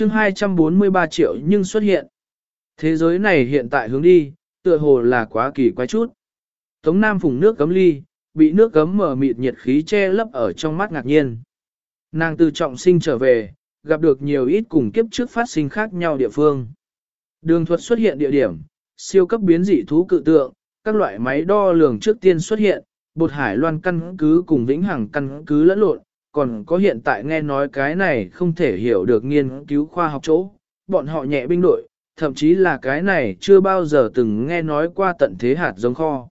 chương 243 triệu nhưng xuất hiện. Thế giới này hiện tại hướng đi, tựa hồ là quá kỳ quái chút. Tống Nam phùng nước cấm ly, bị nước cấm mở mịt nhiệt khí che lấp ở trong mắt ngạc nhiên. Nàng từ trọng sinh trở về, gặp được nhiều ít cùng kiếp trước phát sinh khác nhau địa phương. Đường thuật xuất hiện địa điểm, siêu cấp biến dị thú cự tượng, các loại máy đo lường trước tiên xuất hiện, bột hải loan căn cứ cùng vĩnh hằng căn cứ lẫn lộn, còn có hiện tại nghe nói cái này không thể hiểu được nghiên cứu khoa học chỗ, bọn họ nhẹ binh đội, thậm chí là cái này chưa bao giờ từng nghe nói qua tận thế hạt giống kho.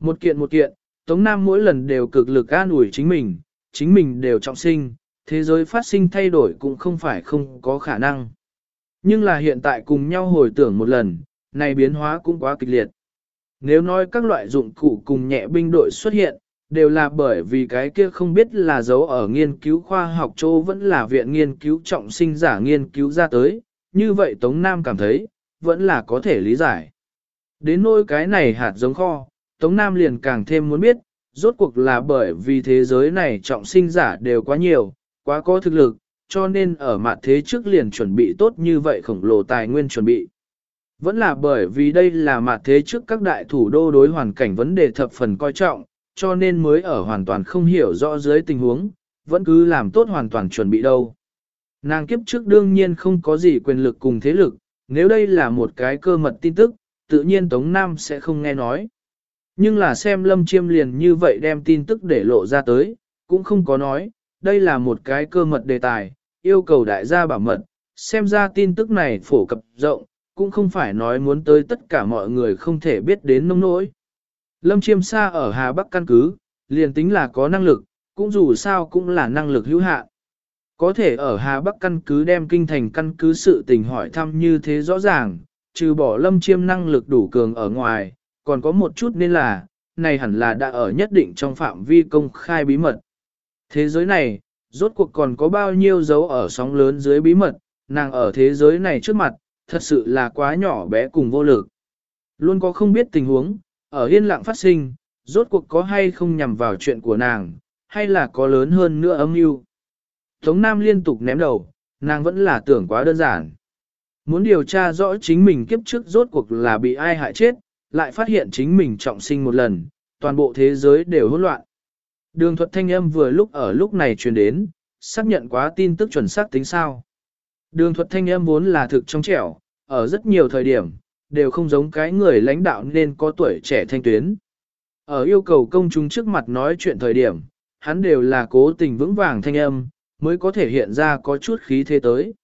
Một kiện một kiện, Tống Nam mỗi lần đều cực lực an ủi chính mình, chính mình đều trọng sinh, thế giới phát sinh thay đổi cũng không phải không có khả năng. Nhưng là hiện tại cùng nhau hồi tưởng một lần, này biến hóa cũng quá kịch liệt. Nếu nói các loại dụng cụ cùng nhẹ binh đội xuất hiện, đều là bởi vì cái kia không biết là dấu ở nghiên cứu khoa học chỗ vẫn là viện nghiên cứu trọng sinh giả nghiên cứu ra tới, như vậy Tống Nam cảm thấy, vẫn là có thể lý giải. Đến nỗi cái này hạt giống kho, Tống Nam liền càng thêm muốn biết, rốt cuộc là bởi vì thế giới này trọng sinh giả đều quá nhiều, quá có thực lực, cho nên ở mặt thế trước liền chuẩn bị tốt như vậy khổng lồ tài nguyên chuẩn bị. Vẫn là bởi vì đây là mặt thế trước các đại thủ đô đối hoàn cảnh vấn đề thập phần coi trọng, cho nên mới ở hoàn toàn không hiểu rõ dưới tình huống, vẫn cứ làm tốt hoàn toàn chuẩn bị đâu. Nàng kiếp trước đương nhiên không có gì quyền lực cùng thế lực, nếu đây là một cái cơ mật tin tức, tự nhiên Tống Nam sẽ không nghe nói. Nhưng là xem Lâm Chiêm liền như vậy đem tin tức để lộ ra tới, cũng không có nói, đây là một cái cơ mật đề tài, yêu cầu đại gia bảo mật, xem ra tin tức này phổ cập rộng, cũng không phải nói muốn tới tất cả mọi người không thể biết đến nông nỗi. Lâm Chiêm Sa ở Hà Bắc căn cứ, liền tính là có năng lực, cũng dù sao cũng là năng lực hữu hạn. Có thể ở Hà Bắc căn cứ đem kinh thành căn cứ sự tình hỏi thăm như thế rõ ràng, trừ bỏ Lâm Chiêm năng lực đủ cường ở ngoài, còn có một chút nên là, này hẳn là đã ở nhất định trong phạm vi công khai bí mật. Thế giới này, rốt cuộc còn có bao nhiêu dấu ở sóng lớn dưới bí mật, nàng ở thế giới này trước mặt, thật sự là quá nhỏ bé cùng vô lực. Luôn có không biết tình huống, ở yên lặng phát sinh, rốt cuộc có hay không nhằm vào chuyện của nàng, hay là có lớn hơn nữa âm mưu. Tống Nam liên tục ném đầu, nàng vẫn là tưởng quá đơn giản. Muốn điều tra rõ chính mình kiếp trước rốt cuộc là bị ai hại chết, lại phát hiện chính mình trọng sinh một lần, toàn bộ thế giới đều hỗn loạn. Đường thuật thanh âm vừa lúc ở lúc này truyền đến, xác nhận quá tin tức chuẩn xác tính sao. Đường thuật thanh âm vốn là thực trong trẻo, ở rất nhiều thời điểm, đều không giống cái người lãnh đạo nên có tuổi trẻ thanh tuyến. Ở yêu cầu công chúng trước mặt nói chuyện thời điểm, hắn đều là cố tình vững vàng thanh âm, mới có thể hiện ra có chút khí thế tới.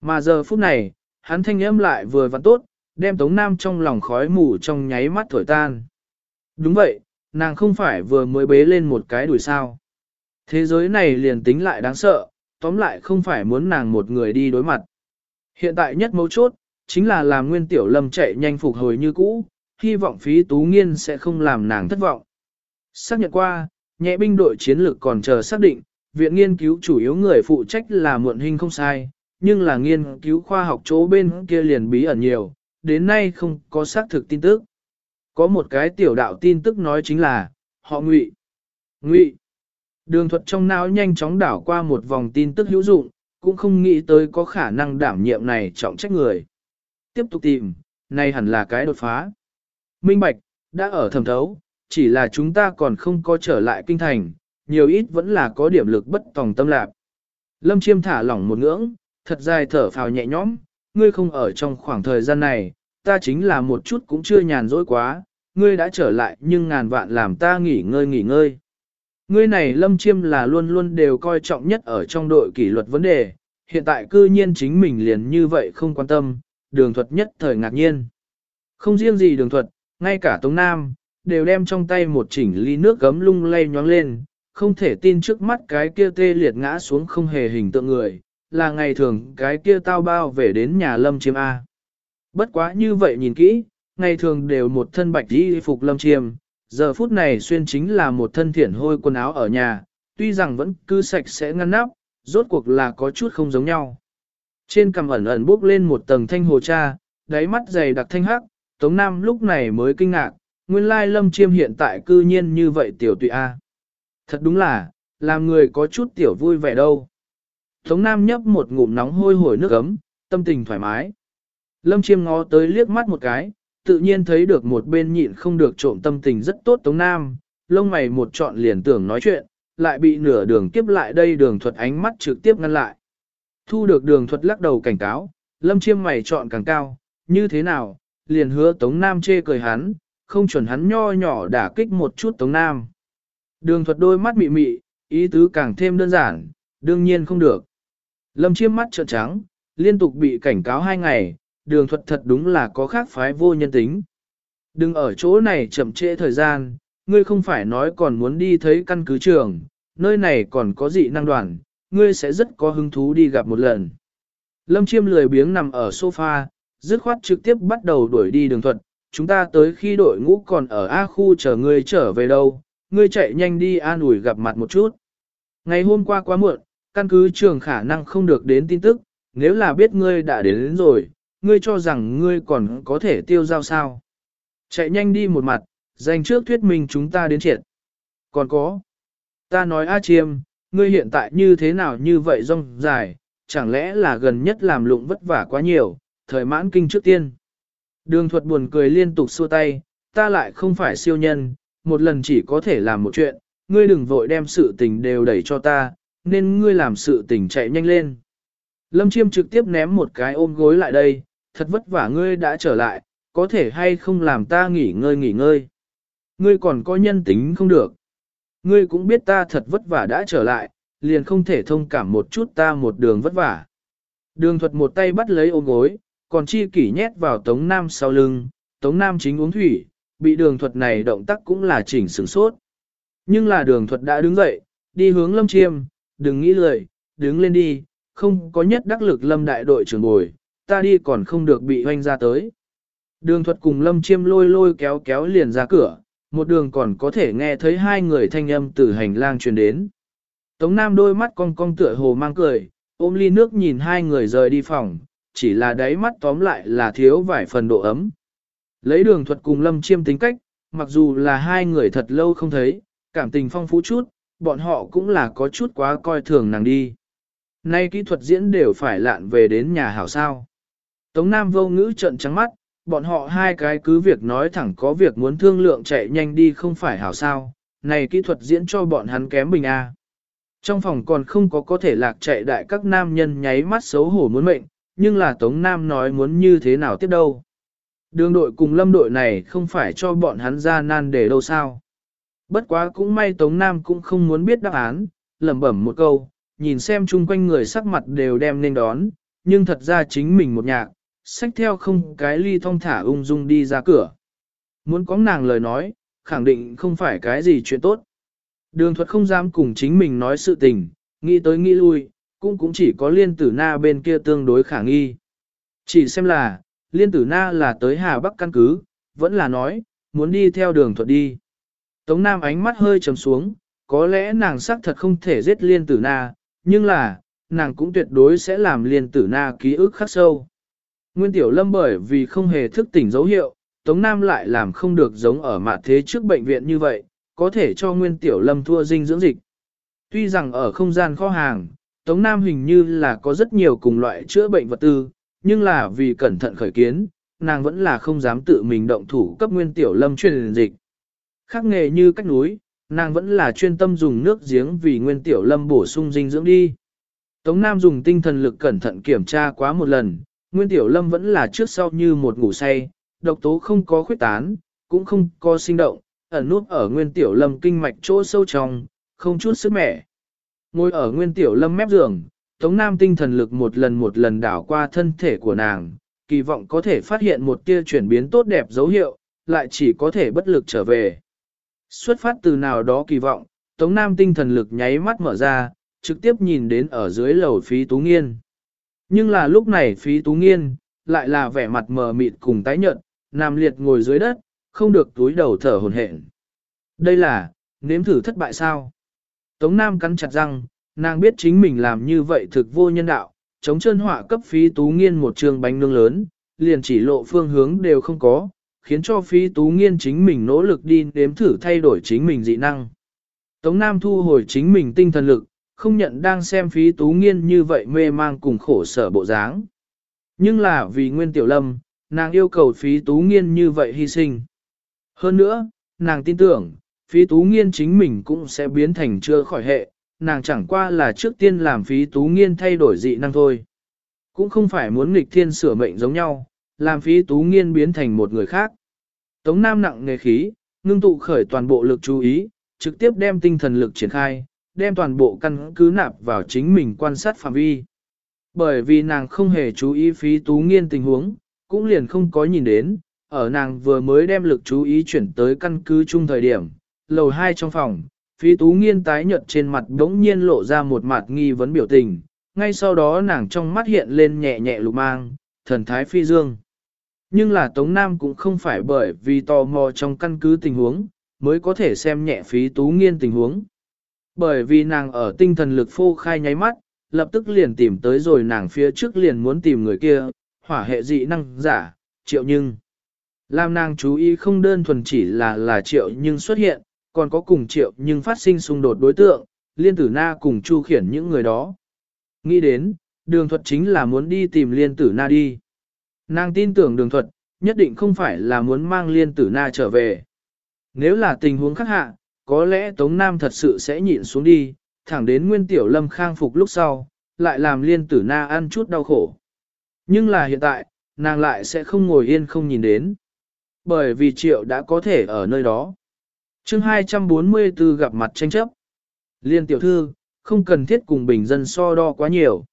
Mà giờ phút này, hắn thanh âm lại vừa vặn tốt, đem Tống Nam trong lòng khói mù trong nháy mắt thổi tan. Đúng vậy, nàng không phải vừa mới bế lên một cái đuổi sao. Thế giới này liền tính lại đáng sợ, tóm lại không phải muốn nàng một người đi đối mặt. Hiện tại nhất mấu chốt, chính là làm nguyên tiểu lâm chạy nhanh phục hồi như cũ, hy vọng phí tú nghiên sẽ không làm nàng thất vọng. Xác nhận qua, nhẹ binh đội chiến lược còn chờ xác định, viện nghiên cứu chủ yếu người phụ trách là muộn hình không sai, nhưng là nghiên cứu khoa học chỗ bên kia liền bí ẩn nhiều, đến nay không có xác thực tin tức. Có một cái tiểu đạo tin tức nói chính là, họ ngụy. Ngụy. Đường thuật trong não nhanh chóng đảo qua một vòng tin tức hữu dụng, cũng không nghĩ tới có khả năng đảm nhiệm này trọng trách người. Tiếp tục tìm, này hẳn là cái đột phá. Minh Bạch, đã ở thẩm thấu, chỉ là chúng ta còn không có trở lại kinh thành, nhiều ít vẫn là có điểm lực bất tòng tâm lạc. Lâm Chiêm thả lỏng một ngưỡng, thật dài thở phào nhẹ nhõm, ngươi không ở trong khoảng thời gian này, ta chính là một chút cũng chưa nhàn rỗi quá, ngươi đã trở lại nhưng ngàn vạn làm ta nghỉ ngơi nghỉ ngơi. Ngươi này lâm chiêm là luôn luôn đều coi trọng nhất ở trong đội kỷ luật vấn đề, hiện tại cư nhiên chính mình liền như vậy không quan tâm, đường thuật nhất thời ngạc nhiên. Không riêng gì đường thuật, ngay cả Tống Nam, đều đem trong tay một chỉnh ly nước gấm lung lay nhoáng lên, không thể tin trước mắt cái kia tê liệt ngã xuống không hề hình tượng người, là ngày thường cái kia tao bao về đến nhà lâm chiêm A. Bất quá như vậy nhìn kỹ, ngày thường đều một thân bạch y phục lâm chiêm, giờ phút này xuyên chính là một thân thiển hôi quần áo ở nhà, tuy rằng vẫn cứ sạch sẽ ngăn nắp, rốt cuộc là có chút không giống nhau. Trên cằm ẩn ẩn bốc lên một tầng thanh hồ cha, đáy mắt dày đặc thanh hắc, Tống Nam lúc này mới kinh ngạc, nguyên lai lâm chiêm hiện tại cư nhiên như vậy tiểu tụy A. Thật đúng là, làm người có chút tiểu vui vẻ đâu. Tống Nam nhấp một ngụm nóng hôi hổi nước ấm, tâm tình thoải mái. Lâm Chiêm ngó tới liếc mắt một cái, tự nhiên thấy được một bên nhịn không được trộm tâm tình rất tốt Tống Nam, lông mày một trọn liền tưởng nói chuyện, lại bị nửa đường tiếp lại đây đường thuật ánh mắt trực tiếp ngăn lại. Thu được đường thuật lắc đầu cảnh cáo, Lâm Chiêm mày chọn càng cao, như thế nào, liền hứa Tống Nam chê cười hắn, không chuẩn hắn nho nhỏ đả kích một chút Tống Nam. Đường thuật đôi mắt mị mị, ý tứ càng thêm đơn giản, đương nhiên không được. Lâm chiêm mắt trợn trắng, liên tục bị cảnh cáo hai ngày, đường thuật thật đúng là có khác phái vô nhân tính. Đừng ở chỗ này chậm trễ thời gian, ngươi không phải nói còn muốn đi thấy căn cứ trường, nơi này còn có dị năng đoàn, ngươi sẽ rất có hứng thú đi gặp một lần. Lâm chiêm lười biếng nằm ở sofa, dứt khoát trực tiếp bắt đầu đuổi đi đường thuật, chúng ta tới khi đội ngũ còn ở A khu chờ ngươi trở về đâu, ngươi chạy nhanh đi an ủi gặp mặt một chút. Ngày hôm qua quá muộn, căn cứ trường khả năng không được đến tin tức, nếu là biết ngươi đã đến, đến rồi, ngươi cho rằng ngươi còn có thể tiêu giao sao. Chạy nhanh đi một mặt, dành trước thuyết minh chúng ta đến triệt. Còn có, ta nói A Chiêm, ngươi hiện tại như thế nào như vậy rong dài, chẳng lẽ là gần nhất làm lụng vất vả quá nhiều, thời mãn kinh trước tiên. Đường thuật buồn cười liên tục xua tay, ta lại không phải siêu nhân, một lần chỉ có thể làm một chuyện, ngươi đừng vội đem sự tình đều đẩy cho ta, nên ngươi làm sự tình chạy nhanh lên. Lâm Chiêm trực tiếp ném một cái ôm gối lại đây, thật vất vả ngươi đã trở lại, có thể hay không làm ta nghỉ ngơi nghỉ ngơi. Ngươi còn có nhân tính không được. Ngươi cũng biết ta thật vất vả đã trở lại, liền không thể thông cảm một chút ta một đường vất vả. Đường thuật một tay bắt lấy ôm gối, còn chi kỷ nhét vào Tống Nam sau lưng, Tống Nam chính uống thủy, bị đường thuật này động tác cũng là chỉnh sửng sốt. Nhưng là đường thuật đã đứng dậy, đi hướng lâm chiêm, đừng nghĩ lời, đứng lên đi, không có nhất đắc lực lâm đại đội trưởng bồi, ta đi còn không được bị hoanh ra tới. Đường thuật cùng lâm chiêm lôi lôi kéo kéo liền ra cửa, một đường còn có thể nghe thấy hai người thanh âm từ hành lang truyền đến. Tống Nam đôi mắt cong cong tựa hồ mang cười, ôm ly nước nhìn hai người rời đi phòng, chỉ là đáy mắt tóm lại là thiếu vài phần độ ấm. Lấy đường thuật cùng lâm chiêm tính cách, mặc dù là hai người thật lâu không thấy, cảm tình phong phú chút, bọn họ cũng là có chút quá coi thường nàng đi. Nay kỹ thuật diễn đều phải lạn về đến nhà hảo sao. Tống Nam vô ngữ trận trắng mắt, bọn họ hai cái cứ việc nói thẳng có việc muốn thương lượng chạy nhanh đi không phải hảo sao, này kỹ thuật diễn cho bọn hắn kém bình A. Trong phòng còn không có có thể lạc chạy đại các nam nhân nháy mắt xấu hổ muốn mệnh, nhưng là Tống Nam nói muốn như thế nào tiếp đâu. Đường đội cùng lâm đội này không phải cho bọn hắn ra nan để đâu sao. Bất quá cũng may Tống Nam cũng không muốn biết đáp án, lẩm bẩm một câu, nhìn xem chung quanh người sắc mặt đều đem nên đón, nhưng thật ra chính mình một nhạc, xách theo không cái ly thong thả ung dung đi ra cửa. Muốn có nàng lời nói, khẳng định không phải cái gì chuyện tốt. Đường thuật không dám cùng chính mình nói sự tình, nghĩ tới nghĩ lui, cũng cũng chỉ có liên tử na bên kia tương đối khả nghi. Chỉ xem là, liên tử na là tới Hà Bắc căn cứ, vẫn là nói, muốn đi theo đường thuật đi. Tống Nam ánh mắt hơi trầm xuống, có lẽ nàng xác thật không thể giết liên tử na, nhưng là, nàng cũng tuyệt đối sẽ làm liên tử na ký ức khắc sâu. Nguyên Tiểu Lâm bởi vì không hề thức tỉnh dấu hiệu, Tống Nam lại làm không được giống ở mạ thế trước bệnh viện như vậy, có thể cho Nguyên Tiểu Lâm thua dinh dưỡng dịch. Tuy rằng ở không gian kho hàng, Tống Nam hình như là có rất nhiều cùng loại chữa bệnh vật tư, nhưng là vì cẩn thận khởi kiến, nàng vẫn là không dám tự mình động thủ cấp Nguyên Tiểu Lâm truyền dịch. Khác nghề như cách núi, nàng vẫn là chuyên tâm dùng nước giếng vì Nguyên Tiểu Lâm bổ sung dinh dưỡng đi. Tống Nam dùng tinh thần lực cẩn thận kiểm tra quá một lần, Nguyên Tiểu Lâm vẫn là trước sau như một ngủ say, độc tố không có khuyết tán, cũng không có sinh động, ẩn nút ở Nguyên Tiểu Lâm kinh mạch chỗ sâu trong, không chút sức mẻ. Ngồi ở Nguyên Tiểu Lâm mép giường, Tống Nam tinh thần lực một lần một lần đảo qua thân thể của nàng, kỳ vọng có thể phát hiện một tia chuyển biến tốt đẹp dấu hiệu, lại chỉ có thể bất lực trở về. Xuất phát từ nào đó kỳ vọng, Tống Nam tinh thần lực nháy mắt mở ra, trực tiếp nhìn đến ở dưới lầu phí tú nghiên. Nhưng là lúc này phí tú nghiên, lại là vẻ mặt mờ mịt cùng tái nhợt, nằm liệt ngồi dưới đất, không được túi đầu thở hồn hển. Đây là, nếm thử thất bại sao? Tống Nam cắn chặt răng, nàng biết chính mình làm như vậy thực vô nhân đạo, chống chân họa cấp phí tú nghiên một trường bánh nướng lớn, liền chỉ lộ phương hướng đều không có, khiến cho phí tú nghiên chính mình nỗ lực đi nếm thử thay đổi chính mình dị năng. Tống Nam thu hồi chính mình tinh thần lực, không nhận đang xem phí tú nghiên như vậy mê mang cùng khổ sở bộ dáng. Nhưng là vì nguyên tiểu lâm, nàng yêu cầu phí tú nghiên như vậy hy sinh. Hơn nữa, nàng tin tưởng, phí tú nghiên chính mình cũng sẽ biến thành chưa khỏi hệ, nàng chẳng qua là trước tiên làm phí tú nghiên thay đổi dị năng thôi. Cũng không phải muốn nghịch thiên sửa mệnh giống nhau, làm phí tú nghiên biến thành một người khác. Tống Nam nặng nghề khí, ngưng tụ khởi toàn bộ lực chú ý, trực tiếp đem tinh thần lực triển khai, đem toàn bộ căn cứ nạp vào chính mình quan sát phạm vi. Bởi vì nàng không hề chú ý phí tú nghiên tình huống, cũng liền không có nhìn đến, ở nàng vừa mới đem lực chú ý chuyển tới căn cứ chung thời điểm, lầu 2 trong phòng, phí tú nghiên tái nhợt trên mặt đống nhiên lộ ra một mặt nghi vấn biểu tình, ngay sau đó nàng trong mắt hiện lên nhẹ nhẹ lục mang, thần thái phi dương. Nhưng là Tống Nam cũng không phải bởi vì tò mò trong căn cứ tình huống, mới có thể xem nhẹ phí tú nghiên tình huống. Bởi vì nàng ở tinh thần lực phô khai nháy mắt, lập tức liền tìm tới rồi nàng phía trước liền muốn tìm người kia, hỏa hệ dị năng giả, triệu nhưng. Làm nàng chú ý không đơn thuần chỉ là là triệu nhưng xuất hiện, còn có cùng triệu nhưng phát sinh xung đột đối tượng, liên tử na cùng chu khiển những người đó. Nghĩ đến, đường thuật chính là muốn đi tìm liên tử na đi. Nàng tin tưởng đường thuật, nhất định không phải là muốn mang liên tử na trở về. Nếu là tình huống khác hạ, có lẽ Tống Nam thật sự sẽ nhịn xuống đi, thẳng đến nguyên tiểu lâm khang phục lúc sau, lại làm liên tử na ăn chút đau khổ. Nhưng là hiện tại, nàng lại sẽ không ngồi yên không nhìn đến. Bởi vì triệu đã có thể ở nơi đó. chương 244 gặp mặt tranh chấp. Liên tiểu thư, không cần thiết cùng bình dân so đo quá nhiều.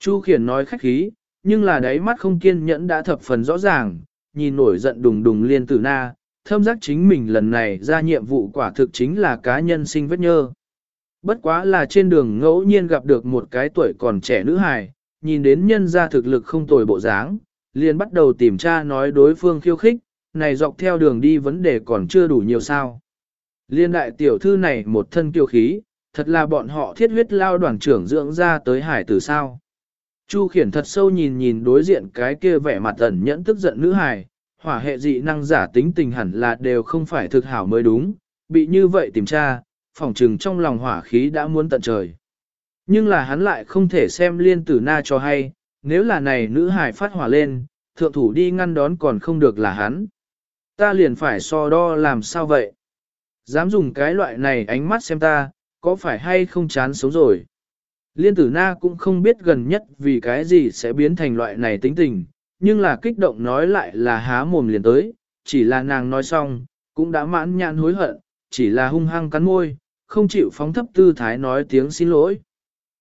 Chu khiển nói khách khí, nhưng là đáy mắt không kiên nhẫn đã thập phần rõ ràng, nhìn nổi giận đùng đùng liên tử na, thâm giác chính mình lần này ra nhiệm vụ quả thực chính là cá nhân sinh vết nhơ. Bất quá là trên đường ngẫu nhiên gặp được một cái tuổi còn trẻ nữ hài, nhìn đến nhân ra thực lực không tồi bộ dáng, liền bắt đầu tìm tra nói đối phương khiêu khích, này dọc theo đường đi vấn đề còn chưa đủ nhiều sao. Liên đại tiểu thư này một thân kiêu khí, thật là bọn họ thiết huyết lao đoàn trưởng dưỡng ra tới hải tử sao. Chu khiển thật sâu nhìn nhìn đối diện cái kia vẻ mặt ẩn nhẫn tức giận nữ hài, hỏa hệ dị năng giả tính tình hẳn là đều không phải thực hảo mới đúng, bị như vậy tìm tra, phỏng trừng trong lòng hỏa khí đã muốn tận trời. Nhưng là hắn lại không thể xem liên tử na cho hay, nếu là này nữ hải phát hỏa lên, thượng thủ đi ngăn đón còn không được là hắn. Ta liền phải so đo làm sao vậy? Dám dùng cái loại này ánh mắt xem ta, có phải hay không chán sống rồi? Liên tử na cũng không biết gần nhất vì cái gì sẽ biến thành loại này tính tình, nhưng là kích động nói lại là há mồm liền tới, chỉ là nàng nói xong, cũng đã mãn nhãn hối hận, chỉ là hung hăng cắn môi, không chịu phóng thấp tư thái nói tiếng xin lỗi.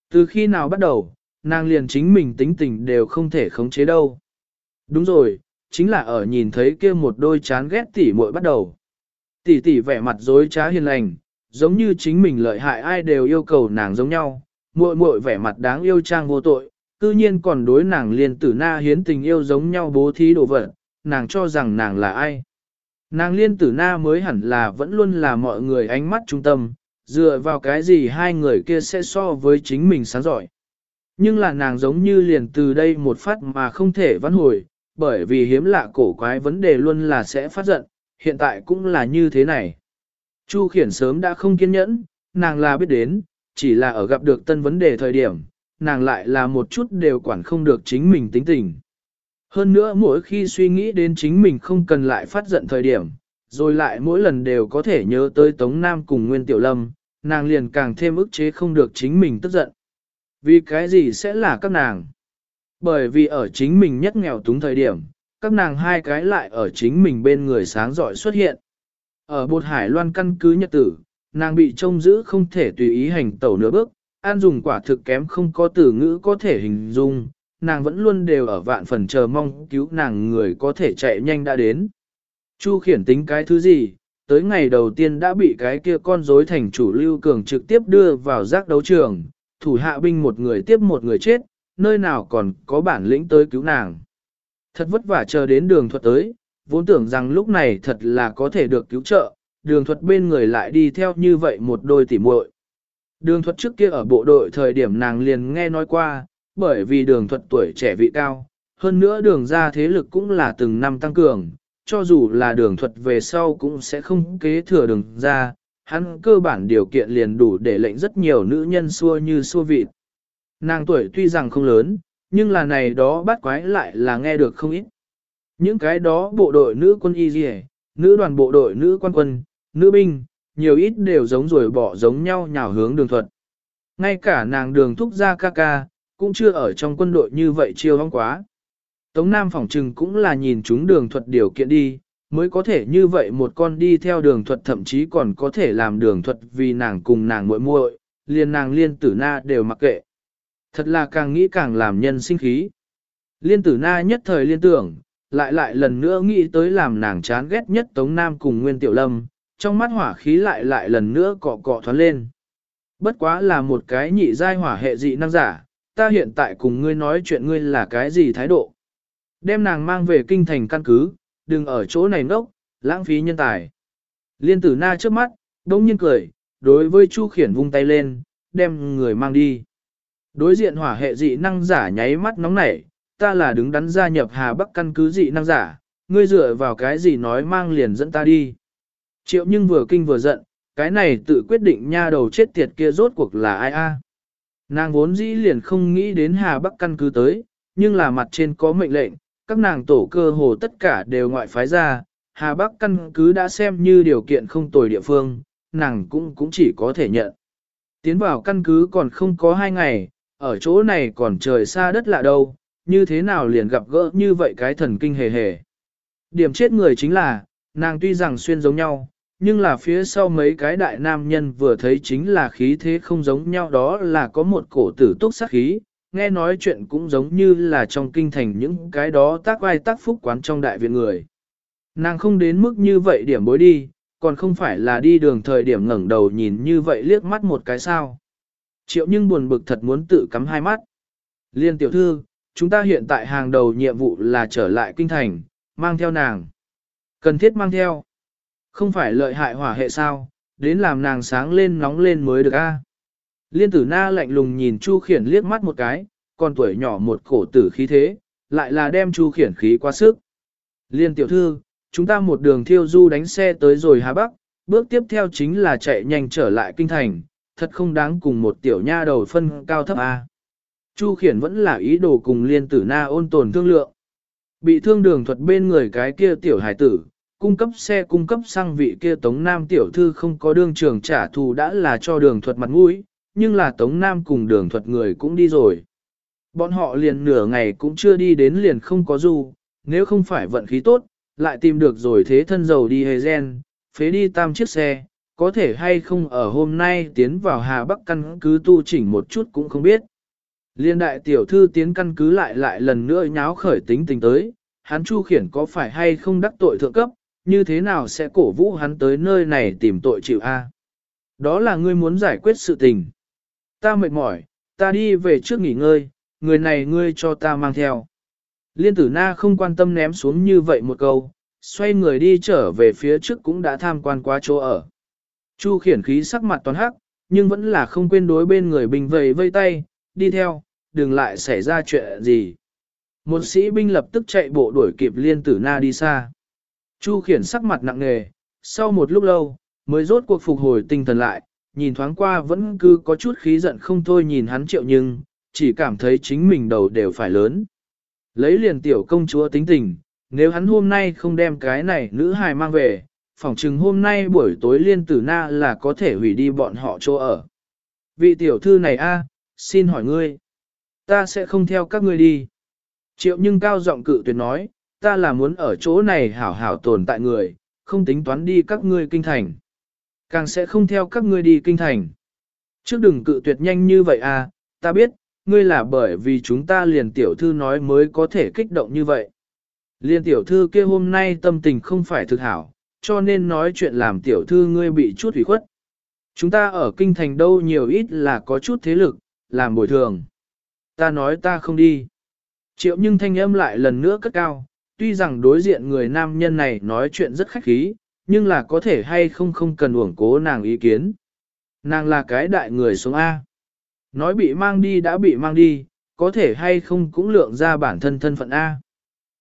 Từ khi nào bắt đầu, nàng liền chính mình tính tình đều không thể khống chế đâu. Đúng rồi, chính là ở nhìn thấy kia một đôi chán ghét tỉ muội bắt đầu. Tỷ tỷ vẻ mặt dối trá hiền lành, giống như chính mình lợi hại ai đều yêu cầu nàng giống nhau, muội muội vẻ mặt đáng yêu trang vô tội, cư nhiên còn đối nàng liên tử na hiến tình yêu giống nhau bố thí đồ vật, nàng cho rằng nàng là ai. Nàng liên tử na mới hẳn là vẫn luôn là mọi người ánh mắt trung tâm, dựa vào cái gì hai người kia sẽ so với chính mình sáng giỏi. Nhưng là nàng giống như liền từ đây một phát mà không thể vãn hồi, bởi vì hiếm lạ cổ quái vấn đề luôn là sẽ phát giận, hiện tại cũng là như thế này. Chu khiển sớm đã không kiên nhẫn, nàng là biết đến, chỉ là ở gặp được tân vấn đề thời điểm, nàng lại là một chút đều quản không được chính mình tính tình. Hơn nữa mỗi khi suy nghĩ đến chính mình không cần lại phát giận thời điểm, rồi lại mỗi lần đều có thể nhớ tới Tống Nam cùng Nguyên Tiểu Lâm, nàng liền càng thêm ức chế không được chính mình tức giận. Vì cái gì sẽ là các nàng? Bởi vì ở chính mình nhất nghèo túng thời điểm, các nàng hai cái lại ở chính mình bên người sáng giỏi xuất hiện. Ở bột hải loan căn cứ nhật tử, nàng bị trông giữ không thể tùy ý hành tẩu nửa bước, an dùng quả thực kém không có từ ngữ có thể hình dung, nàng vẫn luôn đều ở vạn phần chờ mong cứu nàng người có thể chạy nhanh đã đến. Chu khiển tính cái thứ gì, tới ngày đầu tiên đã bị cái kia con rối thành chủ lưu cường trực tiếp đưa vào giác đấu trường, thủ hạ binh một người tiếp một người chết, nơi nào còn có bản lĩnh tới cứu nàng. Thật vất vả chờ đến đường thuật tới, vốn tưởng rằng lúc này thật là có thể được cứu trợ, đường thuật bên người lại đi theo như vậy một đôi tỉ muội. Đường thuật trước kia ở bộ đội thời điểm nàng liền nghe nói qua, bởi vì đường thuật tuổi trẻ vị cao, hơn nữa đường ra thế lực cũng là từng năm tăng cường, cho dù là đường thuật về sau cũng sẽ không kế thừa đường ra, hắn cơ bản điều kiện liền đủ để lệnh rất nhiều nữ nhân xua như xua vịt. Nàng tuổi tuy rằng không lớn, nhưng là này đó bắt quái lại là nghe được không ít. Những cái đó bộ đội nữ quân y dì nữ đoàn bộ đội nữ quan quân, nữ binh, nhiều ít đều giống rồi bỏ giống nhau nhào hướng đường thuật. Ngay cả nàng đường thúc ra ca ca, cũng chưa ở trong quân đội như vậy chiêu hong quá. Tống Nam phỏng trừng cũng là nhìn chúng đường thuật điều kiện đi, mới có thể như vậy một con đi theo đường thuật thậm chí còn có thể làm đường thuật vì nàng cùng nàng muội muội, liền nàng liên tử na đều mặc kệ. Thật là càng nghĩ càng làm nhân sinh khí. Liên tử na nhất thời liên tưởng, lại lại lần nữa nghĩ tới làm nàng chán ghét nhất Tống Nam cùng Nguyên Tiểu Lâm, trong mắt hỏa khí lại lại lần nữa cọ cọ thoáng lên. Bất quá là một cái nhị giai hỏa hệ dị năng giả, ta hiện tại cùng ngươi nói chuyện ngươi là cái gì thái độ. Đem nàng mang về kinh thành căn cứ, đừng ở chỗ này ngốc, lãng phí nhân tài. Liên tử na trước mắt, đông nhiên cười, đối với Chu Khiển vung tay lên, đem người mang đi. Đối diện hỏa hệ dị năng giả nháy mắt nóng nảy, ta là đứng đắn gia nhập Hà Bắc căn cứ dị năng giả, ngươi dựa vào cái gì nói mang liền dẫn ta đi. Triệu nhưng vừa kinh vừa giận, cái này tự quyết định nha đầu chết tiệt kia rốt cuộc là ai a? Nàng vốn dĩ liền không nghĩ đến Hà Bắc căn cứ tới, nhưng là mặt trên có mệnh lệnh, các nàng tổ cơ hồ tất cả đều ngoại phái ra, Hà Bắc căn cứ đã xem như điều kiện không tồi địa phương, nàng cũng cũng chỉ có thể nhận. Tiến vào căn cứ còn không có hai ngày, ở chỗ này còn trời xa đất lạ đâu, như thế nào liền gặp gỡ như vậy cái thần kinh hề hề. Điểm chết người chính là, nàng tuy rằng xuyên giống nhau, nhưng là phía sau mấy cái đại nam nhân vừa thấy chính là khí thế không giống nhau đó là có một cổ tử túc sát khí, nghe nói chuyện cũng giống như là trong kinh thành những cái đó tác vai tác phúc quán trong đại viện người. Nàng không đến mức như vậy điểm bối đi, còn không phải là đi đường thời điểm ngẩng đầu nhìn như vậy liếc mắt một cái sao. Triệu nhưng buồn bực thật muốn tự cắm hai mắt. Liên tiểu thư, chúng ta hiện tại hàng đầu nhiệm vụ là trở lại kinh thành, mang theo nàng. Cần thiết mang theo. Không phải lợi hại hỏa hệ sao, đến làm nàng sáng lên nóng lên mới được a. Liên tử na lạnh lùng nhìn Chu Khiển liếc mắt một cái, còn tuổi nhỏ một cổ tử khí thế, lại là đem Chu Khiển khí quá sức. Liên tiểu thư, chúng ta một đường thiêu du đánh xe tới rồi Hà Bắc, bước tiếp theo chính là chạy nhanh trở lại kinh thành, thật không đáng cùng một tiểu nha đầu phân cao thấp a. Chu Khiển vẫn là ý đồ cùng liên tử na ôn tồn thương lượng. Bị thương đường thuật bên người cái kia tiểu hải tử, cung cấp xe cung cấp sang vị kia Tống Nam tiểu thư không có đương trường trả thù đã là cho đường thuật mặt mũi, nhưng là Tống Nam cùng đường thuật người cũng đi rồi. Bọn họ liền nửa ngày cũng chưa đi đến liền không có du, nếu không phải vận khí tốt, lại tìm được rồi thế thân dầu đi hề gen, phế đi tam chiếc xe, có thể hay không ở hôm nay tiến vào Hà Bắc căn cứ tu chỉnh một chút cũng không biết. Liên đại tiểu thư tiến căn cứ lại lại lần nữa nháo khởi tính tình tới, hắn chu khiển có phải hay không đắc tội thượng cấp, như thế nào sẽ cổ vũ hắn tới nơi này tìm tội chịu a? Đó là ngươi muốn giải quyết sự tình. Ta mệt mỏi, ta đi về trước nghỉ ngơi, người này ngươi cho ta mang theo. Liên tử na không quan tâm ném xuống như vậy một câu, xoay người đi trở về phía trước cũng đã tham quan qua chỗ ở. Chu khiển khí sắc mặt toàn hắc, nhưng vẫn là không quên đối bên người bình vầy vây tay, đi theo, đừng lại xảy ra chuyện gì. Một sĩ binh lập tức chạy bộ đuổi kịp liên tử na đi xa. Chu khiển sắc mặt nặng nề, sau một lúc lâu, mới rốt cuộc phục hồi tinh thần lại, nhìn thoáng qua vẫn cứ có chút khí giận không thôi nhìn hắn triệu nhưng, chỉ cảm thấy chính mình đầu đều phải lớn. Lấy liền tiểu công chúa tính tình, nếu hắn hôm nay không đem cái này nữ hài mang về, phỏng chừng hôm nay buổi tối liên tử na là có thể hủy đi bọn họ chỗ ở. Vị tiểu thư này a, xin hỏi ngươi, ta sẽ không theo các ngươi đi. Triệu nhưng cao giọng cự tuyệt nói, ta là muốn ở chỗ này hảo hảo tồn tại người, không tính toán đi các ngươi kinh thành. Càng sẽ không theo các ngươi đi kinh thành. Trước đừng cự tuyệt nhanh như vậy à, ta biết, ngươi là bởi vì chúng ta liền tiểu thư nói mới có thể kích động như vậy. Liên tiểu thư kia hôm nay tâm tình không phải thực hảo, cho nên nói chuyện làm tiểu thư ngươi bị chút hủy khuất. Chúng ta ở kinh thành đâu nhiều ít là có chút thế lực, làm bồi thường. Ta nói ta không đi. Triệu nhưng thanh âm lại lần nữa cất cao, tuy rằng đối diện người nam nhân này nói chuyện rất khách khí, nhưng là có thể hay không không cần uổng cố nàng ý kiến. Nàng là cái đại người sống A. Nói bị mang đi đã bị mang đi, có thể hay không cũng lượng ra bản thân thân phận A.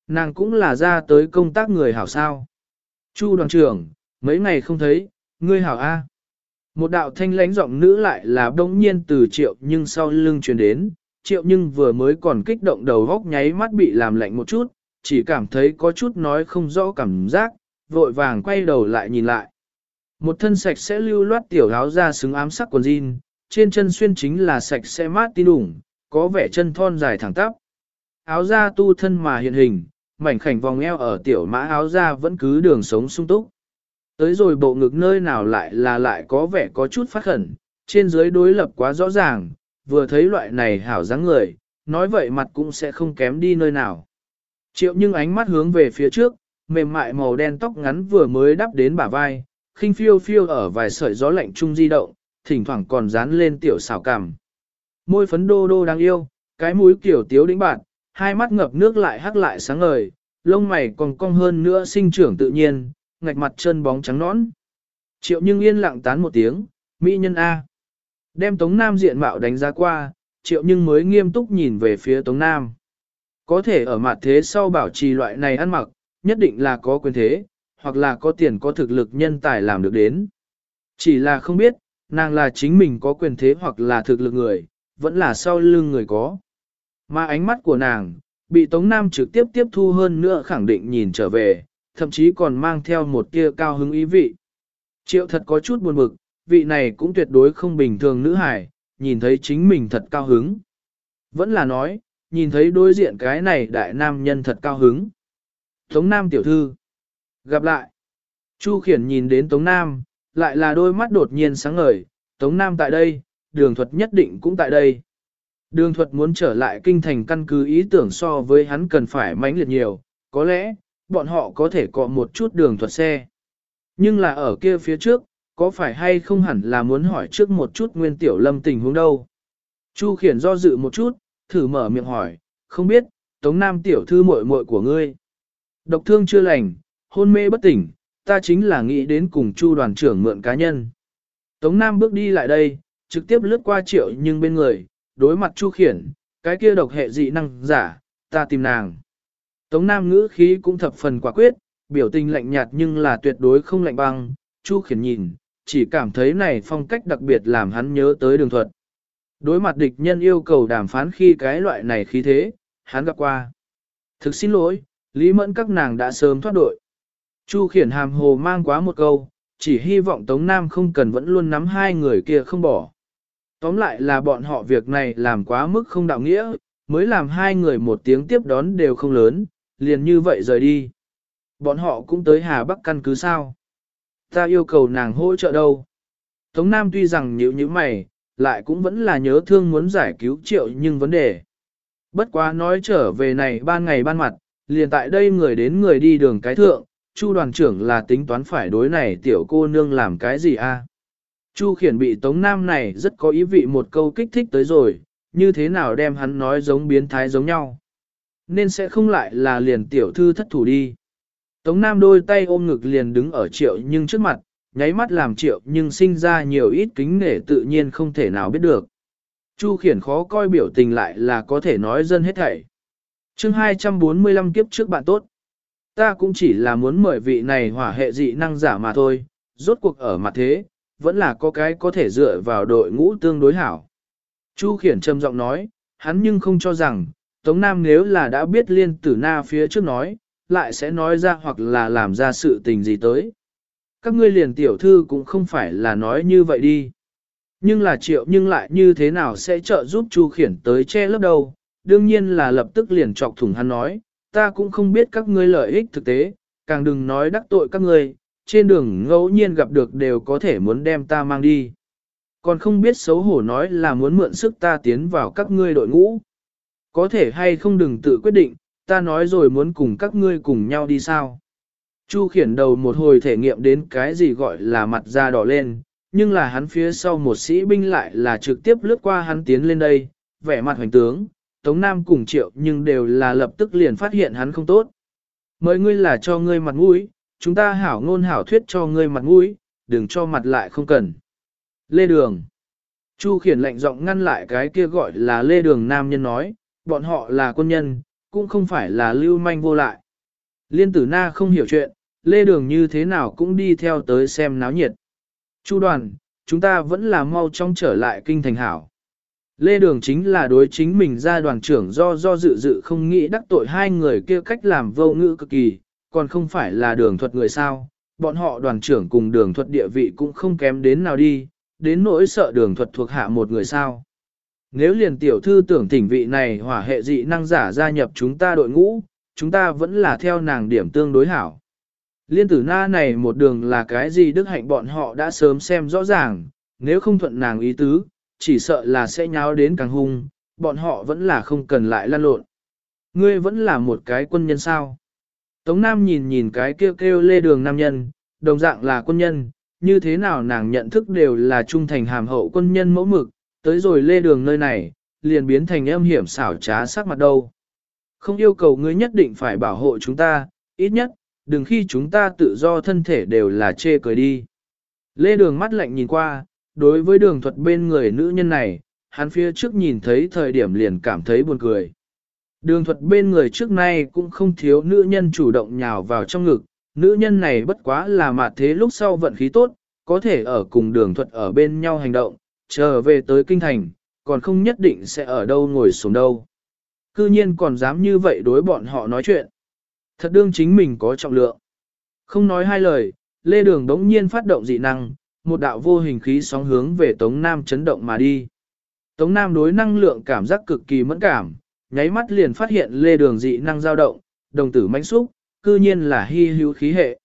Nàng cũng là ra tới công tác người hảo sao. Chu đoàn trưởng, mấy ngày không thấy, ngươi hảo A. Một đạo thanh lãnh giọng nữ lại là đông nhiên từ triệu nhưng sau lưng truyền đến, triệu nhưng vừa mới còn kích động đầu góc nháy mắt bị làm lạnh một chút, chỉ cảm thấy có chút nói không rõ cảm giác, vội vàng quay đầu lại nhìn lại. Một thân sạch sẽ lưu loát tiểu áo ra xứng ám sắc quần jean, trên chân xuyên chính là sạch sẽ mát tin đủng, có vẻ chân thon dài thẳng tắp. Áo da tu thân mà hiện hình, mảnh khảnh vòng eo ở tiểu mã áo da vẫn cứ đường sống sung túc. Tới rồi bộ ngực nơi nào lại là lại có vẻ có chút phát khẩn, trên dưới đối lập quá rõ ràng, vừa thấy loại này hảo dáng người, nói vậy mặt cũng sẽ không kém đi nơi nào. Triệu nhưng ánh mắt hướng về phía trước, mềm mại màu đen tóc ngắn vừa mới đắp đến bả vai, khinh phiêu phiêu ở vài sợi gió lạnh trung di động, thỉnh thoảng còn dán lên tiểu xảo cằm. Môi phấn đô đô đáng yêu, cái mũi kiểu tiếu đĩnh bạn, hai mắt ngập nước lại hắc lại sáng ngời, lông mày còn cong hơn nữa sinh trưởng tự nhiên, ngạch mặt chân bóng trắng nõn. Triệu nhưng yên lặng tán một tiếng, mỹ nhân A. Đem Tống Nam diện mạo đánh giá qua, triệu nhưng mới nghiêm túc nhìn về phía Tống Nam. Có thể ở mặt thế sau bảo trì loại này ăn mặc, nhất định là có quyền thế, hoặc là có tiền có thực lực nhân tài làm được đến. Chỉ là không biết, nàng là chính mình có quyền thế hoặc là thực lực người, vẫn là sau lưng người có. Mà ánh mắt của nàng, bị Tống Nam trực tiếp tiếp thu hơn nữa khẳng định nhìn trở về, thậm chí còn mang theo một tia cao hứng ý vị. Triệu thật có chút buồn bực, vị này cũng tuyệt đối không bình thường nữ hài, nhìn thấy chính mình thật cao hứng. Vẫn là nói, nhìn thấy đối diện cái này đại nam nhân thật cao hứng. Tống Nam tiểu thư. Gặp lại. Chu khiển nhìn đến Tống Nam, lại là đôi mắt đột nhiên sáng ngời, Tống Nam tại đây, đường thuật nhất định cũng tại đây. Đường thuật muốn trở lại kinh thành căn cứ ý tưởng so với hắn cần phải mãnh liệt nhiều, có lẽ, bọn họ có thể cọ một chút đường thuật xe. Nhưng là ở kia phía trước, có phải hay không hẳn là muốn hỏi trước một chút nguyên tiểu lâm tình huống đâu. Chu khiển do dự một chút, thử mở miệng hỏi, không biết, Tống Nam tiểu thư muội muội của ngươi. Độc thương chưa lành, hôn mê bất tỉnh, ta chính là nghĩ đến cùng Chu đoàn trưởng mượn cá nhân. Tống Nam bước đi lại đây, trực tiếp lướt qua triệu nhưng bên người, đối mặt Chu khiển, cái kia độc hệ dị năng giả, ta tìm nàng. Tống Nam ngữ khí cũng thập phần quả quyết, biểu tình lạnh nhạt nhưng là tuyệt đối không lạnh băng, Chu khiển nhìn, chỉ cảm thấy này phong cách đặc biệt làm hắn nhớ tới đường thuật. Đối mặt địch nhân yêu cầu đàm phán khi cái loại này khí thế, hắn gặp qua. Thực xin lỗi, Lý Mẫn các nàng đã sớm thoát đội. Chu khiển hàm hồ mang quá một câu, chỉ hy vọng Tống Nam không cần vẫn luôn nắm hai người kia không bỏ. Tóm lại là bọn họ việc này làm quá mức không đạo nghĩa, mới làm hai người một tiếng tiếp đón đều không lớn, liền như vậy rời đi. Bọn họ cũng tới Hà Bắc căn cứ sao. Ta yêu cầu nàng hỗ trợ đâu. Tống Nam tuy rằng nhíu như mày, lại cũng vẫn là nhớ thương muốn giải cứu triệu nhưng vấn đề. Bất quá nói trở về này ban ngày ban mặt, liền tại đây người đến người đi đường cái thượng, Chu đoàn trưởng là tính toán phải đối này tiểu cô nương làm cái gì a? Chu khiển bị Tống Nam này rất có ý vị một câu kích thích tới rồi, như thế nào đem hắn nói giống biến thái giống nhau. Nên sẽ không lại là liền tiểu thư thất thủ đi. Tống Nam đôi tay ôm ngực liền đứng ở triệu nhưng trước mặt, nháy mắt làm triệu nhưng sinh ra nhiều ít kính nể tự nhiên không thể nào biết được. Chu khiển khó coi biểu tình lại là có thể nói dân hết thảy. chương 245 kiếp trước bạn tốt. Ta cũng chỉ là muốn mời vị này hỏa hệ dị năng giả mà thôi, rốt cuộc ở mặt thế, vẫn là có cái có thể dựa vào đội ngũ tương đối hảo. Chu khiển trầm giọng nói, hắn nhưng không cho rằng, Tống Nam nếu là đã biết liên tử na phía trước nói, lại sẽ nói ra hoặc là làm ra sự tình gì tới. Các ngươi liền tiểu thư cũng không phải là nói như vậy đi. Nhưng là triệu nhưng lại như thế nào sẽ trợ giúp Chu khiển tới che lớp đâu, đương nhiên là lập tức liền chọc thủng hắn nói, ta cũng không biết các ngươi lợi ích thực tế, càng đừng nói đắc tội các ngươi, trên đường ngẫu nhiên gặp được đều có thể muốn đem ta mang đi. Còn không biết xấu hổ nói là muốn mượn sức ta tiến vào các ngươi đội ngũ. Có thể hay không đừng tự quyết định, ta nói rồi muốn cùng các ngươi cùng nhau đi sao. Chu khiển đầu một hồi thể nghiệm đến cái gì gọi là mặt da đỏ lên, nhưng là hắn phía sau một sĩ binh lại là trực tiếp lướt qua hắn tiến lên đây, vẻ mặt hoành tướng, Tống Nam cùng triệu nhưng đều là lập tức liền phát hiện hắn không tốt. Mời ngươi là cho ngươi mặt mũi, chúng ta hảo ngôn hảo thuyết cho ngươi mặt mũi, đừng cho mặt lại không cần. Lê Đường Chu khiển lệnh giọng ngăn lại cái kia gọi là Lê Đường Nam nhân nói, bọn họ là quân nhân, cũng không phải là lưu manh vô lại. Liên tử na không hiểu chuyện, Lê Đường như thế nào cũng đi theo tới xem náo nhiệt. Chu đoàn, chúng ta vẫn là mau trong trở lại kinh thành hảo. Lê Đường chính là đối chính mình ra đoàn trưởng do do dự dự không nghĩ đắc tội hai người kia cách làm vô ngữ cực kỳ, còn không phải là đường thuật người sao, bọn họ đoàn trưởng cùng đường thuật địa vị cũng không kém đến nào đi, đến nỗi sợ đường thuật thuộc hạ một người sao. Nếu liền tiểu thư tưởng thỉnh vị này hỏa hệ dị năng giả gia nhập chúng ta đội ngũ, chúng ta vẫn là theo nàng điểm tương đối hảo. Liên tử na này một đường là cái gì đức hạnh bọn họ đã sớm xem rõ ràng, nếu không thuận nàng ý tứ, chỉ sợ là sẽ nháo đến càng hung, bọn họ vẫn là không cần lại lan lộn. Ngươi vẫn là một cái quân nhân sao? Tống Nam nhìn nhìn cái kêu kêu lê đường nam nhân, đồng dạng là quân nhân, như thế nào nàng nhận thức đều là trung thành hàm hậu quân nhân mẫu mực, tới rồi lê đường nơi này, liền biến thành âm hiểm xảo trá sắc mặt đâu. Không yêu cầu ngươi nhất định phải bảo hộ chúng ta, ít nhất, đừng khi chúng ta tự do thân thể đều là chê cười đi. Lê đường mắt lạnh nhìn qua, đối với đường thuật bên người nữ nhân này, hắn phía trước nhìn thấy thời điểm liền cảm thấy buồn cười. Đường thuật bên người trước nay cũng không thiếu nữ nhân chủ động nhào vào trong ngực, nữ nhân này bất quá là mạt thế lúc sau vận khí tốt, có thể ở cùng đường thuật ở bên nhau hành động, trở về tới kinh thành, còn không nhất định sẽ ở đâu ngồi xuống đâu. Cư nhiên còn dám như vậy đối bọn họ nói chuyện. Thật đương chính mình có trọng lượng. Không nói hai lời, Lê Đường đống nhiên phát động dị năng, một đạo vô hình khí sóng hướng về Tống Nam chấn động mà đi. Tống Nam đối năng lượng cảm giác cực kỳ mẫn cảm, nháy mắt liền phát hiện Lê Đường dị năng dao động, đồng tử mãnh xúc, cư nhiên là hy hữu khí hệ.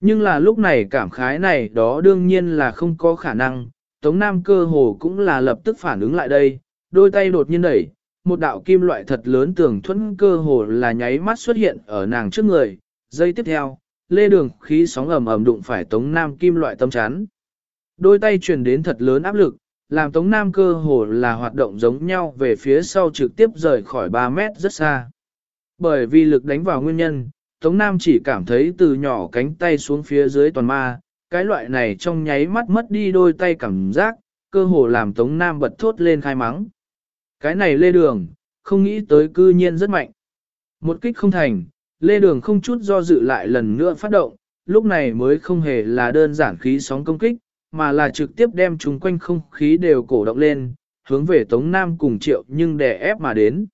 Nhưng là lúc này cảm khái này đó đương nhiên là không có khả năng, Tống Nam cơ hồ cũng là lập tức phản ứng lại đây, đôi tay đột nhiên đẩy, một đạo kim loại thật lớn tường thuẫn cơ hồ là nháy mắt xuất hiện ở nàng trước người. Giây tiếp theo, lê đường khí sóng ầm ầm đụng phải Tống Nam kim loại tâm chán. Đôi tay truyền đến thật lớn áp lực, làm Tống Nam cơ hồ là hoạt động giống nhau về phía sau trực tiếp rời khỏi 3 mét rất xa. Bởi vì lực đánh vào nguyên nhân, Tống Nam chỉ cảm thấy từ nhỏ cánh tay xuống phía dưới toàn ma, cái loại này trong nháy mắt mất đi đôi tay cảm giác, cơ hồ làm Tống Nam bật thốt lên khai mắng. Cái này lê đường, không nghĩ tới cư nhiên rất mạnh. Một kích không thành, lê đường không chút do dự lại lần nữa phát động, lúc này mới không hề là đơn giản khí sóng công kích, mà là trực tiếp đem chúng quanh không khí đều cổ động lên, hướng về Tống Nam cùng triệu nhưng đè ép mà đến.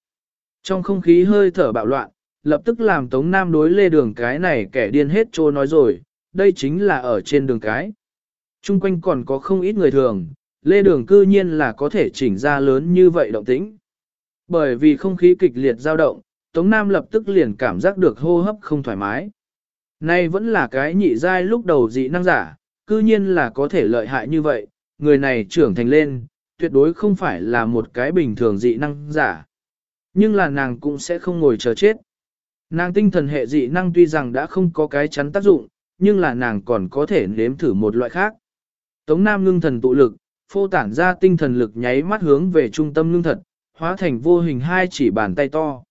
Trong không khí hơi thở bạo loạn, lập tức làm Tống Nam đối lê đường cái này kẻ điên hết trô nói rồi, đây chính là ở trên đường cái. Trung quanh còn có không ít người thường, lê đường cư nhiên là có thể chỉnh ra lớn như vậy động tĩnh. Bởi vì không khí kịch liệt dao động, Tống Nam lập tức liền cảm giác được hô hấp không thoải mái. Nay vẫn là cái nhị giai lúc đầu dị năng giả, cư nhiên là có thể lợi hại như vậy, người này trưởng thành lên, tuyệt đối không phải là một cái bình thường dị năng giả. Nhưng là nàng cũng sẽ không ngồi chờ chết. Nàng tinh thần hệ dị năng tuy rằng đã không có cái chắn tác dụng, nhưng là nàng còn có thể nếm thử một loại khác. Tống Nam ngưng thần tụ lực, phô tản ra tinh thần lực nháy mắt hướng về trung tâm lương thật, hóa thành vô hình hai chỉ bàn tay to.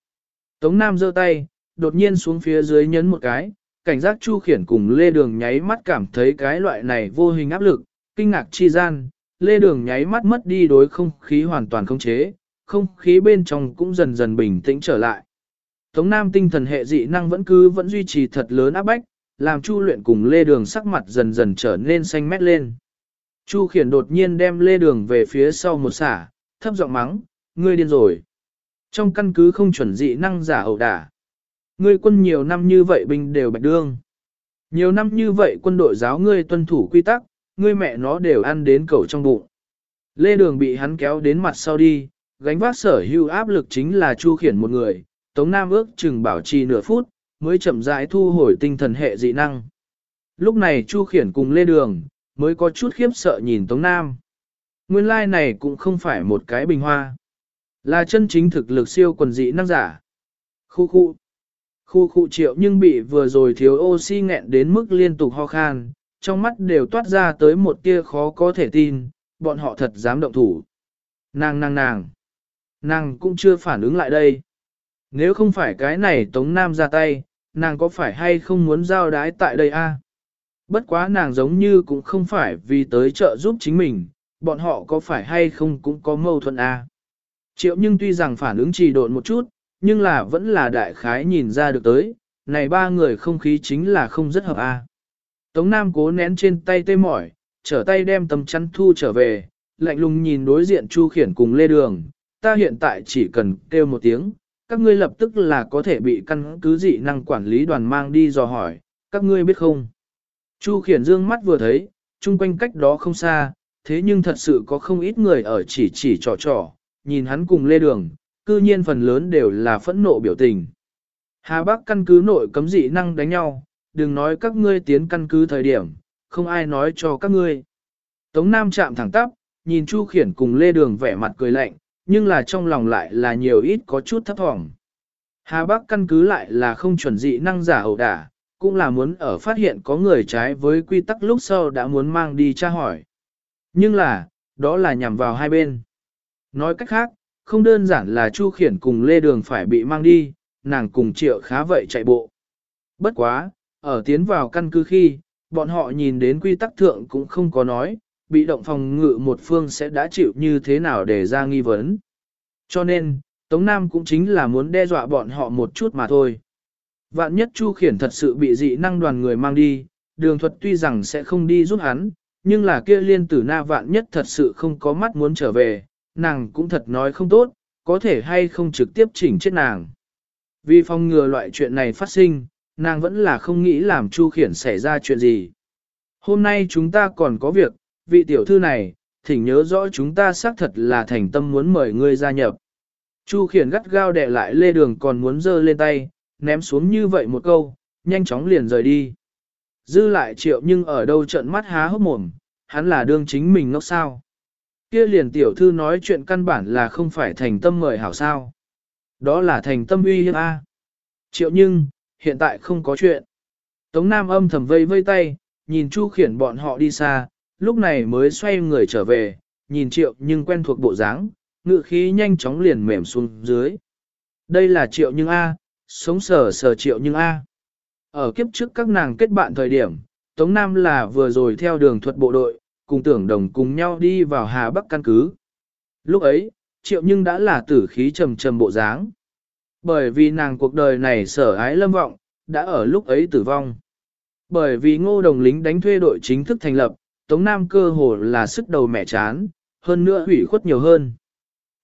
Tống Nam giơ tay, đột nhiên xuống phía dưới nhấn một cái, cảnh giác Chu Khiển cùng Lê Đường nháy mắt cảm thấy cái loại này vô hình áp lực, kinh ngạc chi gian, Lê Đường nháy mắt mất đi đối không khí hoàn toàn không chế, không khí bên trong cũng dần dần bình tĩnh trở lại. Tống Nam tinh thần hệ dị năng vẫn cứ vẫn duy trì thật lớn áp bách, làm Chu luyện cùng Lê Đường sắc mặt dần dần trở nên xanh mét lên. Chu khiển đột nhiên đem Lê Đường về phía sau một xả, thấp giọng mắng, ngươi điên rồi. Trong căn cứ không chuẩn dị năng giả ẩu đả. Ngươi quân nhiều năm như vậy binh đều bạch đương. Nhiều năm như vậy quân đội giáo ngươi tuân thủ quy tắc, ngươi mẹ nó đều ăn đến cầu trong bụng. Lê Đường bị hắn kéo đến mặt sau đi, gánh vác sở hữu áp lực chính là Chu khiển một người, Tống Nam ước chừng bảo trì nửa phút, mới chậm rãi thu hồi tinh thần hệ dị năng. Lúc này Chu Khiển cùng Lê Đường, mới có chút khiếp sợ nhìn Tống Nam. Nguyên lai này cũng không phải một cái bình hoa. Là chân chính thực lực siêu quần dị năng giả. Khu khu. Khu khu triệu nhưng bị vừa rồi thiếu oxy nghẹn đến mức liên tục ho khan, trong mắt đều toát ra tới một tia khó có thể tin, bọn họ thật dám động thủ. Nàng nàng nàng. Nàng cũng chưa phản ứng lại đây. Nếu không phải cái này Tống Nam ra tay, nàng có phải hay không muốn giao đái tại đây a? Bất quá nàng giống như cũng không phải vì tới trợ giúp chính mình, bọn họ có phải hay không cũng có mâu thuẫn à? Triệu nhưng tuy rằng phản ứng trì độn một chút, nhưng là vẫn là đại khái nhìn ra được tới, này ba người không khí chính là không rất hợp a. Tống Nam cố nén trên tay tê mỏi, trở tay đem tấm chắn thu trở về, lạnh lùng nhìn đối diện Chu Khiển cùng Lê Đường, ta hiện tại chỉ cần kêu một tiếng, các ngươi lập tức là có thể bị căn cứ dị năng quản lý đoàn mang đi dò hỏi, các ngươi biết không? Chu Khiển dương mắt vừa thấy, chung quanh cách đó không xa, thế nhưng thật sự có không ít người ở chỉ chỉ trò trò, nhìn hắn cùng Lê Đường, cư nhiên phần lớn đều là phẫn nộ biểu tình. Hà Bắc căn cứ nội cấm dị năng đánh nhau, đừng nói các ngươi tiến căn cứ thời điểm, không ai nói cho các ngươi. Tống Nam chạm thẳng tắp, nhìn Chu Khiển cùng Lê Đường vẻ mặt cười lạnh, nhưng là trong lòng lại là nhiều ít có chút thấp thỏm. Hà Bắc căn cứ lại là không chuẩn dị năng giả ẩu đả, cũng là muốn ở phát hiện có người trái với quy tắc lúc sau đã muốn mang đi tra hỏi. Nhưng là, đó là nhằm vào hai bên. Nói cách khác, không đơn giản là Chu Khiển cùng Lê Đường phải bị mang đi, nàng cùng triệu khá vậy chạy bộ. Bất quá, ở tiến vào căn cứ khi, bọn họ nhìn đến quy tắc thượng cũng không có nói, bị động phòng ngự một phương sẽ đã chịu như thế nào để ra nghi vấn. Cho nên, Tống Nam cũng chính là muốn đe dọa bọn họ một chút mà thôi. Vạn nhất Chu Khiển thật sự bị dị năng đoàn người mang đi, đường thuật tuy rằng sẽ không đi giúp hắn, nhưng là kia liên tử na vạn nhất thật sự không có mắt muốn trở về, nàng cũng thật nói không tốt, có thể hay không trực tiếp chỉnh chết nàng. Vì phòng ngừa loại chuyện này phát sinh, nàng vẫn là không nghĩ làm Chu Khiển xảy ra chuyện gì. Hôm nay chúng ta còn có việc, vị tiểu thư này, thỉnh nhớ rõ chúng ta xác thật là thành tâm muốn mời ngươi gia nhập. Chu Khiển gắt gao đè lại lê đường còn muốn giơ lên tay, ném xuống như vậy một câu, nhanh chóng liền rời đi. Dư lại triệu nhưng ở đâu trận mắt há hốc mồm, hắn là đương chính mình ngốc sao. Kia liền tiểu thư nói chuyện căn bản là không phải thành tâm mời hảo sao. Đó là thành tâm uy hiếp A. Triệu nhưng, hiện tại không có chuyện. Tống Nam âm thầm vây vây tay, nhìn Chu khiển bọn họ đi xa, lúc này mới xoay người trở về, nhìn triệu nhưng quen thuộc bộ dáng, ngự khí nhanh chóng liền mềm xuống dưới. Đây là triệu nhưng A, sống sờ sờ triệu nhưng A. Ở kiếp trước các nàng kết bạn thời điểm, Tống Nam là vừa rồi theo đường thuật bộ đội, cùng tưởng đồng cùng nhau đi vào Hà Bắc căn cứ. Lúc ấy, triệu nhưng đã là tử khí trầm trầm bộ dáng. Bởi vì nàng cuộc đời này sở ái lâm vọng, đã ở lúc ấy tử vong. Bởi vì ngô đồng lính đánh thuê đội chính thức thành lập, Tống Nam cơ hồ là sức đầu mẹ chán, hơn nữa hủy khuất nhiều hơn.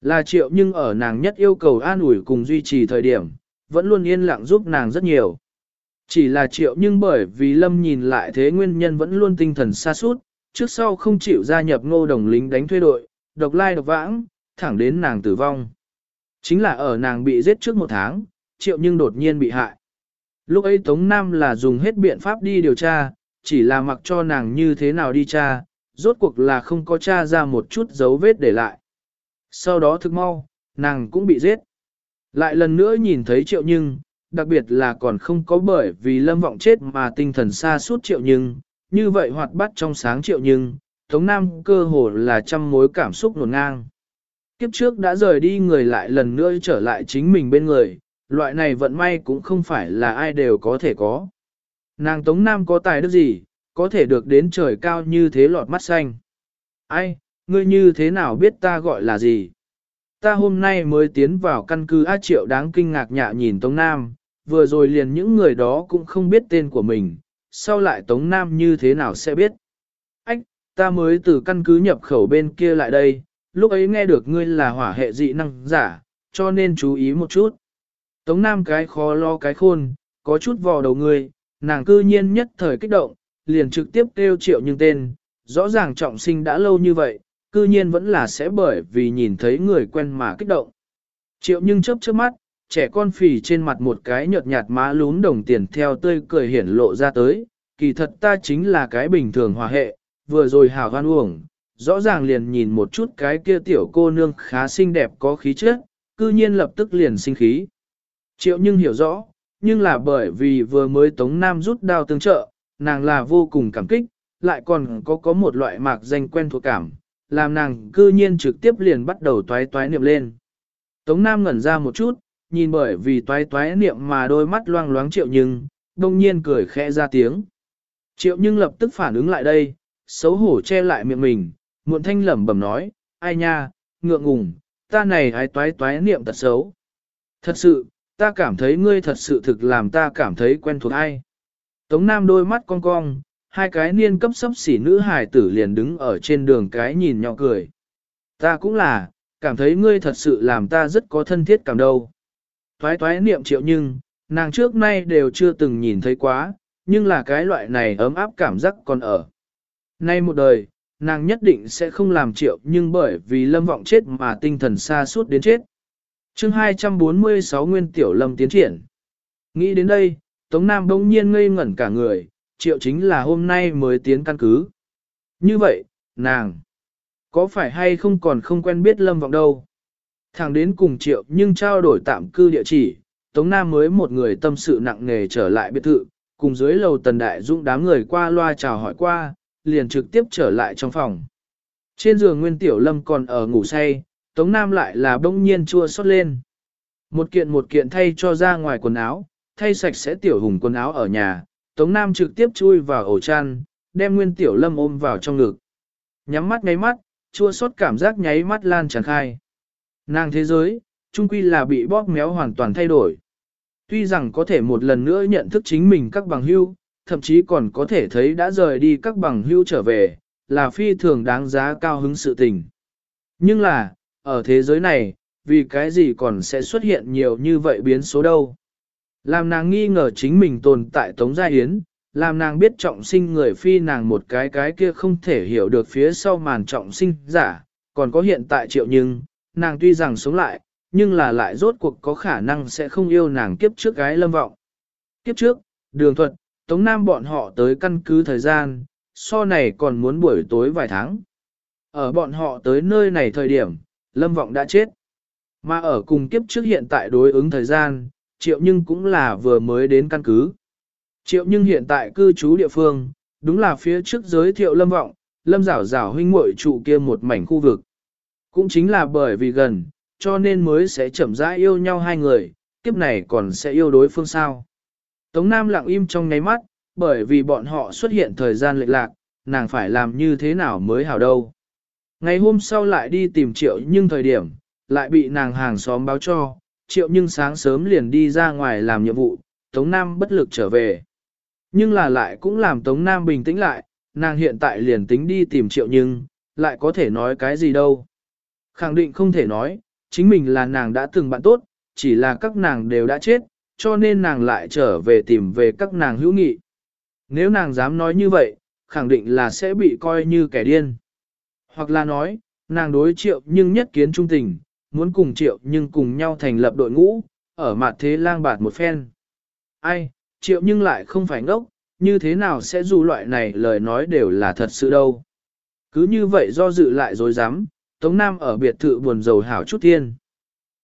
Là triệu nhưng ở nàng nhất yêu cầu an ủi cùng duy trì thời điểm, vẫn luôn yên lặng giúp nàng rất nhiều. Chỉ là triệu nhưng bởi vì lâm nhìn lại thế nguyên nhân vẫn luôn tinh thần xa suốt, trước sau không chịu gia nhập ngô đồng lính đánh thuê đội, độc lai độc vãng, thẳng đến nàng tử vong. Chính là ở nàng bị giết trước một tháng, triệu nhưng đột nhiên bị hại. Lúc ấy Tống Nam là dùng hết biện pháp đi điều tra, chỉ là mặc cho nàng như thế nào đi tra, rốt cuộc là không có tra ra một chút dấu vết để lại. Sau đó thực mau, nàng cũng bị giết. Lại lần nữa nhìn thấy triệu nhưng, đặc biệt là còn không có bởi vì lâm vọng chết mà tinh thần xa suốt triệu nhưng, như vậy hoạt bát trong sáng triệu nhưng, Tống Nam cơ hồ là trăm mối cảm xúc nổn ngang. Kiếp trước đã rời đi người lại lần nữa trở lại chính mình bên người, loại này vận may cũng không phải là ai đều có thể có. Nàng Tống Nam có tài đức gì, có thể được đến trời cao như thế lọt mắt xanh. Ai, ngươi như thế nào biết ta gọi là gì? Ta hôm nay mới tiến vào căn cứ A Triệu đáng kinh ngạc nhạ nhìn Tống Nam, vừa rồi liền những người đó cũng không biết tên của mình, sau lại Tống Nam như thế nào sẽ biết? Ách, ta mới từ căn cứ nhập khẩu bên kia lại đây, lúc ấy nghe được ngươi là hỏa hệ dị năng giả, cho nên chú ý một chút. Tống Nam cái khó lo cái khôn, có chút vò đầu ngươi, nàng cư nhiên nhất thời kích động, liền trực tiếp kêu triệu nhưng tên, rõ ràng trọng sinh đã lâu như vậy, cư nhiên vẫn là sẽ bởi vì nhìn thấy người quen mà kích động. Triệu nhưng chớp chớp mắt, trẻ con phì trên mặt một cái nhợt nhạt má lún đồng tiền theo tươi cười hiển lộ ra tới, kỳ thật ta chính là cái bình thường hòa hệ, vừa rồi hào hoan uổng, rõ ràng liền nhìn một chút cái kia tiểu cô nương khá xinh đẹp có khí chất, cư nhiên lập tức liền sinh khí. Triệu nhưng hiểu rõ, nhưng là bởi vì vừa mới Tống Nam rút đao tương trợ, nàng là vô cùng cảm kích, lại còn có có một loại mạc danh quen thuộc cảm, làm nàng cư nhiên trực tiếp liền bắt đầu toái toái niệm lên. Tống Nam ngẩn ra một chút, nhìn bởi vì toái toái niệm mà đôi mắt loang loáng triệu nhưng, đông nhiên cười khẽ ra tiếng. Triệu nhưng lập tức phản ứng lại đây, xấu hổ che lại miệng mình, muộn thanh lẩm bẩm nói, ai nha, ngượng ngùng, ta này ai toái toái niệm tật xấu. Thật sự, ta cảm thấy ngươi thật sự thực làm ta cảm thấy quen thuộc ai. Tống Nam đôi mắt cong cong, hai cái niên cấp sấp xỉ nữ hài tử liền đứng ở trên đường cái nhìn nhỏ cười. Ta cũng là, cảm thấy ngươi thật sự làm ta rất có thân thiết cảm đâu. thoái thoái niệm triệu nhưng, nàng trước nay đều chưa từng nhìn thấy quá, nhưng là cái loại này ấm áp cảm giác còn ở. Nay một đời, nàng nhất định sẽ không làm triệu nhưng bởi vì lâm vọng chết mà tinh thần xa suốt đến chết. chương 246 Nguyên Tiểu Lâm tiến triển. Nghĩ đến đây, Tống Nam đông nhiên ngây ngẩn cả người, triệu chính là hôm nay mới tiến căn cứ. Như vậy, nàng, có phải hay không còn không quen biết lâm vọng đâu. Thằng đến cùng triệu nhưng trao đổi tạm cư địa chỉ, Tống Nam mới một người tâm sự nặng nề trở lại biệt thự, cùng dưới lầu tần đại dũng đám người qua loa chào hỏi qua, liền trực tiếp trở lại trong phòng. Trên giường Nguyên Tiểu Lâm còn ở ngủ say, Tống Nam lại là bỗng nhiên chua xót lên. Một kiện một kiện thay cho ra ngoài quần áo, thay sạch sẽ Tiểu Hùng quần áo ở nhà, Tống Nam trực tiếp chui vào ổ chăn, đem Nguyên Tiểu Lâm ôm vào trong ngực. Nhắm mắt nháy mắt, chua xót cảm giác nháy mắt lan tràn khai. Nàng thế giới, trung quy là bị bóp méo hoàn toàn thay đổi. Tuy rằng có thể một lần nữa nhận thức chính mình các bằng hưu, thậm chí còn có thể thấy đã rời đi các bằng hưu trở về, là phi thường đáng giá cao hứng sự tình. Nhưng là, ở thế giới này, vì cái gì còn sẽ xuất hiện nhiều như vậy biến số đâu. Làm nàng nghi ngờ chính mình tồn tại Tống Gia Yến, làm nàng biết trọng sinh người phi nàng một cái cái kia không thể hiểu được phía sau màn trọng sinh giả, còn có hiện tại triệu nhưng, nàng tuy rằng sống lại, nhưng là lại rốt cuộc có khả năng sẽ không yêu nàng kiếp trước gái lâm vọng. Kiếp trước, đường thuật, Tống Nam bọn họ tới căn cứ thời gian, so này còn muốn buổi tối vài tháng. Ở bọn họ tới nơi này thời điểm, lâm vọng đã chết. Mà ở cùng kiếp trước hiện tại đối ứng thời gian, triệu nhưng cũng là vừa mới đến căn cứ. Triệu nhưng hiện tại cư trú địa phương, đúng là phía trước giới thiệu lâm vọng, lâm rảo rảo huynh muội trụ kia một mảnh khu vực. Cũng chính là bởi vì gần, cho nên mới sẽ chậm rãi yêu nhau hai người, kiếp này còn sẽ yêu đối phương sao. Tống Nam lặng im trong ngáy mắt, bởi vì bọn họ xuất hiện thời gian lệch lạc, nàng phải làm như thế nào mới hảo đâu. Ngày hôm sau lại đi tìm triệu nhưng thời điểm, lại bị nàng hàng xóm báo cho, triệu nhưng sáng sớm liền đi ra ngoài làm nhiệm vụ, Tống Nam bất lực trở về. Nhưng là lại cũng làm Tống Nam bình tĩnh lại, nàng hiện tại liền tính đi tìm triệu nhưng, lại có thể nói cái gì đâu. Khẳng định không thể nói, chính mình là nàng đã từng bạn tốt, chỉ là các nàng đều đã chết, cho nên nàng lại trở về tìm về các nàng hữu nghị. Nếu nàng dám nói như vậy, khẳng định là sẽ bị coi như kẻ điên. Hoặc là nói, nàng đối triệu nhưng nhất kiến trung tình, muốn cùng triệu nhưng cùng nhau thành lập đội ngũ, ở mặt thế lang bạt một phen. Ai, triệu nhưng lại không phải ngốc, như thế nào sẽ dù loại này lời nói đều là thật sự đâu. Cứ như vậy do dự lại dối dám, Tống Nam ở biệt thự buồn rầu hảo chút thiên.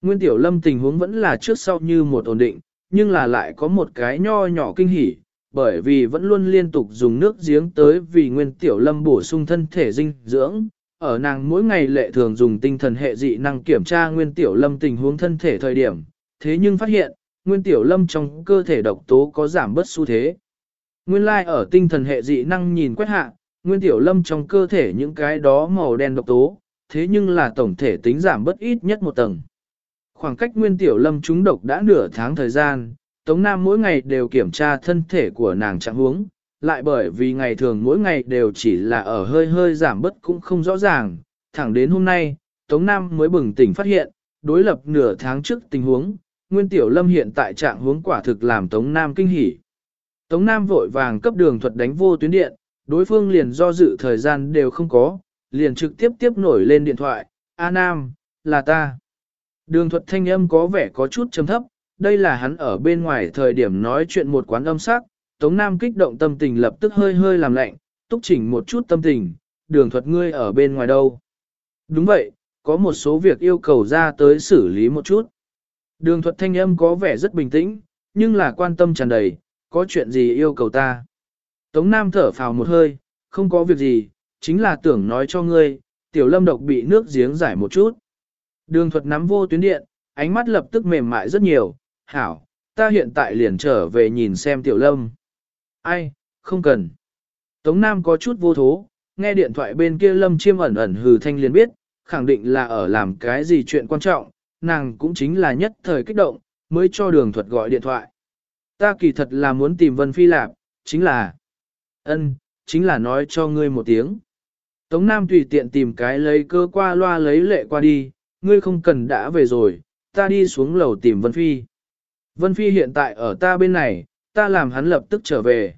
Nguyên Tiểu Lâm tình huống vẫn là trước sau như một ổn định, nhưng là lại có một cái nho nhỏ kinh hỉ, bởi vì vẫn luôn liên tục dùng nước giếng tới vì Nguyên Tiểu Lâm bổ sung thân thể dinh dưỡng. Ở nàng mỗi ngày lệ thường dùng tinh thần hệ dị năng kiểm tra Nguyên Tiểu Lâm tình huống thân thể thời điểm, thế nhưng phát hiện, Nguyên Tiểu Lâm trong cơ thể độc tố có giảm bớt xu thế. Nguyên lai like ở tinh thần hệ dị năng nhìn quét hạ, Nguyên Tiểu Lâm trong cơ thể những cái đó màu đen độc tố, thế nhưng là tổng thể tính giảm bớt ít nhất một tầng. Khoảng cách nguyên tiểu lâm trúng độc đã nửa tháng thời gian, Tống Nam mỗi ngày đều kiểm tra thân thể của nàng trạng huống, lại bởi vì ngày thường mỗi ngày đều chỉ là ở hơi hơi giảm bất cũng không rõ ràng, thẳng đến hôm nay, Tống Nam mới bừng tỉnh phát hiện, đối lập nửa tháng trước tình huống, Nguyên Tiểu Lâm hiện tại trạng huống quả thực làm Tống Nam kinh hỉ. Tống Nam vội vàng cấp đường thuật đánh vô tuyến điện, đối phương liền do dự thời gian đều không có, liền trực tiếp tiếp nổi lên điện thoại, A Nam, là ta. Đường thuật thanh âm có vẻ có chút chấm thấp, đây là hắn ở bên ngoài thời điểm nói chuyện một quán âm sắc, Tống Nam kích động tâm tình lập tức hơi hơi làm lạnh, túc chỉnh một chút tâm tình, đường thuật ngươi ở bên ngoài đâu. Đúng vậy, có một số việc yêu cầu ra tới xử lý một chút. Đường thuật thanh âm có vẻ rất bình tĩnh, nhưng là quan tâm tràn đầy, có chuyện gì yêu cầu ta. Tống Nam thở phào một hơi, không có việc gì, chính là tưởng nói cho ngươi, tiểu lâm độc bị nước giếng giải một chút. Đường thuật nắm vô tuyến điện, ánh mắt lập tức mềm mại rất nhiều, hảo, ta hiện tại liền trở về nhìn xem tiểu lâm. Ai, không cần. Tống Nam có chút vô thố, nghe điện thoại bên kia lâm chiêm ẩn ẩn hừ thanh liền biết, khẳng định là ở làm cái gì chuyện quan trọng, nàng cũng chính là nhất thời kích động, mới cho đường thuật gọi điện thoại. Ta kỳ thật là muốn tìm Vân Phi Lạp, chính là... ân chính là nói cho ngươi một tiếng. Tống Nam tùy tiện tìm cái lấy cơ qua loa lấy lệ qua đi, ngươi không cần đã về rồi, ta đi xuống lầu tìm Vân Phi. Vân Phi hiện tại ở ta bên này, ta làm hắn lập tức trở về.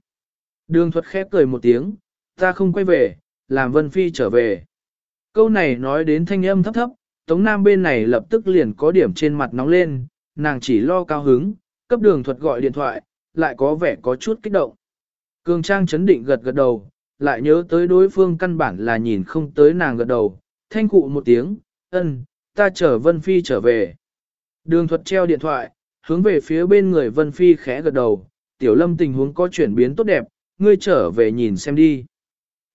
Đường thuật khép cười một tiếng, ta không quay về, làm Vân Phi trở về. Câu này nói đến thanh âm thấp thấp, Tống Nam bên này lập tức liền có điểm trên mặt nóng lên, nàng chỉ lo cao hứng, cấp đường thuật gọi điện thoại, lại có vẻ có chút kích động. Cường Trang chấn định gật gật đầu, lại nhớ tới đối phương căn bản là nhìn không tới nàng gật đầu, thanh cụ một tiếng, ân, ta chở Vân Phi trở về. Đường thuật treo điện thoại, hướng về phía bên người Vân Phi khẽ gật đầu, tiểu lâm tình huống có chuyển biến tốt đẹp, ngươi trở về nhìn xem đi.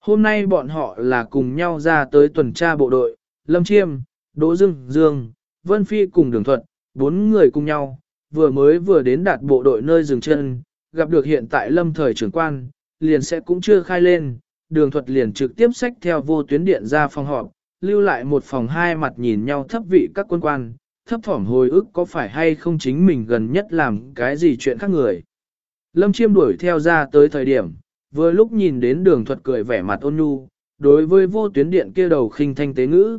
Hôm nay bọn họ là cùng nhau ra tới tuần tra bộ đội, Lâm Chiêm, Đỗ Dương, Dương, Vân Phi cùng đường Thuận, bốn người cùng nhau, vừa mới vừa đến đạt bộ đội nơi dừng chân, gặp được hiện tại lâm thời trưởng quan, liền sẽ cũng chưa khai lên, đường thuật liền trực tiếp xách theo vô tuyến điện ra phòng họp, lưu lại một phòng hai mặt nhìn nhau thấp vị các quân quan, thấp thỏm hồi ức có phải hay không chính mình gần nhất làm cái gì chuyện khác người. Lâm chiêm đuổi theo ra tới thời điểm, vừa lúc nhìn đến đường thuật cười vẻ mặt ôn nhu, đối với vô tuyến điện kia đầu khinh thanh tế ngữ.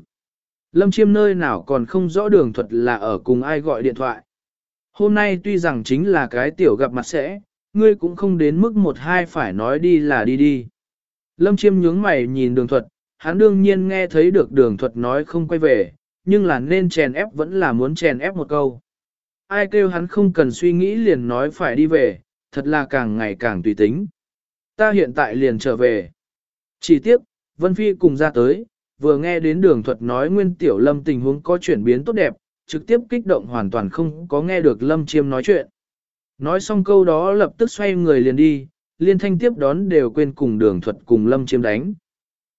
Lâm chiêm nơi nào còn không rõ đường thuật là ở cùng ai gọi điện thoại. Hôm nay tuy rằng chính là cái tiểu gặp mặt sẽ, ngươi cũng không đến mức một hai phải nói đi là đi đi. Lâm chiêm nhướng mày nhìn đường thuật, hắn đương nhiên nghe thấy được đường thuật nói không quay về, nhưng là nên chèn ép vẫn là muốn chèn ép một câu. Ai kêu hắn không cần suy nghĩ liền nói phải đi về, thật là càng ngày càng tùy tính. Ta hiện tại liền trở về. Chỉ tiếc, Vân Phi cùng ra tới, vừa nghe đến đường thuật nói nguyên tiểu lâm tình huống có chuyển biến tốt đẹp, trực tiếp kích động hoàn toàn không có nghe được lâm chiêm nói chuyện. Nói xong câu đó lập tức xoay người liền đi, liên thanh tiếp đón đều quên cùng đường thuật cùng lâm chiêm đánh.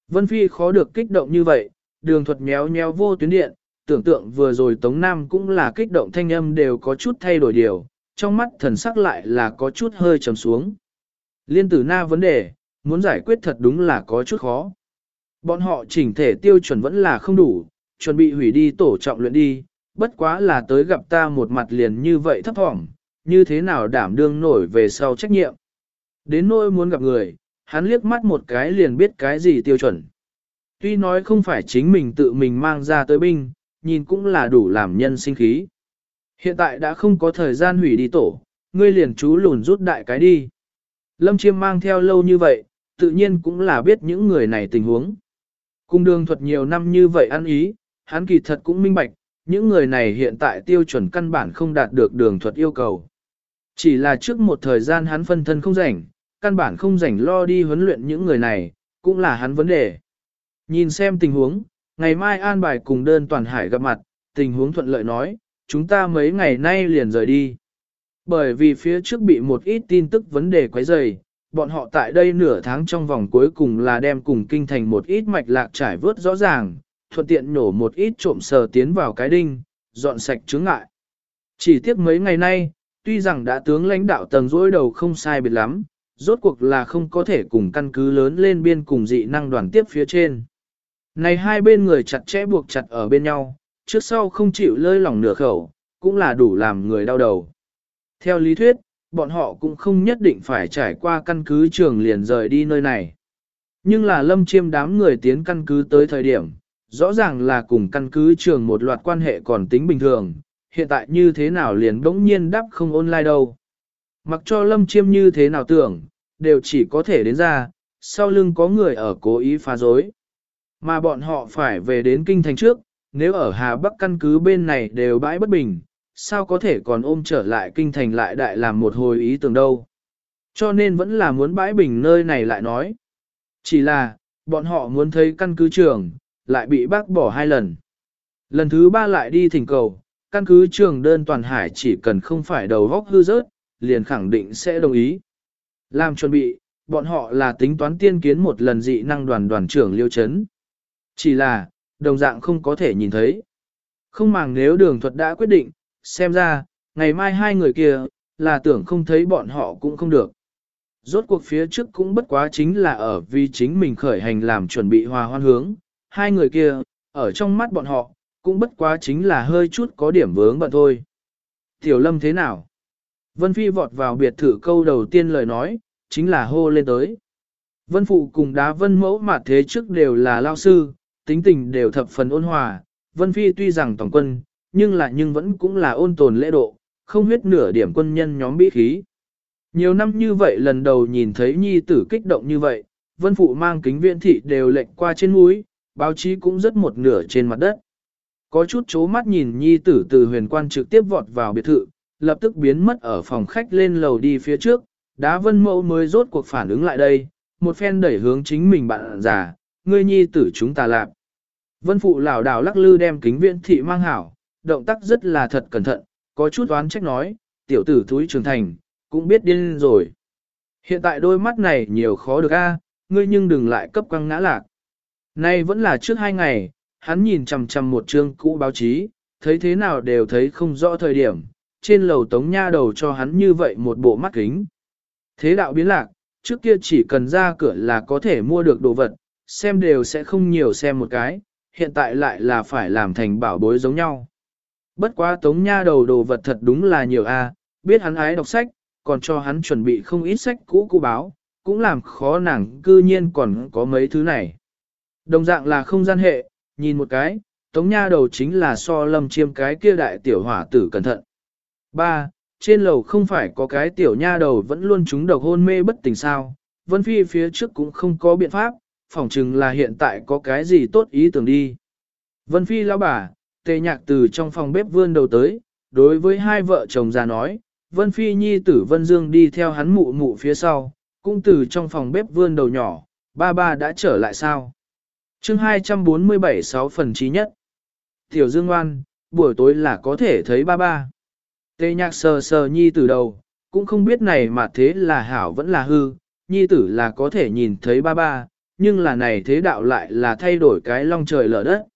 Vân Phi khó được kích động như vậy, đường thuật méo méo vô tuyến điện, tưởng tượng vừa rồi Tống Nam cũng là kích động thanh âm đều có chút thay đổi điều, trong mắt thần sắc lại là có chút hơi trầm xuống. Liên tử na vấn đề, muốn giải quyết thật đúng là có chút khó. Bọn họ chỉnh thể tiêu chuẩn vẫn là không đủ, chuẩn bị hủy đi tổ trọng luyện đi, bất quá là tới gặp ta một mặt liền như vậy thấp thỏm, như thế nào đảm đương nổi về sau trách nhiệm. Đến nỗi muốn gặp người, hắn liếc mắt một cái liền biết cái gì tiêu chuẩn. Tuy nói không phải chính mình tự mình mang ra tới binh, nhìn cũng là đủ làm nhân sinh khí. Hiện tại đã không có thời gian hủy đi tổ, ngươi liền chú lùn rút đại cái đi. Lâm Chiêm mang theo lâu như vậy, tự nhiên cũng là biết những người này tình huống. Cung đường thuật nhiều năm như vậy ăn ý, hắn kỳ thật cũng minh bạch, những người này hiện tại tiêu chuẩn căn bản không đạt được đường thuật yêu cầu. Chỉ là trước một thời gian hắn phân thân không rảnh, căn bản không rảnh lo đi huấn luyện những người này, cũng là hắn vấn đề. Nhìn xem tình huống, ngày mai an bài cùng đơn toàn hải gặp mặt, tình huống thuận lợi nói, chúng ta mấy ngày nay liền rời đi. Bởi vì phía trước bị một ít tin tức vấn đề quấy rầy, bọn họ tại đây nửa tháng trong vòng cuối cùng là đem cùng kinh thành một ít mạch lạc trải vớt rõ ràng, thuận tiện nổ một ít trộm sờ tiến vào cái đinh, dọn sạch chướng ngại. Chỉ tiếc mấy ngày nay, tuy rằng đã tướng lãnh đạo tầng rỗi đầu không sai biệt lắm, rốt cuộc là không có thể cùng căn cứ lớn lên biên cùng dị năng đoàn tiếp phía trên. Này hai bên người chặt chẽ buộc chặt ở bên nhau, trước sau không chịu lơi lỏng nửa khẩu, cũng là đủ làm người đau đầu. Theo lý thuyết, bọn họ cũng không nhất định phải trải qua căn cứ trường liền rời đi nơi này. Nhưng là lâm chiêm đám người tiến căn cứ tới thời điểm, rõ ràng là cùng căn cứ trường một loạt quan hệ còn tính bình thường, hiện tại như thế nào liền bỗng nhiên đáp không online đâu. Mặc cho lâm chiêm như thế nào tưởng, đều chỉ có thể đến ra, sau lưng có người ở cố ý phá dối. Mà bọn họ phải về đến kinh thành trước, nếu ở Hà Bắc căn cứ bên này đều bãi bất bình, sao có thể còn ôm trở lại kinh thành lại đại làm một hồi ý tưởng đâu. Cho nên vẫn là muốn bãi bình nơi này lại nói. Chỉ là, bọn họ muốn thấy căn cứ trường, lại bị bác bỏ hai lần. Lần thứ ba lại đi thỉnh cầu, căn cứ trường đơn toàn hải chỉ cần không phải đầu góc hư rớt, liền khẳng định sẽ đồng ý. Làm chuẩn bị, bọn họ là tính toán tiên kiến một lần dị năng đoàn đoàn trưởng liêu chấn. Chỉ là, đồng dạng không có thể nhìn thấy. Không màng nếu đường thuật đã quyết định, xem ra, ngày mai hai người kia, là tưởng không thấy bọn họ cũng không được. Rốt cuộc phía trước cũng bất quá chính là ở vì chính mình khởi hành làm chuẩn bị hòa hoan hướng, hai người kia, ở trong mắt bọn họ, cũng bất quá chính là hơi chút có điểm vướng bận thôi. Tiểu lâm thế nào? Vân Phi vọt vào biệt thự câu đầu tiên lời nói, chính là hô lên tới. Vân Phụ cùng đá vân mẫu mà thế trước đều là lao sư, tính tình đều thập phần ôn hòa. Vân Phi tuy rằng tổng quân, nhưng lại nhưng vẫn cũng là ôn tồn lễ độ, không huyết nửa điểm quân nhân nhóm bí khí. Nhiều năm như vậy lần đầu nhìn thấy nhi tử kích động như vậy, Vân Phụ mang kính viễn thị đều lệnh qua trên núi, báo chí cũng rất một nửa trên mặt đất. Có chút chố mắt nhìn nhi tử từ huyền quan trực tiếp vọt vào biệt thự, lập tức biến mất ở phòng khách lên lầu đi phía trước, đá vân mẫu mới rốt cuộc phản ứng lại đây, một phen đẩy hướng chính mình bạn già, ngươi nhi tử chúng ta làm. Vân phụ lảo đảo lắc lư đem kính viễn thị mang hảo, động tác rất là thật cẩn thận, có chút oán trách nói, tiểu tử thúi trưởng thành, cũng biết điên rồi. Hiện tại đôi mắt này nhiều khó được a, ngươi nhưng đừng lại cấp quăng ngã lạc. Nay vẫn là trước hai ngày, hắn nhìn chằm chằm một chương cũ báo chí, thấy thế nào đều thấy không rõ thời điểm, trên lầu tống nha đầu cho hắn như vậy một bộ mắt kính. Thế đạo biến lạc, trước kia chỉ cần ra cửa là có thể mua được đồ vật, xem đều sẽ không nhiều xem một cái, hiện tại lại là phải làm thành bảo bối giống nhau. Bất quá tống nha đầu đồ vật thật đúng là nhiều a, biết hắn ái đọc sách, còn cho hắn chuẩn bị không ít sách cũ cũ báo, cũng làm khó nàng cư nhiên còn có mấy thứ này. Đồng dạng là không gian hệ, nhìn một cái, tống nha đầu chính là so lâm chiêm cái kia đại tiểu hỏa tử cẩn thận. Ba, Trên lầu không phải có cái tiểu nha đầu vẫn luôn trúng độc hôn mê bất tỉnh sao, Vân Phi phía trước cũng không có biện pháp, phỏng chừng là hiện tại có cái gì tốt ý tưởng đi. Vân Phi lão bà, tề nhạc từ trong phòng bếp vươn đầu tới, đối với hai vợ chồng già nói, Vân Phi nhi tử Vân Dương đi theo hắn mụ mụ phía sau, cũng từ trong phòng bếp vươn đầu nhỏ, ba ba đã trở lại sao? chương 247 sáu phần trí nhất. Tiểu Dương ngoan, buổi tối là có thể thấy ba ba. Tê nhạc sờ sờ nhi tử đầu, cũng không biết này mà thế là hảo vẫn là hư, nhi tử là có thể nhìn thấy ba ba, nhưng là này thế đạo lại là thay đổi cái long trời lở đất.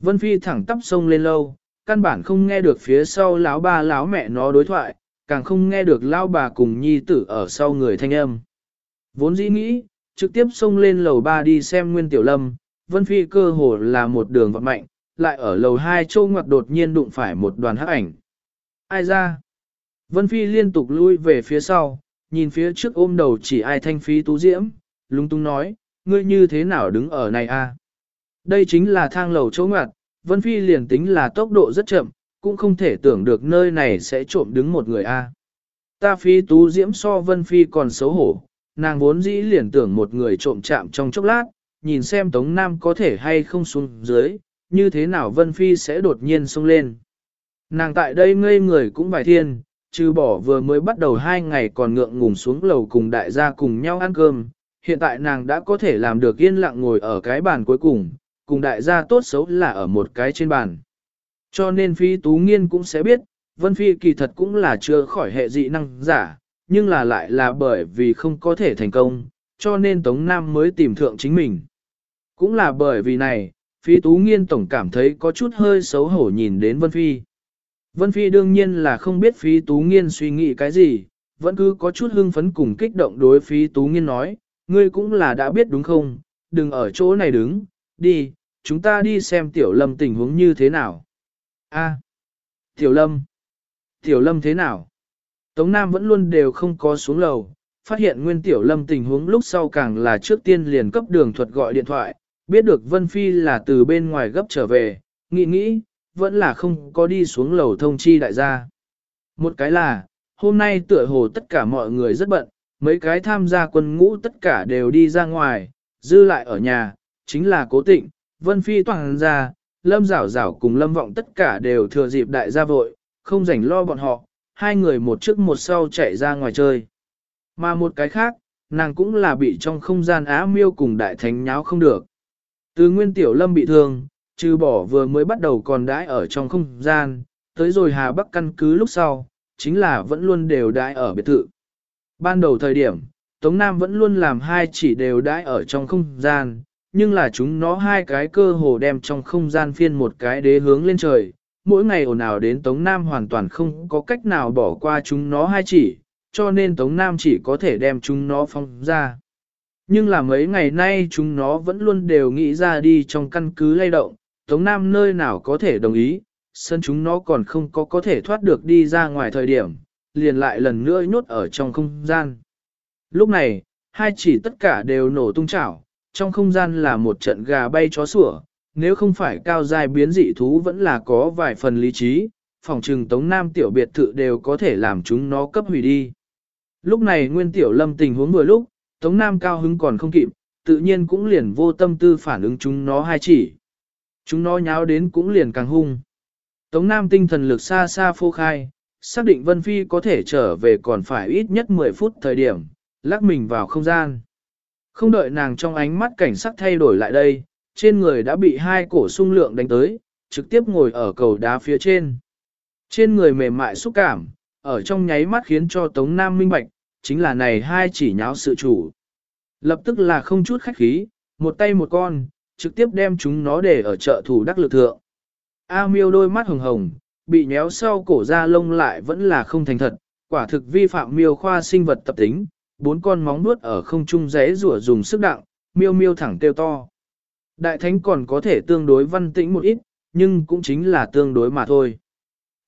Vân Phi thẳng tắp sông lên lâu, căn bản không nghe được phía sau lão ba lão mẹ nó đối thoại, càng không nghe được lão bà cùng nhi tử ở sau người thanh âm. Vốn dĩ nghĩ, trực tiếp xông lên lầu ba đi xem Nguyên Tiểu Lâm, Vân Phi cơ hồ là một đường vận mạnh, lại ở lầu hai châu ngoặc đột nhiên đụng phải một đoàn hắc ảnh. Ai ra? Vân Phi liên tục lui về phía sau, nhìn phía trước ôm đầu chỉ ai thanh phí tú diễm, lung tung nói, ngươi như thế nào đứng ở này a? Đây chính là thang lầu chỗ ngoặt, Vân Phi liền tính là tốc độ rất chậm, cũng không thể tưởng được nơi này sẽ trộm đứng một người a. Ta phi tú diễm so Vân Phi còn xấu hổ, nàng vốn dĩ liền tưởng một người trộm chạm trong chốc lát, nhìn xem Tống Nam có thể hay không xuống dưới, như thế nào Vân Phi sẽ đột nhiên xông lên. Nàng tại đây ngây người cũng bài thiên, trừ bỏ vừa mới bắt đầu hai ngày còn ngượng ngùng xuống lầu cùng đại gia cùng nhau ăn cơm, hiện tại nàng đã có thể làm được yên lặng ngồi ở cái bàn cuối cùng, cùng đại gia tốt xấu là ở một cái trên bàn. Cho nên Phi Tú Nghiên cũng sẽ biết, Vân Phi kỳ thật cũng là chưa khỏi hệ dị năng giả, nhưng là lại là bởi vì không có thể thành công, cho nên Tống Nam mới tìm thượng chính mình. Cũng là bởi vì này, Phi Tú Nghiên tổng cảm thấy có chút hơi xấu hổ nhìn đến Vân Phi. Vân Phi đương nhiên là không biết Phi Tú Nghiên suy nghĩ cái gì, vẫn cứ có chút hưng phấn cùng kích động đối Phi Tú Nghiên nói, ngươi cũng là đã biết đúng không, đừng ở chỗ này đứng, đi, chúng ta đi xem Tiểu Lâm tình huống như thế nào. A, Tiểu Lâm, Tiểu Lâm thế nào? Tống Nam vẫn luôn đều không có xuống lầu, phát hiện Nguyên Tiểu Lâm tình huống lúc sau càng là trước tiên liền cấp đường thuật gọi điện thoại, biết được Vân Phi là từ bên ngoài gấp trở về, nghĩ nghĩ, vẫn là không có đi xuống lầu thông chi đại gia. Một cái là, hôm nay tựa hồ tất cả mọi người rất bận, mấy cái tham gia quân ngũ tất cả đều đi ra ngoài, dư lại ở nhà, chính là cố tịnh, Vân Phi toàn ra, Lâm rảo rảo cùng Lâm Vọng tất cả đều thừa dịp đại gia vội, không rảnh lo bọn họ, hai người một trước một sau chạy ra ngoài chơi. Mà một cái khác, nàng cũng là bị trong không gian á miêu cùng đại thánh nháo không được. Từ nguyên tiểu lâm bị thương, trừ bỏ vừa mới bắt đầu còn đãi ở trong không gian, tới rồi Hà Bắc căn cứ lúc sau, chính là vẫn luôn đều đãi ở biệt thự. Ban đầu thời điểm, Tống Nam vẫn luôn làm hai chỉ đều đãi ở trong không gian, nhưng là chúng nó hai cái cơ hồ đem trong không gian phiên một cái đế hướng lên trời. Mỗi ngày ồn ào đến Tống Nam hoàn toàn không có cách nào bỏ qua chúng nó hai chỉ, cho nên Tống Nam chỉ có thể đem chúng nó phong ra. Nhưng là mấy ngày nay chúng nó vẫn luôn đều nghĩ ra đi trong căn cứ lay động, Tống Nam nơi nào có thể đồng ý, sân chúng nó còn không có có thể thoát được đi ra ngoài thời điểm, liền lại lần nữa nhốt ở trong không gian. Lúc này, hai chỉ tất cả đều nổ tung chảo, trong không gian là một trận gà bay chó sủa, nếu không phải cao dài biến dị thú vẫn là có vài phần lý trí, phòng trừng Tống Nam tiểu biệt thự đều có thể làm chúng nó cấp hủy đi. Lúc này Nguyên Tiểu Lâm tình huống vừa lúc, Tống Nam cao hứng còn không kịp, tự nhiên cũng liền vô tâm tư phản ứng chúng nó hai chỉ. Chúng nó nháo đến cũng liền càng hung. Tống Nam tinh thần lực xa xa phô khai, xác định Vân Phi có thể trở về còn phải ít nhất 10 phút thời điểm, lắc mình vào không gian. Không đợi nàng trong ánh mắt cảnh sắc thay đổi lại đây, trên người đã bị hai cổ sung lượng đánh tới, trực tiếp ngồi ở cầu đá phía trên. Trên người mềm mại xúc cảm, ở trong nháy mắt khiến cho Tống Nam minh bạch, chính là này hai chỉ nháo sự chủ. Lập tức là không chút khách khí, một tay một con, trực tiếp đem chúng nó để ở chợ thủ đắc lực thượng. A miêu đôi mắt hồng hồng, bị nhéo sau cổ ra lông lại vẫn là không thành thật, quả thực vi phạm miêu khoa sinh vật tập tính, bốn con móng nuốt ở không trung rẽ rủa dùng sức đặng, miêu miêu thẳng kêu to. Đại thánh còn có thể tương đối văn tĩnh một ít, nhưng cũng chính là tương đối mà thôi.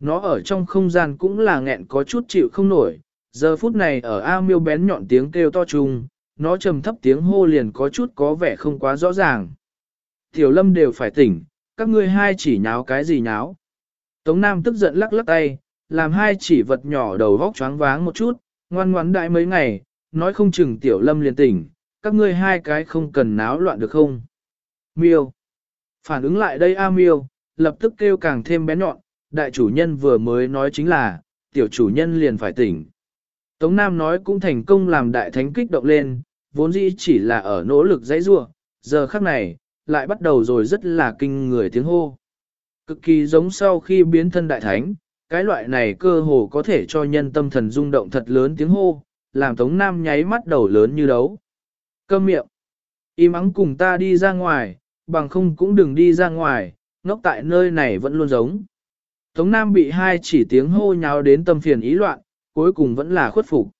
Nó ở trong không gian cũng là nghẹn có chút chịu không nổi, giờ phút này ở A miêu bén nhọn tiếng kêu to trùng, nó trầm thấp tiếng hô liền có chút có vẻ không quá rõ ràng. Tiểu lâm đều phải tỉnh, các ngươi hai chỉ nháo cái gì nháo. Tống Nam tức giận lắc lắc tay, làm hai chỉ vật nhỏ đầu vóc choáng váng một chút, ngoan ngoãn đại mấy ngày, nói không chừng tiểu lâm liền tỉnh, các ngươi hai cái không cần náo loạn được không. Miêu. Phản ứng lại đây A Miêu, lập tức kêu càng thêm bé nhọn, đại chủ nhân vừa mới nói chính là, tiểu chủ nhân liền phải tỉnh. Tống Nam nói cũng thành công làm đại thánh kích động lên, vốn dĩ chỉ là ở nỗ lực dãy rua, giờ khắc này, lại bắt đầu rồi rất là kinh người tiếng hô. Cực kỳ giống sau khi biến thân đại thánh, cái loại này cơ hồ có thể cho nhân tâm thần rung động thật lớn tiếng hô, làm Tống Nam nháy mắt đầu lớn như đấu. Câm miệng. Im ắng cùng ta đi ra ngoài, bằng không cũng đừng đi ra ngoài, ngốc tại nơi này vẫn luôn giống. Tống Nam bị hai chỉ tiếng hô nháo đến tâm phiền ý loạn, cuối cùng vẫn là khuất phục.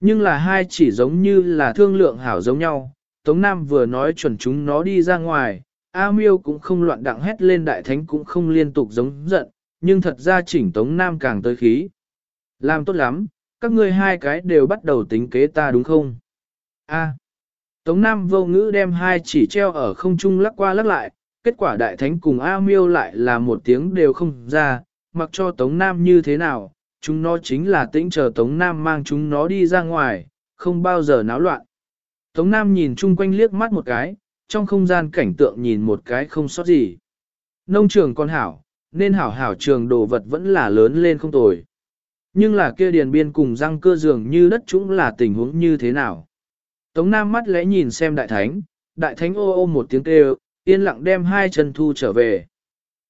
Nhưng là hai chỉ giống như là thương lượng hảo giống nhau, Tống Nam vừa nói chuẩn chúng nó đi ra ngoài, A Miêu cũng không loạn đặng hét lên đại thánh cũng không liên tục giống giận, nhưng thật ra chỉnh Tống Nam càng tới khí. Làm tốt lắm, các ngươi hai cái đều bắt đầu tính kế ta đúng không? A. Tống Nam vô ngữ đem hai chỉ treo ở không trung lắc qua lắc lại, kết quả đại thánh cùng A Miêu lại là một tiếng đều không ra, mặc cho Tống Nam như thế nào, chúng nó chính là tĩnh chờ Tống Nam mang chúng nó đi ra ngoài, không bao giờ náo loạn. Tống Nam nhìn chung quanh liếc mắt một cái, trong không gian cảnh tượng nhìn một cái không sót gì. Nông trường con hảo, nên hảo hảo trường đồ vật vẫn là lớn lên không tồi. Nhưng là kia điền biên cùng răng cơ dường như đất chúng là tình huống như thế nào. Tống Nam mắt lẽ nhìn xem đại thánh, đại thánh ô ô một tiếng kêu, yên lặng đem hai chân thu trở về.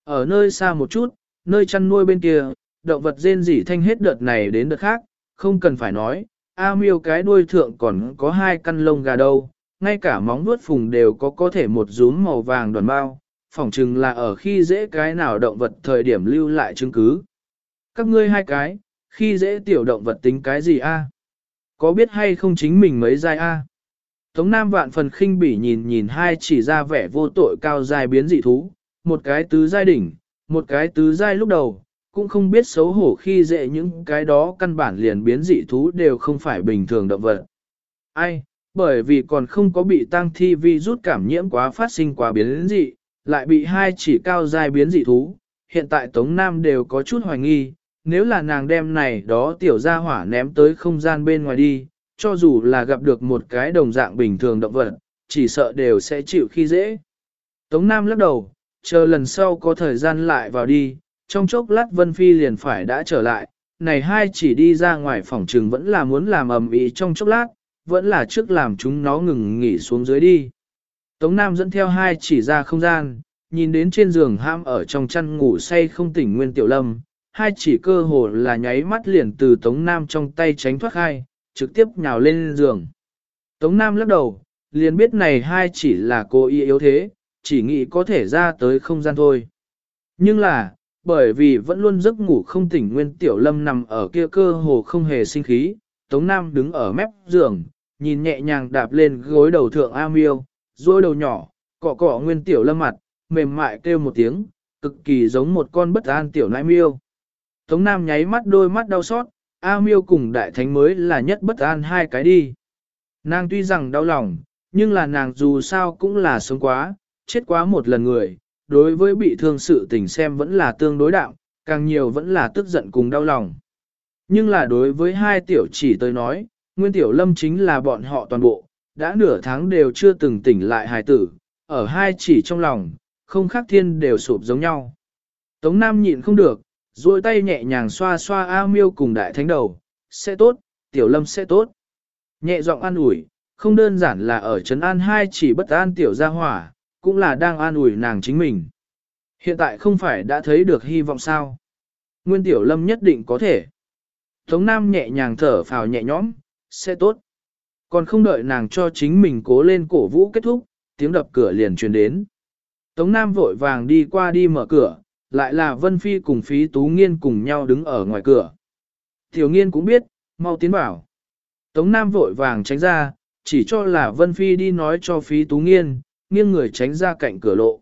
Ở nơi xa một chút, nơi chăn nuôi bên kia, động vật rên rỉ thanh hết đợt này đến đợt khác, không cần phải nói, A miêu cái đuôi thượng còn có hai căn lông gà đâu, ngay cả móng vuốt phùng đều có có thể một rúm màu vàng đoàn bao, phỏng chừng là ở khi dễ cái nào động vật thời điểm lưu lại chứng cứ. Các ngươi hai cái, khi dễ tiểu động vật tính cái gì a? Có biết hay không chính mình mấy giai a? Tống Nam vạn phần khinh bỉ nhìn nhìn hai chỉ ra vẻ vô tội cao dài biến dị thú, một cái tứ giai đỉnh, một cái tứ giai lúc đầu, cũng không biết xấu hổ khi dễ những cái đó căn bản liền biến dị thú đều không phải bình thường động vật. Ai, bởi vì còn không có bị tăng thi vi rút cảm nhiễm quá phát sinh quá biến dị, lại bị hai chỉ cao dài biến dị thú, hiện tại Tống Nam đều có chút hoài nghi, nếu là nàng đem này đó tiểu gia hỏa ném tới không gian bên ngoài đi, cho dù là gặp được một cái đồng dạng bình thường động vật, chỉ sợ đều sẽ chịu khi dễ. Tống Nam lắc đầu, chờ lần sau có thời gian lại vào đi, trong chốc lát Vân Phi liền phải đã trở lại, này hai chỉ đi ra ngoài phòng trừng vẫn là muốn làm ầm ĩ trong chốc lát, vẫn là trước làm chúng nó ngừng nghỉ xuống dưới đi. Tống Nam dẫn theo hai chỉ ra không gian, nhìn đến trên giường ham ở trong chăn ngủ say không tỉnh Nguyên Tiểu Lâm, hai chỉ cơ hồ là nháy mắt liền từ Tống Nam trong tay tránh thoát hai, trực tiếp nhào lên giường. Tống Nam lắc đầu, liền biết này hai chỉ là cô y yếu thế, chỉ nghĩ có thể ra tới không gian thôi. Nhưng là, bởi vì vẫn luôn giấc ngủ không tỉnh Nguyên Tiểu Lâm nằm ở kia cơ hồ không hề sinh khí, Tống Nam đứng ở mép giường, nhìn nhẹ nhàng đạp lên gối đầu thượng A Miêu, duỗi đầu nhỏ, cọ cọ Nguyên Tiểu Lâm mặt, mềm mại kêu một tiếng, cực kỳ giống một con bất an tiểu nãi miêu. Tống Nam nháy mắt đôi mắt đau xót, A Miêu cùng Đại Thánh mới là nhất bất an hai cái đi. Nàng tuy rằng đau lòng, nhưng là nàng dù sao cũng là sống quá, chết quá một lần người, đối với bị thương sự tình xem vẫn là tương đối đạo, càng nhiều vẫn là tức giận cùng đau lòng. Nhưng là đối với hai tiểu chỉ tới nói, Nguyên Tiểu Lâm chính là bọn họ toàn bộ, đã nửa tháng đều chưa từng tỉnh lại hài tử, ở hai chỉ trong lòng, không khác thiên đều sụp giống nhau. Tống Nam nhịn không được, duỗi tay nhẹ nhàng xoa xoa A miêu cùng đại thánh đầu, sẽ tốt, Tiểu Lâm sẽ tốt. Nhẹ giọng an ủi, không đơn giản là ở trấn an hai chỉ bất an Tiểu gia hỏa, cũng là đang an ủi nàng chính mình. Hiện tại không phải đã thấy được hy vọng sao. Nguyên Tiểu Lâm nhất định có thể. Tống Nam nhẹ nhàng thở phào nhẹ nhõm, sẽ tốt. Còn không đợi nàng cho chính mình cố lên cổ vũ kết thúc, tiếng đập cửa liền truyền đến. Tống Nam vội vàng đi qua đi mở cửa, lại là Vân Phi cùng Phí Tú Nghiên cùng nhau đứng ở ngoài cửa. Tiểu Nghiên cũng biết, mau tiến bảo. Tống Nam vội vàng tránh ra, chỉ cho là Vân Phi đi nói cho Phí Tú Nghiên, nghiêng người tránh ra cạnh cửa lộ.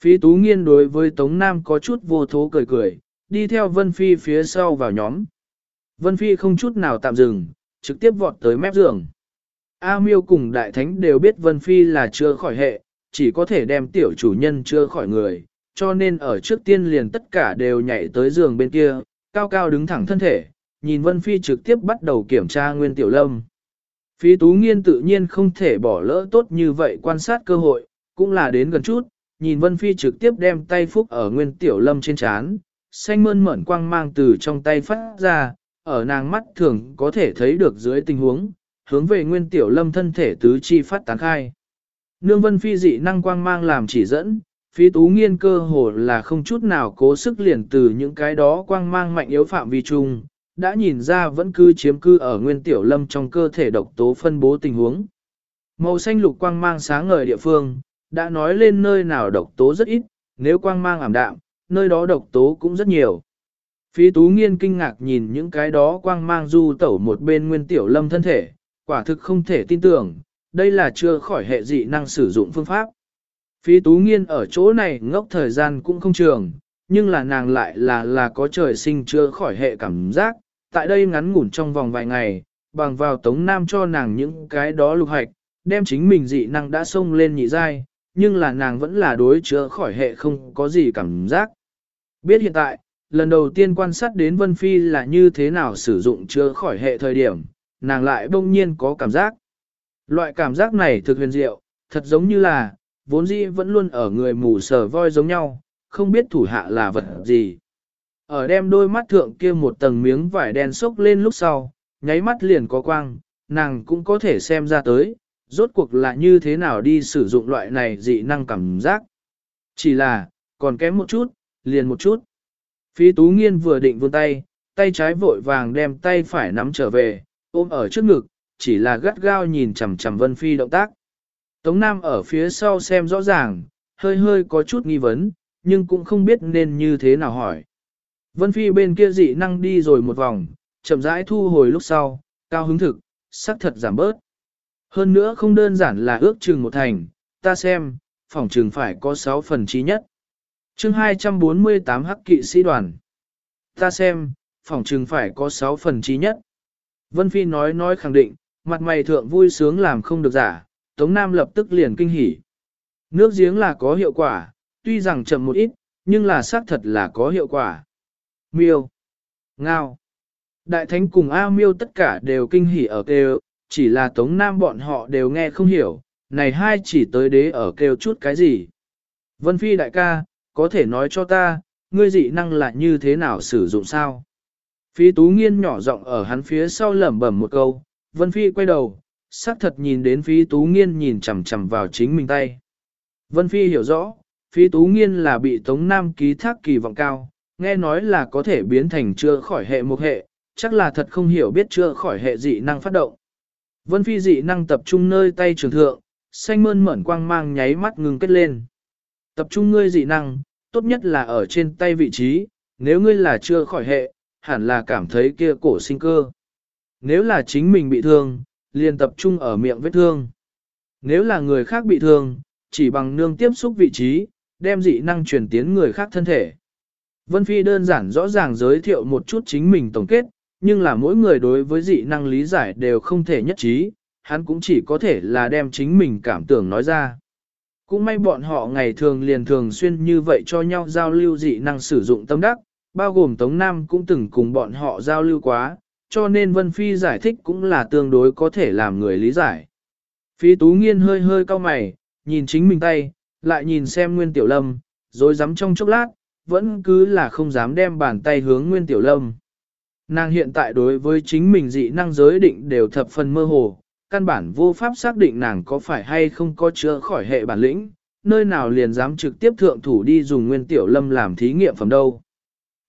Phí Tú Nghiên đối với Tống Nam có chút vô thố cười cười, đi theo Vân Phi phía sau vào nhóm. Vân Phi không chút nào tạm dừng, trực tiếp vọt tới mép giường. A Miêu cùng Đại Thánh đều biết Vân Phi là chưa khỏi hệ, chỉ có thể đem tiểu chủ nhân chưa khỏi người, cho nên ở trước tiên liền tất cả đều nhảy tới giường bên kia, cao cao đứng thẳng thân thể, nhìn Vân Phi trực tiếp bắt đầu kiểm tra nguyên tiểu lâm. Phi Tú Nghiên tự nhiên không thể bỏ lỡ tốt như vậy quan sát cơ hội, cũng là đến gần chút, nhìn Vân Phi trực tiếp đem tay phúc ở nguyên tiểu lâm trên chán, xanh mơn mởn quang mang từ trong tay phát ra, ở nàng mắt thường có thể thấy được dưới tình huống, hướng về nguyên tiểu lâm thân thể tứ chi phát tán khai. Nương vân phi dị năng quang mang làm chỉ dẫn, phi tú nghiên cơ hồ là không chút nào cố sức liền từ những cái đó quang mang mạnh yếu phạm vi chung, đã nhìn ra vẫn cứ chiếm cư ở nguyên tiểu lâm trong cơ thể độc tố phân bố tình huống. Màu xanh lục quang mang sáng ngời địa phương, đã nói lên nơi nào độc tố rất ít, nếu quang mang ảm đạm, nơi đó độc tố cũng rất nhiều. Phi Tú Nghiên kinh ngạc nhìn những cái đó quang mang du tẩu một bên nguyên tiểu lâm thân thể, quả thực không thể tin tưởng, đây là chưa khỏi hệ dị năng sử dụng phương pháp. Phi Tú Nghiên ở chỗ này ngốc thời gian cũng không trường, nhưng là nàng lại là là có trời sinh chưa khỏi hệ cảm giác, tại đây ngắn ngủn trong vòng vài ngày, bằng vào Tống Nam cho nàng những cái đó lục hạch, đem chính mình dị năng đã xông lên nhị giai, nhưng là nàng vẫn là đối chữa khỏi hệ không có gì cảm giác. Biết hiện tại, lần đầu tiên quan sát đến Vân Phi là như thế nào sử dụng chữa khỏi hệ thời điểm, nàng lại bỗng nhiên có cảm giác. Loại cảm giác này thực huyền diệu, thật giống như là, vốn dĩ vẫn luôn ở người mù sờ voi giống nhau, không biết thủ hạ là vật gì. Ở đem đôi mắt thượng kia một tầng miếng vải đen sốc lên lúc sau, nháy mắt liền có quang, nàng cũng có thể xem ra tới, rốt cuộc là như thế nào đi sử dụng loại này dị năng cảm giác. Chỉ là, còn kém một chút, liền một chút. Phi Tú Nghiên vừa định vươn tay, tay trái vội vàng đem tay phải nắm trở về, ôm ở trước ngực, chỉ là gắt gao nhìn chằm chằm Vân Phi động tác. Tống Nam ở phía sau xem rõ ràng, hơi hơi có chút nghi vấn, nhưng cũng không biết nên như thế nào hỏi. Vân Phi bên kia dị năng đi rồi một vòng, chậm rãi thu hồi lúc sau, cao hứng thực, sắc thật giảm bớt. Hơn nữa không đơn giản là ước chừng một thành, ta xem, phòng trường phải có 6 phần trí nhất chương 248 hắc kỵ sĩ đoàn. Ta xem, phòng trừng phải có 6 phần trí nhất. Vân Phi nói nói khẳng định, mặt mày thượng vui sướng làm không được giả, Tống Nam lập tức liền kinh hỉ. Nước giếng là có hiệu quả, tuy rằng chậm một ít, nhưng là xác thật là có hiệu quả. Miêu, Ngao, Đại Thánh cùng A Miêu tất cả đều kinh hỉ ở kêu, chỉ là Tống Nam bọn họ đều nghe không hiểu, này hai chỉ tới đế ở kêu chút cái gì. Vân Phi đại ca, có thể nói cho ta, ngươi dị năng là như thế nào sử dụng sao? Phi Tú Nghiên nhỏ giọng ở hắn phía sau lẩm bẩm một câu, Vân Phi quay đầu, xác thật nhìn đến Phi Tú Nghiên nhìn chằm chằm vào chính mình tay. Vân Phi hiểu rõ, Phi Tú Nghiên là bị Tống Nam ký thác kỳ vọng cao, nghe nói là có thể biến thành chưa khỏi hệ một hệ, chắc là thật không hiểu biết chưa khỏi hệ dị năng phát động. Vân Phi dị năng tập trung nơi tay trường thượng, xanh mơn mởn quang mang nháy mắt ngừng kết lên. Tập trung ngươi dị năng, tốt nhất là ở trên tay vị trí, nếu ngươi là chưa khỏi hệ, hẳn là cảm thấy kia cổ sinh cơ. Nếu là chính mình bị thương, liền tập trung ở miệng vết thương. Nếu là người khác bị thương, chỉ bằng nương tiếp xúc vị trí, đem dị năng truyền tiến người khác thân thể. Vân Phi đơn giản rõ ràng giới thiệu một chút chính mình tổng kết, nhưng là mỗi người đối với dị năng lý giải đều không thể nhất trí, hắn cũng chỉ có thể là đem chính mình cảm tưởng nói ra. Cũng may bọn họ ngày thường liền thường xuyên như vậy cho nhau giao lưu dị năng sử dụng tâm đắc, bao gồm Tống Nam cũng từng cùng bọn họ giao lưu quá, cho nên Vân Phi giải thích cũng là tương đối có thể làm người lý giải. Phi Tú Nghiên hơi hơi cau mày, nhìn chính mình tay, lại nhìn xem Nguyên Tiểu Lâm, rồi dám trong chốc lát, vẫn cứ là không dám đem bàn tay hướng Nguyên Tiểu Lâm. Nàng hiện tại đối với chính mình dị năng giới định đều thập phần mơ hồ, căn bản vô pháp xác định nàng có phải hay không có chữa khỏi hệ bản lĩnh, nơi nào liền dám trực tiếp thượng thủ đi dùng Nguyên Tiểu Lâm làm thí nghiệm phẩm đâu.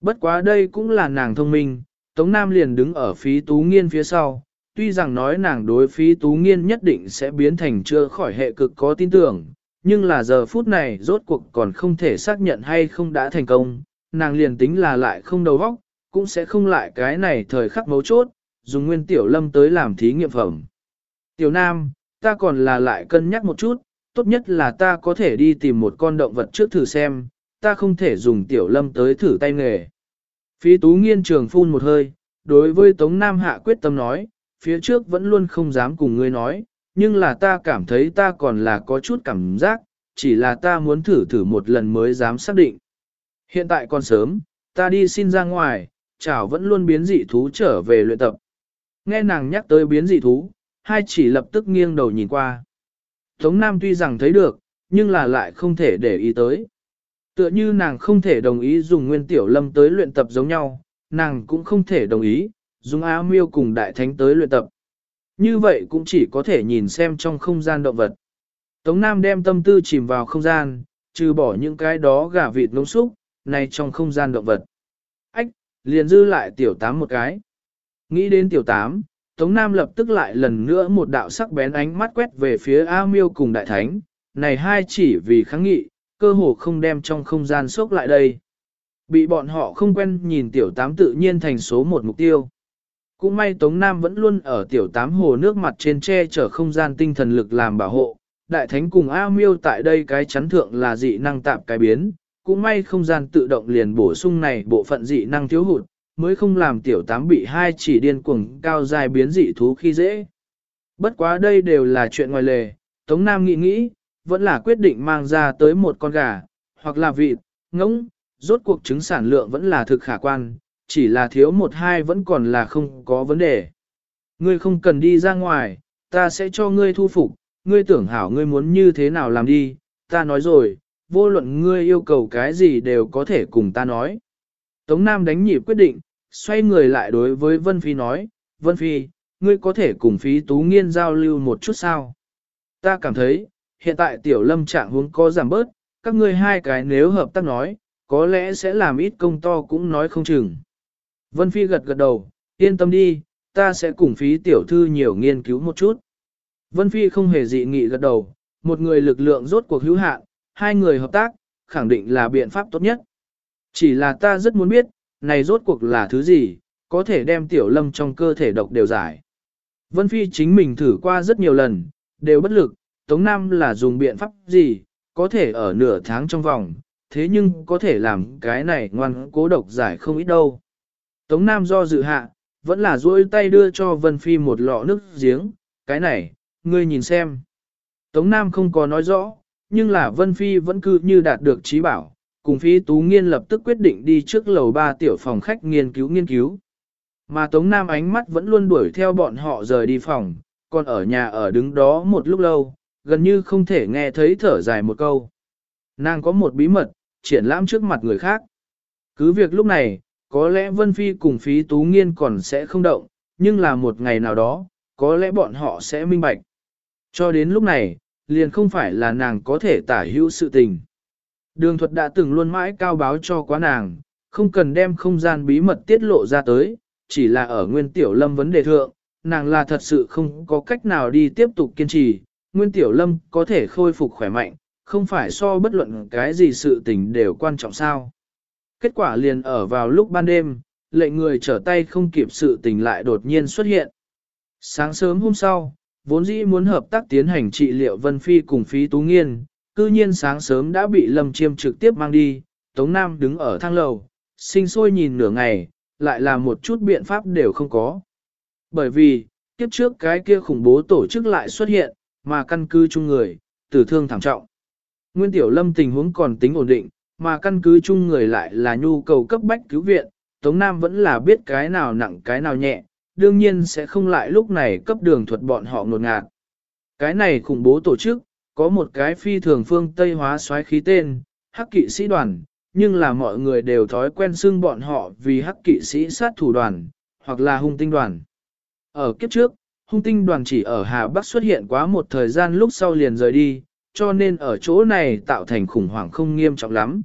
Bất quá đây cũng là nàng thông minh, Tống Nam liền đứng ở phí tú nghiên phía sau, tuy rằng nói nàng đối phí tú nghiên nhất định sẽ biến thành chữa khỏi hệ cực có tin tưởng, nhưng là giờ phút này rốt cuộc còn không thể xác nhận hay không đã thành công, nàng liền tính là lại không đầu óc, cũng sẽ không lại cái này thời khắc mấu chốt, dùng nguyên tiểu lâm tới làm thí nghiệm phẩm. Tiểu Nam, ta còn là lại cân nhắc một chút, tốt nhất là ta có thể đi tìm một con động vật trước thử xem, ta không thể dùng tiểu lâm tới thử tay nghề. Phí tú nghiên trường phun một hơi, đối với Tống Nam Hạ quyết tâm nói, phía trước vẫn luôn không dám cùng ngươi nói, nhưng là ta cảm thấy ta còn là có chút cảm giác, chỉ là ta muốn thử thử một lần mới dám xác định. Hiện tại còn sớm, ta đi xin ra ngoài, chảo vẫn luôn biến dị thú trở về luyện tập. Nghe nàng nhắc tới biến dị thú, hai chỉ lập tức nghiêng đầu nhìn qua. Tống Nam tuy rằng thấy được, nhưng là lại không thể để ý tới. Tựa như nàng không thể đồng ý dùng nguyên tiểu lâm tới luyện tập giống nhau, nàng cũng không thể đồng ý, dùng á miêu cùng đại thánh tới luyện tập. Như vậy cũng chỉ có thể nhìn xem trong không gian động vật. Tống Nam đem tâm tư chìm vào không gian, trừ bỏ những cái đó gà vịt ngỗng xúc, này trong không gian động vật. Ách, liền dư lại tiểu tám một cái. Nghĩ đến tiểu tám, Tống Nam lập tức lại lần nữa một đạo sắc bén ánh mắt quét về phía A Miêu cùng Đại Thánh, này hai chỉ vì kháng nghị, cơ hồ không đem trong không gian sốc lại đây. Bị bọn họ không quen nhìn tiểu tám tự nhiên thành số một mục tiêu. Cũng may Tống Nam vẫn luôn ở tiểu tám hồ nước mặt trên che chở không gian tinh thần lực làm bảo hộ. Đại thánh cùng A miêu tại đây cái chắn thượng là dị năng tạm cái biến. Cũng may không gian tự động liền bổ sung này bộ phận dị năng thiếu hụt, mới không làm tiểu tám bị hai chỉ điên cuồng cao dài biến dị thú khi dễ. Bất quá đây đều là chuyện ngoài lề, Tống Nam nghĩ nghĩ, vẫn là quyết định mang ra tới một con gà, hoặc là vịt, ngỗng, rốt cuộc trứng sản lượng vẫn là thực khả quan, chỉ là thiếu một hai vẫn còn là không có vấn đề. Ngươi không cần đi ra ngoài, ta sẽ cho ngươi thu phục, ngươi tưởng hảo ngươi muốn như thế nào làm đi, ta nói rồi, vô luận ngươi yêu cầu cái gì đều có thể cùng ta nói. Tống Nam đánh nhịp quyết định, xoay người lại đối với Vân Phi nói, Vân Phi, ngươi có thể cùng Phi Tú Nghiên giao lưu một chút sao? Ta cảm thấy, hiện tại tiểu lâm trạng huống có giảm bớt, các ngươi hai cái nếu hợp tác nói, có lẽ sẽ làm ít công to cũng nói không chừng. Vân Phi gật gật đầu, yên tâm đi, ta sẽ cùng phí tiểu thư nhiều nghiên cứu một chút. Vân Phi không hề dị nghị gật đầu, một người lực lượng rốt cuộc hữu hạn, hai người hợp tác, khẳng định là biện pháp tốt nhất. Chỉ là ta rất muốn biết, này rốt cuộc là thứ gì, có thể đem tiểu lâm trong cơ thể độc đều giải. Vân Phi chính mình thử qua rất nhiều lần, đều bất lực, Tống Nam là dùng biện pháp gì, có thể ở nửa tháng trong vòng, thế nhưng có thể làm cái này ngoan cố độc giải không ít đâu. Tống Nam do dự hạ, vẫn là duỗi tay đưa cho Vân Phi một lọ nước giếng, cái này, ngươi nhìn xem. Tống Nam không có nói rõ, nhưng là Vân Phi vẫn cứ như đạt được trí bảo, cùng phí Tú Nghiên lập tức quyết định đi trước lầu ba tiểu phòng khách nghiên cứu nghiên cứu. Mà Tống Nam ánh mắt vẫn luôn đuổi theo bọn họ rời đi phòng, còn ở nhà ở đứng đó một lúc lâu, gần như không thể nghe thấy thở dài một câu. Nàng có một bí mật, triển lãm trước mặt người khác. Cứ việc lúc này, có lẽ Vân Phi cùng phí tú nghiên còn sẽ không động, nhưng là một ngày nào đó, có lẽ bọn họ sẽ minh bạch. Cho đến lúc này, liền không phải là nàng có thể tả hữu sự tình. Đường thuật đã từng luôn mãi cao báo cho quá nàng, không cần đem không gian bí mật tiết lộ ra tới, chỉ là ở nguyên tiểu lâm vấn đề thượng, nàng là thật sự không có cách nào đi tiếp tục kiên trì, nguyên tiểu lâm có thể khôi phục khỏe mạnh, không phải so bất luận cái gì sự tình đều quan trọng sao. Kết quả liền ở vào lúc ban đêm, lệnh người trở tay không kịp sự tình lại đột nhiên xuất hiện. Sáng sớm hôm sau, vốn dĩ muốn hợp tác tiến hành trị liệu Vân Phi cùng Phí Tú Nghiên, cư nhiên sáng sớm đã bị Lâm Chiêm trực tiếp mang đi, Tống Nam đứng ở thang lầu, sinh sôi nhìn nửa ngày, lại là một chút biện pháp đều không có. Bởi vì, kiếp trước cái kia khủng bố tổ chức lại xuất hiện, mà căn cứ chung người, tử thương thảm trọng. Nguyên Tiểu Lâm tình huống còn tính ổn định, mà căn cứ chung người lại là nhu cầu cấp bách cứu viện, Tống Nam vẫn là biết cái nào nặng cái nào nhẹ, đương nhiên sẽ không lại lúc này cấp đường thuật bọn họ ngột ngạt. Cái này khủng bố tổ chức, có một cái phi thường phương Tây hóa xoáy khí tên, hắc kỵ sĩ đoàn, nhưng là mọi người đều thói quen xưng bọn họ vì hắc kỵ sĩ sát thủ đoàn, hoặc là hung tinh đoàn. Ở kiếp trước, hung tinh đoàn chỉ ở Hà Bắc xuất hiện quá một thời gian lúc sau liền rời đi, cho nên ở chỗ này tạo thành khủng hoảng không nghiêm trọng lắm.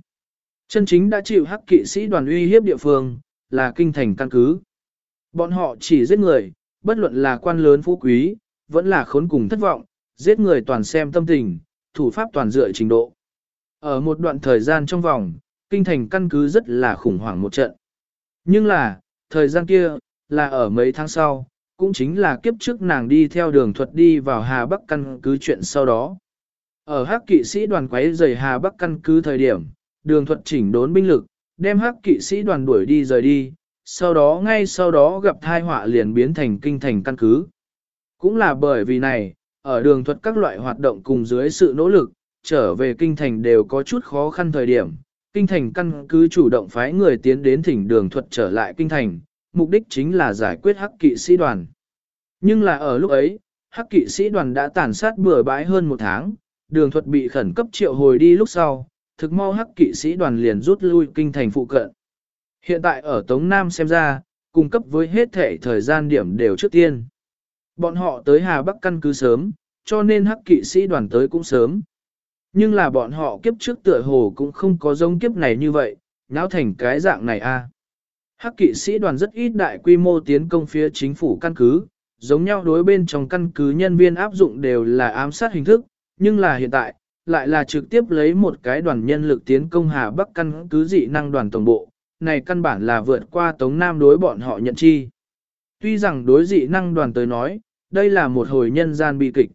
Chân chính đã chịu hắc kỵ sĩ đoàn uy hiếp địa phương, là kinh thành căn cứ. Bọn họ chỉ giết người, bất luận là quan lớn phú quý, vẫn là khốn cùng thất vọng, giết người toàn xem tâm tình, thủ pháp toàn dựa trình độ. Ở một đoạn thời gian trong vòng, kinh thành căn cứ rất là khủng hoảng một trận. Nhưng là, thời gian kia, là ở mấy tháng sau, cũng chính là kiếp trước nàng đi theo đường thuật đi vào Hà Bắc căn cứ chuyện sau đó. Ở hắc kỵ sĩ đoàn quấy rời Hà Bắc căn cứ thời điểm, đường thuật chỉnh đốn binh lực, đem hắc kỵ sĩ đoàn đuổi đi rời đi, sau đó ngay sau đó gặp thai họa liền biến thành kinh thành căn cứ. Cũng là bởi vì này, ở đường thuật các loại hoạt động cùng dưới sự nỗ lực, trở về kinh thành đều có chút khó khăn thời điểm. Kinh thành căn cứ chủ động phái người tiến đến thỉnh đường thuật trở lại kinh thành, mục đích chính là giải quyết hắc kỵ sĩ đoàn. Nhưng là ở lúc ấy, hắc kỵ sĩ đoàn đã tàn sát bừa bãi hơn một tháng, đường thuật bị khẩn cấp triệu hồi đi lúc sau, thực mau hắc kỵ sĩ đoàn liền rút lui kinh thành phụ cận. Hiện tại ở Tống Nam xem ra, cung cấp với hết thể thời gian điểm đều trước tiên. Bọn họ tới Hà Bắc căn cứ sớm, cho nên hắc kỵ sĩ đoàn tới cũng sớm. Nhưng là bọn họ kiếp trước tựa hồ cũng không có giống kiếp này như vậy, náo thành cái dạng này a. Hắc kỵ sĩ đoàn rất ít đại quy mô tiến công phía chính phủ căn cứ, giống nhau đối bên trong căn cứ nhân viên áp dụng đều là ám sát hình thức, nhưng là hiện tại, lại là trực tiếp lấy một cái đoàn nhân lực tiến công Hà Bắc căn cứ dị năng đoàn tổng bộ, này căn bản là vượt qua Tống Nam đối bọn họ nhận chi. Tuy rằng đối dị năng đoàn tới nói, đây là một hồi nhân gian bi kịch.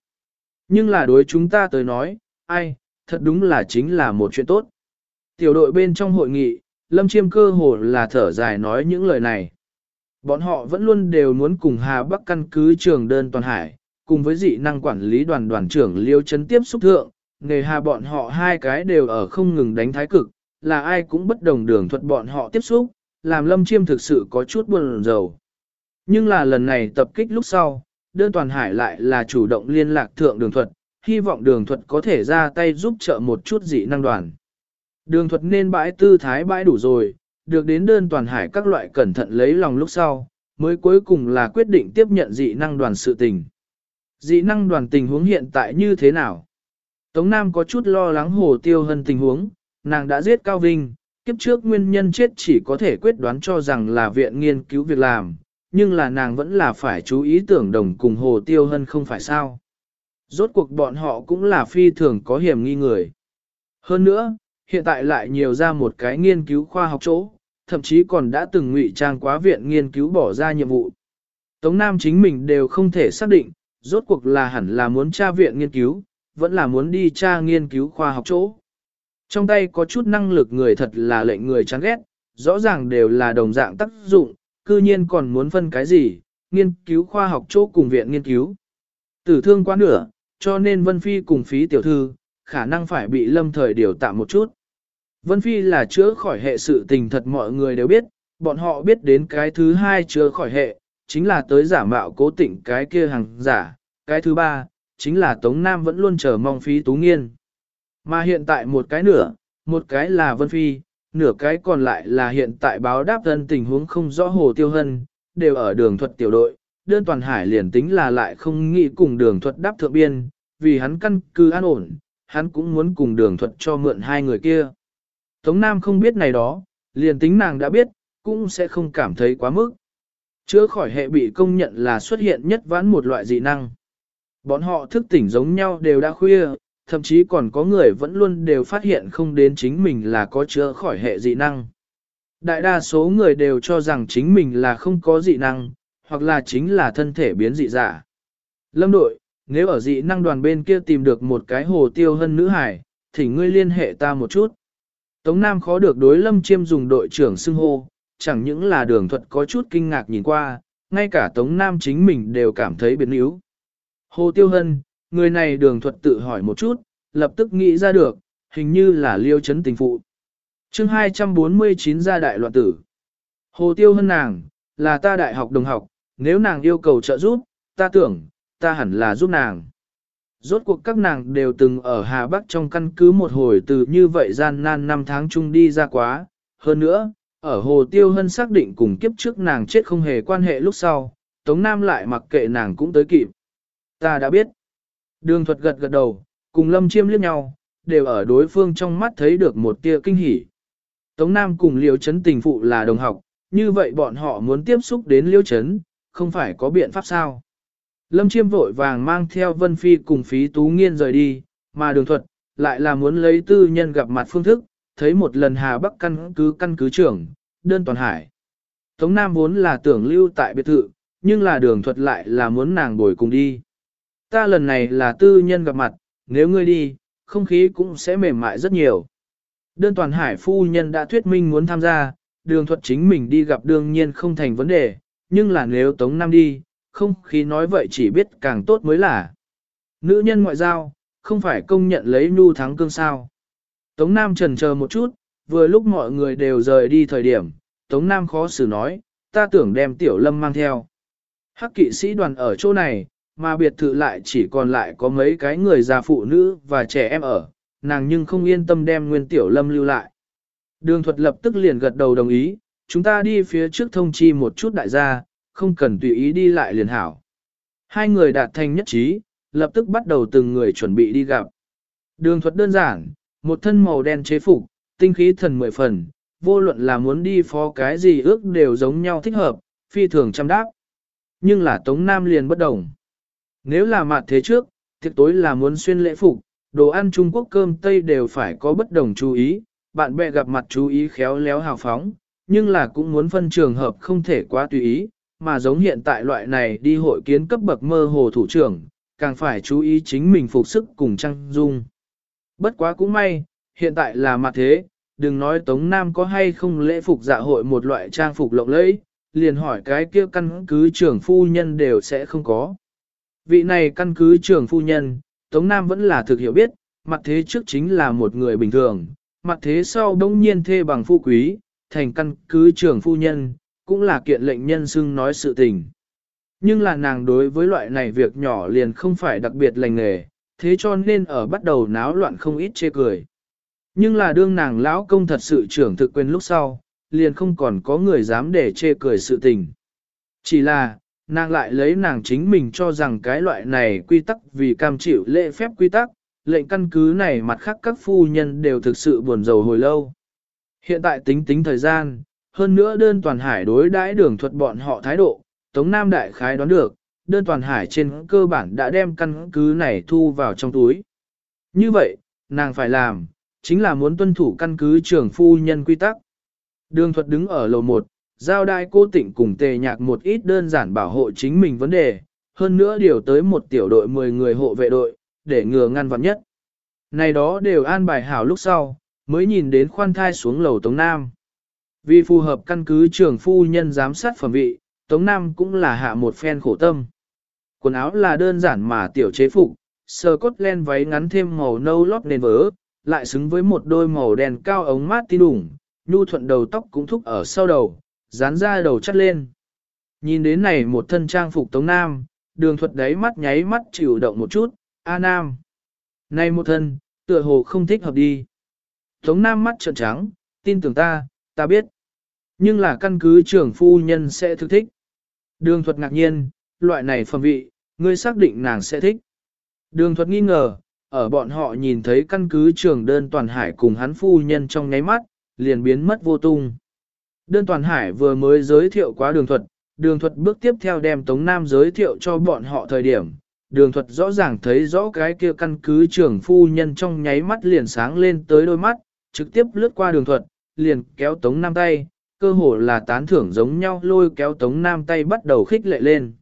Nhưng là đối chúng ta tới nói, ai, thật đúng là chính là một chuyện tốt. Tiểu đội bên trong hội nghị, Lâm Chiêm cơ hồ là thở dài nói những lời này. Bọn họ vẫn luôn đều muốn cùng Hà Bắc căn cứ trường đơn toàn hải, cùng với dị năng quản lý đoàn đoàn trưởng Liêu Trấn tiếp xúc thượng, nghề hà bọn họ hai cái đều ở không ngừng đánh thái cực, là ai cũng bất đồng đường thuật bọn họ tiếp xúc, làm Lâm Chiêm thực sự có chút buồn rầu. Nhưng là lần này tập kích lúc sau, đơn toàn hải lại là chủ động liên lạc thượng đường thuật, hy vọng đường thuật có thể ra tay giúp trợ một chút dị năng đoàn. Đường thuật nên bãi tư thái bãi đủ rồi, được đến đơn toàn hải các loại cẩn thận lấy lòng lúc sau, mới cuối cùng là quyết định tiếp nhận dị năng đoàn sự tình. Dị năng đoàn tình huống hiện tại như thế nào? Tống Nam có chút lo lắng hồ tiêu hơn tình huống, nàng đã giết Cao Vinh, kiếp trước nguyên nhân chết chỉ có thể quyết đoán cho rằng là viện nghiên cứu việc làm, nhưng là nàng vẫn là phải chú ý tưởng đồng cùng hồ tiêu hơn không phải sao. Rốt cuộc bọn họ cũng là phi thường có hiểm nghi người. Hơn nữa, hiện tại lại nhiều ra một cái nghiên cứu khoa học chỗ, thậm chí còn đã từng ngụy trang quá viện nghiên cứu bỏ ra nhiệm vụ. Tống Nam chính mình đều không thể xác định, rốt cuộc là hẳn là muốn tra viện nghiên cứu, vẫn là muốn đi tra nghiên cứu khoa học chỗ. Trong tay có chút năng lực người thật là lệnh người chán ghét, rõ ràng đều là đồng dạng tác dụng, cư nhiên còn muốn phân cái gì, nghiên cứu khoa học chỗ cùng viện nghiên cứu. Tử thương quá nửa, cho nên Vân Phi cùng phí tiểu thư, khả năng phải bị lâm thời điều tạm một chút. Vân Phi là chữa khỏi hệ sự tình thật mọi người đều biết, bọn họ biết đến cái thứ hai chữa khỏi hệ, chính là tới giả mạo cố tịnh cái kia hàng giả, cái thứ ba, chính là Tống Nam vẫn luôn chờ mong phí tú nghiên. Mà hiện tại một cái nửa, một cái là Vân Phi, nửa cái còn lại là hiện tại báo đáp thân tình huống không rõ Hồ Tiêu Hân, đều ở đường thuật tiểu đội, đơn toàn hải liền tính là lại không nghĩ cùng đường thuật đáp thượng biên, vì hắn căn cứ an ổn, hắn cũng muốn cùng đường thuật cho mượn hai người kia. Tống Nam không biết này đó, liền tính nàng đã biết, cũng sẽ không cảm thấy quá mức. Chữa khỏi hệ bị công nhận là xuất hiện nhất vãn một loại dị năng. Bọn họ thức tỉnh giống nhau đều đã khuya, thậm chí còn có người vẫn luôn đều phát hiện không đến chính mình là có chữa khỏi hệ dị năng. Đại đa số người đều cho rằng chính mình là không có dị năng, hoặc là chính là thân thể biến dị giả. Lâm đội, nếu ở dị năng đoàn bên kia tìm được một cái hồ tiêu hân nữ hải, thì ngươi liên hệ ta một chút. Tống Nam khó được đối Lâm Chiêm dùng đội trưởng xưng hô, chẳng những là đường thuật có chút kinh ngạc nhìn qua, ngay cả Tống Nam chính mình đều cảm thấy biến yếu. Hồ Tiêu Hân, người này đường thuật tự hỏi một chút, lập tức nghĩ ra được, hình như là liêu chấn tình phụ. chương 249 gia đại loạn tử. Hồ Tiêu Hân nàng, là ta đại học đồng học, nếu nàng yêu cầu trợ giúp, ta tưởng, ta hẳn là giúp nàng. Rốt cuộc các nàng đều từng ở Hà Bắc trong căn cứ một hồi từ như vậy gian nan năm tháng chung đi ra quá. Hơn nữa, ở Hồ Tiêu Hân xác định cùng kiếp trước nàng chết không hề quan hệ lúc sau, Tống Nam lại mặc kệ nàng cũng tới kịp. Ta đã biết. Đường thuật gật gật đầu, cùng Lâm Chiêm liếc nhau, đều ở đối phương trong mắt thấy được một tia kinh hỉ. Tống Nam cùng Liêu Trấn tình phụ là đồng học, như vậy bọn họ muốn tiếp xúc đến Liêu Trấn, không phải có biện pháp sao. Lâm Chiêm vội vàng mang theo Vân Phi cùng phí tú nghiên rời đi, mà đường thuật, lại là muốn lấy tư nhân gặp mặt phương thức, thấy một lần Hà Bắc căn cứ căn cứ trưởng, đơn toàn hải. Tống Nam vốn là tưởng lưu tại biệt thự, nhưng là đường thuật lại là muốn nàng bồi cùng đi. Ta lần này là tư nhân gặp mặt, nếu ngươi đi, không khí cũng sẽ mềm mại rất nhiều. Đơn toàn hải phu nhân đã thuyết minh muốn tham gia, đường thuật chính mình đi gặp đương nhiên không thành vấn đề, nhưng là nếu Tống Nam đi, không khí nói vậy chỉ biết càng tốt mới là. Nữ nhân ngoại giao, không phải công nhận lấy nu thắng cương sao. Tống Nam trần chờ một chút, vừa lúc mọi người đều rời đi thời điểm, Tống Nam khó xử nói, ta tưởng đem Tiểu Lâm mang theo. Hắc kỵ sĩ đoàn ở chỗ này, mà biệt thự lại chỉ còn lại có mấy cái người già phụ nữ và trẻ em ở, nàng nhưng không yên tâm đem Nguyên Tiểu Lâm lưu lại. Đường thuật lập tức liền gật đầu đồng ý, chúng ta đi phía trước thông chi một chút đại gia, không cần tùy ý đi lại liền hảo. Hai người đạt thành nhất trí, lập tức bắt đầu từng người chuẩn bị đi gặp. Đường thuật đơn giản, một thân màu đen chế phục, tinh khí thần mười phần, vô luận là muốn đi phó cái gì ước đều giống nhau thích hợp, phi thường chăm đáp. Nhưng là Tống Nam liền bất đồng. Nếu là mặt thế trước, thiệt tối là muốn xuyên lễ phục, đồ ăn Trung Quốc cơm Tây đều phải có bất đồng chú ý, bạn bè gặp mặt chú ý khéo léo hào phóng, nhưng là cũng muốn phân trường hợp không thể quá tùy ý, mà giống hiện tại loại này đi hội kiến cấp bậc mơ hồ thủ trưởng, càng phải chú ý chính mình phục sức cùng trang dung. Bất quá cũng may, hiện tại là mặt thế, đừng nói Tống Nam có hay không lễ phục dạ hội một loại trang phục lộng lẫy, liền hỏi cái kia căn cứ trưởng phu nhân đều sẽ không có. Vị này căn cứ trưởng phu nhân, Tống Nam vẫn là thực hiểu biết, mặt thế trước chính là một người bình thường, mặt thế sau đông nhiên thê bằng phu quý, thành căn cứ trưởng phu nhân, cũng là kiện lệnh nhân xưng nói sự tình. Nhưng là nàng đối với loại này việc nhỏ liền không phải đặc biệt lành nghề, thế cho nên ở bắt đầu náo loạn không ít chê cười. Nhưng là đương nàng lão công thật sự trưởng thực quyền lúc sau, liền không còn có người dám để chê cười sự tình. Chỉ là, nàng lại lấy nàng chính mình cho rằng cái loại này quy tắc vì cam chịu lễ phép quy tắc, lệnh căn cứ này mặt khác các phu nhân đều thực sự buồn rầu hồi lâu. Hiện tại tính tính thời gian, hơn nữa đơn toàn hải đối đãi đường thuật bọn họ thái độ, Tống Nam Đại Khái đoán được, đơn toàn hải trên cơ bản đã đem căn cứ này thu vào trong túi. Như vậy, nàng phải làm, chính là muốn tuân thủ căn cứ trưởng phu nhân quy tắc. Đường thuật đứng ở lầu 1, giao đai cô tịnh cùng tề nhạc một ít đơn giản bảo hộ chính mình vấn đề, hơn nữa điều tới một tiểu đội 10 người hộ vệ đội, để ngừa ngăn vặn nhất. Này đó đều an bài hảo lúc sau, mới nhìn đến khoan thai xuống lầu Tống Nam. Vì phù hợp căn cứ trưởng phu nhân giám sát phẩm vị, Tống Nam cũng là hạ một phen khổ tâm. Quần áo là đơn giản mà tiểu chế phục, sờ cốt len váy ngắn thêm màu nâu lót nền vỡ, lại xứng với một đôi màu đen cao ống mát tí đủng, nhu thuận đầu tóc cũng thúc ở sau đầu, dán ra đầu chắt lên. Nhìn đến này một thân trang phục Tống Nam, đường thuật đáy mắt nháy mắt chịu động một chút, A Nam. Này một thân, tựa hồ không thích hợp đi. Tống Nam mắt trợn trắng, tin tưởng ta, ta biết. Nhưng là căn cứ trưởng phu nhân sẽ thực thích. Đường thuật ngạc nhiên, loại này phẩm vị, ngươi xác định nàng sẽ thích. Đường thuật nghi ngờ, ở bọn họ nhìn thấy căn cứ trưởng đơn toàn hải cùng hắn phu nhân trong nháy mắt, liền biến mất vô tung. Đơn toàn hải vừa mới giới thiệu quá đường thuật, đường thuật bước tiếp theo đem Tống Nam giới thiệu cho bọn họ thời điểm. Đường thuật rõ ràng thấy rõ cái kia căn cứ trưởng phu nhân trong nháy mắt liền sáng lên tới đôi mắt, trực tiếp lướt qua đường thuật, liền kéo Tống Nam tay, cơ hồ là tán thưởng giống nhau lôi kéo Tống Nam tay bắt đầu khích lệ lên.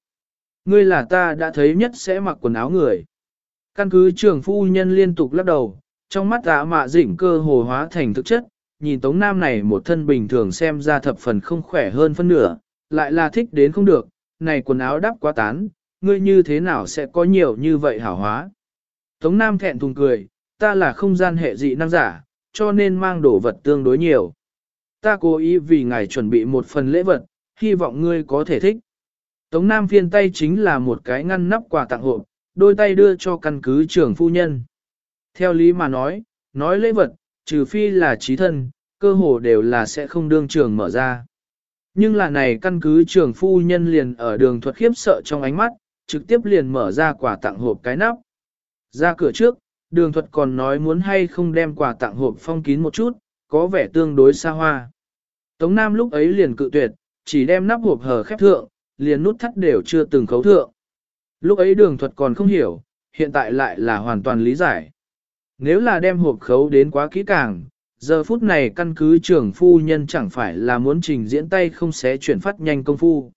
Ngươi là ta đã thấy nhất sẽ mặc quần áo người. Căn cứ trưởng phu nhân liên tục lắc đầu, trong mắt ả mạ dĩnh cơ hồ hóa thành thực chất, nhìn Tống Nam này một thân bình thường xem ra thập phần không khỏe hơn phân nửa, lại là thích đến không được, này quần áo đắp quá tán, ngươi như thế nào sẽ có nhiều như vậy hảo hóa. Tống Nam thẹn thùng cười, ta là không gian hệ dị năng giả, cho nên mang đồ vật tương đối nhiều. Ta cố ý vì ngài chuẩn bị một phần lễ vật, hy vọng ngươi có thể thích. Tống Nam phiên tay chính là một cái ngăn nắp quà tặng hộp, đôi tay đưa cho căn cứ trưởng phu nhân. Theo lý mà nói, nói lễ vật, trừ phi là trí thân, cơ hồ đều là sẽ không đương trường mở ra. Nhưng là này căn cứ trường phu nhân liền ở đường thuật khiếp sợ trong ánh mắt, trực tiếp liền mở ra quà tặng hộp cái nắp. Ra cửa trước, đường thuật còn nói muốn hay không đem quà tặng hộp phong kín một chút, có vẻ tương đối xa hoa. Tống Nam lúc ấy liền cự tuyệt, chỉ đem nắp hộp hở khép thượng, liền nút thắt đều chưa từng khấu thượng. Lúc ấy đường thuật còn không hiểu, hiện tại lại là hoàn toàn lý giải. Nếu là đem hộp khấu đến quá kỹ càng, giờ phút này căn cứ trưởng phu nhân chẳng phải là muốn trình diễn tay không xé chuyển phát nhanh công phu.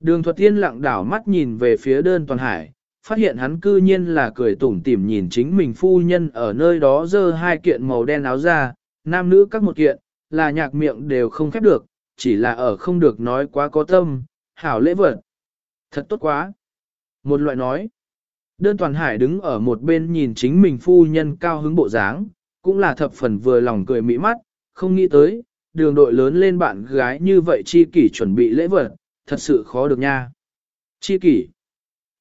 Đường thuật tiên lặng đảo mắt nhìn về phía đơn toàn hải, phát hiện hắn cư nhiên là cười tủm tỉm nhìn chính mình phu nhân ở nơi đó dơ hai kiện màu đen áo ra, nam nữ các một kiện, là nhạc miệng đều không khép được, chỉ là ở không được nói quá có tâm, hảo lễ vật. Thật tốt quá. Một loại nói, đơn toàn hải đứng ở một bên nhìn chính mình phu nhân cao hứng bộ dáng, cũng là thập phần vừa lòng cười mỹ mắt, không nghĩ tới, đường đội lớn lên bạn gái như vậy chi kỷ chuẩn bị lễ vật, thật sự khó được nha. Chi kỷ.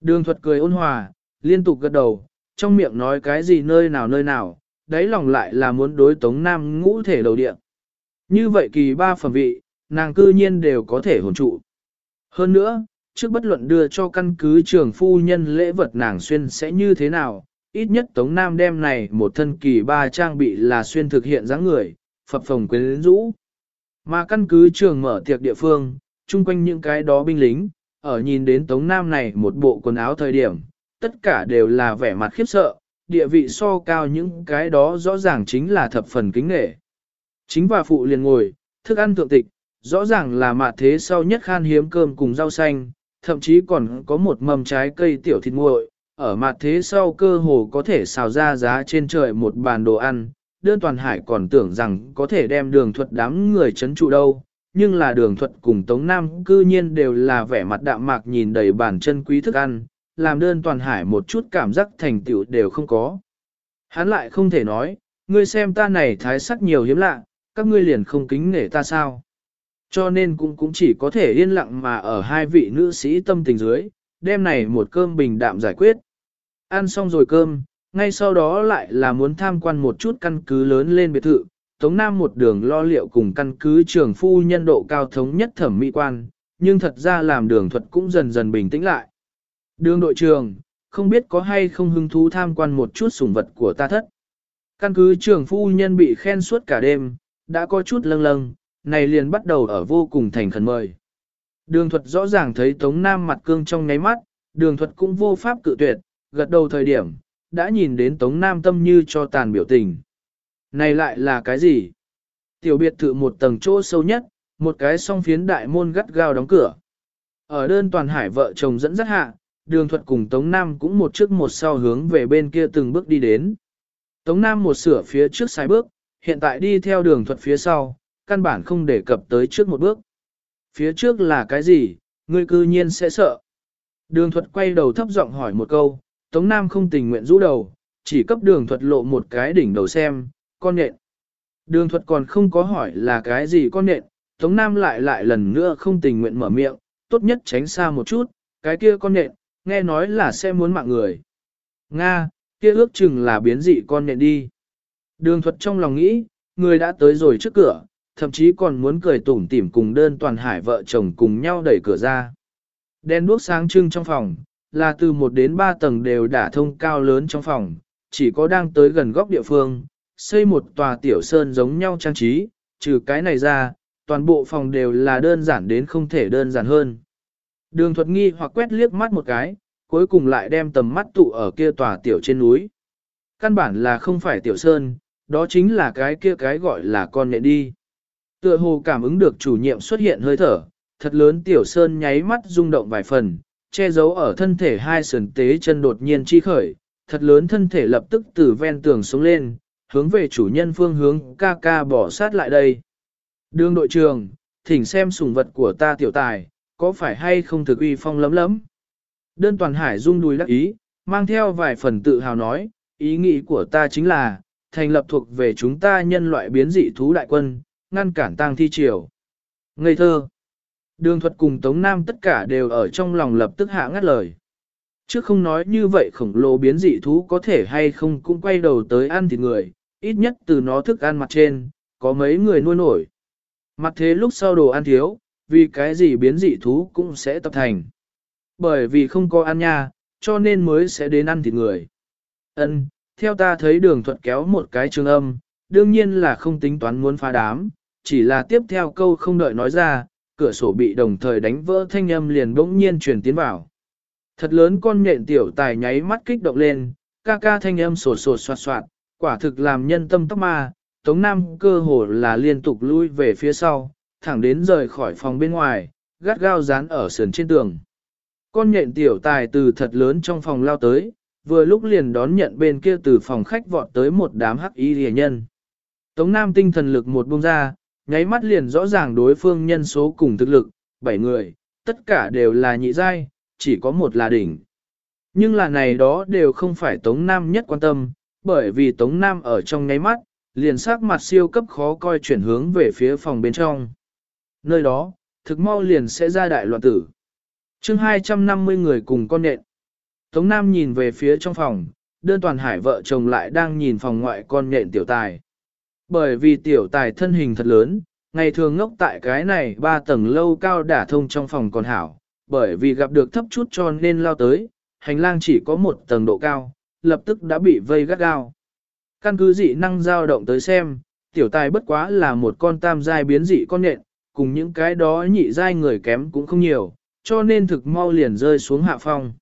Đường thuật cười ôn hòa, liên tục gật đầu, trong miệng nói cái gì nơi nào nơi nào, đáy lòng lại là muốn đối tống nam ngũ thể đầu điện Như vậy kỳ ba phẩm vị, nàng cư nhiên đều có thể hồn trụ. Hơn nữa, trước bất luận đưa cho căn cứ trường phu nhân lễ vật nàng xuyên sẽ như thế nào, ít nhất Tống Nam đem này một thân kỳ ba trang bị là xuyên thực hiện dáng người, phập phồng quyến rũ. Mà căn cứ trường mở tiệc địa phương, chung quanh những cái đó binh lính, ở nhìn đến Tống Nam này một bộ quần áo thời điểm, tất cả đều là vẻ mặt khiếp sợ, địa vị so cao những cái đó rõ ràng chính là thập phần kính nghệ. Chính và phụ liền ngồi, thức ăn thượng tịch, rõ ràng là mạ thế sau nhất khan hiếm cơm cùng rau xanh, thậm chí còn có một mầm trái cây tiểu thịt nguội, ở mặt thế sau cơ hồ có thể xào ra giá trên trời một bàn đồ ăn, đơn toàn hải còn tưởng rằng có thể đem đường thuật đám người chấn trụ đâu, nhưng là đường thuật cùng Tống Nam cư nhiên đều là vẻ mặt đạm mạc nhìn đầy bàn chân quý thức ăn, làm đơn toàn hải một chút cảm giác thành tựu đều không có. Hắn lại không thể nói, ngươi xem ta này thái sắc nhiều hiếm lạ, các ngươi liền không kính nể ta sao. Cho nên cũng cũng chỉ có thể yên lặng mà ở hai vị nữ sĩ tâm tình dưới, đêm này một cơm bình đạm giải quyết. Ăn xong rồi cơm, ngay sau đó lại là muốn tham quan một chút căn cứ lớn lên biệt thự, Tống Nam một đường lo liệu cùng căn cứ trường phu nhân độ cao thống nhất thẩm mỹ quan, nhưng thật ra làm đường thuật cũng dần dần bình tĩnh lại. Đường đội trường, không biết có hay không hứng thú tham quan một chút sủng vật của ta thất. Căn cứ trường phu nhân bị khen suốt cả đêm, đã có chút lâng lâng, này liền bắt đầu ở vô cùng thành khẩn mời. Đường thuật rõ ràng thấy Tống Nam mặt cương trong ngáy mắt, đường thuật cũng vô pháp cự tuyệt, gật đầu thời điểm, đã nhìn đến Tống Nam tâm như cho tàn biểu tình. Này lại là cái gì? Tiểu biệt thự một tầng chỗ sâu nhất, một cái song phiến đại môn gắt gao đóng cửa. Ở đơn toàn hải vợ chồng dẫn dắt hạ, đường thuật cùng Tống Nam cũng một trước một sau hướng về bên kia từng bước đi đến. Tống Nam một sửa phía trước sai bước, hiện tại đi theo đường thuật phía sau, căn bản không đề cập tới trước một bước. Phía trước là cái gì, ngươi cư nhiên sẽ sợ. Đường thuật quay đầu thấp giọng hỏi một câu, Tống Nam không tình nguyện rũ đầu, chỉ cấp đường thuật lộ một cái đỉnh đầu xem, con nện. Đường thuật còn không có hỏi là cái gì con nện, Tống Nam lại lại lần nữa không tình nguyện mở miệng, tốt nhất tránh xa một chút, cái kia con nện, nghe nói là sẽ muốn mạng người. Nga, kia ước chừng là biến dị con nện đi. Đường thuật trong lòng nghĩ, người đã tới rồi trước cửa, thậm chí còn muốn cười tủm tỉm cùng đơn toàn hải vợ chồng cùng nhau đẩy cửa ra. Đen đuốc sáng trưng trong phòng, là từ một đến ba tầng đều đã thông cao lớn trong phòng, chỉ có đang tới gần góc địa phương, xây một tòa tiểu sơn giống nhau trang trí, trừ cái này ra, toàn bộ phòng đều là đơn giản đến không thể đơn giản hơn. Đường thuật nghi hoặc quét liếc mắt một cái, cuối cùng lại đem tầm mắt tụ ở kia tòa tiểu trên núi. Căn bản là không phải tiểu sơn, đó chính là cái kia cái gọi là con nhện đi. Tựa hồ cảm ứng được chủ nhiệm xuất hiện hơi thở, thật lớn tiểu sơn nháy mắt rung động vài phần, che giấu ở thân thể hai sườn tế chân đột nhiên chi khởi, thật lớn thân thể lập tức từ ven tường xuống lên, hướng về chủ nhân phương hướng ca ca bỏ sát lại đây. Đường đội trường, thỉnh xem sùng vật của ta tiểu tài, có phải hay không thực uy phong lấm lấm. Đơn toàn hải rung đùi đắc ý, mang theo vài phần tự hào nói, ý nghĩ của ta chính là, thành lập thuộc về chúng ta nhân loại biến dị thú đại quân, ngăn cản tang thi triều. Ngây thơ. Đường thuật cùng Tống Nam tất cả đều ở trong lòng lập tức hạ ngắt lời. Chứ không nói như vậy khổng lồ biến dị thú có thể hay không cũng quay đầu tới ăn thịt người, ít nhất từ nó thức ăn mặt trên, có mấy người nuôi nổi. Mặt thế lúc sau đồ ăn thiếu, vì cái gì biến dị thú cũng sẽ tập thành. Bởi vì không có ăn nha, cho nên mới sẽ đến ăn thịt người. Ân, theo ta thấy đường thuật kéo một cái trường âm, đương nhiên là không tính toán muốn phá đám, chỉ là tiếp theo câu không đợi nói ra, cửa sổ bị đồng thời đánh vỡ thanh âm liền bỗng nhiên truyền tiến vào. Thật lớn con nhện tiểu tài nháy mắt kích động lên, ca ca thanh âm sột sột soạt soạt, quả thực làm nhân tâm tóc ma, Tống Nam cơ hồ là liên tục lui về phía sau, thẳng đến rời khỏi phòng bên ngoài, gắt gao dán ở sườn trên tường. Con nhện tiểu tài từ thật lớn trong phòng lao tới, vừa lúc liền đón nhận bên kia từ phòng khách vọt tới một đám hắc y rìa nhân. Tống Nam tinh thần lực một buông ra, nháy mắt liền rõ ràng đối phương nhân số cùng thực lực, 7 người, tất cả đều là nhị giai, chỉ có một là đỉnh. Nhưng là này đó đều không phải Tống Nam nhất quan tâm, bởi vì Tống Nam ở trong nháy mắt, liền sắc mặt siêu cấp khó coi chuyển hướng về phía phòng bên trong. Nơi đó, thực mau liền sẽ ra đại loạn tử. chương 250 người cùng con nện. Tống Nam nhìn về phía trong phòng, đơn toàn hải vợ chồng lại đang nhìn phòng ngoại con nện tiểu tài. Bởi vì tiểu tài thân hình thật lớn, ngày thường ngốc tại cái này ba tầng lâu cao đả thông trong phòng còn hảo, bởi vì gặp được thấp chút cho nên lao tới, hành lang chỉ có một tầng độ cao, lập tức đã bị vây gắt gao. Căn cứ dị năng dao động tới xem, tiểu tài bất quá là một con tam giai biến dị con nện, cùng những cái đó nhị giai người kém cũng không nhiều, cho nên thực mau liền rơi xuống hạ phong.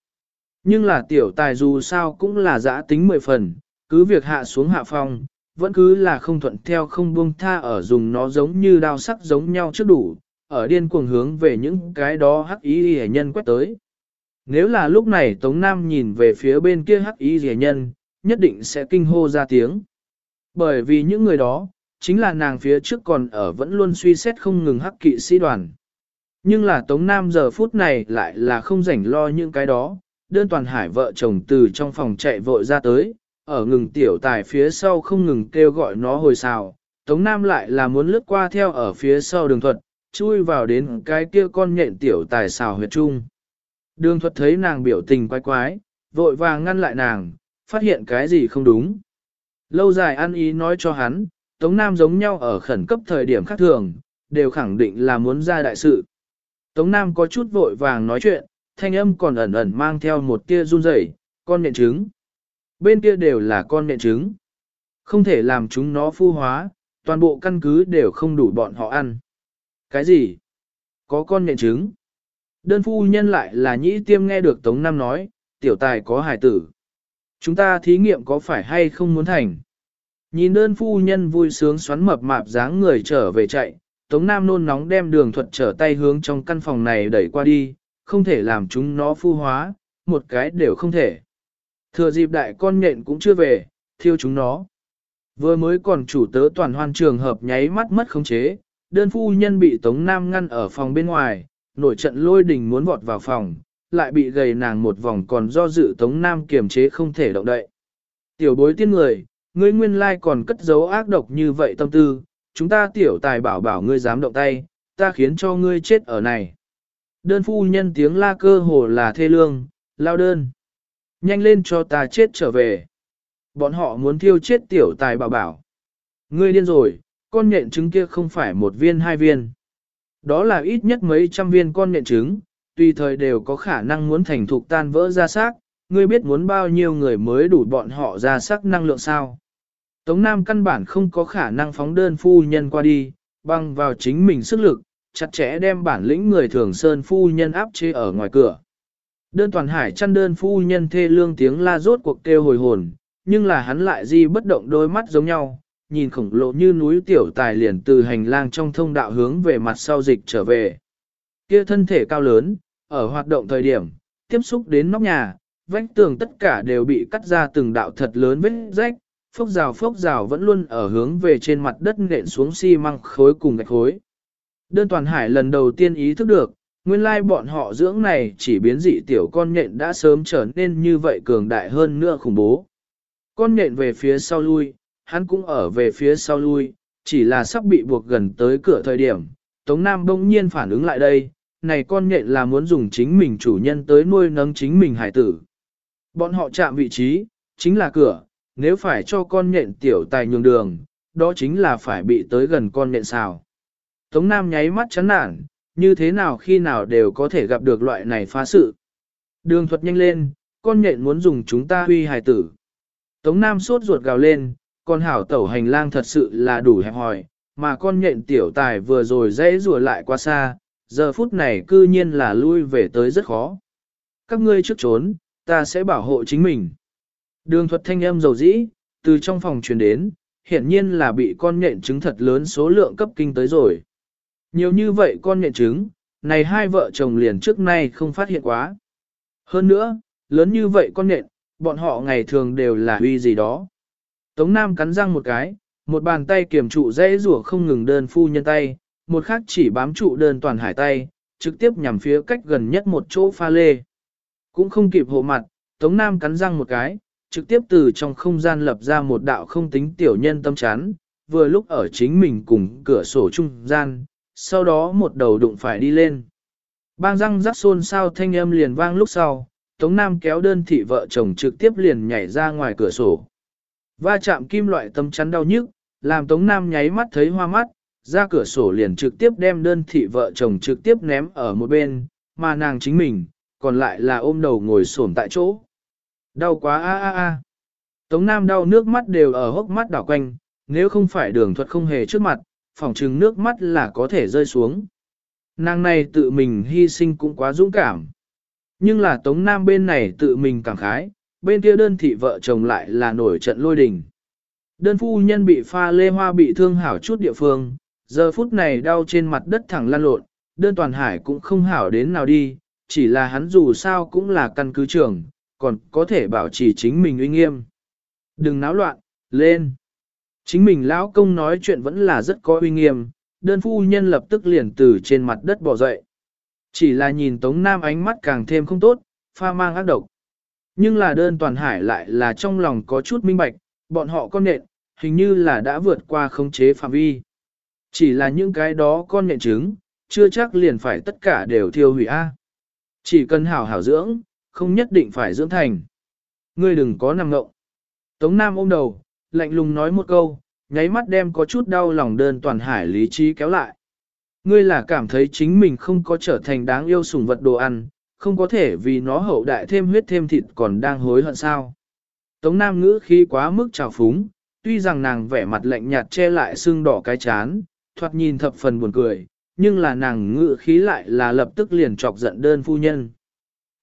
Nhưng là tiểu tài dù sao cũng là giã tính mười phần, cứ việc hạ xuống hạ phong, vẫn cứ là không thuận theo không buông tha ở dùng nó giống như đao sắc giống nhau trước đủ, ở điên cuồng hướng về những cái đó hắc ý hề nhân quét tới. Nếu là lúc này Tống Nam nhìn về phía bên kia hắc ý hề nhân, nhất định sẽ kinh hô ra tiếng. Bởi vì những người đó, chính là nàng phía trước còn ở vẫn luôn suy xét không ngừng hắc kỵ sĩ đoàn. Nhưng là Tống Nam giờ phút này lại là không rảnh lo những cái đó, đơn toàn hải vợ chồng từ trong phòng chạy vội ra tới, ở ngừng tiểu tài phía sau không ngừng kêu gọi nó hồi xào. Tống Nam lại là muốn lướt qua theo ở phía sau đường thuật, chui vào đến cái kia con nhện tiểu tài xào huyệt trung. Đường thuật thấy nàng biểu tình quái quái, vội vàng ngăn lại nàng, phát hiện cái gì không đúng. Lâu dài ăn ý nói cho hắn, Tống Nam giống nhau ở khẩn cấp thời điểm khác thường, đều khẳng định là muốn ra đại sự. Tống Nam có chút vội vàng nói chuyện, thanh âm còn ẩn ẩn mang theo một tia run rẩy, con nhện trứng. Bên kia đều là con nện trứng. Không thể làm chúng nó phu hóa, toàn bộ căn cứ đều không đủ bọn họ ăn. Cái gì? Có con nện trứng. Đơn phu nhân lại là nhĩ tiêm nghe được Tống Nam nói, tiểu tài có hài tử. Chúng ta thí nghiệm có phải hay không muốn thành? Nhìn đơn phu nhân vui sướng xoắn mập mạp dáng người trở về chạy, Tống Nam nôn nóng đem đường thuật trở tay hướng trong căn phòng này đẩy qua đi, không thể làm chúng nó phu hóa, một cái đều không thể. Thừa dịp đại con nhện cũng chưa về, thiêu chúng nó. Vừa mới còn chủ tớ toàn hoan trường hợp nháy mắt mất khống chế, đơn phu nhân bị Tống Nam ngăn ở phòng bên ngoài, nổi trận lôi đình muốn vọt vào phòng, lại bị gầy nàng một vòng còn do dự Tống Nam kiềm chế không thể động đậy. Tiểu bối tiên người, ngươi nguyên lai còn cất giấu ác độc như vậy tâm tư, chúng ta tiểu tài bảo bảo ngươi dám động tay, ta khiến cho ngươi chết ở này. Đơn phu nhân tiếng la cơ hồ là thê lương, lao đơn. Nhanh lên cho ta chết trở về. Bọn họ muốn thiêu chết tiểu tài bảo bảo. Ngươi điên rồi, con nhện trứng kia không phải một viên hai viên. Đó là ít nhất mấy trăm viên con nhện trứng, tùy thời đều có khả năng muốn thành thục tan vỡ ra xác, ngươi biết muốn bao nhiêu người mới đủ bọn họ ra sắc năng lượng sao. Tống Nam căn bản không có khả năng phóng đơn phu nhân qua đi, băng vào chính mình sức lực, chặt chẽ đem bản lĩnh người thường sơn phu nhân áp chế ở ngoài cửa. Đơn toàn hải chăn đơn phu nhân thê lương tiếng la rốt cuộc kêu hồi hồn, nhưng là hắn lại di bất động đôi mắt giống nhau, nhìn khổng lồ như núi tiểu tài liền từ hành lang trong thông đạo hướng về mặt sau dịch trở về. Kia thân thể cao lớn, ở hoạt động thời điểm, tiếp xúc đến nóc nhà, vách tường tất cả đều bị cắt ra từng đạo thật lớn vết rách, phốc rào phốc rào vẫn luôn ở hướng về trên mặt đất nện xuống xi măng khối cùng gạch khối. Đơn toàn hải lần đầu tiên ý thức được, nguyên lai bọn họ dưỡng này chỉ biến dị tiểu con nhện đã sớm trở nên như vậy cường đại hơn nữa khủng bố. Con nhện về phía sau lui, hắn cũng ở về phía sau lui, chỉ là sắp bị buộc gần tới cửa thời điểm. Tống Nam bỗng nhiên phản ứng lại đây, này con nhện là muốn dùng chính mình chủ nhân tới nuôi nấng chính mình hải tử. Bọn họ chạm vị trí, chính là cửa, nếu phải cho con nhện tiểu tài nhường đường, đó chính là phải bị tới gần con nhện xào. Tống Nam nháy mắt chán nản, như thế nào khi nào đều có thể gặp được loại này phá sự. Đường thuật nhanh lên, con nhện muốn dùng chúng ta huy hài tử. Tống Nam sốt ruột gào lên, con hảo tẩu hành lang thật sự là đủ hẹp hòi, mà con nhện tiểu tài vừa rồi dễ rùa lại qua xa, giờ phút này cư nhiên là lui về tới rất khó. Các ngươi trước trốn, ta sẽ bảo hộ chính mình. Đường thuật thanh âm dầu dĩ, từ trong phòng truyền đến, hiển nhiên là bị con nhện trứng thật lớn số lượng cấp kinh tới rồi. Nhiều như vậy con nhện trứng, này hai vợ chồng liền trước nay không phát hiện quá. Hơn nữa, lớn như vậy con nhện, bọn họ ngày thường đều là uy gì đó. Tống Nam cắn răng một cái, một bàn tay kiềm trụ dễ rủa không ngừng đơn phu nhân tay, một khác chỉ bám trụ đơn toàn hải tay, trực tiếp nhằm phía cách gần nhất một chỗ pha lê. Cũng không kịp hộ mặt, Tống Nam cắn răng một cái, trực tiếp từ trong không gian lập ra một đạo không tính tiểu nhân tâm chán, vừa lúc ở chính mình cùng cửa sổ trung gian, sau đó một đầu đụng phải đi lên. Bang răng rắc xôn sao thanh âm liền vang lúc sau, Tống Nam kéo đơn thị vợ chồng trực tiếp liền nhảy ra ngoài cửa sổ. Va chạm kim loại tâm chắn đau nhức, làm Tống Nam nháy mắt thấy hoa mắt, ra cửa sổ liền trực tiếp đem đơn thị vợ chồng trực tiếp ném ở một bên, mà nàng chính mình, còn lại là ôm đầu ngồi xổm tại chỗ. Đau quá a a a. Tống Nam đau nước mắt đều ở hốc mắt đảo quanh, nếu không phải đường thuật không hề trước mặt, phỏng trừng nước mắt là có thể rơi xuống. Nàng này tự mình hy sinh cũng quá dũng cảm. Nhưng là Tống Nam bên này tự mình cảm khái, bên kia đơn thị vợ chồng lại là nổi trận lôi đình. Đơn phu nhân bị pha lê hoa bị thương hảo chút địa phương, giờ phút này đau trên mặt đất thẳng lăn lộn, đơn toàn hải cũng không hảo đến nào đi, chỉ là hắn dù sao cũng là căn cứ trưởng, còn có thể bảo trì chính mình uy nghiêm. Đừng náo loạn, lên. Chính mình lão công nói chuyện vẫn là rất có uy nghiêm, đơn phu nhân lập tức liền từ trên mặt đất bỏ dậy. Chỉ là nhìn Tống Nam ánh mắt càng thêm không tốt, pha mang ác độc. Nhưng là đơn toàn hải lại là trong lòng có chút minh bạch, bọn họ con nện, hình như là đã vượt qua khống chế phạm vi. Chỉ là những cái đó con nện trứng, chưa chắc liền phải tất cả đều thiêu hủy A. Chỉ cần hảo hảo dưỡng, không nhất định phải dưỡng thành. Ngươi đừng có nằm ngộng. Tống Nam ôm đầu, lạnh lùng nói một câu, nháy mắt đem có chút đau lòng đơn toàn hải lý trí kéo lại. Ngươi là cảm thấy chính mình không có trở thành đáng yêu sủng vật đồ ăn, không có thể vì nó hậu đại thêm huyết thêm thịt còn đang hối hận sao. Tống Nam ngữ khi quá mức trào phúng, tuy rằng nàng vẻ mặt lạnh nhạt che lại sưng đỏ cái chán, thoạt nhìn thập phần buồn cười, nhưng là nàng ngữ khí lại là lập tức liền chọc giận đơn phu nhân.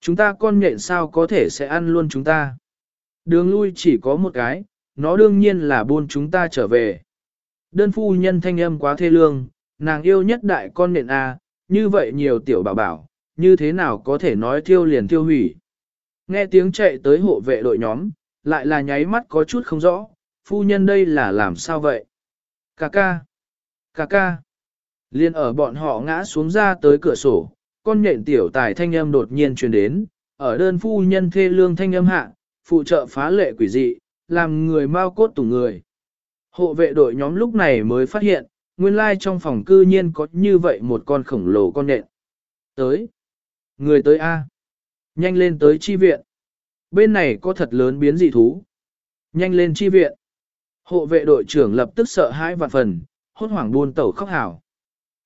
Chúng ta con nhện sao có thể sẽ ăn luôn chúng ta. Đường lui chỉ có một cái, nó đương nhiên là buôn chúng ta trở về. Đơn phu nhân thanh âm quá thê lương, nàng yêu nhất đại con nện A, như vậy nhiều tiểu bảo bảo, như thế nào có thể nói thiêu liền thiêu hủy. Nghe tiếng chạy tới hộ vệ đội nhóm, lại là nháy mắt có chút không rõ, phu nhân đây là làm sao vậy? Cà ca, cà ca, liên ở bọn họ ngã xuống ra tới cửa sổ, con nhện tiểu tài thanh âm đột nhiên truyền đến, ở đơn phu nhân thê lương thanh âm hạ, phụ trợ phá lệ quỷ dị, làm người mau cốt tủ người. Hộ vệ đội nhóm lúc này mới phát hiện, nguyên lai trong phòng cư nhiên có như vậy một con khổng lồ con nện. Tới. Người tới A. Nhanh lên tới chi viện. Bên này có thật lớn biến dị thú. Nhanh lên chi viện. Hộ vệ đội trưởng lập tức sợ hãi vạn phần, hốt hoảng buôn tẩu khóc hảo.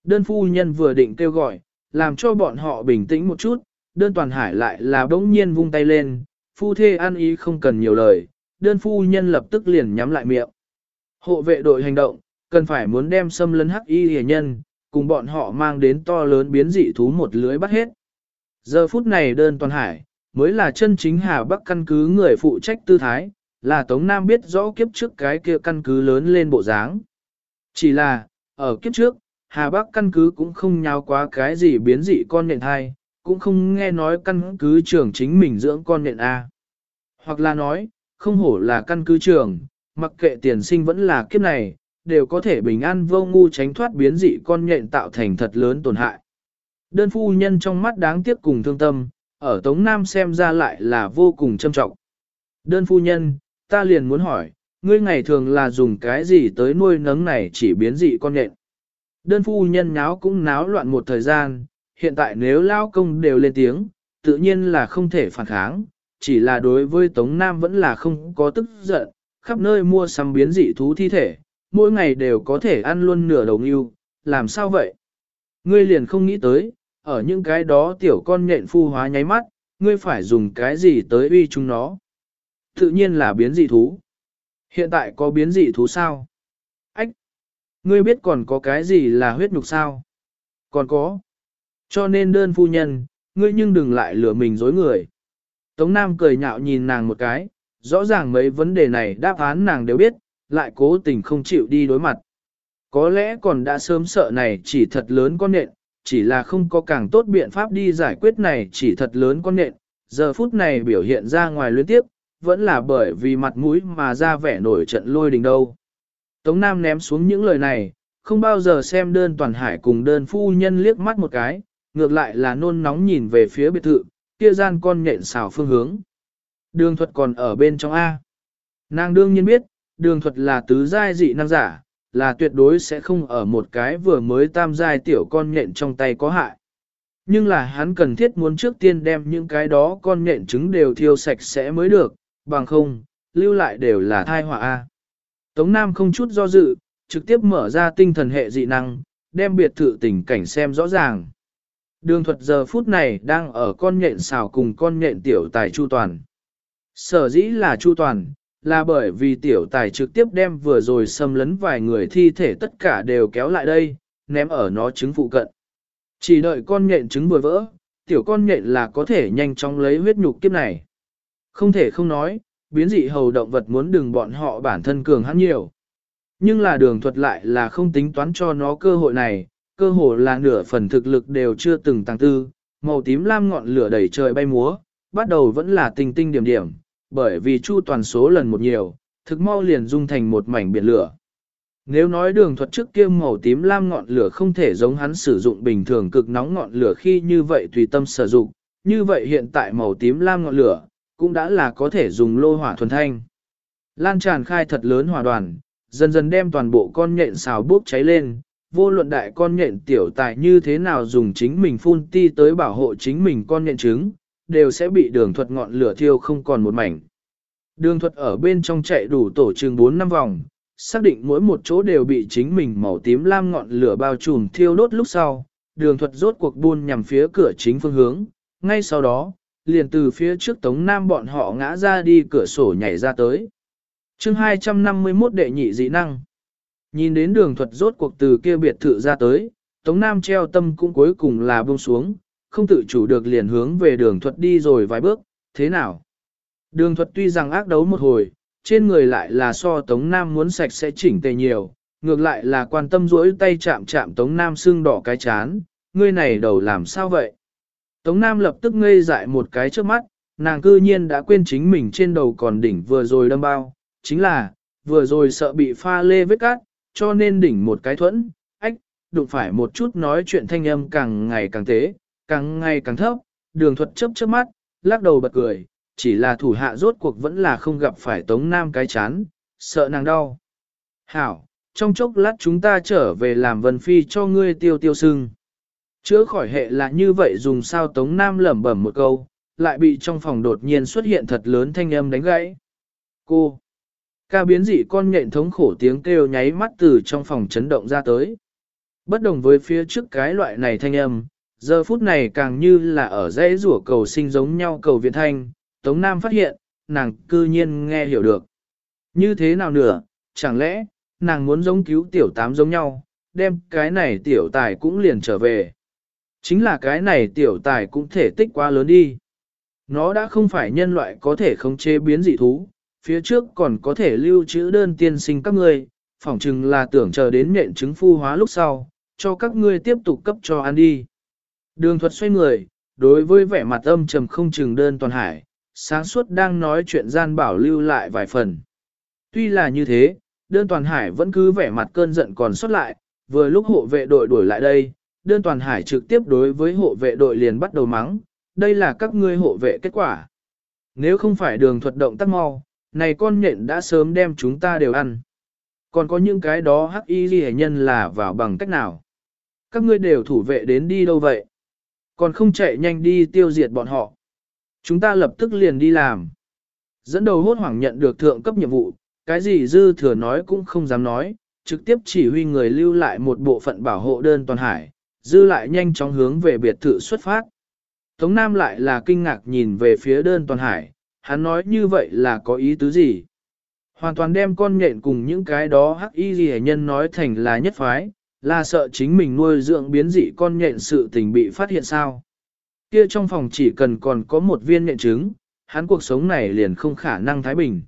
Đơn phu nhân vừa định kêu gọi, làm cho bọn họ bình tĩnh một chút, đơn toàn hải lại là bỗng nhiên vung tay lên, phu thê ăn ý không cần nhiều lời, đơn phu nhân lập tức liền nhắm lại miệng. Hộ vệ đội hành động, cần phải muốn đem xâm lấn hắc y hề nhân, cùng bọn họ mang đến to lớn biến dị thú một lưới bắt hết. Giờ phút này đơn toàn hải, mới là chân chính Hà Bắc căn cứ người phụ trách tư thái, là Tống Nam biết rõ kiếp trước cái kia căn cứ lớn lên bộ dáng. Chỉ là, ở kiếp trước, Hà Bắc căn cứ cũng không nhào quá cái gì biến dị con nện hai, cũng không nghe nói căn cứ trưởng chính mình dưỡng con nện A. Hoặc là nói, không hổ là căn cứ trường, mặc kệ tiền sinh vẫn là kiếp này, đều có thể bình an vô ngu tránh thoát biến dị con nhện tạo thành thật lớn tổn hại. Đơn phu nhân trong mắt đáng tiếc cùng thương tâm, ở Tống Nam xem ra lại là vô cùng trâm trọng. Đơn phu nhân, ta liền muốn hỏi, ngươi ngày thường là dùng cái gì tới nuôi nấng này chỉ biến dị con nhện. Đơn phu nhân nháo cũng náo loạn một thời gian, hiện tại nếu lao công đều lên tiếng, tự nhiên là không thể phản kháng, chỉ là đối với Tống Nam vẫn là không có tức giận, khắp nơi mua sắm biến dị thú thi thể, mỗi ngày đều có thể ăn luôn nửa đầu yêu. làm sao vậy? Ngươi liền không nghĩ tới, ở những cái đó tiểu con nhện phu hóa nháy mắt, ngươi phải dùng cái gì tới uy chúng nó? Tự nhiên là biến dị thú. Hiện tại có biến dị thú sao? Ách! Ngươi biết còn có cái gì là huyết nhục sao? Còn có. Cho nên đơn phu nhân, ngươi nhưng đừng lại lừa mình dối người. Tống Nam cười nhạo nhìn nàng một cái, rõ ràng mấy vấn đề này đáp án nàng đều biết, lại cố tình không chịu đi đối mặt. Có lẽ còn đã sớm sợ này chỉ thật lớn con nện, chỉ là không có càng tốt biện pháp đi giải quyết này chỉ thật lớn con nện, giờ phút này biểu hiện ra ngoài luyến tiếp, vẫn là bởi vì mặt mũi mà ra vẻ nổi trận lôi đình đâu. Tống Nam ném xuống những lời này, không bao giờ xem đơn toàn hải cùng đơn phu nhân liếc mắt một cái, ngược lại là nôn nóng nhìn về phía biệt thự, kia gian con nhện xào phương hướng. Đường thuật còn ở bên trong A. Nàng đương nhiên biết, đường thuật là tứ giai dị năng giả, là tuyệt đối sẽ không ở một cái vừa mới tam giai tiểu con nhện trong tay có hại. Nhưng là hắn cần thiết muốn trước tiên đem những cái đó con nhện trứng đều thiêu sạch sẽ mới được, bằng không, lưu lại đều là thai họa A. Tống Nam không chút do dự, trực tiếp mở ra tinh thần hệ dị năng, đem biệt thự tình cảnh xem rõ ràng. Đường thuật giờ phút này đang ở con nhện xào cùng con nhện tiểu tài chu toàn. Sở dĩ là chu toàn, là bởi vì tiểu tài trực tiếp đem vừa rồi xâm lấn vài người thi thể tất cả đều kéo lại đây, ném ở nó trứng phụ cận. Chỉ đợi con nhện trứng vừa vỡ, tiểu con nhện là có thể nhanh chóng lấy huyết nhục kiếp này. Không thể không nói, biến dị hầu động vật muốn đừng bọn họ bản thân cường hắn nhiều. Nhưng là đường thuật lại là không tính toán cho nó cơ hội này, cơ hồ là nửa phần thực lực đều chưa từng tăng tư, màu tím lam ngọn lửa đầy trời bay múa, bắt đầu vẫn là tinh tinh điểm điểm, bởi vì chu toàn số lần một nhiều, thực mau liền dung thành một mảnh biển lửa. Nếu nói đường thuật trước kia màu tím lam ngọn lửa không thể giống hắn sử dụng bình thường cực nóng ngọn lửa khi như vậy tùy tâm sử dụng, như vậy hiện tại màu tím lam ngọn lửa, cũng đã là có thể dùng lô hỏa thuần thanh. Lan tràn khai thật lớn hỏa đoàn, dần dần đem toàn bộ con nhện xào bốc cháy lên, vô luận đại con nhện tiểu tài như thế nào dùng chính mình phun ti tới bảo hộ chính mình con nhện trứng, đều sẽ bị đường thuật ngọn lửa thiêu không còn một mảnh. Đường thuật ở bên trong chạy đủ tổ trường 4 năm vòng, xác định mỗi một chỗ đều bị chính mình màu tím lam ngọn lửa bao trùm thiêu đốt lúc sau, đường thuật rốt cuộc buôn nhằm phía cửa chính phương hướng, ngay sau đó, liền từ phía trước tống nam bọn họ ngã ra đi cửa sổ nhảy ra tới. chương 251 đệ nhị dị năng. Nhìn đến đường thuật rốt cuộc từ kia biệt thự ra tới, tống nam treo tâm cũng cuối cùng là buông xuống, không tự chủ được liền hướng về đường thuật đi rồi vài bước, thế nào? Đường thuật tuy rằng ác đấu một hồi, trên người lại là so Tống Nam muốn sạch sẽ chỉnh tề nhiều, ngược lại là quan tâm rỗi tay chạm chạm Tống Nam xương đỏ cái chán, ngươi này đầu làm sao vậy? Tống Nam lập tức ngây dại một cái trước mắt, nàng cư nhiên đã quên chính mình trên đầu còn đỉnh vừa rồi đâm bao, chính là, vừa rồi sợ bị pha lê vết cát, cho nên đỉnh một cái thuẫn, ách, đụng phải một chút nói chuyện thanh âm càng ngày càng tế, càng ngày càng thấp, đường thuật chấp chớp mắt, lắc đầu bật cười, chỉ là thủ hạ rốt cuộc vẫn là không gặp phải Tống Nam cái chán, sợ nàng đau. Hảo, trong chốc lát chúng ta trở về làm vân phi cho ngươi tiêu tiêu sưng. Chữa khỏi hệ là như vậy dùng sao Tống Nam lẩm bẩm một câu, lại bị trong phòng đột nhiên xuất hiện thật lớn thanh âm đánh gãy. Cô! Ca biến dị con nhện thống khổ tiếng kêu nháy mắt từ trong phòng chấn động ra tới. Bất đồng với phía trước cái loại này thanh âm, giờ phút này càng như là ở dãy rủa cầu sinh giống nhau cầu viện thanh, Tống Nam phát hiện, nàng cư nhiên nghe hiểu được. Như thế nào nữa, chẳng lẽ, nàng muốn giống cứu tiểu tám giống nhau, đem cái này tiểu tài cũng liền trở về. Chính là cái này tiểu tài cũng thể tích quá lớn đi. Nó đã không phải nhân loại có thể không chế biến dị thú, phía trước còn có thể lưu trữ đơn tiên sinh các ngươi, phỏng chừng là tưởng chờ đến nhện chứng phu hóa lúc sau, cho các ngươi tiếp tục cấp cho ăn đi. Đường thuật xoay người, đối với vẻ mặt âm trầm không chừng đơn toàn hải, sáng suốt đang nói chuyện gian bảo lưu lại vài phần. Tuy là như thế, đơn toàn hải vẫn cứ vẻ mặt cơn giận còn xuất lại, vừa lúc hộ vệ đội đuổi lại đây, đơn toàn hải trực tiếp đối với hộ vệ đội liền bắt đầu mắng, đây là các ngươi hộ vệ kết quả. Nếu không phải đường thuật động tác mau, này con nhện đã sớm đem chúng ta đều ăn. Còn có những cái đó hắc y ghi nhân là vào bằng cách nào? Các ngươi đều thủ vệ đến đi đâu vậy? Còn không chạy nhanh đi tiêu diệt bọn họ. Chúng ta lập tức liền đi làm. Dẫn đầu hốt hoảng nhận được thượng cấp nhiệm vụ, cái gì dư thừa nói cũng không dám nói, trực tiếp chỉ huy người lưu lại một bộ phận bảo hộ đơn toàn hải, dư lại nhanh chóng hướng về biệt thự xuất phát. Tống Nam lại là kinh ngạc nhìn về phía đơn toàn hải, hắn nói như vậy là có ý tứ gì? Hoàn toàn đem con nhện cùng những cái đó hắc y gì nhân nói thành là nhất phái, là sợ chính mình nuôi dưỡng biến dị con nhện sự tình bị phát hiện sao. Kia trong phòng chỉ cần còn có một viên nhện trứng, hắn cuộc sống này liền không khả năng thái bình.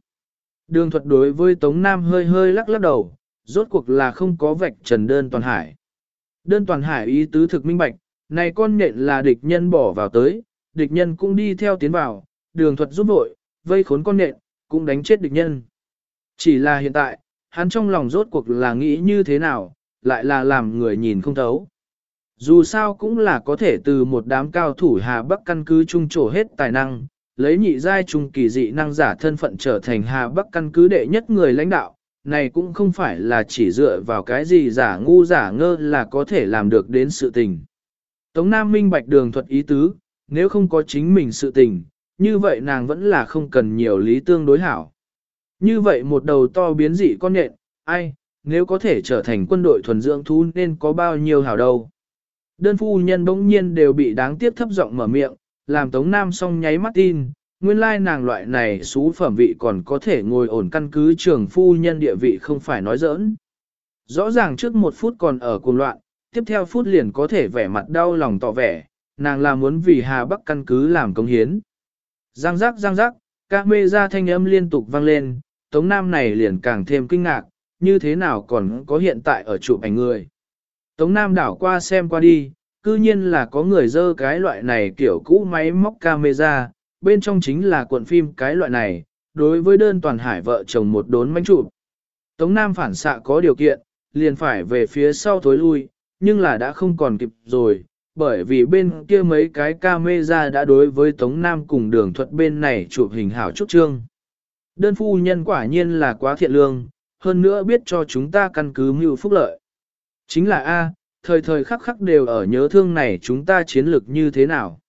Đường thuật đối với Tống Nam hơi hơi lắc lắc đầu, rốt cuộc là không có vạch trần đơn toàn hải. Đơn toàn hải ý tứ thực minh bạch, này con nhện là địch nhân bỏ vào tới, địch nhân cũng đi theo tiến vào, đường thuật giúp vội, vây khốn con nện, cũng đánh chết địch nhân. Chỉ là hiện tại, hắn trong lòng rốt cuộc là nghĩ như thế nào, lại là làm người nhìn không thấu. Dù sao cũng là có thể từ một đám cao thủ Hà Bắc căn cứ trung trổ hết tài năng, lấy nhị giai trung kỳ dị năng giả thân phận trở thành Hà Bắc căn cứ đệ nhất người lãnh đạo, này cũng không phải là chỉ dựa vào cái gì giả ngu giả ngơ là có thể làm được đến sự tình. Tống Nam minh bạch đường thuật ý tứ, nếu không có chính mình sự tình, như vậy nàng vẫn là không cần nhiều lý tương đối hảo. Như vậy một đầu to biến dị con nện ai, nếu có thể trở thành quân đội thuần dưỡng thú nên có bao nhiêu hảo đâu. Đơn phu nhân bỗng nhiên đều bị đáng tiếc thấp giọng mở miệng, làm Tống Nam song nháy mắt tin, nguyên lai nàng loại này xú phẩm vị còn có thể ngồi ổn căn cứ trưởng phu nhân địa vị không phải nói giỡn. Rõ ràng trước một phút còn ở cuồng loạn, tiếp theo phút liền có thể vẻ mặt đau lòng tỏ vẻ, nàng là muốn vì Hà Bắc căn cứ làm công hiến. Giang giác giang giác, các mê ra thanh âm liên tục vang lên, Tống Nam này liền càng thêm kinh ngạc, như thế nào còn có hiện tại ở chụp ảnh người. Tống Nam đảo qua xem qua đi, cư nhiên là có người dơ cái loại này kiểu cũ máy móc camera, bên trong chính là cuộn phim cái loại này, đối với đơn toàn hải vợ chồng một đốn mánh chụp. Tống Nam phản xạ có điều kiện, liền phải về phía sau thối lui, nhưng là đã không còn kịp rồi, bởi vì bên kia mấy cái camera đã đối với Tống Nam cùng đường thuật bên này chụp hình hảo chút trương. Đơn phu nhân quả nhiên là quá thiện lương, hơn nữa biết cho chúng ta căn cứ mưu phúc lợi. Chính là A, thời thời khắc khắc đều ở nhớ thương này chúng ta chiến lược như thế nào.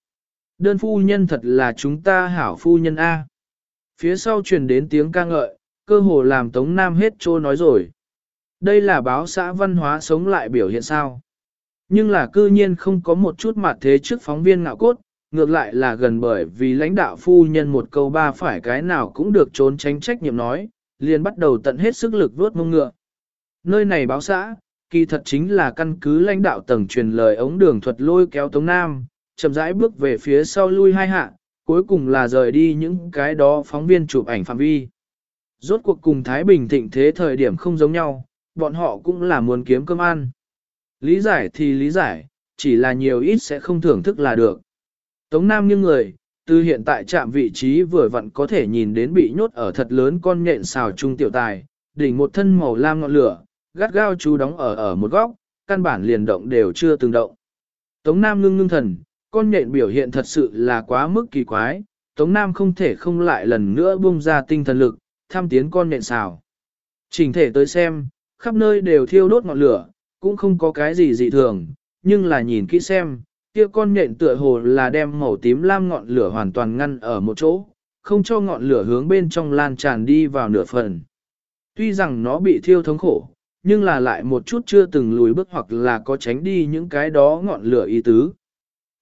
Đơn phu nhân thật là chúng ta hảo phu nhân A. Phía sau truyền đến tiếng ca ngợi, cơ hồ làm Tống Nam hết trô nói rồi. Đây là báo xã văn hóa sống lại biểu hiện sao. Nhưng là cư nhiên không có một chút mặt thế trước phóng viên ngạo cốt, ngược lại là gần bởi vì lãnh đạo phu nhân một câu ba phải cái nào cũng được trốn tránh trách nhiệm nói, liền bắt đầu tận hết sức lực vuốt mông ngựa. Nơi này báo xã, kỳ thật chính là căn cứ lãnh đạo tầng truyền lời ống đường thuật lôi kéo Tống Nam, chậm rãi bước về phía sau lui hai hạ, cuối cùng là rời đi những cái đó phóng viên chụp ảnh phạm vi. Rốt cuộc cùng Thái Bình thịnh thế thời điểm không giống nhau, bọn họ cũng là muốn kiếm cơm ăn. Lý giải thì lý giải, chỉ là nhiều ít sẽ không thưởng thức là được. Tống Nam nghiêng người, từ hiện tại chạm vị trí vừa vặn có thể nhìn đến bị nhốt ở thật lớn con nhện xào trung tiểu tài, đỉnh một thân màu lam ngọn lửa, gắt gao chú đóng ở ở một góc, căn bản liền động đều chưa từng động. Tống Nam ngưng ngưng thần, con nhện biểu hiện thật sự là quá mức kỳ quái, Tống Nam không thể không lại lần nữa buông ra tinh thần lực, tham tiến con nhện xào. Trình thể tới xem, khắp nơi đều thiêu đốt ngọn lửa, cũng không có cái gì dị thường, nhưng là nhìn kỹ xem, kia con nhện tựa hồ là đem màu tím lam ngọn lửa hoàn toàn ngăn ở một chỗ, không cho ngọn lửa hướng bên trong lan tràn đi vào nửa phần. Tuy rằng nó bị thiêu thống khổ, nhưng là lại một chút chưa từng lùi bước hoặc là có tránh đi những cái đó ngọn lửa ý tứ.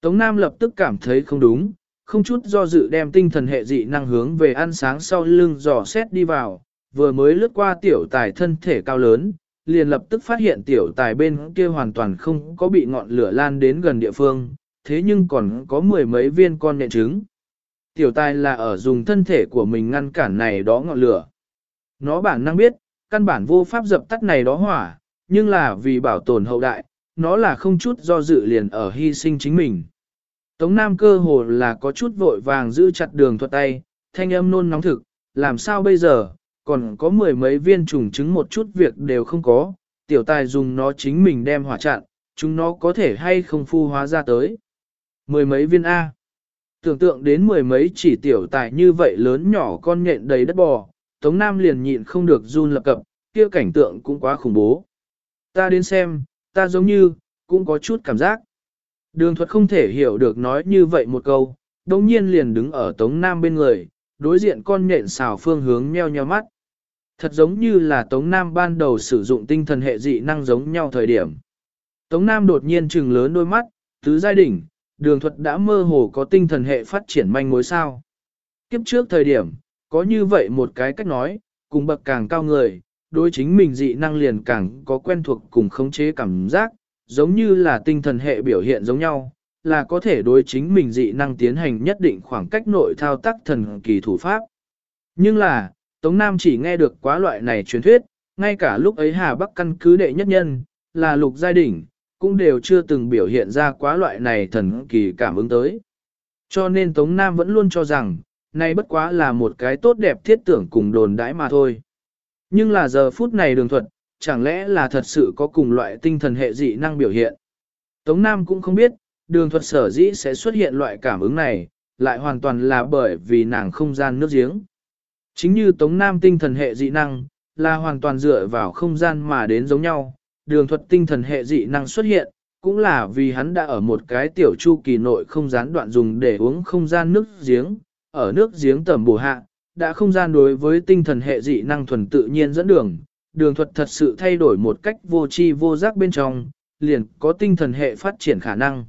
Tống Nam lập tức cảm thấy không đúng, không chút do dự đem tinh thần hệ dị năng hướng về ăn sáng sau lưng dò xét đi vào, vừa mới lướt qua tiểu tài thân thể cao lớn, liền lập tức phát hiện tiểu tài bên kia hoàn toàn không có bị ngọn lửa lan đến gần địa phương, thế nhưng còn có mười mấy viên con nhện trứng. Tiểu tài là ở dùng thân thể của mình ngăn cản này đó ngọn lửa. Nó bản năng biết, căn bản vô pháp dập tắt này đó hỏa, nhưng là vì bảo tồn hậu đại, nó là không chút do dự liền ở hy sinh chính mình. Tống Nam cơ hồ là có chút vội vàng giữ chặt đường thuật tay, thanh âm nôn nóng thực, làm sao bây giờ, còn có mười mấy viên trùng trứng một chút việc đều không có, tiểu tài dùng nó chính mình đem hỏa chặn, chúng nó có thể hay không phu hóa ra tới. Mười mấy viên A. Tưởng tượng đến mười mấy chỉ tiểu tài như vậy lớn nhỏ con nhện đầy đất bò, Tống Nam liền nhịn không được run lập cập, kia cảnh tượng cũng quá khủng bố. Ta đến xem, ta giống như, cũng có chút cảm giác. Đường thuật không thể hiểu được nói như vậy một câu, đồng nhiên liền đứng ở Tống Nam bên người, đối diện con nhện xào phương hướng meo nheo mắt. Thật giống như là Tống Nam ban đầu sử dụng tinh thần hệ dị năng giống nhau thời điểm. Tống Nam đột nhiên trừng lớn đôi mắt, tứ giai đỉnh, đường thuật đã mơ hồ có tinh thần hệ phát triển manh mối sao. Kiếp trước thời điểm, có như vậy một cái cách nói, cùng bậc càng cao người, đối chính mình dị năng liền càng có quen thuộc cùng khống chế cảm giác, giống như là tinh thần hệ biểu hiện giống nhau, là có thể đối chính mình dị năng tiến hành nhất định khoảng cách nội thao tác thần kỳ thủ pháp. Nhưng là, Tống Nam chỉ nghe được quá loại này truyền thuyết, ngay cả lúc ấy Hà Bắc căn cứ đệ nhất nhân, là lục giai đỉnh, cũng đều chưa từng biểu hiện ra quá loại này thần kỳ cảm ứng tới. Cho nên Tống Nam vẫn luôn cho rằng, này bất quá là một cái tốt đẹp thiết tưởng cùng đồn đãi mà thôi. Nhưng là giờ phút này đường thuật, chẳng lẽ là thật sự có cùng loại tinh thần hệ dị năng biểu hiện. Tống Nam cũng không biết, đường thuật sở dĩ sẽ xuất hiện loại cảm ứng này, lại hoàn toàn là bởi vì nàng không gian nước giếng. Chính như Tống Nam tinh thần hệ dị năng, là hoàn toàn dựa vào không gian mà đến giống nhau, đường thuật tinh thần hệ dị năng xuất hiện, cũng là vì hắn đã ở một cái tiểu chu kỳ nội không gián đoạn dùng để uống không gian nước giếng, ở nước giếng tầm bổ hạ, đã không gian đối với tinh thần hệ dị năng thuần tự nhiên dẫn đường, đường thuật thật sự thay đổi một cách vô tri vô giác bên trong, liền có tinh thần hệ phát triển khả năng.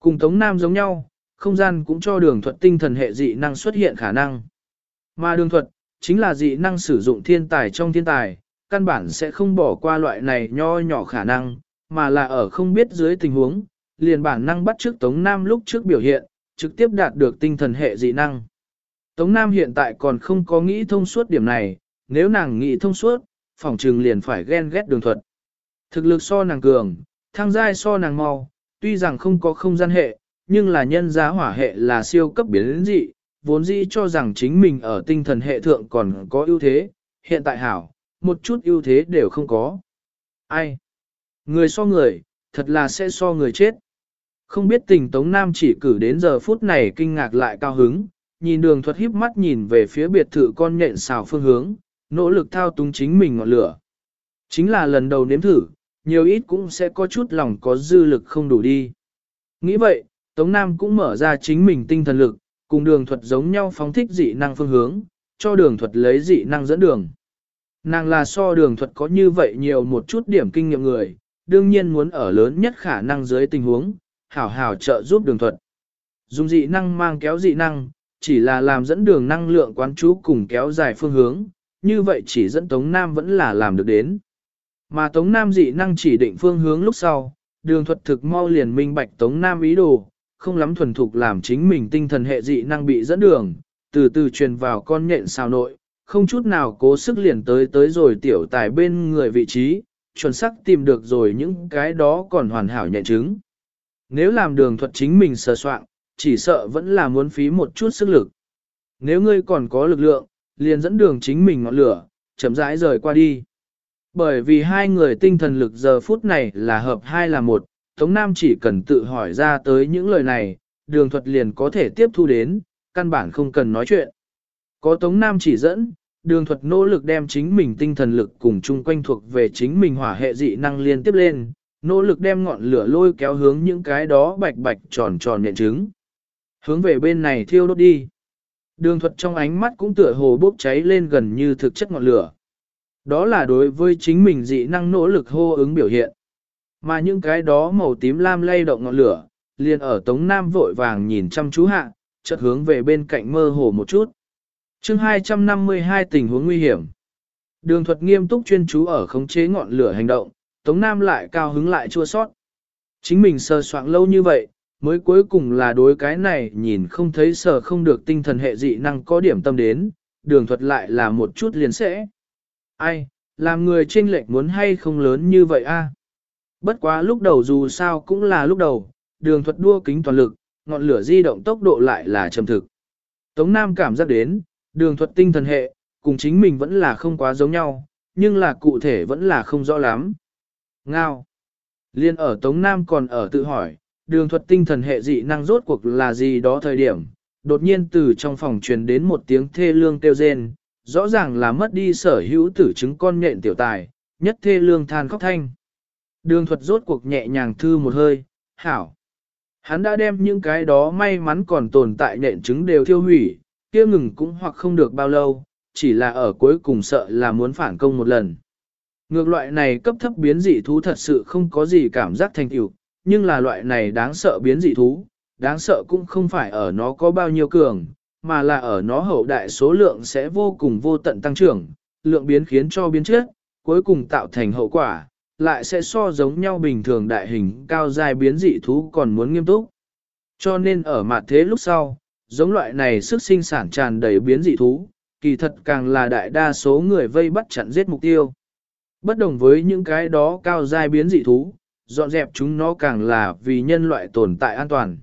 Cùng Tống Nam giống nhau, không gian cũng cho đường thuật tinh thần hệ dị năng xuất hiện khả năng. Mà đường thuật, chính là dị năng sử dụng thiên tài trong thiên tài, căn bản sẽ không bỏ qua loại này nho nhỏ khả năng, mà là ở không biết dưới tình huống, liền bản năng bắt trước Tống Nam lúc trước biểu hiện, trực tiếp đạt được tinh thần hệ dị năng. Tống Nam hiện tại còn không có nghĩ thông suốt điểm này, nếu nàng nghĩ thông suốt, phỏng trừng liền phải ghen ghét đường thuật. Thực lực so nàng cường, thang giai so nàng mau, tuy rằng không có không gian hệ, nhưng là nhân giá hỏa hệ là siêu cấp biến dị, vốn dĩ cho rằng chính mình ở tinh thần hệ thượng còn có ưu thế, hiện tại hảo, một chút ưu thế đều không có. Ai? Người so người, thật là sẽ so người chết. Không biết tình Tống Nam chỉ cử đến giờ phút này kinh ngạc lại cao hứng, nhìn đường thuật híp mắt nhìn về phía biệt thự con nhện xào phương hướng, nỗ lực thao túng chính mình ngọn lửa. Chính là lần đầu nếm thử, nhiều ít cũng sẽ có chút lòng có dư lực không đủ đi. Nghĩ vậy, Tống Nam cũng mở ra chính mình tinh thần lực, cùng đường thuật giống nhau phóng thích dị năng phương hướng, cho đường thuật lấy dị năng dẫn đường. Nàng là so đường thuật có như vậy nhiều một chút điểm kinh nghiệm người, đương nhiên muốn ở lớn nhất khả năng dưới tình huống, hảo hảo trợ giúp đường thuật. Dùng dị năng mang kéo dị năng, chỉ là làm dẫn đường năng lượng quán chú cùng kéo dài phương hướng, như vậy chỉ dẫn Tống Nam vẫn là làm được đến. Mà Tống Nam dị năng chỉ định phương hướng lúc sau, đường thuật thực mau liền minh bạch Tống Nam ý đồ, không lắm thuần thục làm chính mình tinh thần hệ dị năng bị dẫn đường, từ từ truyền vào con nhện xào nội, không chút nào cố sức liền tới tới rồi tiểu tài bên người vị trí, chuẩn xác tìm được rồi những cái đó còn hoàn hảo nhện chứng. Nếu làm đường thuật chính mình sờ soạn, chỉ sợ vẫn là muốn phí một chút sức lực. Nếu ngươi còn có lực lượng, liền dẫn đường chính mình ngọn lửa, chậm rãi rời qua đi. Bởi vì hai người tinh thần lực giờ phút này là hợp hai là một, Tống Nam chỉ cần tự hỏi ra tới những lời này, đường thuật liền có thể tiếp thu đến, căn bản không cần nói chuyện. Có Tống Nam chỉ dẫn, đường thuật nỗ lực đem chính mình tinh thần lực cùng chung quanh thuộc về chính mình hỏa hệ dị năng liên tiếp lên, nỗ lực đem ngọn lửa lôi kéo hướng những cái đó bạch bạch tròn tròn nhện trứng. Hướng về bên này thiêu đốt đi. Đường thuật trong ánh mắt cũng tựa hồ bốc cháy lên gần như thực chất ngọn lửa. Đó là đối với chính mình dị năng nỗ lực hô ứng biểu hiện. Mà những cái đó màu tím lam lay động ngọn lửa, liền ở Tống Nam vội vàng nhìn chăm chú hạ, chợt hướng về bên cạnh mơ hồ một chút. chương 252 tình huống nguy hiểm. Đường thuật nghiêm túc chuyên chú ở khống chế ngọn lửa hành động, Tống Nam lại cao hứng lại chua sót. Chính mình sơ soạn lâu như vậy, mới cuối cùng là đối cái này nhìn không thấy sở không được tinh thần hệ dị năng có điểm tâm đến, đường thuật lại là một chút liền sẽ. Ai, làm người chênh lệch muốn hay không lớn như vậy a? Bất quá lúc đầu dù sao cũng là lúc đầu, đường thuật đua kính toàn lực, ngọn lửa di động tốc độ lại là trầm thực. Tống Nam cảm giác đến, đường thuật tinh thần hệ, cùng chính mình vẫn là không quá giống nhau, nhưng là cụ thể vẫn là không rõ lắm. Ngao. Liên ở Tống Nam còn ở tự hỏi, đường thuật tinh thần hệ dị năng rốt cuộc là gì đó thời điểm, đột nhiên từ trong phòng truyền đến một tiếng thê lương kêu rên, rõ ràng là mất đi sở hữu tử chứng con nhện tiểu tài, nhất thê lương than khóc thanh. Đường thuật rốt cuộc nhẹ nhàng thư một hơi, hảo. Hắn đã đem những cái đó may mắn còn tồn tại nện trứng đều thiêu hủy, kia ngừng cũng hoặc không được bao lâu, chỉ là ở cuối cùng sợ là muốn phản công một lần. Ngược loại này cấp thấp biến dị thú thật sự không có gì cảm giác thành tựu, nhưng là loại này đáng sợ biến dị thú, đáng sợ cũng không phải ở nó có bao nhiêu cường, mà là ở nó hậu đại số lượng sẽ vô cùng vô tận tăng trưởng, lượng biến khiến cho biến chất, cuối cùng tạo thành hậu quả, lại sẽ so giống nhau bình thường đại hình cao dài biến dị thú còn muốn nghiêm túc. Cho nên ở mặt thế lúc sau, giống loại này sức sinh sản tràn đầy biến dị thú, kỳ thật càng là đại đa số người vây bắt chặn giết mục tiêu. Bất đồng với những cái đó cao dài biến dị thú, dọn dẹp chúng nó càng là vì nhân loại tồn tại an toàn.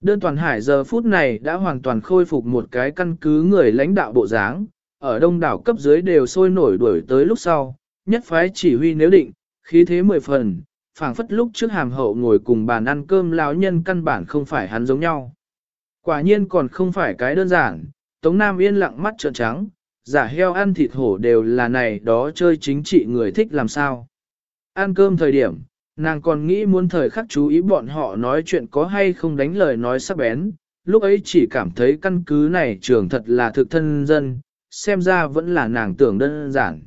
Đơn toàn hải giờ phút này đã hoàn toàn khôi phục một cái căn cứ người lãnh đạo bộ dáng, ở đông đảo cấp dưới đều sôi nổi đuổi tới lúc sau, nhất phái chỉ huy nếu định, khí thế mười phần, phảng phất lúc trước hàm hậu ngồi cùng bàn ăn cơm lão nhân căn bản không phải hắn giống nhau. Quả nhiên còn không phải cái đơn giản, Tống Nam yên lặng mắt trợn trắng, giả heo ăn thịt hổ đều là này đó chơi chính trị người thích làm sao. Ăn cơm thời điểm, nàng còn nghĩ muốn thời khắc chú ý bọn họ nói chuyện có hay không đánh lời nói sắc bén, lúc ấy chỉ cảm thấy căn cứ này trường thật là thực thân dân, xem ra vẫn là nàng tưởng đơn giản.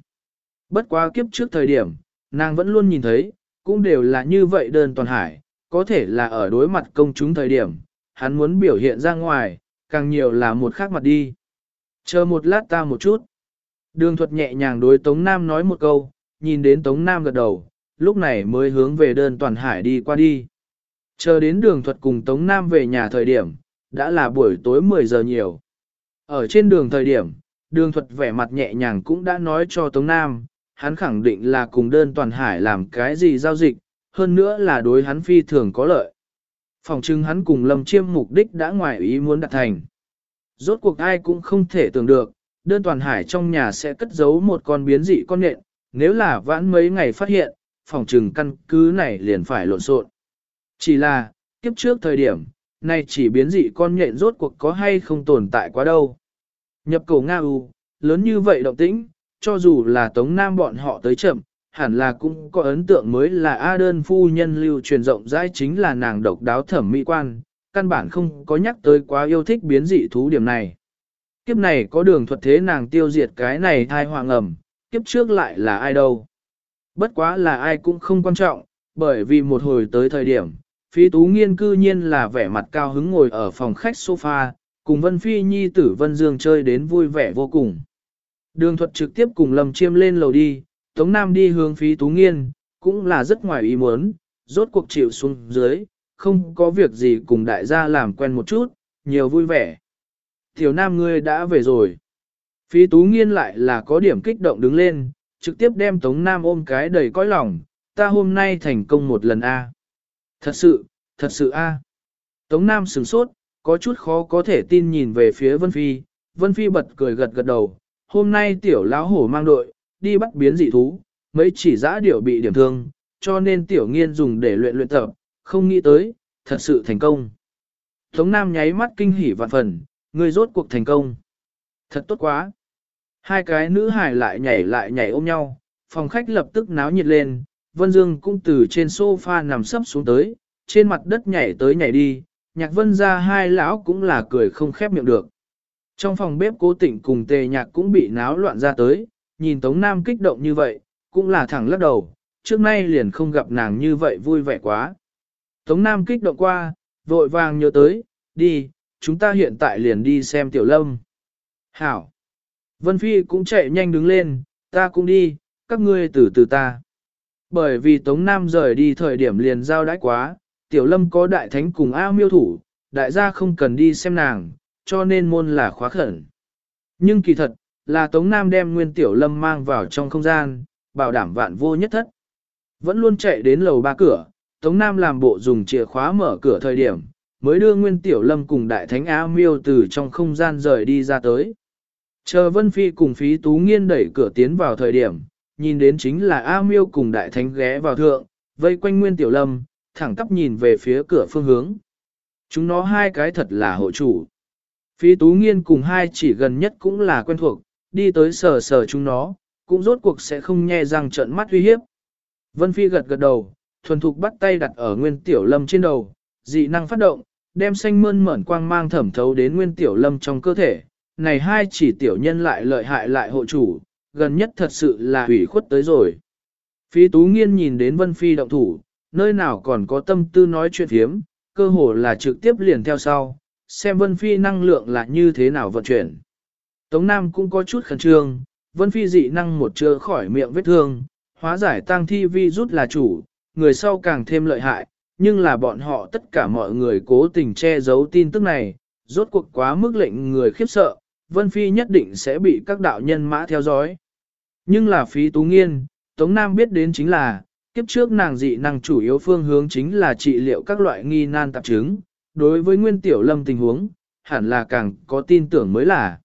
Bất quá kiếp trước thời điểm, nàng vẫn luôn nhìn thấy, cũng đều là như vậy đơn toàn hải, có thể là ở đối mặt công chúng thời điểm, hắn muốn biểu hiện ra ngoài, càng nhiều là một khác mặt đi. Chờ một lát ta một chút. Đường thuật nhẹ nhàng đối Tống Nam nói một câu, nhìn đến Tống Nam gật đầu, lúc này mới hướng về đơn toàn hải đi qua đi. Chờ đến đường thuật cùng Tống Nam về nhà thời điểm, đã là buổi tối 10 giờ nhiều. Ở trên đường thời điểm, đường thuật vẻ mặt nhẹ nhàng cũng đã nói cho Tống Nam, hắn khẳng định là cùng đơn toàn hải làm cái gì giao dịch, hơn nữa là đối hắn phi thường có lợi. Phòng trưng hắn cùng Lâm Chiêm mục đích đã ngoài ý muốn đạt thành. Rốt cuộc ai cũng không thể tưởng được, đơn toàn hải trong nhà sẽ cất giấu một con biến dị con nện, nếu là vãn mấy ngày phát hiện, phòng trừng căn cứ này liền phải lộn xộn. Chỉ là, kiếp trước thời điểm, nay chỉ biến dị con nhện rốt cuộc có hay không tồn tại quá đâu. Nhập cầu Nga U, lớn như vậy động tĩnh, cho dù là Tống Nam bọn họ tới chậm, hẳn là cũng có ấn tượng mới là A đơn phu nhân lưu truyền rộng rãi chính là nàng độc đáo thẩm mỹ quan, căn bản không có nhắc tới quá yêu thích biến dị thú điểm này. Kiếp này có đường thuật thế nàng tiêu diệt cái này thai hoàng ẩm, kiếp trước lại là ai đâu. Bất quá là ai cũng không quan trọng, bởi vì một hồi tới thời điểm, phí tú nghiên cư nhiên là vẻ mặt cao hứng ngồi ở phòng khách sofa, cùng Vân Phi Nhi tử Vân Dương chơi đến vui vẻ vô cùng. Đường thuật trực tiếp cùng Lâm Chiêm lên lầu đi, Tống Nam đi hướng phí tú nghiên, cũng là rất ngoài ý muốn, rốt cuộc chịu xuống dưới, không có việc gì cùng đại gia làm quen một chút, nhiều vui vẻ. Tiểu Nam ngươi đã về rồi. Phí tú nghiên lại là có điểm kích động đứng lên, trực tiếp đem Tống Nam ôm cái đầy cõi lòng, ta hôm nay thành công một lần a. Thật sự, thật sự a. Tống Nam sửng sốt, có chút khó có thể tin nhìn về phía Vân Phi, Vân Phi bật cười gật gật đầu, hôm nay tiểu lão hổ mang đội, đi bắt biến dị thú, mấy chỉ giã điểu bị điểm thương, cho nên tiểu nghiên dùng để luyện luyện tập, không nghĩ tới, thật sự thành công. Tống Nam nháy mắt kinh hỉ vạn phần, người rốt cuộc thành công. Thật tốt quá. Hai cái nữ hải lại nhảy lại nhảy ôm nhau, phòng khách lập tức náo nhiệt lên, Vân Dương cũng từ trên sofa nằm sấp xuống tới, trên mặt đất nhảy tới nhảy đi, nhạc vân ra hai lão cũng là cười không khép miệng được. Trong phòng bếp cố tịnh cùng tề nhạc cũng bị náo loạn ra tới, nhìn Tống Nam kích động như vậy, cũng là thẳng lắc đầu, trước nay liền không gặp nàng như vậy vui vẻ quá. Tống Nam kích động qua, vội vàng nhớ tới, đi, chúng ta hiện tại liền đi xem Tiểu Lâm. Hảo! Vân Phi cũng chạy nhanh đứng lên, ta cũng đi, các ngươi từ từ ta. Bởi vì Tống Nam rời đi thời điểm liền giao đãi quá, Tiểu Lâm có đại thánh cùng ao miêu thủ, đại gia không cần đi xem nàng, cho nên môn là khóa khẩn. Nhưng kỳ thật, là Tống Nam đem Nguyên Tiểu Lâm mang vào trong không gian, bảo đảm vạn vô nhất thất. Vẫn luôn chạy đến lầu ba cửa, Tống Nam làm bộ dùng chìa khóa mở cửa thời điểm, mới đưa Nguyên Tiểu Lâm cùng Đại Thánh A Miêu từ trong không gian rời đi ra tới. Chờ Vân Phi cùng Phí Tú Nghiên đẩy cửa tiến vào thời điểm, nhìn đến chính là A Miêu cùng Đại Thánh ghé vào thượng, vây quanh Nguyên Tiểu Lâm, thẳng tắp nhìn về phía cửa phương hướng. Chúng nó hai cái thật là hộ chủ. Phí Tú Nghiên cùng hai chỉ gần nhất cũng là quen thuộc, đi tới sờ sờ chúng nó, cũng rốt cuộc sẽ không nghe răng trợn mắt uy hiếp. Vân Phi gật gật đầu, thuần thục bắt tay đặt ở Nguyên Tiểu Lâm trên đầu, dị năng phát động, đem xanh mơn mởn quang mang thẩm thấu đến Nguyên Tiểu Lâm trong cơ thể. Này hai chỉ tiểu nhân lại lợi hại lại hộ chủ, gần nhất thật sự là hủy khuất tới rồi. Phí Tú Nghiên nhìn đến Vân Phi động thủ, nơi nào còn có tâm tư nói chuyện hiếm, cơ hồ là trực tiếp liền theo sau, xem Vân Phi năng lượng là như thế nào vận chuyển. Tống Nam cũng có chút khẩn trương, Vân Phi dị năng một chữa khỏi miệng vết thương, hóa giải tăng thi vi rút là chủ, người sau càng thêm lợi hại, nhưng là bọn họ tất cả mọi người cố tình che giấu tin tức này, rốt cuộc quá mức lệnh người khiếp sợ, Vân Phi nhất định sẽ bị các đạo nhân mã theo dõi. Nhưng là phí tú nghiên, Tống Nam biết đến chính là, kiếp trước nàng dị năng chủ yếu phương hướng chính là trị liệu các loại nghi nan tạp chứng, đối với nguyên tiểu lâm tình huống, hẳn là càng có tin tưởng mới là.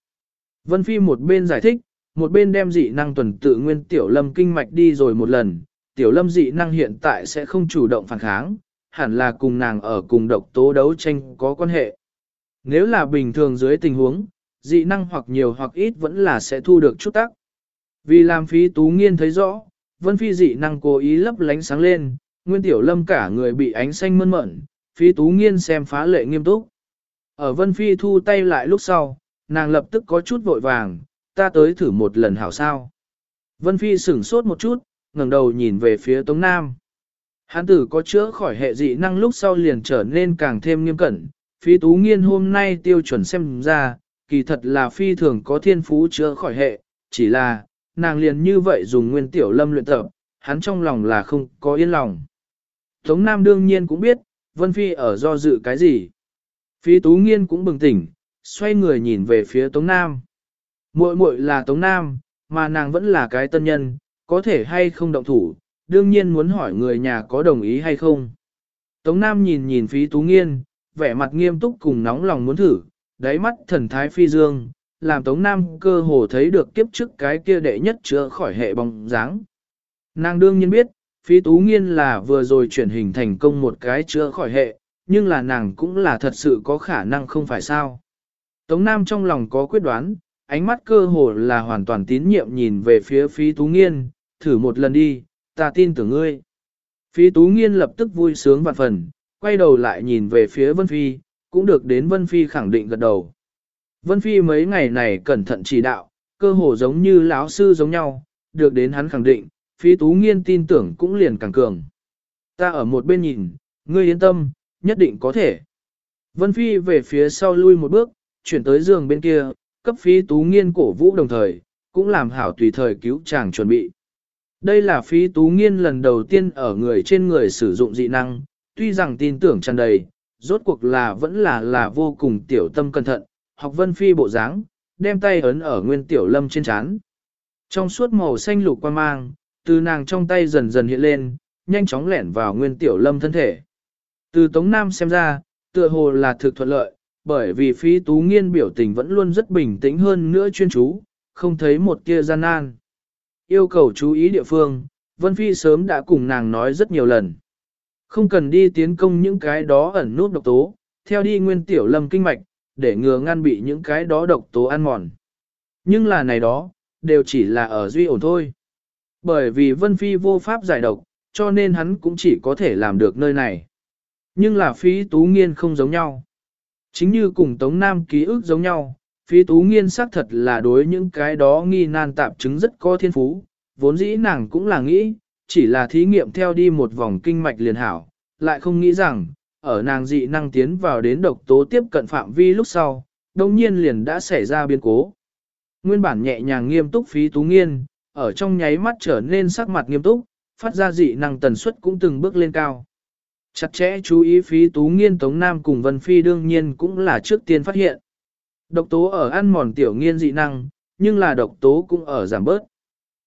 Vân Phi một bên giải thích, một bên đem dị năng tuần tự nguyên tiểu lâm kinh mạch đi rồi một lần, tiểu lâm dị năng hiện tại sẽ không chủ động phản kháng, hẳn là cùng nàng ở cùng độc tố đấu tranh có quan hệ. Nếu là bình thường dưới tình huống, dị năng hoặc nhiều hoặc ít vẫn là sẽ thu được chút tác. Vì làm phí tú nghiên thấy rõ, vân phi dị năng cố ý lấp lánh sáng lên, nguyên tiểu lâm cả người bị ánh xanh mơn mởn, phí tú nghiên xem phá lệ nghiêm túc. Ở vân phi thu tay lại lúc sau, nàng lập tức có chút vội vàng, ta tới thử một lần hảo sao. Vân phi sửng sốt một chút, ngẩng đầu nhìn về phía tống nam. Hán tử có chữa khỏi hệ dị năng lúc sau liền trở nên càng thêm nghiêm cẩn, phí tú nghiên hôm nay tiêu chuẩn xem ra, kỳ thật là phi thường có thiên phú chữa khỏi hệ, chỉ là, nàng liền như vậy dùng nguyên tiểu lâm luyện tập, hắn trong lòng là không có yên lòng. Tống Nam đương nhiên cũng biết, Vân Phi ở do dự cái gì. Phi Tú Nghiên cũng bừng tỉnh, xoay người nhìn về phía Tống Nam. Muội muội là Tống Nam, mà nàng vẫn là cái tân nhân, có thể hay không động thủ, đương nhiên muốn hỏi người nhà có đồng ý hay không. Tống Nam nhìn nhìn Phi Tú Nghiên, vẻ mặt nghiêm túc cùng nóng lòng muốn thử, đáy mắt thần thái phi dương, làm Tống Nam cơ hồ thấy được kiếp trước cái kia đệ nhất chữa khỏi hệ bóng dáng. Nàng đương nhiên biết, Phi Tú Nghiên là vừa rồi chuyển hình thành công một cái chữa khỏi hệ, nhưng là nàng cũng là thật sự có khả năng không phải sao. Tống Nam trong lòng có quyết đoán, ánh mắt cơ hồ là hoàn toàn tín nhiệm nhìn về phía Phi Tú Nghiên, thử một lần đi, ta tin tưởng ngươi. Phi Tú Nghiên lập tức vui sướng vạn phần, quay đầu lại nhìn về phía Vân Phi, cũng được đến Vân Phi khẳng định gật đầu. Vân Phi mấy ngày này cẩn thận chỉ đạo, cơ hồ giống như lão sư giống nhau, được đến hắn khẳng định, Phi Tú Nghiên tin tưởng cũng liền càng cường. Ta ở một bên nhìn, ngươi yên tâm, nhất định có thể. Vân Phi về phía sau lui một bước, chuyển tới giường bên kia, cấp Phi Tú Nghiên cổ vũ đồng thời, cũng làm hảo tùy thời cứu chàng chuẩn bị. Đây là Phi Tú Nghiên lần đầu tiên ở người trên người sử dụng dị năng, tuy rằng tin tưởng tràn đầy, rốt cuộc là vẫn là là vô cùng tiểu tâm cẩn thận, học vân phi bộ dáng, đem tay ấn ở nguyên tiểu lâm trên chán. Trong suốt màu xanh lục quan mang, từ nàng trong tay dần dần hiện lên, nhanh chóng lẻn vào nguyên tiểu lâm thân thể. Từ Tống Nam xem ra, tựa hồ là thực thuận lợi, bởi vì phi tú nghiên biểu tình vẫn luôn rất bình tĩnh hơn nữa chuyên chú, không thấy một tia gian nan. Yêu cầu chú ý địa phương, Vân Phi sớm đã cùng nàng nói rất nhiều lần. Không cần đi tiến công những cái đó ẩn nút độc tố, theo đi nguyên tiểu lâm kinh mạch, để ngừa ngăn bị những cái đó độc tố ăn mòn. Nhưng là này đó, đều chỉ là ở duy ổn thôi. Bởi vì Vân Phi vô pháp giải độc, cho nên hắn cũng chỉ có thể làm được nơi này. Nhưng là phí tú nghiên không giống nhau. Chính như cùng Tống Nam ký ức giống nhau, phí tú nghiên xác thật là đối những cái đó nghi nan tạp chứng rất có thiên phú, vốn dĩ nàng cũng là nghĩ, chỉ là thí nghiệm theo đi một vòng kinh mạch liền hảo, lại không nghĩ rằng, ở nàng dị năng tiến vào đến độc tố tiếp cận phạm vi lúc sau, đồng nhiên liền đã xảy ra biến cố. Nguyên bản nhẹ nhàng nghiêm túc phí tú nghiên, ở trong nháy mắt trở nên sắc mặt nghiêm túc, phát ra dị năng tần suất cũng từng bước lên cao. Chặt chẽ chú ý phí tú nghiên Tống Nam cùng Vân Phi đương nhiên cũng là trước tiên phát hiện. Độc tố ở ăn mòn tiểu nghiên dị năng, nhưng là độc tố cũng ở giảm bớt.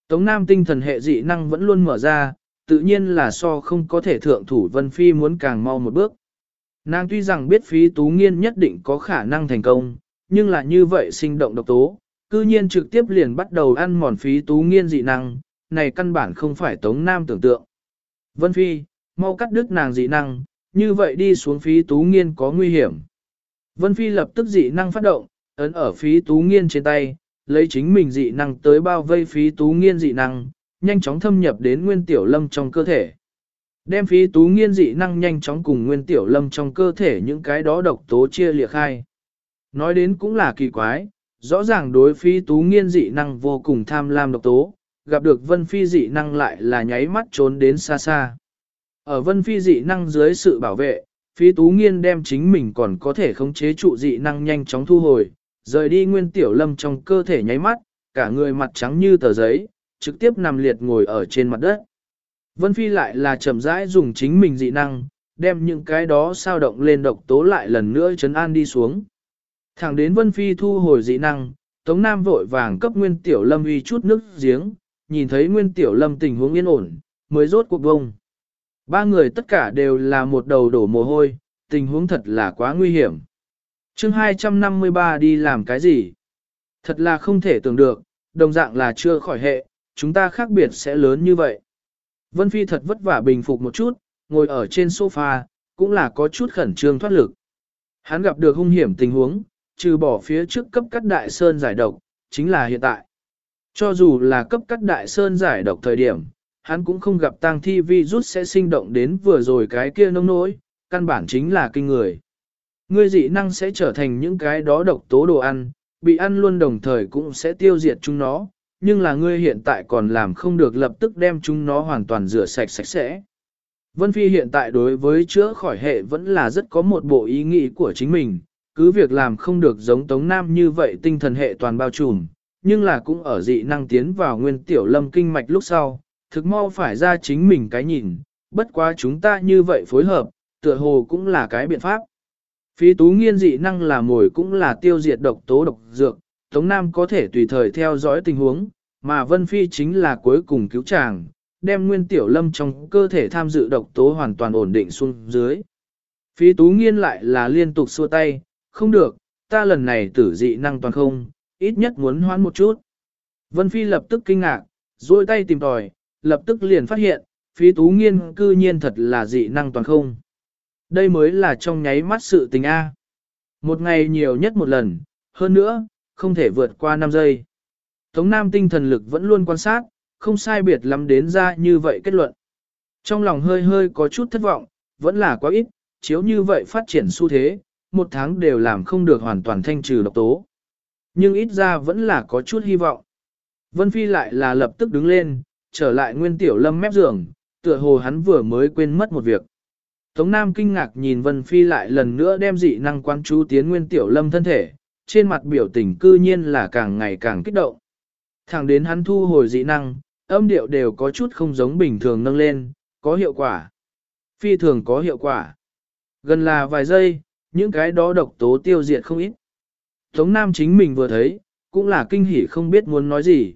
Tống Nam tinh thần hệ dị năng vẫn luôn mở ra, tự nhiên là so không có thể thượng thủ Vân Phi muốn càng mau một bước. Nàng tuy rằng biết phí tú nghiên nhất định có khả năng thành công, nhưng là như vậy sinh động độc tố, cư nhiên trực tiếp liền bắt đầu ăn mòn phí tú nghiên dị năng, này căn bản không phải Tống Nam tưởng tượng. Vân Phi, mau cắt đứt nàng dị năng, như vậy đi xuống phí tú nghiên có nguy hiểm. Vân Phi lập tức dị năng phát động, ấn ở phí tú nghiên trên tay, lấy chính mình dị năng tới bao vây phí tú nghiên dị năng, nhanh chóng thâm nhập đến nguyên tiểu lâm trong cơ thể. Đem phí tú nghiên dị năng nhanh chóng cùng nguyên tiểu lâm trong cơ thể những cái đó độc tố chia liệt khai. Nói đến cũng là kỳ quái, rõ ràng đối phi tú nghiên dị năng vô cùng tham lam độc tố, gặp được vân phi dị năng lại là nháy mắt trốn đến xa xa. Ở vân phi dị năng dưới sự bảo vệ, phi tú nghiên đem chính mình còn có thể khống chế trụ dị năng nhanh chóng thu hồi, rời đi nguyên tiểu lâm trong cơ thể nháy mắt, cả người mặt trắng như tờ giấy, trực tiếp nằm liệt ngồi ở trên mặt đất. Vân Phi lại là chậm rãi dùng chính mình dị năng, đem những cái đó sao động lên độc tố lại lần nữa chấn an đi xuống. Thẳng đến Vân Phi thu hồi dị năng, Tống Nam vội vàng cấp Nguyên Tiểu Lâm uy chút nước giếng, nhìn thấy Nguyên Tiểu Lâm tình huống yên ổn, mới rốt cuộc bông. Ba người tất cả đều là một đầu đổ mồ hôi, tình huống thật là quá nguy hiểm. chương 253 đi làm cái gì? Thật là không thể tưởng được, đồng dạng là chưa khỏi hệ, chúng ta khác biệt sẽ lớn như vậy. Vân Phi thật vất vả bình phục một chút, ngồi ở trên sofa, cũng là có chút khẩn trương thoát lực. Hắn gặp được hung hiểm tình huống, trừ bỏ phía trước cấp cắt đại sơn giải độc, chính là hiện tại. Cho dù là cấp cắt đại sơn giải độc thời điểm, hắn cũng không gặp tang thi vi rút sẽ sinh động đến vừa rồi cái kia nông nỗi, căn bản chính là kinh người. Ngươi dị năng sẽ trở thành những cái đó độc tố đồ ăn, bị ăn luôn đồng thời cũng sẽ tiêu diệt chúng nó, nhưng là ngươi hiện tại còn làm không được lập tức đem chúng nó hoàn toàn rửa sạch sạch sẽ. Vân Phi hiện tại đối với chữa khỏi hệ vẫn là rất có một bộ ý nghĩ của chính mình, cứ việc làm không được giống Tống Nam như vậy tinh thần hệ toàn bao trùm, nhưng là cũng ở dị năng tiến vào nguyên tiểu lâm kinh mạch lúc sau, thực mau phải ra chính mình cái nhìn, bất quá chúng ta như vậy phối hợp, tựa hồ cũng là cái biện pháp. Phí tú nghiên dị năng là mồi cũng là tiêu diệt độc tố độc dược, Tống Nam có thể tùy thời theo dõi tình huống, mà Vân Phi chính là cuối cùng cứu chàng, đem nguyên tiểu lâm trong cơ thể tham dự độc tố hoàn toàn ổn định xuống dưới. Phí tú nghiên lại là liên tục xua tay, không được, ta lần này tử dị năng toàn không, ít nhất muốn hoãn một chút. Vân Phi lập tức kinh ngạc, duỗi tay tìm tòi, lập tức liền phát hiện, phí tú nghiên cư nhiên thật là dị năng toàn không. Đây mới là trong nháy mắt sự tình A. Một ngày nhiều nhất một lần, hơn nữa, không thể vượt qua 5 giây. Tống Nam tinh thần lực vẫn luôn quan sát, không sai biệt lắm đến ra như vậy kết luận. Trong lòng hơi hơi có chút thất vọng, vẫn là quá ít, chiếu như vậy phát triển xu thế, một tháng đều làm không được hoàn toàn thanh trừ độc tố. Nhưng ít ra vẫn là có chút hy vọng. Vân Phi lại là lập tức đứng lên, trở lại nguyên tiểu lâm mép giường, tựa hồ hắn vừa mới quên mất một việc. Tống Nam kinh ngạc nhìn Vân Phi lại lần nữa đem dị năng quan chú tiến nguyên tiểu lâm thân thể, trên mặt biểu tình cư nhiên là càng ngày càng kích động. Thẳng đến hắn thu hồi dị năng, âm điệu đều có chút không giống bình thường nâng lên, có hiệu quả. Phi thường có hiệu quả. Gần là vài giây, những cái đó độc tố tiêu diệt không ít. Tống Nam chính mình vừa thấy, cũng là kinh hỉ không biết muốn nói gì.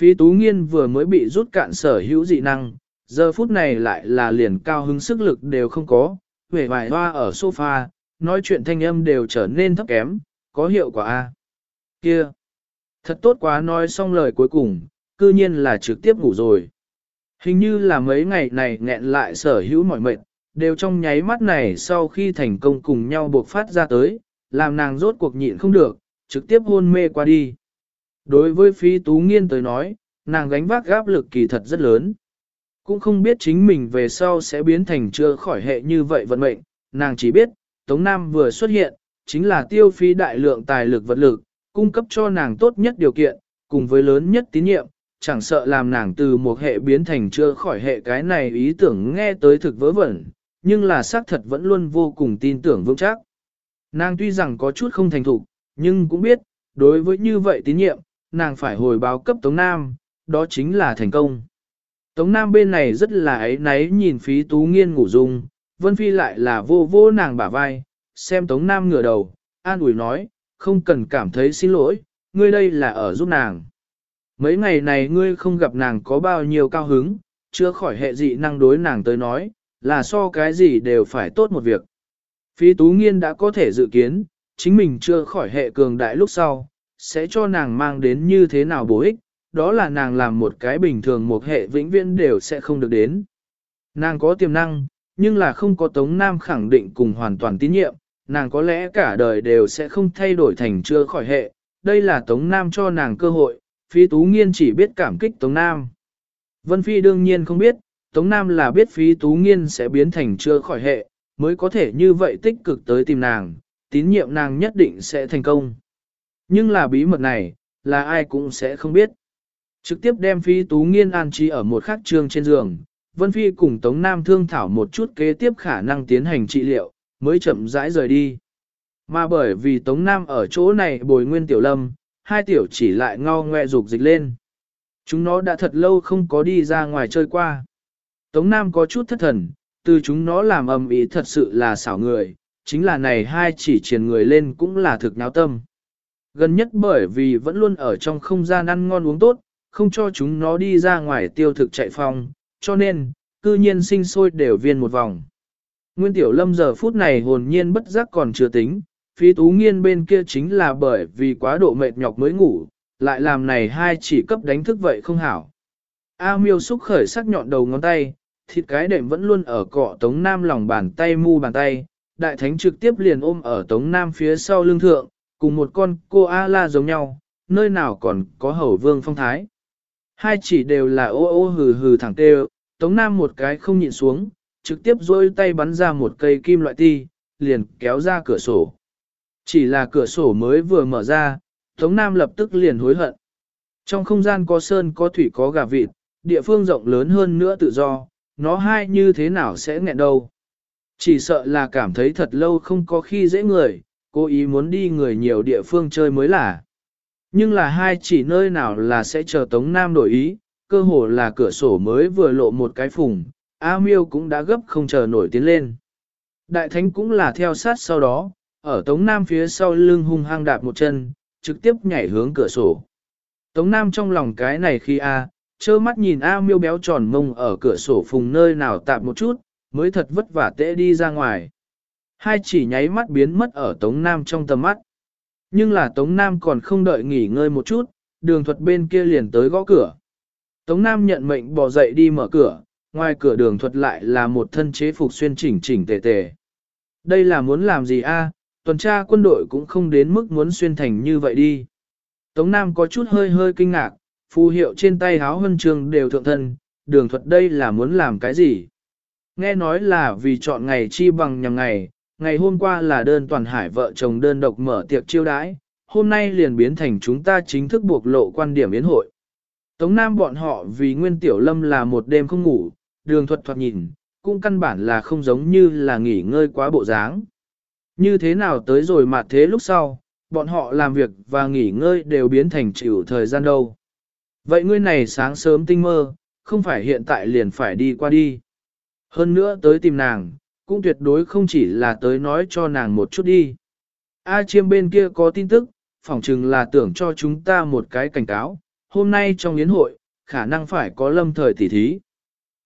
Phi Tú Nghiên vừa mới bị rút cạn sở hữu dị năng, giờ phút này lại là liền cao hứng sức lực đều không có, vẻ vài hoa ở sofa, nói chuyện thanh âm đều trở nên thấp kém, có hiệu quả a Kia! Thật tốt quá nói xong lời cuối cùng, cư nhiên là trực tiếp ngủ rồi. Hình như là mấy ngày này nghẹn lại sở hữu mọi mệnh, đều trong nháy mắt này sau khi thành công cùng nhau buộc phát ra tới, làm nàng rốt cuộc nhịn không được, trực tiếp hôn mê qua đi. Đối với phi tú nghiên tới nói, nàng gánh vác gáp lực kỳ thật rất lớn. Cũng không biết chính mình về sau sẽ biến thành chưa khỏi hệ như vậy vận mệnh, nàng chỉ biết, Tống Nam vừa xuất hiện, chính là tiêu phí đại lượng tài lực vật lực, cung cấp cho nàng tốt nhất điều kiện, cùng với lớn nhất tín nhiệm, chẳng sợ làm nàng từ một hệ biến thành chưa khỏi hệ cái này ý tưởng nghe tới thực vớ vẩn, nhưng là xác thật vẫn luôn vô cùng tin tưởng vững chắc. Nàng tuy rằng có chút không thành thục, nhưng cũng biết, đối với như vậy tín nhiệm, nàng phải hồi báo cấp Tống Nam, đó chính là thành công. Tống Nam bên này rất là ấy náy nhìn phí tú nghiên ngủ dung, Vân Phi lại là vô vô nàng bả vai, xem Tống Nam ngửa đầu, an ủi nói, không cần cảm thấy xin lỗi, ngươi đây là ở giúp nàng. Mấy ngày này ngươi không gặp nàng có bao nhiêu cao hứng, chưa khỏi hệ dị năng đối nàng tới nói, là so cái gì đều phải tốt một việc. Phí Tú Nghiên đã có thể dự kiến, chính mình chưa khỏi hệ cường đại lúc sau, sẽ cho nàng mang đến như thế nào bổ ích, đó là nàng làm một cái bình thường một hệ vĩnh viễn đều sẽ không được đến. Nàng có tiềm năng, nhưng là không có Tống Nam khẳng định cùng hoàn toàn tín nhiệm, nàng có lẽ cả đời đều sẽ không thay đổi thành chưa khỏi hệ. Đây là Tống Nam cho nàng cơ hội, Phi Tú Nghiên chỉ biết cảm kích Tống Nam. Vân Phi đương nhiên không biết, Tống Nam là biết Phi Tú Nghiên sẽ biến thành chưa khỏi hệ, mới có thể như vậy tích cực tới tìm nàng, tín nhiệm nàng nhất định sẽ thành công. Nhưng là bí mật này, là ai cũng sẽ không biết. Trực tiếp đem Phi Tú Nghiên an trí ở một khắc trương trên giường, Vân Phi cùng Tống Nam thương thảo một chút kế tiếp khả năng tiến hành trị liệu, mới chậm rãi rời đi. Mà bởi vì Tống Nam ở chỗ này bồi nguyên tiểu lâm, hai tiểu chỉ lại ngao ngoe dục dịch lên. Chúng nó đã thật lâu không có đi ra ngoài chơi qua. Tống Nam có chút thất thần, từ chúng nó làm âm ý thật sự là xảo người, chính là này hai chỉ truyền người lên cũng là thực náo tâm. Gần nhất bởi vì vẫn luôn ở trong không gian ăn ngon uống tốt, không cho chúng nó đi ra ngoài tiêu thực chạy phong, cho nên, cư nhiên sinh sôi đều viên một vòng. Nguyên Tiểu Lâm giờ phút này hồn nhiên bất giác còn chưa tính, phí tú nghiên bên kia chính là bởi vì quá độ mệt nhọc mới ngủ, lại làm này hai chỉ cấp đánh thức vậy không hảo. A miêu xúc khởi sắc nhọn đầu ngón tay, thịt cái đệm vẫn luôn ở cọ Tống Nam lòng bàn tay mu bàn tay, đại thánh trực tiếp liền ôm ở Tống Nam phía sau lưng thượng, cùng một con cô A-la giống nhau, nơi nào còn có hầu vương phong thái. Hai chỉ đều là ô ô hừ hừ thẳng tê Tống Nam một cái không nhịn xuống, trực tiếp dôi tay bắn ra một cây kim loại ti, liền kéo ra cửa sổ. Chỉ là cửa sổ mới vừa mở ra, Tống Nam lập tức liền hối hận. Trong không gian có sơn có thủy có gà vịt, địa phương rộng lớn hơn nữa tự do, nó hai như thế nào sẽ nghẹn đâu. Chỉ sợ là cảm thấy thật lâu không có khi dễ người, cố ý muốn đi người nhiều địa phương chơi mới là. Nhưng là hai chỉ nơi nào là sẽ chờ Tống Nam đổi ý, cơ hồ là cửa sổ mới vừa lộ một cái phùng, A Miêu cũng đã gấp không chờ nổi tiến lên. Đại Thánh cũng là theo sát sau đó, ở Tống Nam phía sau lưng hung hăng đạp một chân, trực tiếp nhảy hướng cửa sổ. Tống Nam trong lòng cái này khi A, trơ mắt nhìn A Miêu béo tròn mông ở cửa sổ phùng nơi nào tạm một chút, mới thật vất vả tễ đi ra ngoài. Hai chỉ nháy mắt biến mất ở Tống Nam trong tầm mắt. Nhưng là Tống Nam còn không đợi nghỉ ngơi một chút, đường thuật bên kia liền tới gõ cửa. Tống Nam nhận mệnh bỏ dậy đi mở cửa, ngoài cửa đường thuật lại là một thân chế phục xuyên chỉnh chỉnh tề tề. Đây là muốn làm gì a? tuần tra quân đội cũng không đến mức muốn xuyên thành như vậy đi. Tống Nam có chút hơi hơi kinh ngạc, phù hiệu trên tay háo huân trường đều thượng thân, đường thuật đây là muốn làm cái gì? Nghe nói là vì chọn ngày chi bằng nhằm ngày, ngày hôm qua là đơn toàn hải vợ chồng đơn độc mở tiệc chiêu đãi, hôm nay liền biến thành chúng ta chính thức buộc lộ quan điểm yến hội. Tống Nam bọn họ vì Nguyên Tiểu Lâm là một đêm không ngủ, đường thuật thoạt nhìn, cũng căn bản là không giống như là nghỉ ngơi quá bộ dáng. Như thế nào tới rồi mà thế lúc sau, bọn họ làm việc và nghỉ ngơi đều biến thành chịu thời gian đâu. Vậy ngươi này sáng sớm tinh mơ, không phải hiện tại liền phải đi qua đi. Hơn nữa tới tìm nàng, cũng tuyệt đối không chỉ là tới nói cho nàng một chút đi. A chiêm bên kia có tin tức, phỏng chừng là tưởng cho chúng ta một cái cảnh cáo, hôm nay trong yến hội, khả năng phải có lâm thời tỉ thí.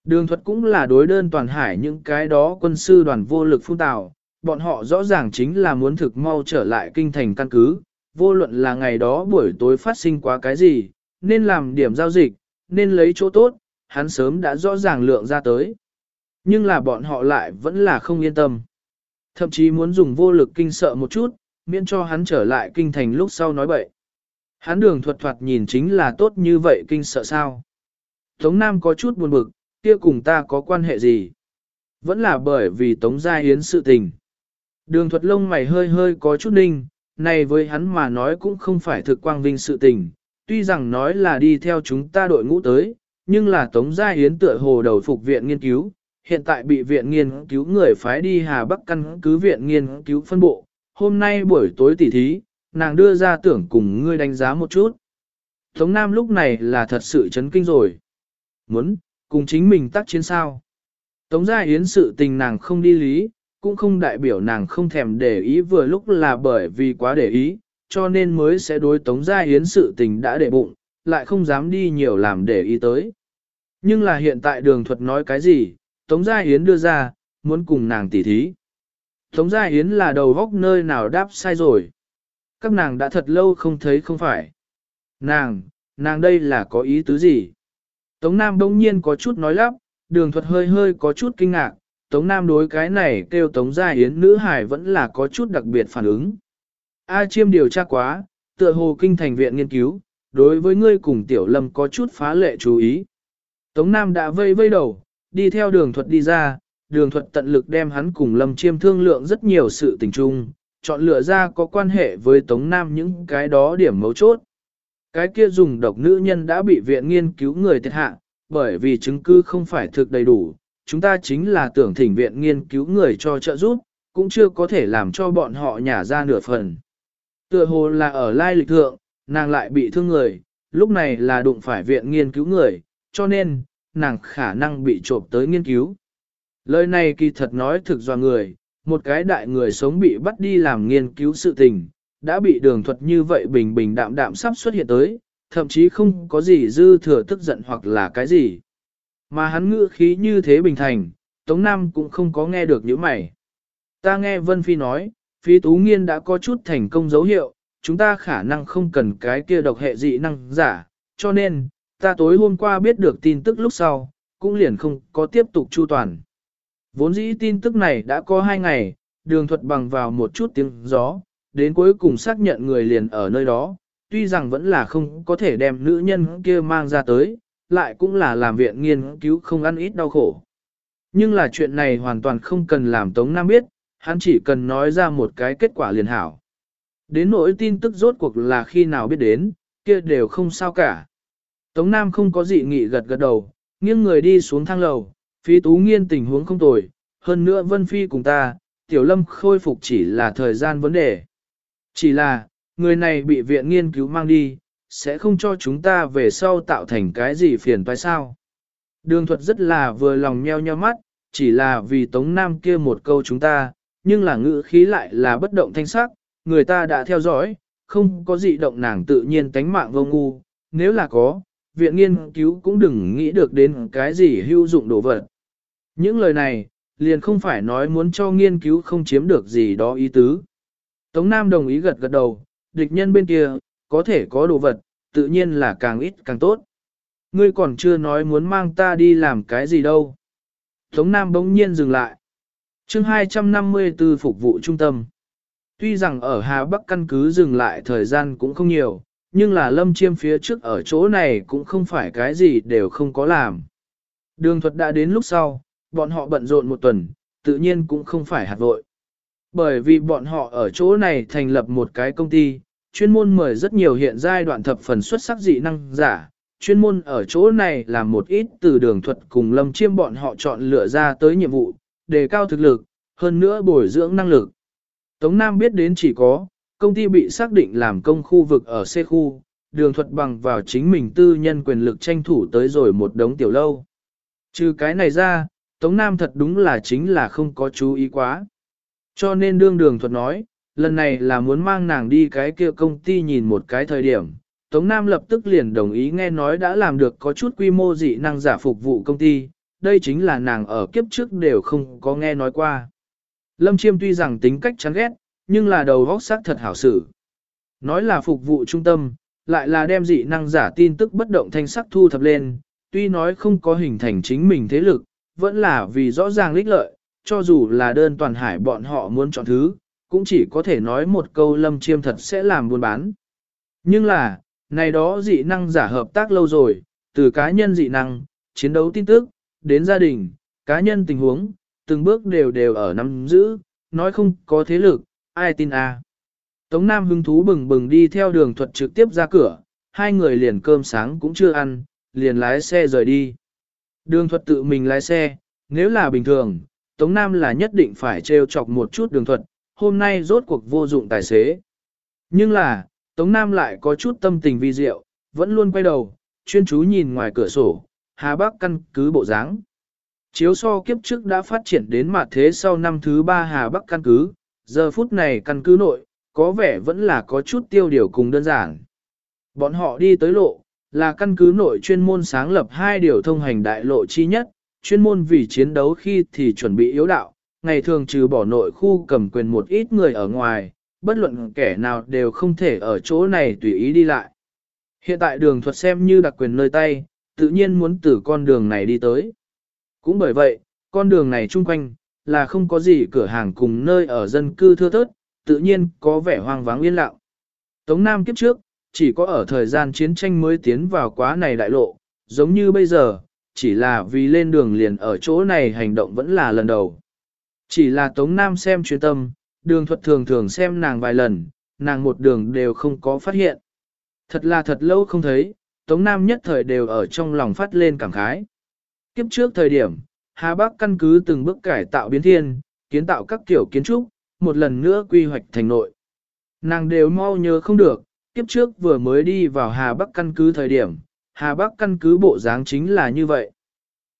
Đường thuật cũng là đối đơn toàn hải những cái đó quân sư đoàn vô lực phun tạo, bọn họ rõ ràng chính là muốn thực mau trở lại kinh thành căn cứ, vô luận là ngày đó buổi tối phát sinh quá cái gì, nên làm điểm giao dịch, nên lấy chỗ tốt, hắn sớm đã rõ ràng lượng ra tới. Nhưng là bọn họ lại vẫn là không yên tâm. Thậm chí muốn dùng vô lực kinh sợ một chút, miễn cho hắn trở lại kinh thành lúc sau nói bậy. Hắn đường thuật thoạt nhìn chính là tốt như vậy kinh sợ sao. Tống Nam có chút buồn bực, kia cùng ta có quan hệ gì? Vẫn là bởi vì Tống Gia Hiến sự tình. Đường thuật lông mày hơi hơi có chút ninh, này với hắn mà nói cũng không phải thực quang vinh sự tình. Tuy rằng nói là đi theo chúng ta đội ngũ tới, nhưng là Tống Gia Hiến tựa hồ đầu phục viện nghiên cứu, hiện tại bị viện nghiên cứu người phái đi Hà Bắc căn cứ viện nghiên cứu phân bộ. Hôm nay buổi tối tỉ thí, nàng đưa ra tưởng cùng ngươi đánh giá một chút. Tống Nam lúc này là thật sự chấn kinh rồi. Muốn, cùng chính mình tác chiến sao. Tống Gia Yến sự tình nàng không đi lý, cũng không đại biểu nàng không thèm để ý vừa lúc là bởi vì quá để ý, cho nên mới sẽ đối Tống Gia Yến sự tình đã để bụng, lại không dám đi nhiều làm để ý tới. Nhưng là hiện tại đường thuật nói cái gì, Tống Gia Yến đưa ra, muốn cùng nàng tỉ thí. Tống Gia Yến là đầu góc nơi nào đáp sai rồi. Các nàng đã thật lâu không thấy không phải. Nàng, nàng đây là có ý tứ gì? Tống Nam đông nhiên có chút nói lắp, đường thuật hơi hơi có chút kinh ngạc, Tống Nam đối cái này kêu Tống Gia Yến nữ hải vẫn là có chút đặc biệt phản ứng. A chiêm điều tra quá, tựa hồ kinh thành viện nghiên cứu, đối với ngươi cùng Tiểu Lâm có chút phá lệ chú ý. Tống Nam đã vây vây đầu, đi theo đường thuật đi ra, đường thuật tận lực đem hắn cùng Lâm chiêm thương lượng rất nhiều sự tình chung, chọn lựa ra có quan hệ với Tống Nam những cái đó điểm mấu chốt. Cái kia dùng độc nữ nhân đã bị viện nghiên cứu người thiệt hạ, bởi vì chứng cứ không phải thực đầy đủ, chúng ta chính là tưởng thỉnh viện nghiên cứu người cho trợ giúp, cũng chưa có thể làm cho bọn họ nhả ra nửa phần. Tựa hồ là ở lai lịch thượng, nàng lại bị thương người, lúc này là đụng phải viện nghiên cứu người, cho nên, nàng khả năng bị trộm tới nghiên cứu. Lời này kỳ thật nói thực do người, một cái đại người sống bị bắt đi làm nghiên cứu sự tình, đã bị đường thuật như vậy bình bình đạm đạm sắp xuất hiện tới, thậm chí không có gì dư thừa tức giận hoặc là cái gì. Mà hắn ngữ khí như thế bình thành, Tống Nam cũng không có nghe được những mày. Ta nghe Vân Phi nói, Phi Tú Nghiên đã có chút thành công dấu hiệu, chúng ta khả năng không cần cái kia độc hệ dị năng giả, cho nên, ta tối hôm qua biết được tin tức lúc sau, cũng liền không có tiếp tục chu toàn. Vốn dĩ tin tức này đã có hai ngày, đường thuật bằng vào một chút tiếng gió, đến cuối cùng xác nhận người liền ở nơi đó, tuy rằng vẫn là không có thể đem nữ nhân kia mang ra tới, lại cũng là làm viện nghiên cứu không ăn ít đau khổ. Nhưng là chuyện này hoàn toàn không cần làm Tống Nam biết, hắn chỉ cần nói ra một cái kết quả liền hảo. Đến nỗi tin tức rốt cuộc là khi nào biết đến, kia đều không sao cả. Tống Nam không có gì nghị gật gật đầu, nghiêng người đi xuống thang lầu, phí tú nghiên tình huống không tồi, hơn nữa Vân Phi cùng ta, Tiểu Lâm khôi phục chỉ là thời gian vấn đề. Chỉ là, người này bị viện nghiên cứu mang đi, sẽ không cho chúng ta về sau tạo thành cái gì phiền toái sao. Đường thuật rất là vừa lòng nheo nheo mắt, chỉ là vì Tống Nam kia một câu chúng ta, nhưng là ngữ khí lại là bất động thanh sắc, người ta đã theo dõi, không có gì động nàng tự nhiên tánh mạng vô ngu, nếu là có, viện nghiên cứu cũng đừng nghĩ được đến cái gì hữu dụng đồ vật. Những lời này, liền không phải nói muốn cho nghiên cứu không chiếm được gì đó ý tứ. Tống Nam đồng ý gật gật đầu, địch nhân bên kia, có thể có đồ vật, tự nhiên là càng ít càng tốt. Ngươi còn chưa nói muốn mang ta đi làm cái gì đâu. Tống Nam bỗng nhiên dừng lại chương 254 phục vụ trung tâm. Tuy rằng ở Hà Bắc căn cứ dừng lại thời gian cũng không nhiều, nhưng là lâm chiêm phía trước ở chỗ này cũng không phải cái gì đều không có làm. Đường thuật đã đến lúc sau, bọn họ bận rộn một tuần, tự nhiên cũng không phải hạt vội. Bởi vì bọn họ ở chỗ này thành lập một cái công ty, chuyên môn mời rất nhiều hiện giai đoạn thập phần xuất sắc dị năng giả, chuyên môn ở chỗ này làm một ít từ đường thuật cùng lâm chiêm bọn họ chọn lựa ra tới nhiệm vụ, đề cao thực lực, hơn nữa bồi dưỡng năng lực. Tống Nam biết đến chỉ có, công ty bị xác định làm công khu vực ở C khu, đường thuật bằng vào chính mình tư nhân quyền lực tranh thủ tới rồi một đống tiểu lâu. Trừ cái này ra, Tống Nam thật đúng là chính là không có chú ý quá. Cho nên đương đường thuật nói, lần này là muốn mang nàng đi cái kia công ty nhìn một cái thời điểm. Tống Nam lập tức liền đồng ý nghe nói đã làm được có chút quy mô dị năng giả phục vụ công ty, đây chính là nàng ở kiếp trước đều không có nghe nói qua. Lâm Chiêm tuy rằng tính cách chán ghét, nhưng là đầu góc sắc thật hảo sự. Nói là phục vụ trung tâm, lại là đem dị năng giả tin tức bất động thanh sắc thu thập lên, tuy nói không có hình thành chính mình thế lực, vẫn là vì rõ ràng lích lợi, cho dù là đơn toàn hải bọn họ muốn chọn thứ, cũng chỉ có thể nói một câu lâm chiêm thật sẽ làm buôn bán. Nhưng là, này đó dị năng giả hợp tác lâu rồi, từ cá nhân dị năng, chiến đấu tin tức, đến gia đình, cá nhân tình huống, từng bước đều đều ở nắm giữ, nói không có thế lực, ai tin à. Tống Nam hứng thú bừng bừng đi theo đường thuật trực tiếp ra cửa, hai người liền cơm sáng cũng chưa ăn, liền lái xe rời đi. Đường thuật tự mình lái xe, nếu là bình thường, Tống Nam là nhất định phải trêu chọc một chút đường thuật, hôm nay rốt cuộc vô dụng tài xế. Nhưng là, Tống Nam lại có chút tâm tình vi diệu, vẫn luôn quay đầu, chuyên chú nhìn ngoài cửa sổ, Hà Bắc căn cứ bộ dáng. Chiếu so kiếp trước đã phát triển đến mặt thế sau năm thứ ba Hà Bắc căn cứ, giờ phút này căn cứ nội, có vẻ vẫn là có chút tiêu điều cùng đơn giản. Bọn họ đi tới lộ, là căn cứ nội chuyên môn sáng lập hai điều thông hành đại lộ chi nhất, chuyên môn vì chiến đấu khi thì chuẩn bị yếu đạo, ngày thường trừ bỏ nội khu cầm quyền một ít người ở ngoài, bất luận kẻ nào đều không thể ở chỗ này tùy ý đi lại. Hiện tại đường thuật xem như đặc quyền nơi tay, tự nhiên muốn từ con đường này đi tới. Cũng bởi vậy, con đường này chung quanh, là không có gì cửa hàng cùng nơi ở dân cư thưa thớt, tự nhiên có vẻ hoang vắng yên lặng. Tống Nam kiếp trước, chỉ có ở thời gian chiến tranh mới tiến vào quá này đại lộ, giống như bây giờ, chỉ là vì lên đường liền ở chỗ này hành động vẫn là lần đầu. Chỉ là Tống Nam xem chuyên tâm, đường thuật thường thường xem nàng vài lần, nàng một đường đều không có phát hiện. Thật là thật lâu không thấy, Tống Nam nhất thời đều ở trong lòng phát lên cảm khái. Kiếp trước thời điểm, Hà Bắc căn cứ từng bước cải tạo biến thiên, kiến tạo các kiểu kiến trúc, một lần nữa quy hoạch thành nội. Nàng đều mau nhớ không được, kiếp trước vừa mới đi vào Hà Bắc căn cứ thời điểm, Hà Bắc căn cứ bộ dáng chính là như vậy.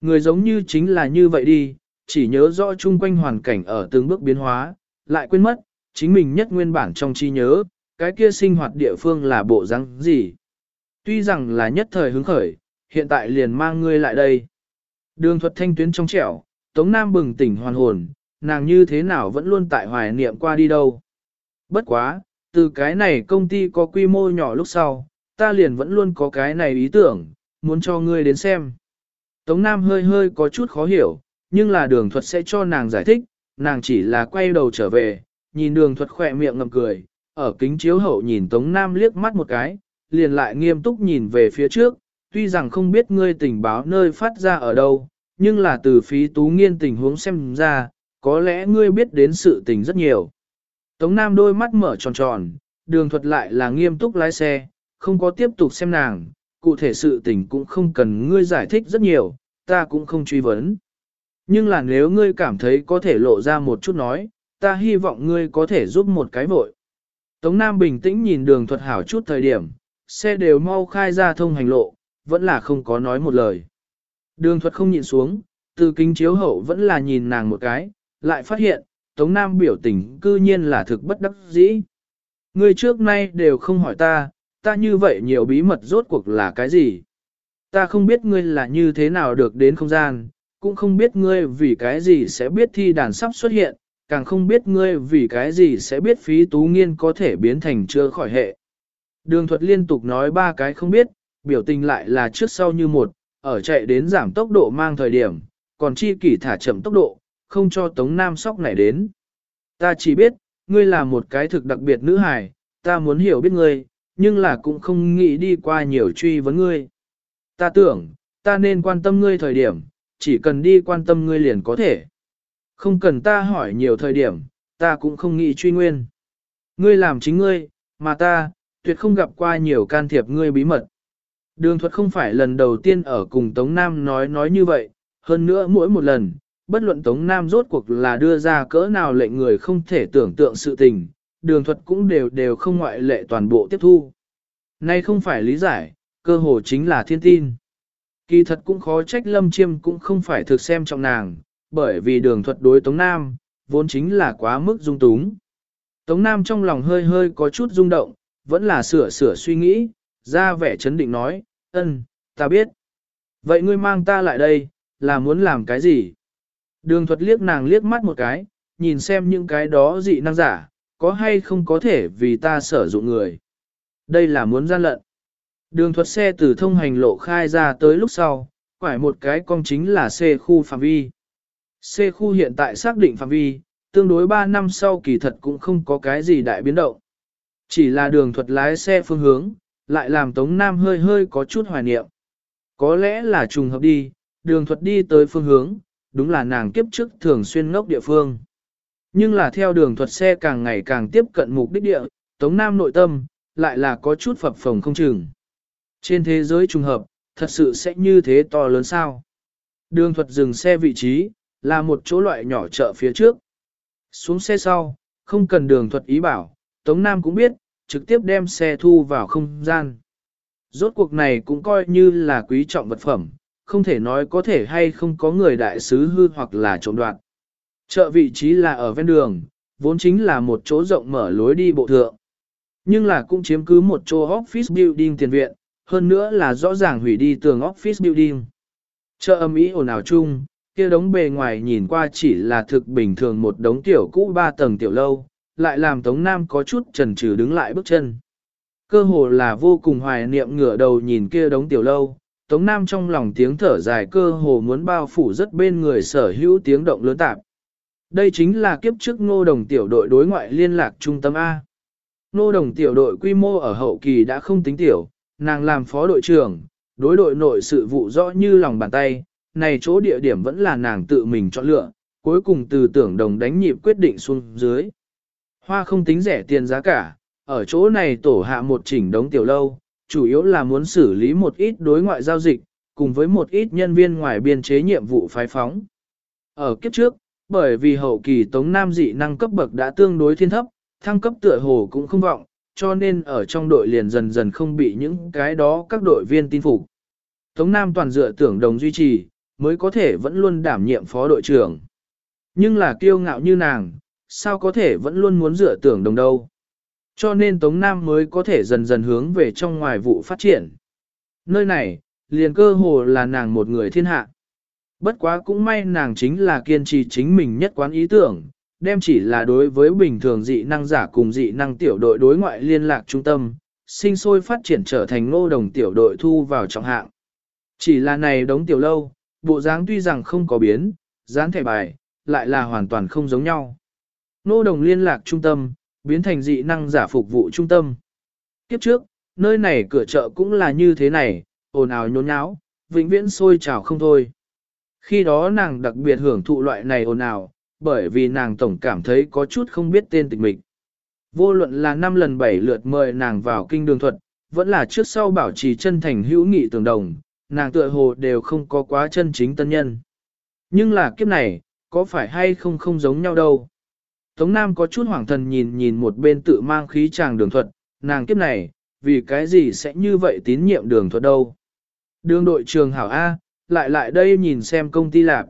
Người giống như chính là như vậy đi, chỉ nhớ rõ chung quanh hoàn cảnh ở từng bước biến hóa, lại quên mất, chính mình nhất nguyên bản trong trí nhớ, cái kia sinh hoạt địa phương là bộ dáng gì. Tuy rằng là nhất thời hứng khởi, hiện tại liền mang ngươi lại đây. Đường thuật thanh tuyến trong trẻo, Tống Nam bừng tỉnh hoàn hồn, nàng như thế nào vẫn luôn tại hoài niệm qua đi đâu. Bất quá, từ cái này công ty có quy mô nhỏ lúc sau, ta liền vẫn luôn có cái này ý tưởng, muốn cho ngươi đến xem. Tống Nam hơi hơi có chút khó hiểu, nhưng là đường thuật sẽ cho nàng giải thích, nàng chỉ là quay đầu trở về, nhìn đường thuật khỏe miệng ngậm cười, ở kính chiếu hậu nhìn Tống Nam liếc mắt một cái, liền lại nghiêm túc nhìn về phía trước, tuy rằng không biết ngươi tình báo nơi phát ra ở đâu, nhưng là từ phí tú nghiên tình huống xem ra, có lẽ ngươi biết đến sự tình rất nhiều. Tống Nam đôi mắt mở tròn tròn, đường thuật lại là nghiêm túc lái xe, không có tiếp tục xem nàng, cụ thể sự tình cũng không cần ngươi giải thích rất nhiều, ta cũng không truy vấn. Nhưng là nếu ngươi cảm thấy có thể lộ ra một chút nói, ta hy vọng ngươi có thể giúp một cái vội. Tống Nam bình tĩnh nhìn đường thuật hảo chút thời điểm, xe đều mau khai ra thông hành lộ, vẫn là không có nói một lời. Đường thuật không nhìn xuống, từ kính chiếu hậu vẫn là nhìn nàng một cái, lại phát hiện, Tống Nam biểu tình cư nhiên là thực bất đắc dĩ. Ngươi trước nay đều không hỏi ta, ta như vậy nhiều bí mật rốt cuộc là cái gì? Ta không biết ngươi là như thế nào được đến không gian, cũng không biết ngươi vì cái gì sẽ biết thi đàn sắp xuất hiện, càng không biết ngươi vì cái gì sẽ biết phí tú nghiên có thể biến thành chưa khỏi hệ. Đường thuật liên tục nói ba cái không biết, biểu tình lại là trước sau như một, ở chạy đến giảm tốc độ mang thời điểm, còn chi kỷ thả chậm tốc độ, không cho Tống Nam sóc này đến. Ta chỉ biết, ngươi là một cái thực đặc biệt nữ hài, ta muốn hiểu biết ngươi, nhưng là cũng không nghĩ đi qua nhiều truy vấn ngươi. Ta tưởng, ta nên quan tâm ngươi thời điểm, chỉ cần đi quan tâm ngươi liền có thể. Không cần ta hỏi nhiều thời điểm, ta cũng không nghĩ truy nguyên. Ngươi làm chính ngươi, mà ta, tuyệt không gặp qua nhiều can thiệp ngươi bí mật. Đường thuật không phải lần đầu tiên ở cùng Tống Nam nói nói như vậy, hơn nữa mỗi một lần, bất luận Tống Nam rốt cuộc là đưa ra cỡ nào lệnh người không thể tưởng tượng sự tình, đường thuật cũng đều đều không ngoại lệ toàn bộ tiếp thu. Nay không phải lý giải, cơ hồ chính là thiên tin. Kỳ thật cũng khó trách Lâm Chiêm cũng không phải thực xem trọng nàng, bởi vì đường thuật đối Tống Nam, vốn chính là quá mức dung túng. Tống Nam trong lòng hơi hơi có chút rung động, vẫn là sửa sửa suy nghĩ, ra vẻ chấn định nói, ân, ta biết. Vậy ngươi mang ta lại đây, là muốn làm cái gì? Đường thuật liếc nàng liếc mắt một cái, nhìn xem những cái đó dị năng giả, có hay không có thể vì ta sử dụng người. Đây là muốn gian lận. Đường thuật xe từ thông hành lộ khai ra tới lúc sau, quải một cái cong chính là C khu phạm vi. C khu hiện tại xác định phạm vi, tương đối 3 năm sau kỳ thật cũng không có cái gì đại biến động. Chỉ là đường thuật lái xe phương hướng, lại làm Tống Nam hơi hơi có chút hoài niệm. Có lẽ là trùng hợp đi, đường thuật đi tới phương hướng, đúng là nàng kiếp trước thường xuyên ngốc địa phương. Nhưng là theo đường thuật xe càng ngày càng tiếp cận mục đích địa, Tống Nam nội tâm, lại là có chút phập phồng không chừng. Trên thế giới trùng hợp, thật sự sẽ như thế to lớn sao? Đường thuật dừng xe vị trí, là một chỗ loại nhỏ chợ phía trước. Xuống xe sau, không cần đường thuật ý bảo, Tống Nam cũng biết, trực tiếp đem xe thu vào không gian. Rốt cuộc này cũng coi như là quý trọng vật phẩm, không thể nói có thể hay không có người đại sứ hư hoặc là trộm đoạt. Chợ vị trí là ở ven đường, vốn chính là một chỗ rộng mở lối đi bộ thượng. Nhưng là cũng chiếm cứ một chỗ office building tiền viện, hơn nữa là rõ ràng hủy đi tường office building. Chợ âm ý ồn ào chung, kia đống bề ngoài nhìn qua chỉ là thực bình thường một đống tiểu cũ ba tầng tiểu lâu, lại làm Tống Nam có chút chần chừ đứng lại bước chân. Cơ hồ là vô cùng hoài niệm ngửa đầu nhìn kia đống tiểu lâu, Tống Nam trong lòng tiếng thở dài cơ hồ muốn bao phủ rất bên người sở hữu tiếng động lớn tạp. Đây chính là kiếp trước ngô đồng tiểu đội đối ngoại liên lạc trung tâm A. Ngô đồng tiểu đội quy mô ở hậu kỳ đã không tính tiểu, nàng làm phó đội trưởng, đối đội nội sự vụ rõ như lòng bàn tay, này chỗ địa điểm vẫn là nàng tự mình chọn lựa, cuối cùng từ tưởng đồng đánh nhịp quyết định xuống dưới. Hoa không tính rẻ tiền giá cả, ở chỗ này tổ hạ một chỉnh đống tiểu lâu, chủ yếu là muốn xử lý một ít đối ngoại giao dịch, cùng với một ít nhân viên ngoài biên chế nhiệm vụ phái phóng. Ở kiếp trước, bởi vì hậu kỳ Tống Nam dị năng cấp bậc đã tương đối thiên thấp, thăng cấp tựa hồ cũng không vọng, cho nên ở trong đội liền dần dần không bị những cái đó các đội viên tin phục. Tống Nam toàn dựa tưởng đồng duy trì, mới có thể vẫn luôn đảm nhiệm phó đội trưởng. Nhưng là kiêu ngạo như nàng, sao có thể vẫn luôn muốn dựa tưởng đồng đâu. Cho nên Tống Nam mới có thể dần dần hướng về trong ngoài vụ phát triển. Nơi này, liền cơ hồ là nàng một người thiên hạ. Bất quá cũng may nàng chính là kiên trì chính mình nhất quán ý tưởng, đem chỉ là đối với bình thường dị năng giả cùng dị năng tiểu đội đối ngoại liên lạc trung tâm, sinh sôi phát triển trở thành ngô đồng tiểu đội thu vào trọng hạng. Chỉ là này đống tiểu lâu, bộ dáng tuy rằng không có biến, dán thẻ bài, lại là hoàn toàn không giống nhau nô đồng liên lạc trung tâm, biến thành dị năng giả phục vụ trung tâm. Kiếp trước, nơi này cửa chợ cũng là như thế này, ồn ào nhốn nháo, vĩnh viễn sôi trào không thôi. Khi đó nàng đặc biệt hưởng thụ loại này ồn ào, bởi vì nàng tổng cảm thấy có chút không biết tên tịch mịch. Vô luận là năm lần bảy lượt mời nàng vào kinh đường thuật, vẫn là trước sau bảo trì chân thành hữu nghị tường đồng, nàng tựa hồ đều không có quá chân chính tân nhân. Nhưng là kiếp này, có phải hay không không giống nhau đâu. Tống Nam có chút hoảng thần nhìn nhìn một bên tự mang khí chàng đường thuật, nàng kiếp này, vì cái gì sẽ như vậy tín nhiệm đường thuật đâu. Đường đội trường hảo A, lại lại đây nhìn xem công ty lạp.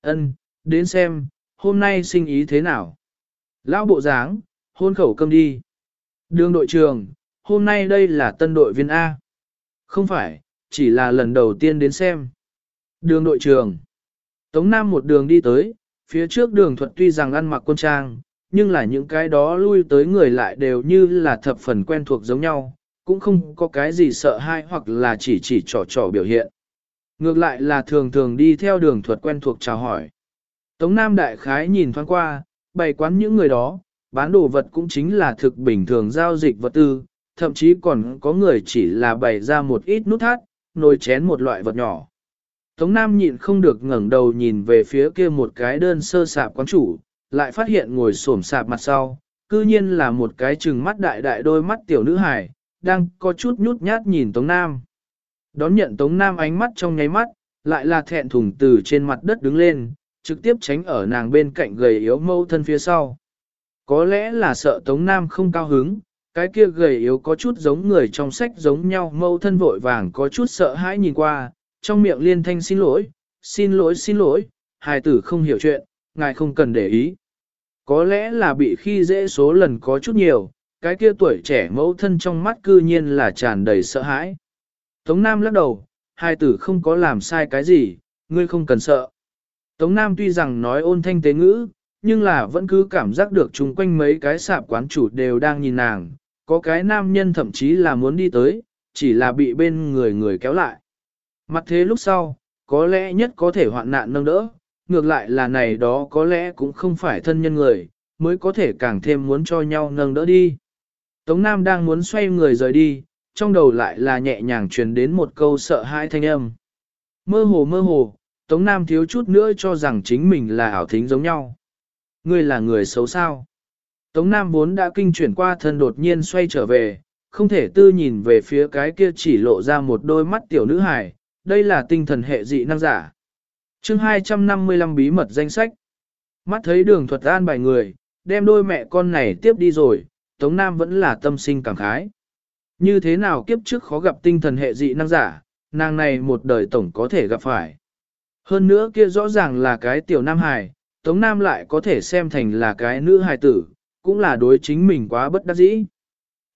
Ân, đến xem, hôm nay sinh ý thế nào. Lão bộ dáng, hôn khẩu cơm đi. Đường đội trường, hôm nay đây là tân đội viên A. Không phải, chỉ là lần đầu tiên đến xem. Đường đội trường. Tống Nam một đường đi tới, phía trước đường thuật tuy rằng ăn mặc quân trang, nhưng là những cái đó lui tới người lại đều như là thập phần quen thuộc giống nhau, cũng không có cái gì sợ hãi hoặc là chỉ chỉ trò trò biểu hiện. Ngược lại là thường thường đi theo đường thuật quen thuộc chào hỏi. Tống Nam Đại Khái nhìn thoáng qua, bày quán những người đó, bán đồ vật cũng chính là thực bình thường giao dịch vật tư, thậm chí còn có người chỉ là bày ra một ít nút thắt, nồi chén một loại vật nhỏ. Tống Nam nhịn không được ngẩng đầu nhìn về phía kia một cái đơn sơ sạp quán chủ, lại phát hiện ngồi xổm sạp mặt sau, cư nhiên là một cái trừng mắt đại đại đôi mắt tiểu nữ hài, đang có chút nhút nhát nhìn Tống Nam. Đón nhận Tống Nam ánh mắt trong nháy mắt, lại là thẹn thùng từ trên mặt đất đứng lên, trực tiếp tránh ở nàng bên cạnh gầy yếu mâu thân phía sau. Có lẽ là sợ Tống Nam không cao hứng, cái kia gầy yếu có chút giống người trong sách giống nhau mâu thân vội vàng có chút sợ hãi nhìn qua, trong miệng liên thanh xin lỗi, xin lỗi xin lỗi, hài tử không hiểu chuyện, ngài không cần để ý. Có lẽ là bị khi dễ số lần có chút nhiều, cái kia tuổi trẻ mẫu thân trong mắt cư nhiên là tràn đầy sợ hãi. Tống Nam lắc đầu, hai tử không có làm sai cái gì, ngươi không cần sợ. Tống Nam tuy rằng nói ôn thanh tế ngữ, nhưng là vẫn cứ cảm giác được chung quanh mấy cái sạp quán chủ đều đang nhìn nàng, có cái nam nhân thậm chí là muốn đi tới, chỉ là bị bên người người kéo lại. Mặt thế lúc sau, có lẽ nhất có thể hoạn nạn nâng đỡ, ngược lại là này đó có lẽ cũng không phải thân nhân người, mới có thể càng thêm muốn cho nhau nâng đỡ đi. Tống Nam đang muốn xoay người rời đi, trong đầu lại là nhẹ nhàng truyền đến một câu sợ hãi thanh âm. Mơ hồ mơ hồ, Tống Nam thiếu chút nữa cho rằng chính mình là ảo thính giống nhau. Ngươi là người xấu sao? Tống Nam vốn đã kinh chuyển qua thân đột nhiên xoay trở về, không thể tư nhìn về phía cái kia chỉ lộ ra một đôi mắt tiểu nữ hài, đây là tinh thần hệ dị năng giả. chương 255 bí mật danh sách. Mắt thấy đường thuật an bài người, đem đôi mẹ con này tiếp đi rồi, Tống Nam vẫn là tâm sinh cảm khái. Như thế nào kiếp trước khó gặp tinh thần hệ dị năng giả, nàng này một đời tổng có thể gặp phải. Hơn nữa kia rõ ràng là cái tiểu nam hài, Tống Nam lại có thể xem thành là cái nữ hài tử, cũng là đối chính mình quá bất đắc dĩ.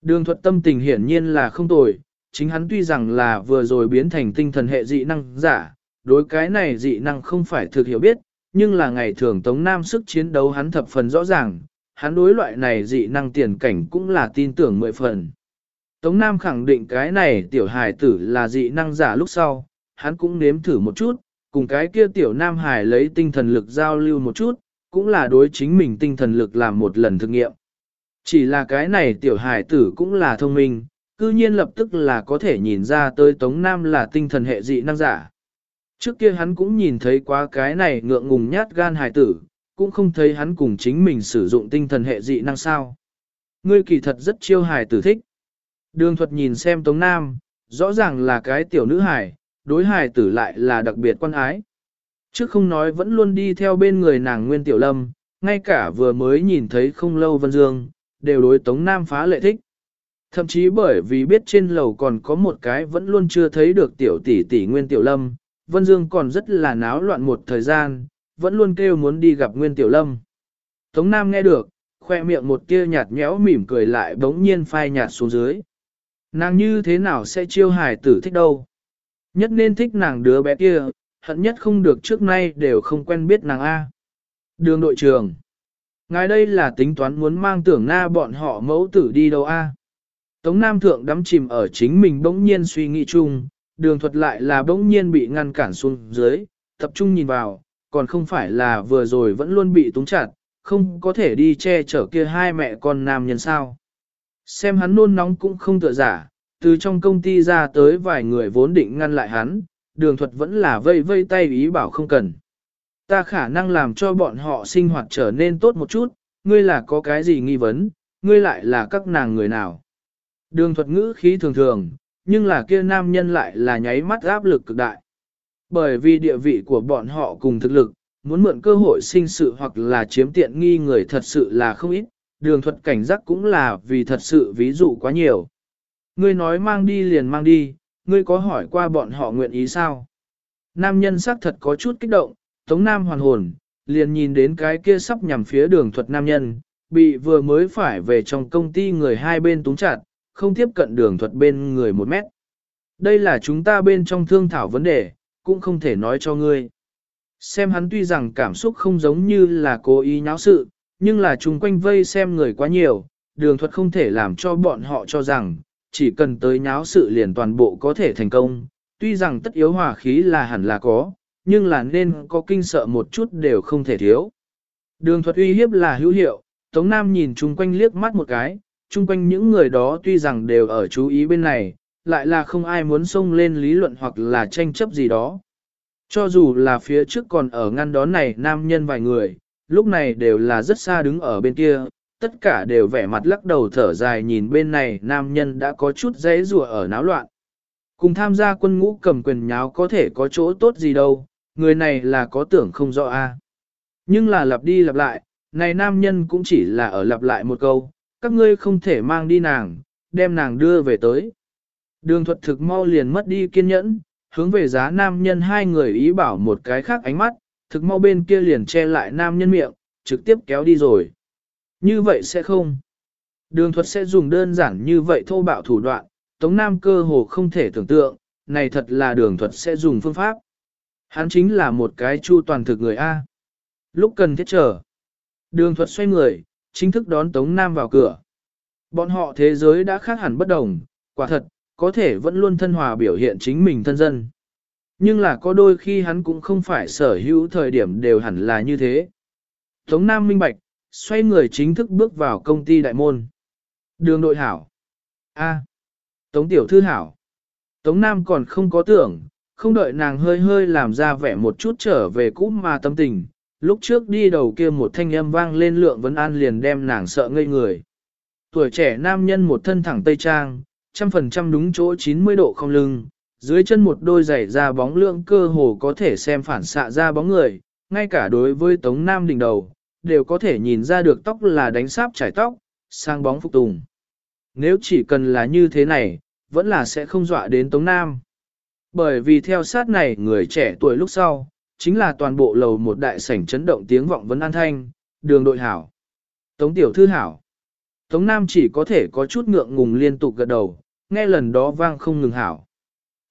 Đường thuật tâm tình hiển nhiên là không tồi, chính hắn tuy rằng là vừa rồi biến thành tinh thần hệ dị năng giả, đối cái này dị năng không phải thực hiểu biết, nhưng là ngày thường Tống Nam sức chiến đấu hắn thập phần rõ ràng, hắn đối loại này dị năng tiền cảnh cũng là tin tưởng mười phần. Tống Nam khẳng định cái này tiểu hài tử là dị năng giả lúc sau, hắn cũng nếm thử một chút, cùng cái kia tiểu Nam hải lấy tinh thần lực giao lưu một chút, cũng là đối chính mình tinh thần lực làm một lần thực nghiệm. Chỉ là cái này tiểu hài tử cũng là thông minh, cư nhiên lập tức là có thể nhìn ra tới Tống Nam là tinh thần hệ dị năng giả. Trước kia hắn cũng nhìn thấy quá cái này ngượng ngùng nhát gan hài tử, cũng không thấy hắn cùng chính mình sử dụng tinh thần hệ dị năng sao. Ngươi kỳ thật rất chiêu hài tử thích. Đường thuật nhìn xem Tống Nam, rõ ràng là cái tiểu nữ hài, đối hài tử lại là đặc biệt quan ái. Trước không nói vẫn luôn đi theo bên người nàng Nguyên Tiểu Lâm, ngay cả vừa mới nhìn thấy không lâu Vân Dương, đều đối Tống Nam phá lệ thích. Thậm chí bởi vì biết trên lầu còn có một cái vẫn luôn chưa thấy được tiểu tỷ tỷ Nguyên Tiểu Lâm, Vân Dương còn rất là náo loạn một thời gian, vẫn luôn kêu muốn đi gặp Nguyên Tiểu Lâm. Tống Nam nghe được, khoe miệng một tia nhạt nhẽo mỉm cười lại bỗng nhiên phai nhạt xuống dưới. Nàng như thế nào sẽ chiêu hài tử thích đâu? Nhất nên thích nàng đứa bé kia, hận nhất không được trước nay đều không quen biết nàng A. Đường đội trưởng. Ngài đây là tính toán muốn mang tưởng na bọn họ mẫu tử đi đâu A. Tống Nam Thượng đắm chìm ở chính mình bỗng nhiên suy nghĩ chung, đường thuật lại là bỗng nhiên bị ngăn cản xuống dưới, tập trung nhìn vào, còn không phải là vừa rồi vẫn luôn bị túng chặt, không có thể đi che chở kia hai mẹ con nam nhân sao. Xem hắn nôn nóng cũng không tựa giả, từ trong công ty ra tới vài người vốn định ngăn lại hắn, đường thuật vẫn là vây vây tay ý bảo không cần. Ta khả năng làm cho bọn họ sinh hoạt trở nên tốt một chút, ngươi là có cái gì nghi vấn, ngươi lại là các nàng người nào. Đường thuật ngữ khí thường thường, nhưng là kia nam nhân lại là nháy mắt áp lực cực đại. Bởi vì địa vị của bọn họ cùng thực lực, muốn mượn cơ hội sinh sự hoặc là chiếm tiện nghi người thật sự là không ít, đường thuật cảnh giác cũng là vì thật sự ví dụ quá nhiều. Ngươi nói mang đi liền mang đi, ngươi có hỏi qua bọn họ nguyện ý sao? Nam nhân xác thật có chút kích động, Tống Nam hoàn hồn, liền nhìn đến cái kia sắp nhằm phía đường thuật nam nhân, bị vừa mới phải về trong công ty người hai bên túng chặt, không tiếp cận đường thuật bên người một mét. Đây là chúng ta bên trong thương thảo vấn đề, cũng không thể nói cho ngươi. Xem hắn tuy rằng cảm xúc không giống như là cố ý nháo sự, nhưng là chung quanh vây xem người quá nhiều, đường thuật không thể làm cho bọn họ cho rằng, chỉ cần tới nháo sự liền toàn bộ có thể thành công, tuy rằng tất yếu hòa khí là hẳn là có, nhưng là nên có kinh sợ một chút đều không thể thiếu. Đường thuật uy hiếp là hữu hiệu, Tống Nam nhìn chung quanh liếc mắt một cái, chung quanh những người đó tuy rằng đều ở chú ý bên này, lại là không ai muốn xông lên lý luận hoặc là tranh chấp gì đó. Cho dù là phía trước còn ở ngăn đón này nam nhân vài người, lúc này đều là rất xa đứng ở bên kia, tất cả đều vẻ mặt lắc đầu thở dài nhìn bên này nam nhân đã có chút dễ rùa ở náo loạn. Cùng tham gia quân ngũ cầm quyền nháo có thể có chỗ tốt gì đâu, người này là có tưởng không rõ a. Nhưng là lặp đi lặp lại, này nam nhân cũng chỉ là ở lặp lại một câu, các ngươi không thể mang đi nàng, đem nàng đưa về tới. Đường thuật thực mau liền mất đi kiên nhẫn, hướng về giá nam nhân hai người ý bảo một cái khác ánh mắt, thực mau bên kia liền che lại nam nhân miệng, trực tiếp kéo đi rồi. Như vậy sẽ không. Đường thuật sẽ dùng đơn giản như vậy thô bạo thủ đoạn, Tống Nam cơ hồ không thể tưởng tượng, này thật là đường thuật sẽ dùng phương pháp. Hắn chính là một cái chu toàn thực người A. Lúc cần thiết trở, đường thuật xoay người, chính thức đón Tống Nam vào cửa. Bọn họ thế giới đã khác hẳn bất đồng, quả thật, có thể vẫn luôn thân hòa biểu hiện chính mình thân dân. Nhưng là có đôi khi hắn cũng không phải sở hữu thời điểm đều hẳn là như thế. Tống Nam minh bạch, xoay người chính thức bước vào công ty đại môn. Đường đội hảo. A. Tống tiểu thư hảo. Tống Nam còn không có tưởng, không đợi nàng hơi hơi làm ra vẻ một chút trở về cũ mà tâm tình. Lúc trước đi đầu kia một thanh âm vang lên lượng vấn an liền đem nàng sợ ngây người. Tuổi trẻ nam nhân một thân thẳng tây trang, trăm phần trăm đúng chỗ 90 độ không lưng, dưới chân một đôi giày da bóng lượng cơ hồ có thể xem phản xạ ra bóng người, ngay cả đối với Tống Nam đỉnh đầu, đều có thể nhìn ra được tóc là đánh sáp trải tóc, sang bóng phục tùng. Nếu chỉ cần là như thế này, vẫn là sẽ không dọa đến Tống Nam. Bởi vì theo sát này người trẻ tuổi lúc sau, chính là toàn bộ lầu một đại sảnh chấn động tiếng vọng vấn an thanh, đường đội hảo. Tống tiểu thư hảo. Tống Nam chỉ có thể có chút ngượng ngùng liên tục gật đầu, nghe lần đó vang không ngừng hảo.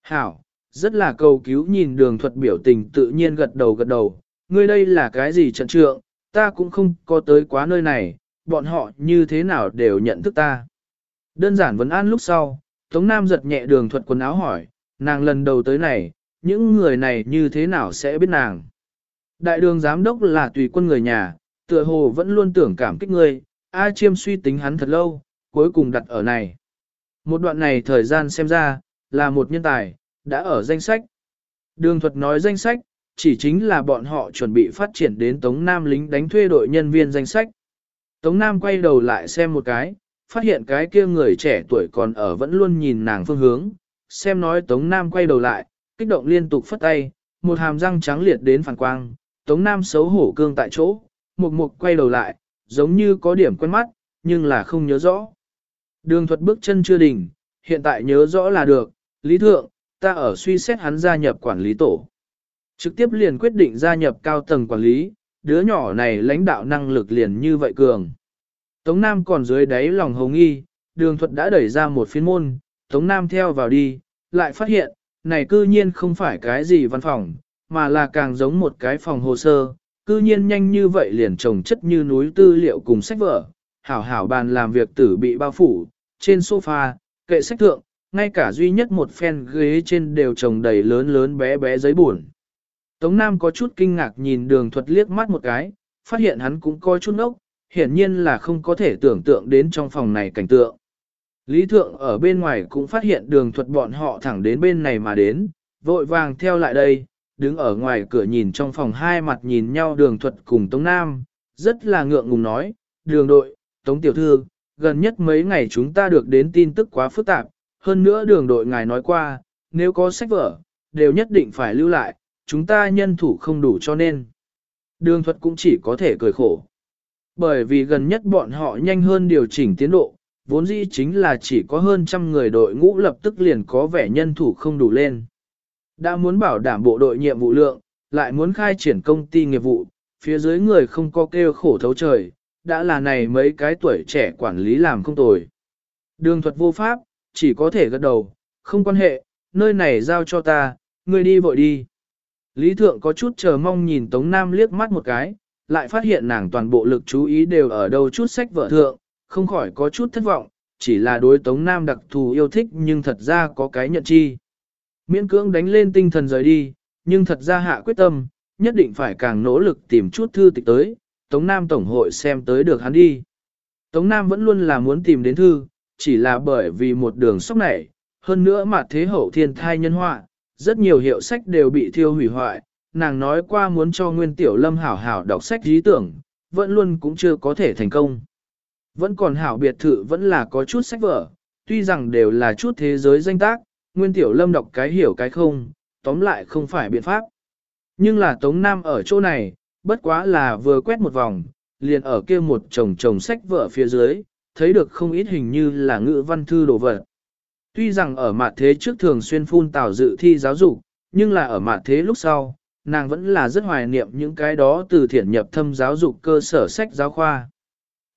Hảo, rất là cầu cứu nhìn đường thuật biểu tình tự nhiên gật đầu gật đầu, ngươi đây là cái gì trận trượng, ta cũng không có tới quá nơi này, bọn họ như thế nào đều nhận thức ta. Đơn giản vấn an lúc sau, Tống Nam giật nhẹ đường thuật quần áo hỏi, nàng lần đầu tới này, những người này như thế nào sẽ biết nàng. Đại đường giám đốc là tùy quân người nhà, tựa hồ vẫn luôn tưởng cảm kích ngươi, A Chiêm suy tính hắn thật lâu, cuối cùng đặt ở này. Một đoạn này thời gian xem ra, là một nhân tài, đã ở danh sách. Đường thuật nói danh sách, chỉ chính là bọn họ chuẩn bị phát triển đến Tống Nam lính đánh thuê đội nhân viên danh sách. Tống Nam quay đầu lại xem một cái, phát hiện cái kia người trẻ tuổi còn ở vẫn luôn nhìn nàng phương hướng, xem nói Tống Nam quay đầu lại, kích động liên tục phất tay, một hàm răng trắng liệt đến phản quang, Tống Nam xấu hổ cương tại chỗ, mục mục quay đầu lại, giống như có điểm quen mắt, nhưng là không nhớ rõ. Đường thuật bước chân chưa đỉnh, hiện tại nhớ rõ là được, lý thượng, ta ở suy xét hắn gia nhập quản lý tổ. Trực tiếp liền quyết định gia nhập cao tầng quản lý, đứa nhỏ này lãnh đạo năng lực liền như vậy cường. Tống Nam còn dưới đáy lòng hồng nghi, đường thuật đã đẩy ra một phiên môn, Tống Nam theo vào đi, lại phát hiện, này cư nhiên không phải cái gì văn phòng, mà là càng giống một cái phòng hồ sơ, cư nhiên nhanh như vậy liền trồng chất như núi tư liệu cùng sách vở, hảo hảo bàn làm việc tử bị bao phủ, trên sofa, kệ sách thượng, ngay cả duy nhất một phen ghế trên đều trồng đầy lớn lớn bé bé giấy buồn. Tống Nam có chút kinh ngạc nhìn đường thuật liếc mắt một cái, phát hiện hắn cũng coi chút ốc, hiển nhiên là không có thể tưởng tượng đến trong phòng này cảnh tượng. Lý Thượng ở bên ngoài cũng phát hiện đường thuật bọn họ thẳng đến bên này mà đến, vội vàng theo lại đây, đứng ở ngoài cửa nhìn trong phòng hai mặt nhìn nhau đường thuật cùng Tống Nam, rất là ngượng ngùng nói, đường đội, Tống Tiểu Thư, gần nhất mấy ngày chúng ta được đến tin tức quá phức tạp, hơn nữa đường đội ngài nói qua, nếu có sách vở, đều nhất định phải lưu lại, chúng ta nhân thủ không đủ cho nên. Đường thuật cũng chỉ có thể cười khổ. Bởi vì gần nhất bọn họ nhanh hơn điều chỉnh tiến độ, vốn dĩ chính là chỉ có hơn trăm người đội ngũ lập tức liền có vẻ nhân thủ không đủ lên. Đã muốn bảo đảm bộ đội nhiệm vụ lượng, lại muốn khai triển công ty nghiệp vụ, phía dưới người không có kêu khổ thấu trời, đã là này mấy cái tuổi trẻ quản lý làm không tồi. Đường thuật vô pháp, chỉ có thể gật đầu, không quan hệ, nơi này giao cho ta, ngươi đi vội đi. Lý Thượng có chút chờ mong nhìn Tống Nam liếc mắt một cái, lại phát hiện nàng toàn bộ lực chú ý đều ở đâu chút sách vợ thượng, không khỏi có chút thất vọng, chỉ là đối Tống Nam đặc thù yêu thích nhưng thật ra có cái nhận chi. Miễn cưỡng đánh lên tinh thần rời đi, nhưng thật ra hạ quyết tâm, nhất định phải càng nỗ lực tìm chút thư tịch tới, Tống Nam Tổng hội xem tới được hắn đi. Tống Nam vẫn luôn là muốn tìm đến thư, chỉ là bởi vì một đường sốc này, hơn nữa mà thế hậu thiên thai nhân họa, rất nhiều hiệu sách đều bị thiêu hủy hoại, nàng nói qua muốn cho Nguyên Tiểu Lâm hảo hảo đọc sách lý tưởng, vẫn luôn cũng chưa có thể thành công. Vẫn còn hảo biệt thự vẫn là có chút sách vở, tuy rằng đều là chút thế giới danh tác, Nguyên Tiểu Lâm đọc cái hiểu cái không, tóm lại không phải biện pháp. Nhưng là Tống Nam ở chỗ này, bất quá là vừa quét một vòng, liền ở kia một chồng chồng sách vở phía dưới, thấy được không ít hình như là ngữ văn thư đồ vật. Tuy rằng ở mặt thế trước thường xuyên phun tào dự thi giáo dục, nhưng là ở mặt thế lúc sau, nàng vẫn là rất hoài niệm những cái đó từ thiện nhập thâm giáo dục cơ sở sách giáo khoa.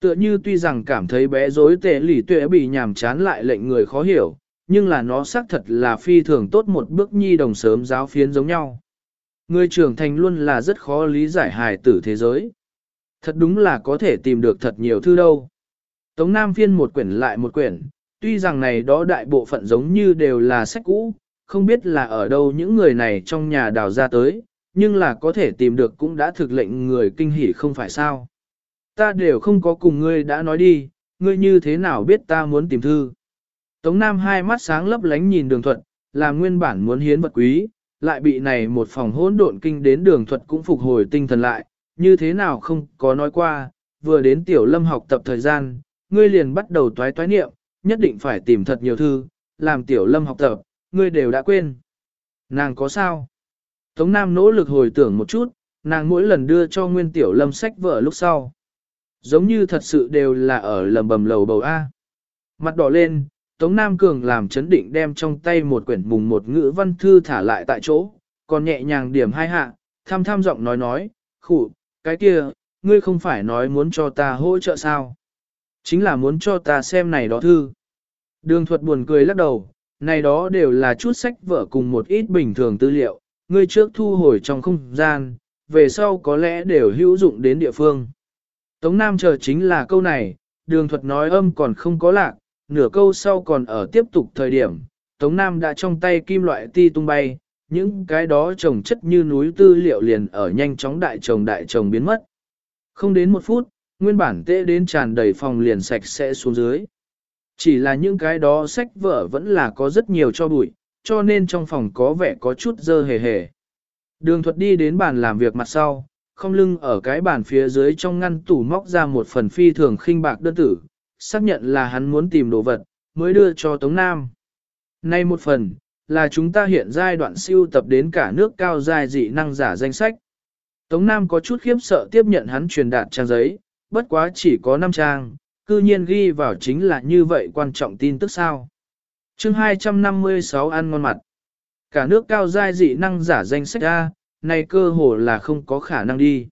Tựa như tuy rằng cảm thấy bé rối tệ lì tuệ bị nhàm chán lại lệnh người khó hiểu, nhưng là nó xác thật là phi thường tốt một bước nhi đồng sớm giáo phiến giống nhau. Người trưởng thành luôn là rất khó lý giải hài tử thế giới. Thật đúng là có thể tìm được thật nhiều thư đâu. Tống Nam phiên một quyển lại một quyển, tuy rằng này đó đại bộ phận giống như đều là sách cũ, không biết là ở đâu những người này trong nhà đào ra tới, nhưng là có thể tìm được cũng đã thực lệnh người kinh hỉ không phải sao. Ta đều không có cùng ngươi đã nói đi, ngươi như thế nào biết ta muốn tìm thư. Tống Nam hai mắt sáng lấp lánh nhìn đường thuật, là nguyên bản muốn hiến vật quý, lại bị này một phòng hỗn độn kinh đến đường thuật cũng phục hồi tinh thần lại, như thế nào không có nói qua, vừa đến tiểu lâm học tập thời gian, ngươi liền bắt đầu toái toái niệm, nhất định phải tìm thật nhiều thư, làm tiểu lâm học tập, ngươi đều đã quên. Nàng có sao? Tống Nam nỗ lực hồi tưởng một chút, nàng mỗi lần đưa cho nguyên tiểu lâm sách vở lúc sau. Giống như thật sự đều là ở lầm bầm lầu bầu A. Mặt đỏ lên, Tống Nam Cường làm chấn định đem trong tay một quyển mùng một ngữ văn thư thả lại tại chỗ, còn nhẹ nhàng điểm hai hạ, tham tham giọng nói nói, khủ, cái kia, ngươi không phải nói muốn cho ta hỗ trợ sao? Chính là muốn cho ta xem này đó thư. Đường thuật buồn cười lắc đầu, này đó đều là chút sách vở cùng một ít bình thường tư liệu, ngươi trước thu hồi trong không gian, về sau có lẽ đều hữu dụng đến địa phương. Tống Nam chờ chính là câu này, đường thuật nói âm còn không có lạc, nửa câu sau còn ở tiếp tục thời điểm, Tống Nam đã trong tay kim loại ti tung bay, những cái đó trồng chất như núi tư liệu liền ở nhanh chóng đại trồng đại trồng biến mất. Không đến một phút, nguyên bản tệ đến tràn đầy phòng liền sạch sẽ xuống dưới. Chỉ là những cái đó sách vở vẫn là có rất nhiều cho bụi, cho nên trong phòng có vẻ có chút dơ hề hề. Đường thuật đi đến bàn làm việc mặt sau, không lưng ở cái bàn phía dưới trong ngăn tủ móc ra một phần phi thường khinh bạc đơn tử, xác nhận là hắn muốn tìm đồ vật, mới đưa cho Tống Nam. Nay một phần, là chúng ta hiện giai đoạn siêu tập đến cả nước cao giai dị năng giả danh sách. Tống Nam có chút khiếp sợ tiếp nhận hắn truyền đạt trang giấy, bất quá chỉ có 5 trang, cư nhiên ghi vào chính là như vậy quan trọng tin tức sao. chương 256 ăn ngon mặt. Cả nước cao giai dị năng giả danh sách A, này cơ hồ là không có khả năng đi.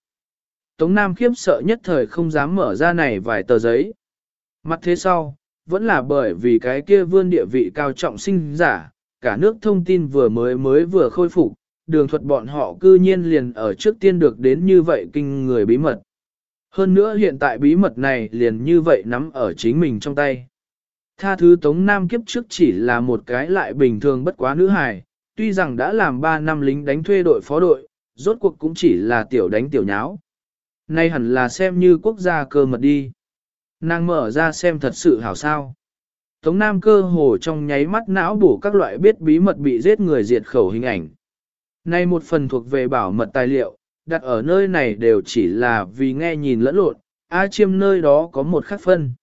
Tống Nam khiếp sợ nhất thời không dám mở ra này vài tờ giấy. Mặt thế sau, vẫn là bởi vì cái kia vươn địa vị cao trọng sinh giả, cả nước thông tin vừa mới mới vừa khôi phục, đường thuật bọn họ cư nhiên liền ở trước tiên được đến như vậy kinh người bí mật. Hơn nữa hiện tại bí mật này liền như vậy nắm ở chính mình trong tay. Tha thứ Tống Nam kiếp trước chỉ là một cái lại bình thường bất quá nữ hài, tuy rằng đã làm 3 năm lính đánh thuê đội phó đội, rốt cuộc cũng chỉ là tiểu đánh tiểu nháo. Nay hẳn là xem như quốc gia cơ mật đi. Nàng mở ra xem thật sự hảo sao. Tống Nam cơ hồ trong nháy mắt não bổ các loại biết bí mật bị giết người diệt khẩu hình ảnh. Nay một phần thuộc về bảo mật tài liệu, đặt ở nơi này đều chỉ là vì nghe nhìn lẫn lộn, A chiêm nơi đó có một khắc phân.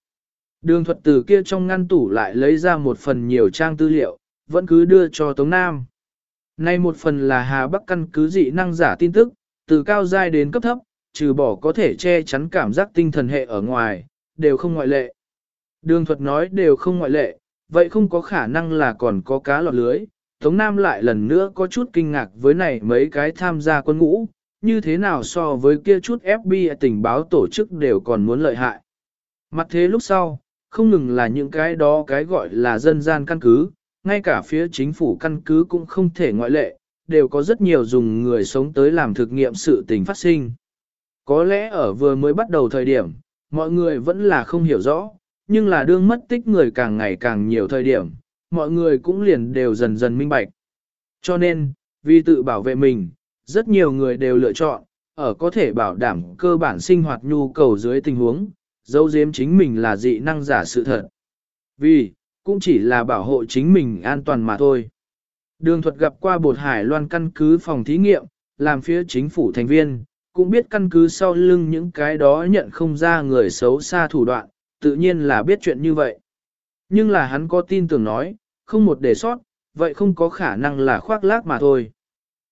Đường thuật từ kia trong ngăn tủ lại lấy ra một phần nhiều trang tư liệu, vẫn cứ đưa cho Tống Nam. Nay một phần là Hà Bắc căn cứ dị năng giả tin tức, từ cao giai đến cấp thấp, trừ bỏ có thể che chắn cảm giác tinh thần hệ ở ngoài, đều không ngoại lệ. Đường thuật nói đều không ngoại lệ, vậy không có khả năng là còn có cá lọt lưới. Tống Nam lại lần nữa có chút kinh ngạc với này mấy cái tham gia quân ngũ, như thế nào so với kia chút FBI tình báo tổ chức đều còn muốn lợi hại. Mặt thế lúc sau, không ngừng là những cái đó cái gọi là dân gian căn cứ, ngay cả phía chính phủ căn cứ cũng không thể ngoại lệ, đều có rất nhiều dùng người sống tới làm thực nghiệm sự tình phát sinh. Có lẽ ở vừa mới bắt đầu thời điểm, mọi người vẫn là không hiểu rõ, nhưng là đương mất tích người càng ngày càng nhiều thời điểm, mọi người cũng liền đều dần dần minh bạch. Cho nên, vì tự bảo vệ mình, rất nhiều người đều lựa chọn, ở có thể bảo đảm cơ bản sinh hoạt nhu cầu dưới tình huống, dấu diếm chính mình là dị năng giả sự thật. Vì, cũng chỉ là bảo hộ chính mình an toàn mà thôi. Đường thuật gặp qua bột hải loan căn cứ phòng thí nghiệm, làm phía chính phủ thành viên, cũng biết căn cứ sau lưng những cái đó nhận không ra người xấu xa thủ đoạn, tự nhiên là biết chuyện như vậy. Nhưng là hắn có tin tưởng nói, không một đề sót, vậy không có khả năng là khoác lác mà thôi.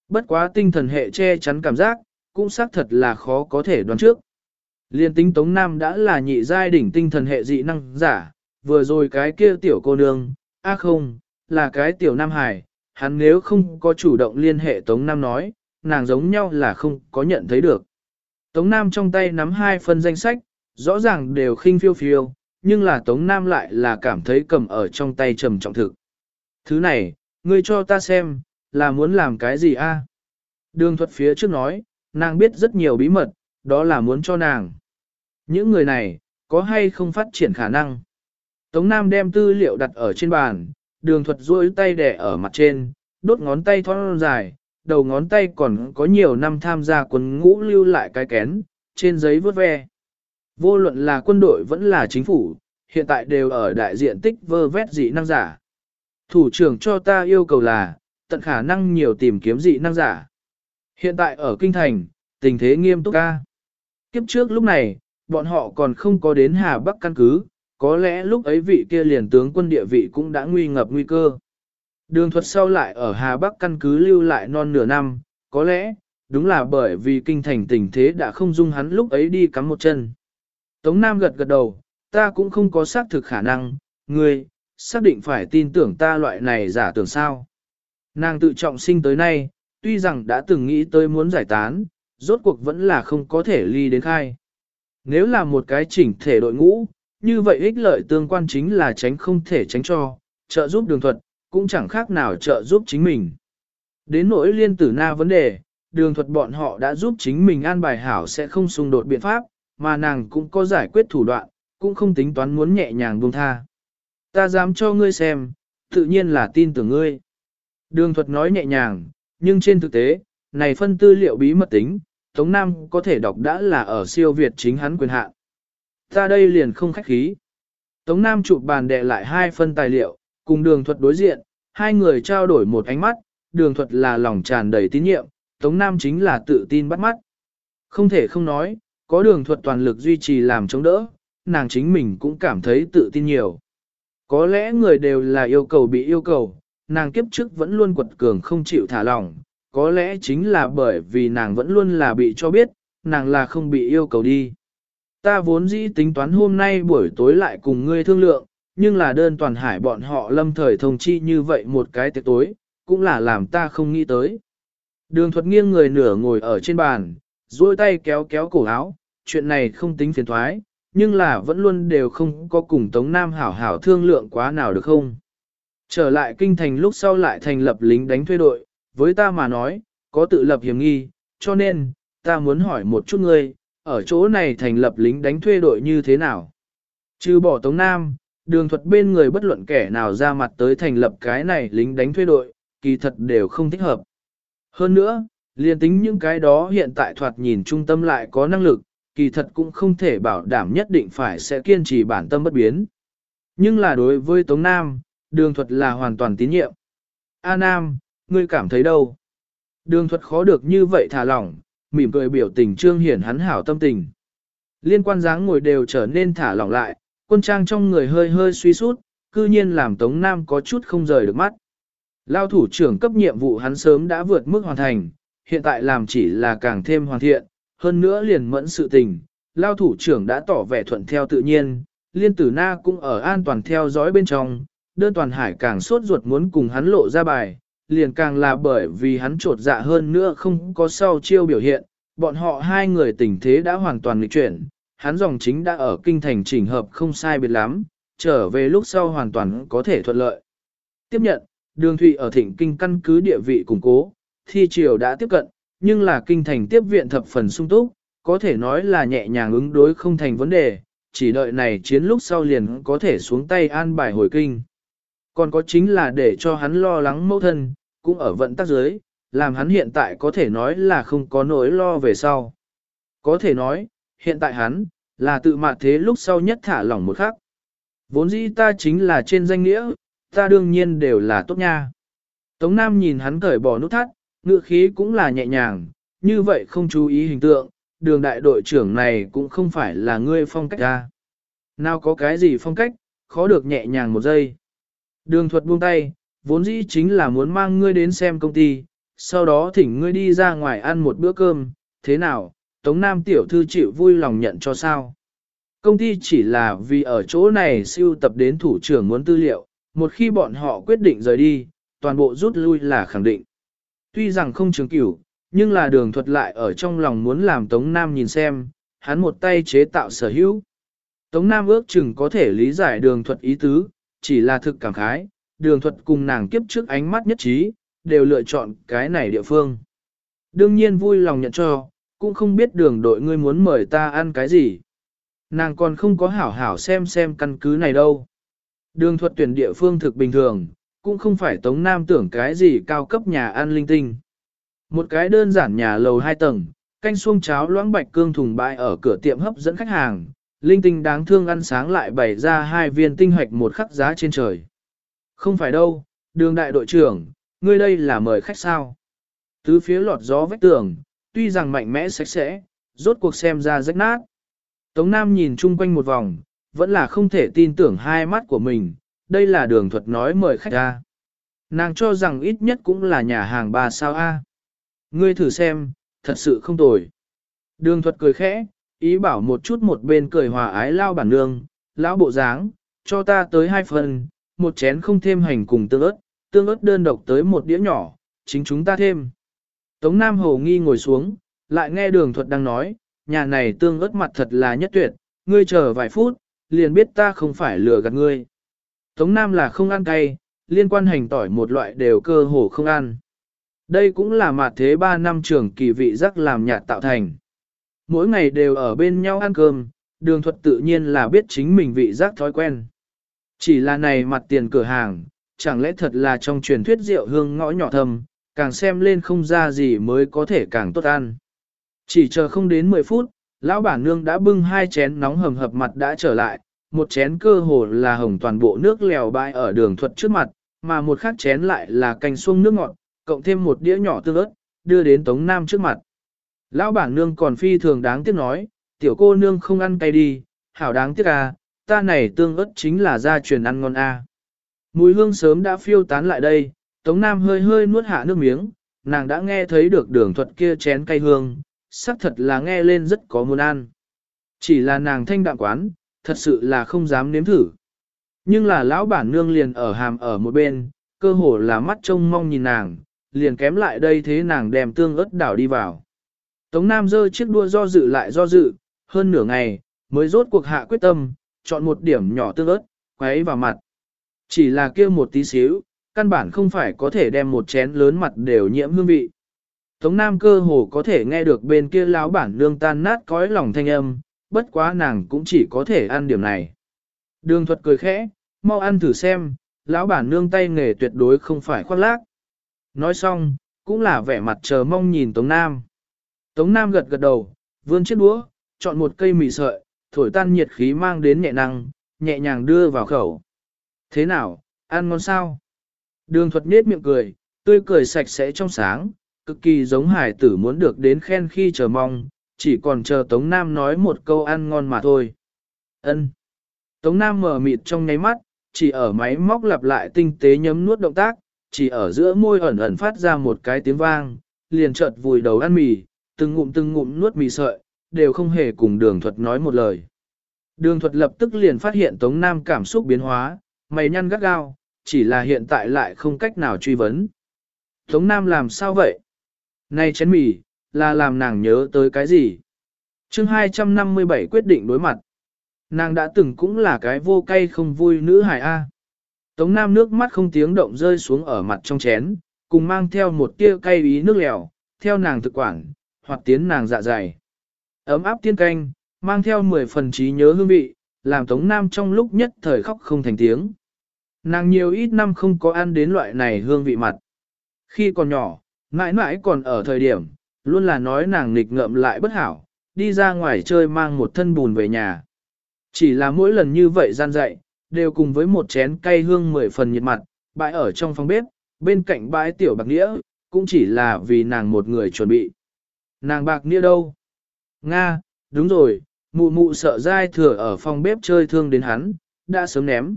Bất quá tinh thần hệ che chắn cảm giác, cũng xác thật là khó có thể đoán trước. Liên tính Tống Nam đã là nhị giai đỉnh tinh thần hệ dị năng giả, vừa rồi cái kia tiểu cô nương, a không, là cái tiểu Nam Hải, hắn nếu không có chủ động liên hệ Tống Nam nói, nàng giống nhau là không có nhận thấy được. Tống Nam trong tay nắm hai phần danh sách, rõ ràng đều khinh phiêu phiêu, nhưng là Tống Nam lại là cảm thấy cầm ở trong tay trầm trọng thực. Thứ này, ngươi cho ta xem, là muốn làm cái gì a? Đường thuật phía trước nói, nàng biết rất nhiều bí mật, đó là muốn cho nàng. Những người này, có hay không phát triển khả năng? Tống Nam đem tư liệu đặt ở trên bàn, đường thuật duỗi tay đẻ ở mặt trên, đốt ngón tay thon dài, đầu ngón tay còn có nhiều năm tham gia quân ngũ lưu lại cái kén, trên giấy vớt ve. Vô luận là quân đội vẫn là chính phủ, hiện tại đều ở đại diện tích vơ vét dị năng giả. Thủ trưởng cho ta yêu cầu là, tận khả năng nhiều tìm kiếm dị năng giả. Hiện tại ở Kinh Thành, tình thế nghiêm túc ca. Kiếp trước lúc này, bọn họ còn không có đến Hà Bắc căn cứ, có lẽ lúc ấy vị kia liền tướng quân địa vị cũng đã nguy ngập nguy cơ. Đường thuật sau lại ở Hà Bắc căn cứ lưu lại non nửa năm, có lẽ, đúng là bởi vì kinh thành tình thế đã không dung hắn lúc ấy đi cắm một chân. Tống Nam gật gật đầu, ta cũng không có xác thực khả năng, ngươi, xác định phải tin tưởng ta loại này giả tưởng sao. Nàng tự trọng sinh tới nay, tuy rằng đã từng nghĩ tới muốn giải tán, rốt cuộc vẫn là không có thể ly đến khai. Nếu là một cái chỉnh thể đội ngũ, như vậy ích lợi tương quan chính là tránh không thể tránh cho, trợ giúp đường thuật, cũng chẳng khác nào trợ giúp chính mình. Đến nỗi liên tử na vấn đề, đường thuật bọn họ đã giúp chính mình an bài hảo sẽ không xung đột biện pháp, mà nàng cũng có giải quyết thủ đoạn, cũng không tính toán muốn nhẹ nhàng buông tha. Ta dám cho ngươi xem, tự nhiên là tin tưởng ngươi. Đường thuật nói nhẹ nhàng, nhưng trên thực tế, này phân tư liệu bí mật tính, Tống Nam có thể đọc đã là ở siêu Việt chính hắn quyền hạn. Ta đây liền không khách khí. Tống Nam chụp bàn đệ lại hai phân tài liệu, cùng đường thuật đối diện, hai người trao đổi một ánh mắt, đường thuật là lòng tràn đầy tín nhiệm, Tống Nam chính là tự tin bắt mắt. Không thể không nói, có đường thuật toàn lực duy trì làm chống đỡ, nàng chính mình cũng cảm thấy tự tin nhiều. Có lẽ người đều là yêu cầu bị yêu cầu, nàng kiếp trước vẫn luôn quật cường không chịu thả lỏng, có lẽ chính là bởi vì nàng vẫn luôn là bị cho biết, nàng là không bị yêu cầu đi. Ta vốn dĩ tính toán hôm nay buổi tối lại cùng ngươi thương lượng, nhưng là đơn toàn hải bọn họ lâm thời thông chi như vậy một cái tiệc tối, cũng là làm ta không nghĩ tới. Đường thuật nghiêng người nửa ngồi ở trên bàn, duỗi tay kéo kéo cổ áo, chuyện này không tính phiền thoái, nhưng là vẫn luôn đều không có cùng Tống Nam hảo hảo thương lượng quá nào được không. Trở lại kinh thành lúc sau lại thành lập lính đánh thuê đội, với ta mà nói, có tự lập hiểm nghi, cho nên, ta muốn hỏi một chút ngươi, ở chỗ này thành lập lính đánh thuê đội như thế nào? Trừ bỏ Tống Nam, đường thuật bên người bất luận kẻ nào ra mặt tới thành lập cái này lính đánh thuê đội, kỳ thật đều không thích hợp. Hơn nữa, liên tính những cái đó hiện tại thoạt nhìn trung tâm lại có năng lực, kỳ thật cũng không thể bảo đảm nhất định phải sẽ kiên trì bản tâm bất biến. Nhưng là đối với Tống Nam, đường thuật là hoàn toàn tín nhiệm. A Nam, ngươi cảm thấy đâu? Đường thuật khó được như vậy thả lỏng, mỉm cười biểu tình trương hiển hắn hảo tâm tình. Liên quan dáng ngồi đều trở nên thả lỏng lại, quân trang trong người hơi hơi suy sút, cư nhiên làm Tống Nam có chút không rời được mắt. Lao thủ trưởng cấp nhiệm vụ hắn sớm đã vượt mức hoàn thành, hiện tại làm chỉ là càng thêm hoàn thiện, hơn nữa liền mẫn sự tình. Lao thủ trưởng đã tỏ vẻ thuận theo tự nhiên, liên tử na cũng ở an toàn theo dõi bên trong, đơn toàn hải càng sốt ruột muốn cùng hắn lộ ra bài, liền càng là bởi vì hắn trột dạ hơn nữa không có sau chiêu biểu hiện, bọn họ hai người tình thế đã hoàn toàn lịch chuyển, hắn dòng chính đã ở kinh thành chỉnh hợp không sai biệt lắm, trở về lúc sau hoàn toàn có thể thuận lợi. Tiếp nhận, đường thụy ở thịnh kinh căn cứ địa vị củng cố, thi triều đã tiếp cận, nhưng là kinh thành tiếp viện thập phần sung túc, có thể nói là nhẹ nhàng ứng đối không thành vấn đề, chỉ đợi này chiến lúc sau liền có thể xuống tay an bài hồi kinh. Còn có chính là để cho hắn lo lắng mẫu thân, cũng ở vận tắc giới, làm hắn hiện tại có thể nói là không có nỗi lo về sau. Có thể nói, hiện tại hắn, là tự mạt thế lúc sau nhất thả lỏng một khắc. Vốn dĩ ta chính là trên danh nghĩa, ta đương nhiên đều là tốt nha. Tống Nam nhìn hắn cởi bỏ nút thắt, ngựa khí cũng là nhẹ nhàng, như vậy không chú ý hình tượng, đường đại đội trưởng này cũng không phải là ngươi phong cách ra. Nào có cái gì phong cách, khó được nhẹ nhàng một giây. Đường thuật buông tay, vốn dĩ chính là muốn mang ngươi đến xem công ty, sau đó thỉnh ngươi đi ra ngoài ăn một bữa cơm, thế nào, Tống Nam tiểu thư chịu vui lòng nhận cho sao. Công ty chỉ là vì ở chỗ này siêu tập đến thủ trưởng muốn tư liệu, một khi bọn họ quyết định rời đi, toàn bộ rút lui là khẳng định. Tuy rằng không trường cửu, nhưng là đường thuật lại ở trong lòng muốn làm Tống Nam nhìn xem, hắn một tay chế tạo sở hữu. Tống Nam ước chừng có thể lý giải đường thuật ý tứ, chỉ là thực cảm khái, đường thuật cùng nàng kiếp trước ánh mắt nhất trí, đều lựa chọn cái này địa phương. Đương nhiên vui lòng nhận cho, cũng không biết đường đội ngươi muốn mời ta ăn cái gì. Nàng còn không có hảo hảo xem xem căn cứ này đâu. Đường thuật tuyển địa phương thực bình thường, cũng không phải Tống Nam tưởng cái gì cao cấp nhà ăn linh tinh. Một cái đơn giản nhà lầu hai tầng, canh xuông cháo loãng bạch cương thùng bãi ở cửa tiệm hấp dẫn khách hàng, linh tinh đáng thương ăn sáng lại bày ra hai viên tinh hoạch một khắc giá trên trời. Không phải đâu, đường đại đội trưởng, ngươi đây là mời khách sao. Tứ phía lọt gió vách tường, tuy rằng mạnh mẽ sạch sẽ, rốt cuộc xem ra rách nát. Tống Nam nhìn chung quanh một vòng, vẫn là không thể tin tưởng hai mắt của mình, đây là đường thuật nói mời khách ra. Nàng cho rằng ít nhất cũng là nhà hàng ba sao A. Ngươi thử xem, thật sự không tồi. Đường thuật cười khẽ, ý bảo một chút một bên cười hòa ái lao bản nương, lão bộ dáng, cho ta tới hai phần, một chén không thêm hành cùng tương ớt, tương ớt đơn độc tới một đĩa nhỏ, chính chúng ta thêm. Tống Nam Hồ nghi ngồi xuống, lại nghe đường thuật đang nói, nhà này tương ớt mặt thật là nhất tuyệt, ngươi chờ vài phút, liền biết ta không phải lừa gạt ngươi. Tống Nam là không ăn cay, liên quan hành tỏi một loại đều cơ hồ không ăn. Đây cũng là mặt thế 3 năm trưởng kỳ vị giác làm nhạt tạo thành. Mỗi ngày đều ở bên nhau ăn cơm, đường thuật tự nhiên là biết chính mình vị giác thói quen. Chỉ là này mặt tiền cửa hàng, chẳng lẽ thật là trong truyền thuyết rượu hương ngõ nhỏ thầm, càng xem lên không ra gì mới có thể càng tốt ăn. Chỉ chờ không đến 10 phút, lão bản nương đã bưng hai chén nóng hầm hập mặt đã trở lại, một chén cơ hồ là hồng toàn bộ nước lèo bãi ở đường thuật trước mặt, mà một khác chén lại là canh xuông nước ngọt, cộng thêm một đĩa nhỏ tương ớt, đưa đến Tống Nam trước mặt. Lão bản nương còn phi thường đáng tiếc nói, tiểu cô nương không ăn cay đi, hảo đáng tiếc à, ta này tương ớt chính là gia truyền ăn ngon a. Mùi hương sớm đã phiêu tán lại đây, Tống Nam hơi hơi nuốt hạ nước miếng, nàng đã nghe thấy được đường thuật kia chén cay hương, xác thật là nghe lên rất có muốn ăn. Chỉ là nàng thanh đạm quán, thật sự là không dám nếm thử. Nhưng là lão bản nương liền ở hàm ở một bên, cơ hồ là mắt trông mong nhìn nàng, liền kém lại đây thế nàng đem tương ớt đảo đi vào. Tống Nam giơ chiếc đua do dự lại do dự, hơn nửa ngày, mới rốt cuộc hạ quyết tâm, chọn một điểm nhỏ tương ớt, quấy vào mặt. Chỉ là kia một tí xíu, căn bản không phải có thể đem một chén lớn mặt đều nhiễm hương vị. Tống Nam cơ hồ có thể nghe được bên kia lão bản nương tan nát cõi lòng thanh âm, bất quá nàng cũng chỉ có thể ăn điểm này. Đường thuật cười khẽ, mau ăn thử xem, lão bản nương tay nghề tuyệt đối không phải khoác lác. Nói xong, cũng là vẻ mặt chờ mong nhìn Tống Nam. Tống Nam gật gật đầu, vươn chiếc đũa, chọn một cây mì sợi, thổi tan nhiệt khí mang đến nhẹ năng, nhẹ nhàng đưa vào khẩu. Thế nào, ăn ngon sao? Đường thuật nết miệng cười, tươi cười sạch sẽ trong sáng, cực kỳ giống hải tử muốn được đến khen khi chờ mong, chỉ còn chờ Tống Nam nói một câu ăn ngon mà thôi. Ân. Tống Nam mở mịt trong nháy mắt, chỉ ở máy móc lặp lại tinh tế nhấm nuốt động tác, chỉ ở giữa môi ẩn ẩn phát ra một cái tiếng vang, liền chợt vùi đầu ăn mì, từng ngụm từng ngụm nuốt mì sợi, đều không hề cùng đường thuật nói một lời. Đường thuật lập tức liền phát hiện Tống Nam cảm xúc biến hóa, mày nhăn gắt gao, chỉ là hiện tại lại không cách nào truy vấn. Tống Nam làm sao vậy? Này chén mì, là làm nàng nhớ tới cái gì? chương 257 quyết định đối mặt. Nàng đã từng cũng là cái vô cay không vui nữ hài A. Tống Nam nước mắt không tiếng động rơi xuống ở mặt trong chén, cùng mang theo một tia cay ý nước lèo, theo nàng thực quản, hoặc tiến nàng dạ dày. Ấm áp tiên canh, mang theo 10 phần trí nhớ hương vị, làm Tống Nam trong lúc nhất thời khóc không thành tiếng. Nàng nhiều ít năm không có ăn đến loại này hương vị mặt. Khi còn nhỏ, mãi mãi còn ở thời điểm, luôn là nói nàng nghịch ngợm lại bất hảo, đi ra ngoài chơi mang một thân bùn về nhà. Chỉ là mỗi lần như vậy gian dạy, đều cùng với một chén cay hương mười phần nhiệt mặt, bãi ở trong phòng bếp, bên cạnh bãi tiểu bạc nghĩa, cũng chỉ là vì nàng một người chuẩn bị. Nàng bạc nghĩa đâu? Nga, đúng rồi, mụ mụ sợ dai thừa ở phòng bếp chơi thương đến hắn, đã sớm ném.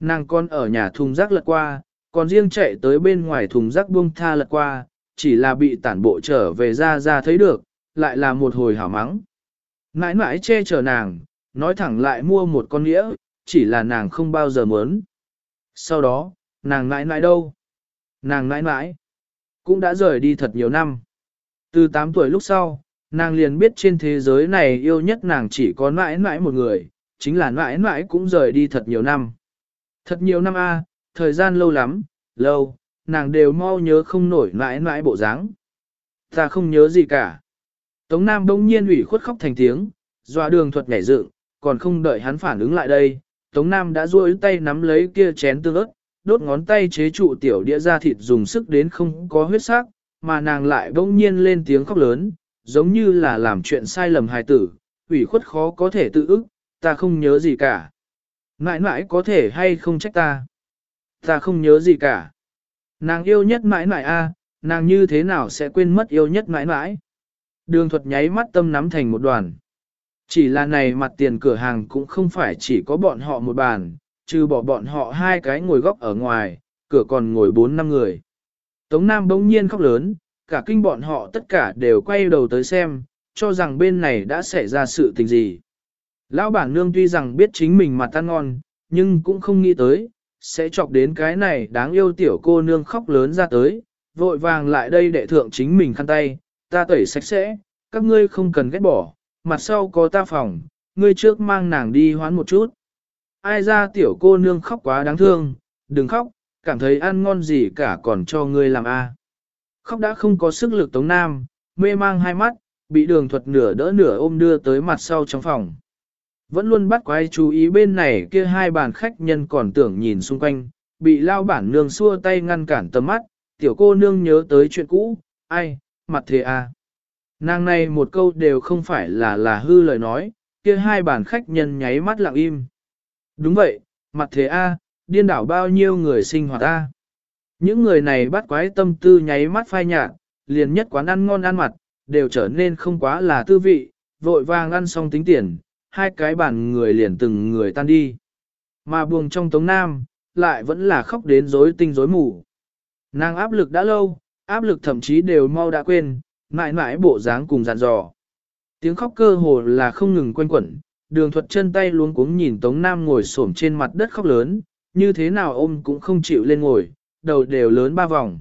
Nàng con ở nhà thùng rác lật qua, còn riêng chạy tới bên ngoài thùng rác buông tha lật qua, chỉ là bị tản bộ trở về ra ra thấy được, lại là một hồi hảo mắng. Nãi nãi che chở nàng, nói thẳng lại mua một con nghĩa, chỉ là nàng không bao giờ muốn. Sau đó, nàng nãi nãi đâu? Nàng nãi nãi, cũng đã rời đi thật nhiều năm. Từ 8 tuổi lúc sau, nàng liền biết trên thế giới này yêu nhất nàng chỉ có mãi mãi một người, chính là mãi mãi cũng rời đi thật nhiều năm. Thật nhiều năm a, thời gian lâu lắm, lâu, nàng đều mau nhớ không nổi mãi mãi bộ dáng. Ta không nhớ gì cả. Tống Nam đông nhiên ủy khuất khóc thành tiếng, dọa đường thuật nhảy dựng, còn không đợi hắn phản ứng lại đây. Tống Nam đã duỗi tay nắm lấy kia chén tương ớt, đốt ngón tay chế trụ tiểu đĩa ra thịt dùng sức đến không có huyết sắc, mà nàng lại bỗng nhiên lên tiếng khóc lớn, giống như là làm chuyện sai lầm hài tử, ủy khuất khó có thể tự ức, ta không nhớ gì cả. Mãi mãi có thể hay không trách ta. Ta không nhớ gì cả. Nàng yêu nhất mãi mãi a, nàng như thế nào sẽ quên mất yêu nhất mãi mãi. Đường thuật nháy mắt tâm nắm thành một đoàn. Chỉ là này mặt tiền cửa hàng cũng không phải chỉ có bọn họ một bàn, trừ bỏ bọn họ hai cái ngồi góc ở ngoài, cửa còn ngồi bốn năm người. Tống Nam bỗng nhiên khóc lớn, cả kinh bọn họ tất cả đều quay đầu tới xem, cho rằng bên này đã xảy ra sự tình gì. Lão bản nương tuy rằng biết chính mình mặt tan ngon, nhưng cũng không nghĩ tới, sẽ chọc đến cái này đáng yêu tiểu cô nương khóc lớn ra tới, vội vàng lại đây đệ thượng chính mình khăn tay, ta tẩy sạch sẽ, các ngươi không cần ghét bỏ, mặt sau có ta phòng, ngươi trước mang nàng đi hoán một chút. Ai ra tiểu cô nương khóc quá đáng thương, đừng khóc, cảm thấy ăn ngon gì cả còn cho ngươi làm a. Khóc đã không có sức lực tống nam, mê mang hai mắt, bị đường thuật nửa đỡ nửa ôm đưa tới mặt sau trong phòng. Vẫn luôn bắt quái chú ý bên này kia hai bàn khách nhân còn tưởng nhìn xung quanh, bị lao bản nương xua tay ngăn cản tầm mắt, tiểu cô nương nhớ tới chuyện cũ, ai, mặt thế à. Nàng này một câu đều không phải là là hư lời nói, kia hai bàn khách nhân nháy mắt lặng im. Đúng vậy, mặt thế a, điên đảo bao nhiêu người sinh hoạt a. Những người này bắt quái tâm tư nháy mắt phai nhạt, liền nhất quán ăn ngon ăn mặt, đều trở nên không quá là tư vị, vội vàng ăn xong tính tiền, hai cái bàn người liền từng người tan đi. Mà buồng trong Tống Nam, lại vẫn là khóc đến rối tinh rối mù. Nàng áp lực đã lâu, áp lực thậm chí đều mau đã quên, mãi mãi bộ dáng cùng dặn dò. Tiếng khóc cơ hồ là không ngừng quanh quẩn, đường thuật chân tay luống cuống nhìn Tống Nam ngồi xổm trên mặt đất khóc lớn, như thế nào ôm cũng không chịu lên ngồi, đầu đều lớn ba vòng.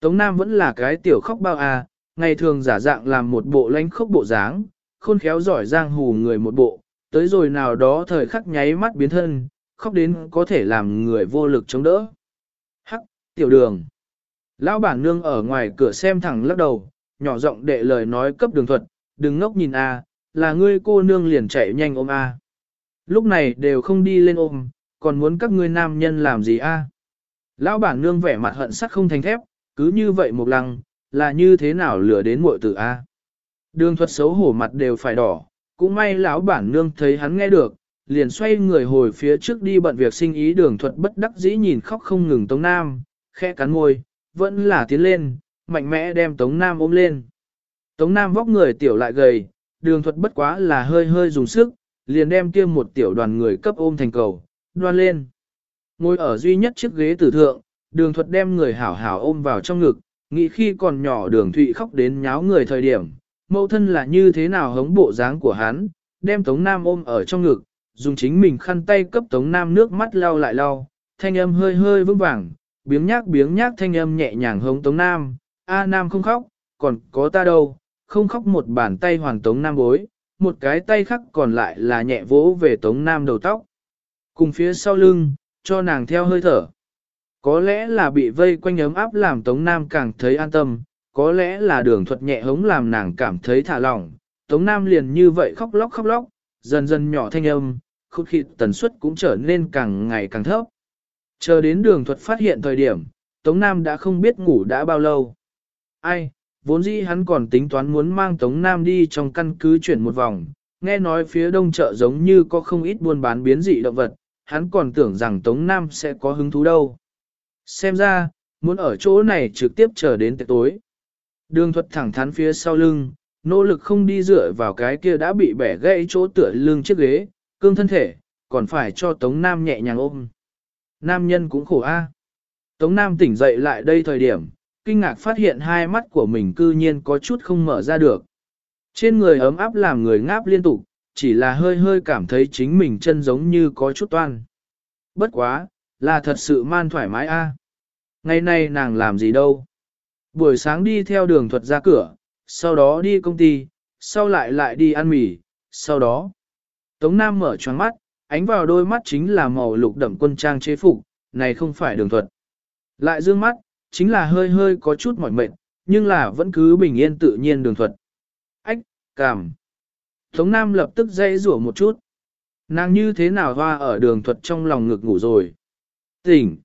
Tống Nam vẫn là cái tiểu khóc bao à, ngày thường giả dạng làm một bộ lánh khóc bộ dáng, khôn khéo giỏi giang hù người một bộ, tới rồi nào đó thời khắc nháy mắt biến thân, khóc đến có thể làm người vô lực chống đỡ. Hắc, tiểu đường. Lão bản nương ở ngoài cửa xem thẳng lắc đầu, nhỏ giọng đệ lời nói cấp đường thuật, đừng ngốc nhìn a, là ngươi cô nương liền chạy nhanh ôm a. Lúc này đều không đi lên ôm, còn muốn các ngươi nam nhân làm gì a? Lão bản nương vẻ mặt hận sắc không thành thép, cứ như vậy một lăng, là như thế nào lừa đến muội tử a? Đường thuật xấu hổ mặt đều phải đỏ, cũng may lão bản nương thấy hắn nghe được, liền xoay người hồi phía trước đi bận việc sinh ý đường thuật bất đắc dĩ nhìn khóc không ngừng Tống Nam, khẽ cắn môi, vẫn là tiến lên, mạnh mẽ đem Tống Nam ôm lên. Tống Nam vóc người tiểu lại gầy, đường thuật bất quá là hơi hơi dùng sức, liền đem kia một tiểu đoàn người cấp ôm thành cầu, đoan lên. Ngồi ở duy nhất chiếc ghế tử thượng, đường thuật đem người hảo hảo ôm vào trong ngực, nghĩ khi còn nhỏ đường thụy khóc đến nháo người thời điểm, mẫu thân là như thế nào hống bộ dáng của hắn, đem Tống Nam ôm ở trong ngực, dùng chính mình khăn tay cấp Tống Nam nước mắt lau lại lau, thanh âm hơi hơi vững vàng, biếng nhác biếng nhác thanh âm nhẹ nhàng hống Tống Nam, A Nam không khóc, còn có ta đâu, không khóc một bàn tay hoàn Tống Nam bối, một cái tay khác còn lại là nhẹ vỗ về Tống Nam đầu tóc. Cùng phía sau lưng, cho nàng theo hơi thở. Có lẽ là bị vây quanh ấm áp làm Tống Nam càng thấy an tâm, có lẽ là đường thuật nhẹ hống làm nàng cảm thấy thả lỏng. Tống Nam liền như vậy khóc lóc khóc lóc, dần dần nhỏ thanh âm, khúc khịt tần suất cũng trở nên càng ngày càng thấp. Chờ đến đường thuật phát hiện thời điểm, Tống Nam đã không biết ngủ đã bao lâu. Ai, vốn dĩ hắn còn tính toán muốn mang Tống Nam đi trong căn cứ chuyển một vòng, nghe nói phía đông chợ giống như có không ít buôn bán biến dị động vật, hắn còn tưởng rằng Tống Nam sẽ có hứng thú đâu. Xem ra, muốn ở chỗ này trực tiếp chờ đến tối. Đường thuật thẳng thắn phía sau lưng, nỗ lực không đi dựa vào cái kia đã bị bẻ gãy chỗ tựa lưng chiếc ghế, cương thân thể, còn phải cho Tống Nam nhẹ nhàng ôm. Nam nhân cũng khổ a. Tống Nam tỉnh dậy lại đây thời điểm, kinh ngạc phát hiện hai mắt của mình cư nhiên có chút không mở ra được. Trên người ấm áp làm người ngáp liên tục, chỉ là hơi hơi cảm thấy chính mình chân giống như có chút toan. Bất quá, là thật sự man thoải mái a. Ngày nay nàng làm gì đâu. Buổi sáng đi theo đường thuật ra cửa, sau đó đi công ty, sau lại lại đi ăn mì, sau đó. Tống Nam mở choáng mắt, ánh vào đôi mắt chính là màu lục đậm quân trang chế phục, này không phải đường thuật. Lại dương mắt, chính là hơi hơi có chút mỏi mệt, nhưng là vẫn cứ bình yên tự nhiên đường thuật. Ách, cảm. Tống Nam lập tức dây rủa một chút. Nàng như thế nào hoa ở đường thuật trong lòng ngực ngủ rồi. Tỉnh.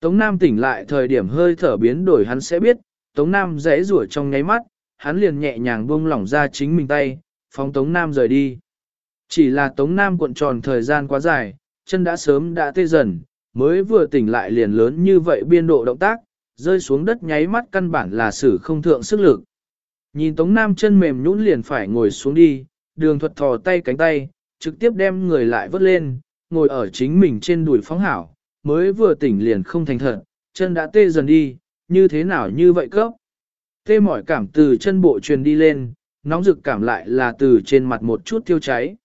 Tống Nam tỉnh lại thời điểm hơi thở biến đổi hắn sẽ biết, Tống Nam dễ rủa trong nháy mắt, hắn liền nhẹ nhàng buông lỏng ra chính mình tay, phóng Tống Nam rời đi. Chỉ là Tống Nam cuộn tròn thời gian quá dài, chân đã sớm đã tê dần, mới vừa tỉnh lại liền lớn như vậy biên độ động tác, rơi xuống đất nháy mắt căn bản là sử không thượng sức lực. Nhìn Tống Nam chân mềm nhũn liền phải ngồi xuống đi, đường thuật thò tay cánh tay, trực tiếp đem người lại vớt lên, ngồi ở chính mình trên đùi phóng hảo, mới vừa tỉnh liền không thành thật, chân đã tê dần đi, như thế nào như vậy cấp. Tê mỏi cảm từ chân bộ truyền đi lên, nóng rực cảm lại là từ trên mặt một chút tiêu cháy.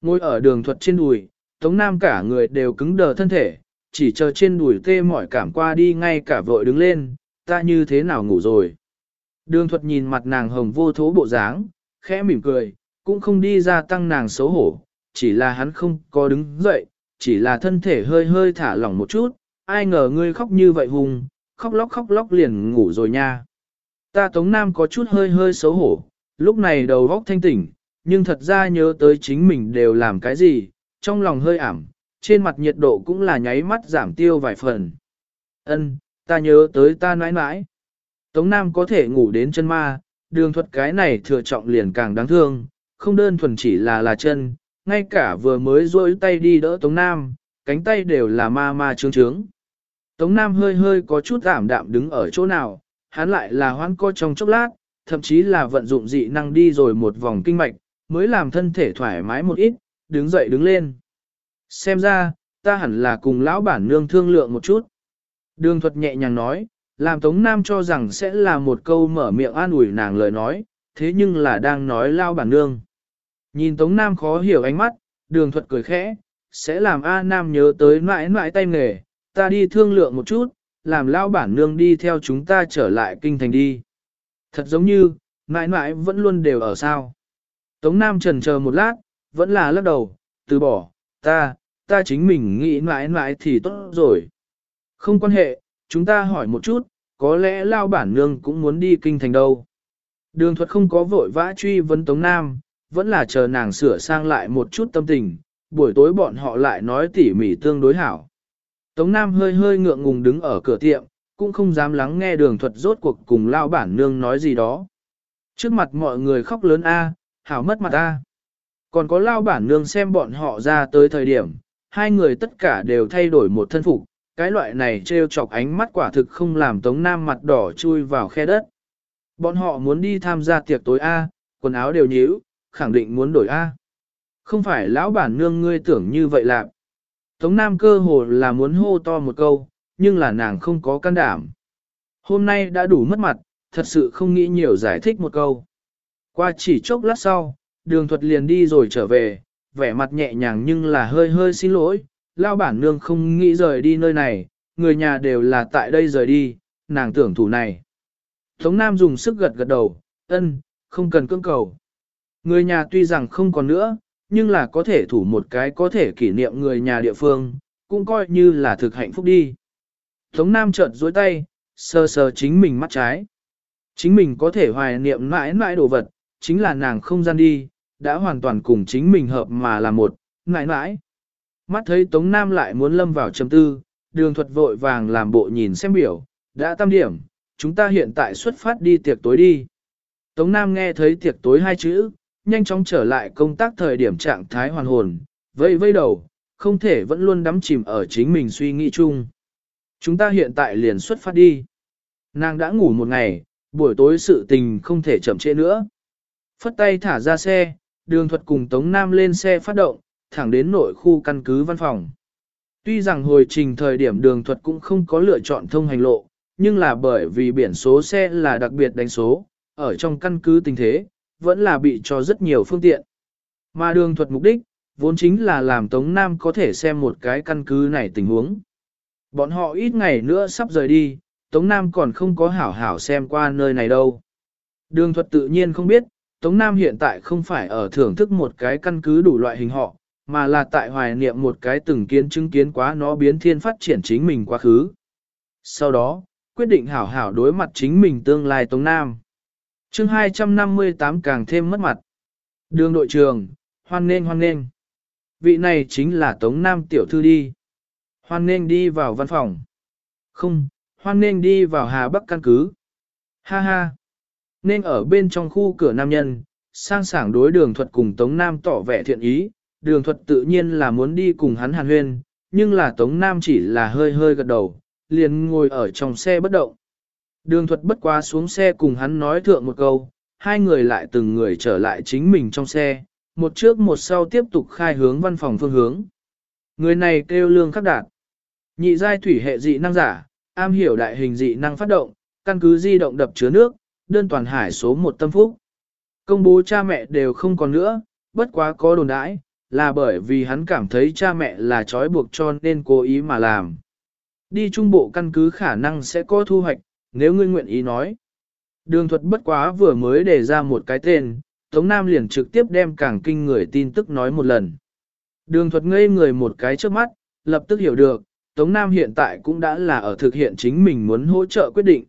Ngồi ở đường thuật trên đùi, Tống Nam cả người đều cứng đờ thân thể, chỉ chờ trên đùi tê mỏi cảm qua đi ngay cả vội đứng lên, ta như thế nào ngủ rồi. Đường thuật nhìn mặt nàng hồng vô thố bộ dáng, khẽ mỉm cười, cũng không đi ra tăng nàng xấu hổ, chỉ là hắn không có đứng dậy, chỉ là thân thể hơi hơi thả lỏng một chút, ai ngờ ngươi khóc như vậy hùng, khóc lóc khóc lóc liền ngủ rồi nha. Ta Tống Nam có chút hơi hơi xấu hổ, lúc này đầu góc thanh tỉnh, nhưng thật ra nhớ tới chính mình đều làm cái gì, trong lòng hơi ảm, trên mặt nhiệt độ cũng là nháy mắt giảm tiêu vài phần. Ân, ta nhớ tới ta nãi nãi. Tống Nam có thể ngủ đến chân ma, đường thuật cái này thừa trọng liền càng đáng thương, không đơn thuần chỉ là là chân, ngay cả vừa mới rôi tay đi đỡ Tống Nam, cánh tay đều là ma ma trướng trướng. Tống Nam hơi hơi có chút giảm đạm đứng ở chỗ nào, hắn lại là hoan co trong chốc lát, thậm chí là vận dụng dị năng đi rồi một vòng kinh mạch, mới làm thân thể thoải mái một ít, đứng dậy đứng lên. Xem ra, ta hẳn là cùng lão bản nương thương lượng một chút. Đường thuật nhẹ nhàng nói, làm Tống Nam cho rằng sẽ là một câu mở miệng an ủi nàng lời nói, thế nhưng là đang nói lao bản nương. Nhìn Tống Nam khó hiểu ánh mắt, đường thuật cười khẽ, sẽ làm A Nam nhớ tới mãi mãi tay nghề, ta đi thương lượng một chút, làm lao bản nương đi theo chúng ta trở lại kinh thành đi. Thật giống như, mãi mãi vẫn luôn đều ở sao. Tống Nam trần chờ một lát, vẫn là lắc đầu, từ bỏ, ta, ta chính mình nghĩ mãi mãi thì tốt rồi. Không quan hệ, chúng ta hỏi một chút, có lẽ lao bản nương cũng muốn đi kinh thành đâu. Đường thuật không có vội vã truy vấn Tống Nam, vẫn là chờ nàng sửa sang lại một chút tâm tình, buổi tối bọn họ lại nói tỉ mỉ tương đối hảo. Tống Nam hơi hơi ngượng ngùng đứng ở cửa tiệm, cũng không dám lắng nghe đường thuật rốt cuộc cùng lao bản nương nói gì đó. Trước mặt mọi người khóc lớn a, hảo mất mặt a. Còn có lao bản nương xem bọn họ ra tới thời điểm, hai người tất cả đều thay đổi một thân phục, cái loại này trêu chọc ánh mắt quả thực không làm Tống Nam mặt đỏ chui vào khe đất. Bọn họ muốn đi tham gia tiệc tối A, quần áo đều nhíu, khẳng định muốn đổi A. Không phải lão bản nương ngươi tưởng như vậy lạc. Tống Nam cơ hồ là muốn hô to một câu, nhưng là nàng không có can đảm. Hôm nay đã đủ mất mặt, thật sự không nghĩ nhiều giải thích một câu. Qua chỉ chốc lát sau, đường thuật liền đi rồi trở về, vẻ mặt nhẹ nhàng nhưng là hơi hơi xin lỗi, lao bản nương không nghĩ rời đi nơi này, người nhà đều là tại đây rời đi, nàng tưởng thủ này. Tống Nam dùng sức gật gật đầu, ân, không cần cưỡng cầu. Người nhà tuy rằng không còn nữa, nhưng là có thể thủ một cái có thể kỷ niệm người nhà địa phương, cũng coi như là thực hạnh phúc đi. Tống Nam chợt dối tay, sờ sờ chính mình mắt trái. Chính mình có thể hoài niệm mãi mãi đồ vật, chính là nàng không gian đi, đã hoàn toàn cùng chính mình hợp mà là một, mãi mãi. Mắt thấy Tống Nam lại muốn lâm vào trầm tư, đường thuật vội vàng làm bộ nhìn xem biểu, đã tam điểm, chúng ta hiện tại xuất phát đi tiệc tối đi. Tống Nam nghe thấy tiệc tối hai chữ, nhanh chóng trở lại công tác thời điểm trạng thái hoàn hồn, vây vây đầu, không thể vẫn luôn đắm chìm ở chính mình suy nghĩ chung. Chúng ta hiện tại liền xuất phát đi. Nàng đã ngủ một ngày, buổi tối sự tình không thể chậm trễ nữa. Phất tay thả ra xe, đường thuật cùng Tống Nam lên xe phát động, thẳng đến nội khu căn cứ văn phòng. Tuy rằng hồi trình thời điểm đường thuật cũng không có lựa chọn thông hành lộ, nhưng là bởi vì biển số xe là đặc biệt đánh số, ở trong căn cứ tình thế, vẫn là bị cho rất nhiều phương tiện. Mà đường thuật mục đích, vốn chính là làm Tống Nam có thể xem một cái căn cứ này tình huống. Bọn họ ít ngày nữa sắp rời đi, Tống Nam còn không có hảo hảo xem qua nơi này đâu. Đường thuật tự nhiên không biết, Tống Nam hiện tại không phải ở thưởng thức một cái căn cứ đủ loại hình họ, mà là tại hoài niệm một cái từng kiến chứng kiến quá nó biến thiên phát triển chính mình quá khứ. Sau đó, quyết định hảo hảo đối mặt chính mình tương lai Tống Nam chương 258 càng thêm mất mặt. Đường đội trường, hoan nên hoan nên. Vị này chính là Tống Nam tiểu thư đi. Hoan nên đi vào văn phòng. Không, hoan nên đi vào Hà Bắc căn cứ. Ha ha. Nên ở bên trong khu cửa nam nhân, sang sảng đối đường thuật cùng Tống Nam tỏ vẻ thiện ý, đường thuật tự nhiên là muốn đi cùng hắn hàn huyên, nhưng là Tống Nam chỉ là hơi hơi gật đầu, liền ngồi ở trong xe bất động. Đường thuật bất quá xuống xe cùng hắn nói thượng một câu, hai người lại từng người trở lại chính mình trong xe, một trước một sau tiếp tục khai hướng văn phòng phương hướng. Người này kêu lương khắc đạt. Nhị giai thủy hệ dị năng giả, am hiểu đại hình dị năng phát động, căn cứ di động đập chứa nước, đơn toàn hải số một tâm phúc. Công bố cha mẹ đều không còn nữa, bất quá có đồn đãi, là bởi vì hắn cảm thấy cha mẹ là trói buộc cho nên cố ý mà làm. Đi trung bộ căn cứ khả năng sẽ có thu hoạch, nếu ngươi nguyện ý nói. Đường thuật bất quá vừa mới đề ra một cái tên, Tống Nam liền trực tiếp đem càng kinh người tin tức nói một lần. Đường thuật ngây người một cái trước mắt, lập tức hiểu được, Tống Nam hiện tại cũng đã là ở thực hiện chính mình muốn hỗ trợ quyết định.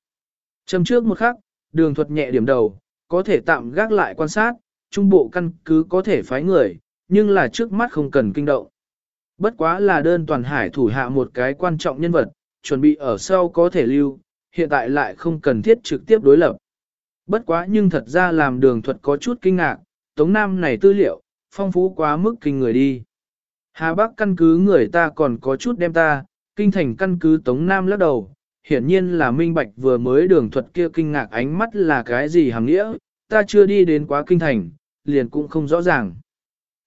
Châm trước một khắc, đường thuật nhẹ điểm đầu, có thể tạm gác lại quan sát, trung bộ căn cứ có thể phái người, nhưng là trước mắt không cần kinh động. Bất quá là đơn toàn hải thủ hạ một cái quan trọng nhân vật, chuẩn bị ở sau có thể lưu, hiện tại lại không cần thiết trực tiếp đối lập. Bất quá nhưng thật ra làm đường thuật có chút kinh ngạc, Tống Nam này tư liệu, phong phú quá mức kinh người đi. Hà Bắc căn cứ người ta còn có chút đem ta, kinh thành căn cứ Tống Nam lắc đầu, hiển nhiên là minh bạch vừa mới đường thuật kia kinh ngạc ánh mắt là cái gì hàm nghĩa, ta chưa đi đến quá kinh thành, liền cũng không rõ ràng.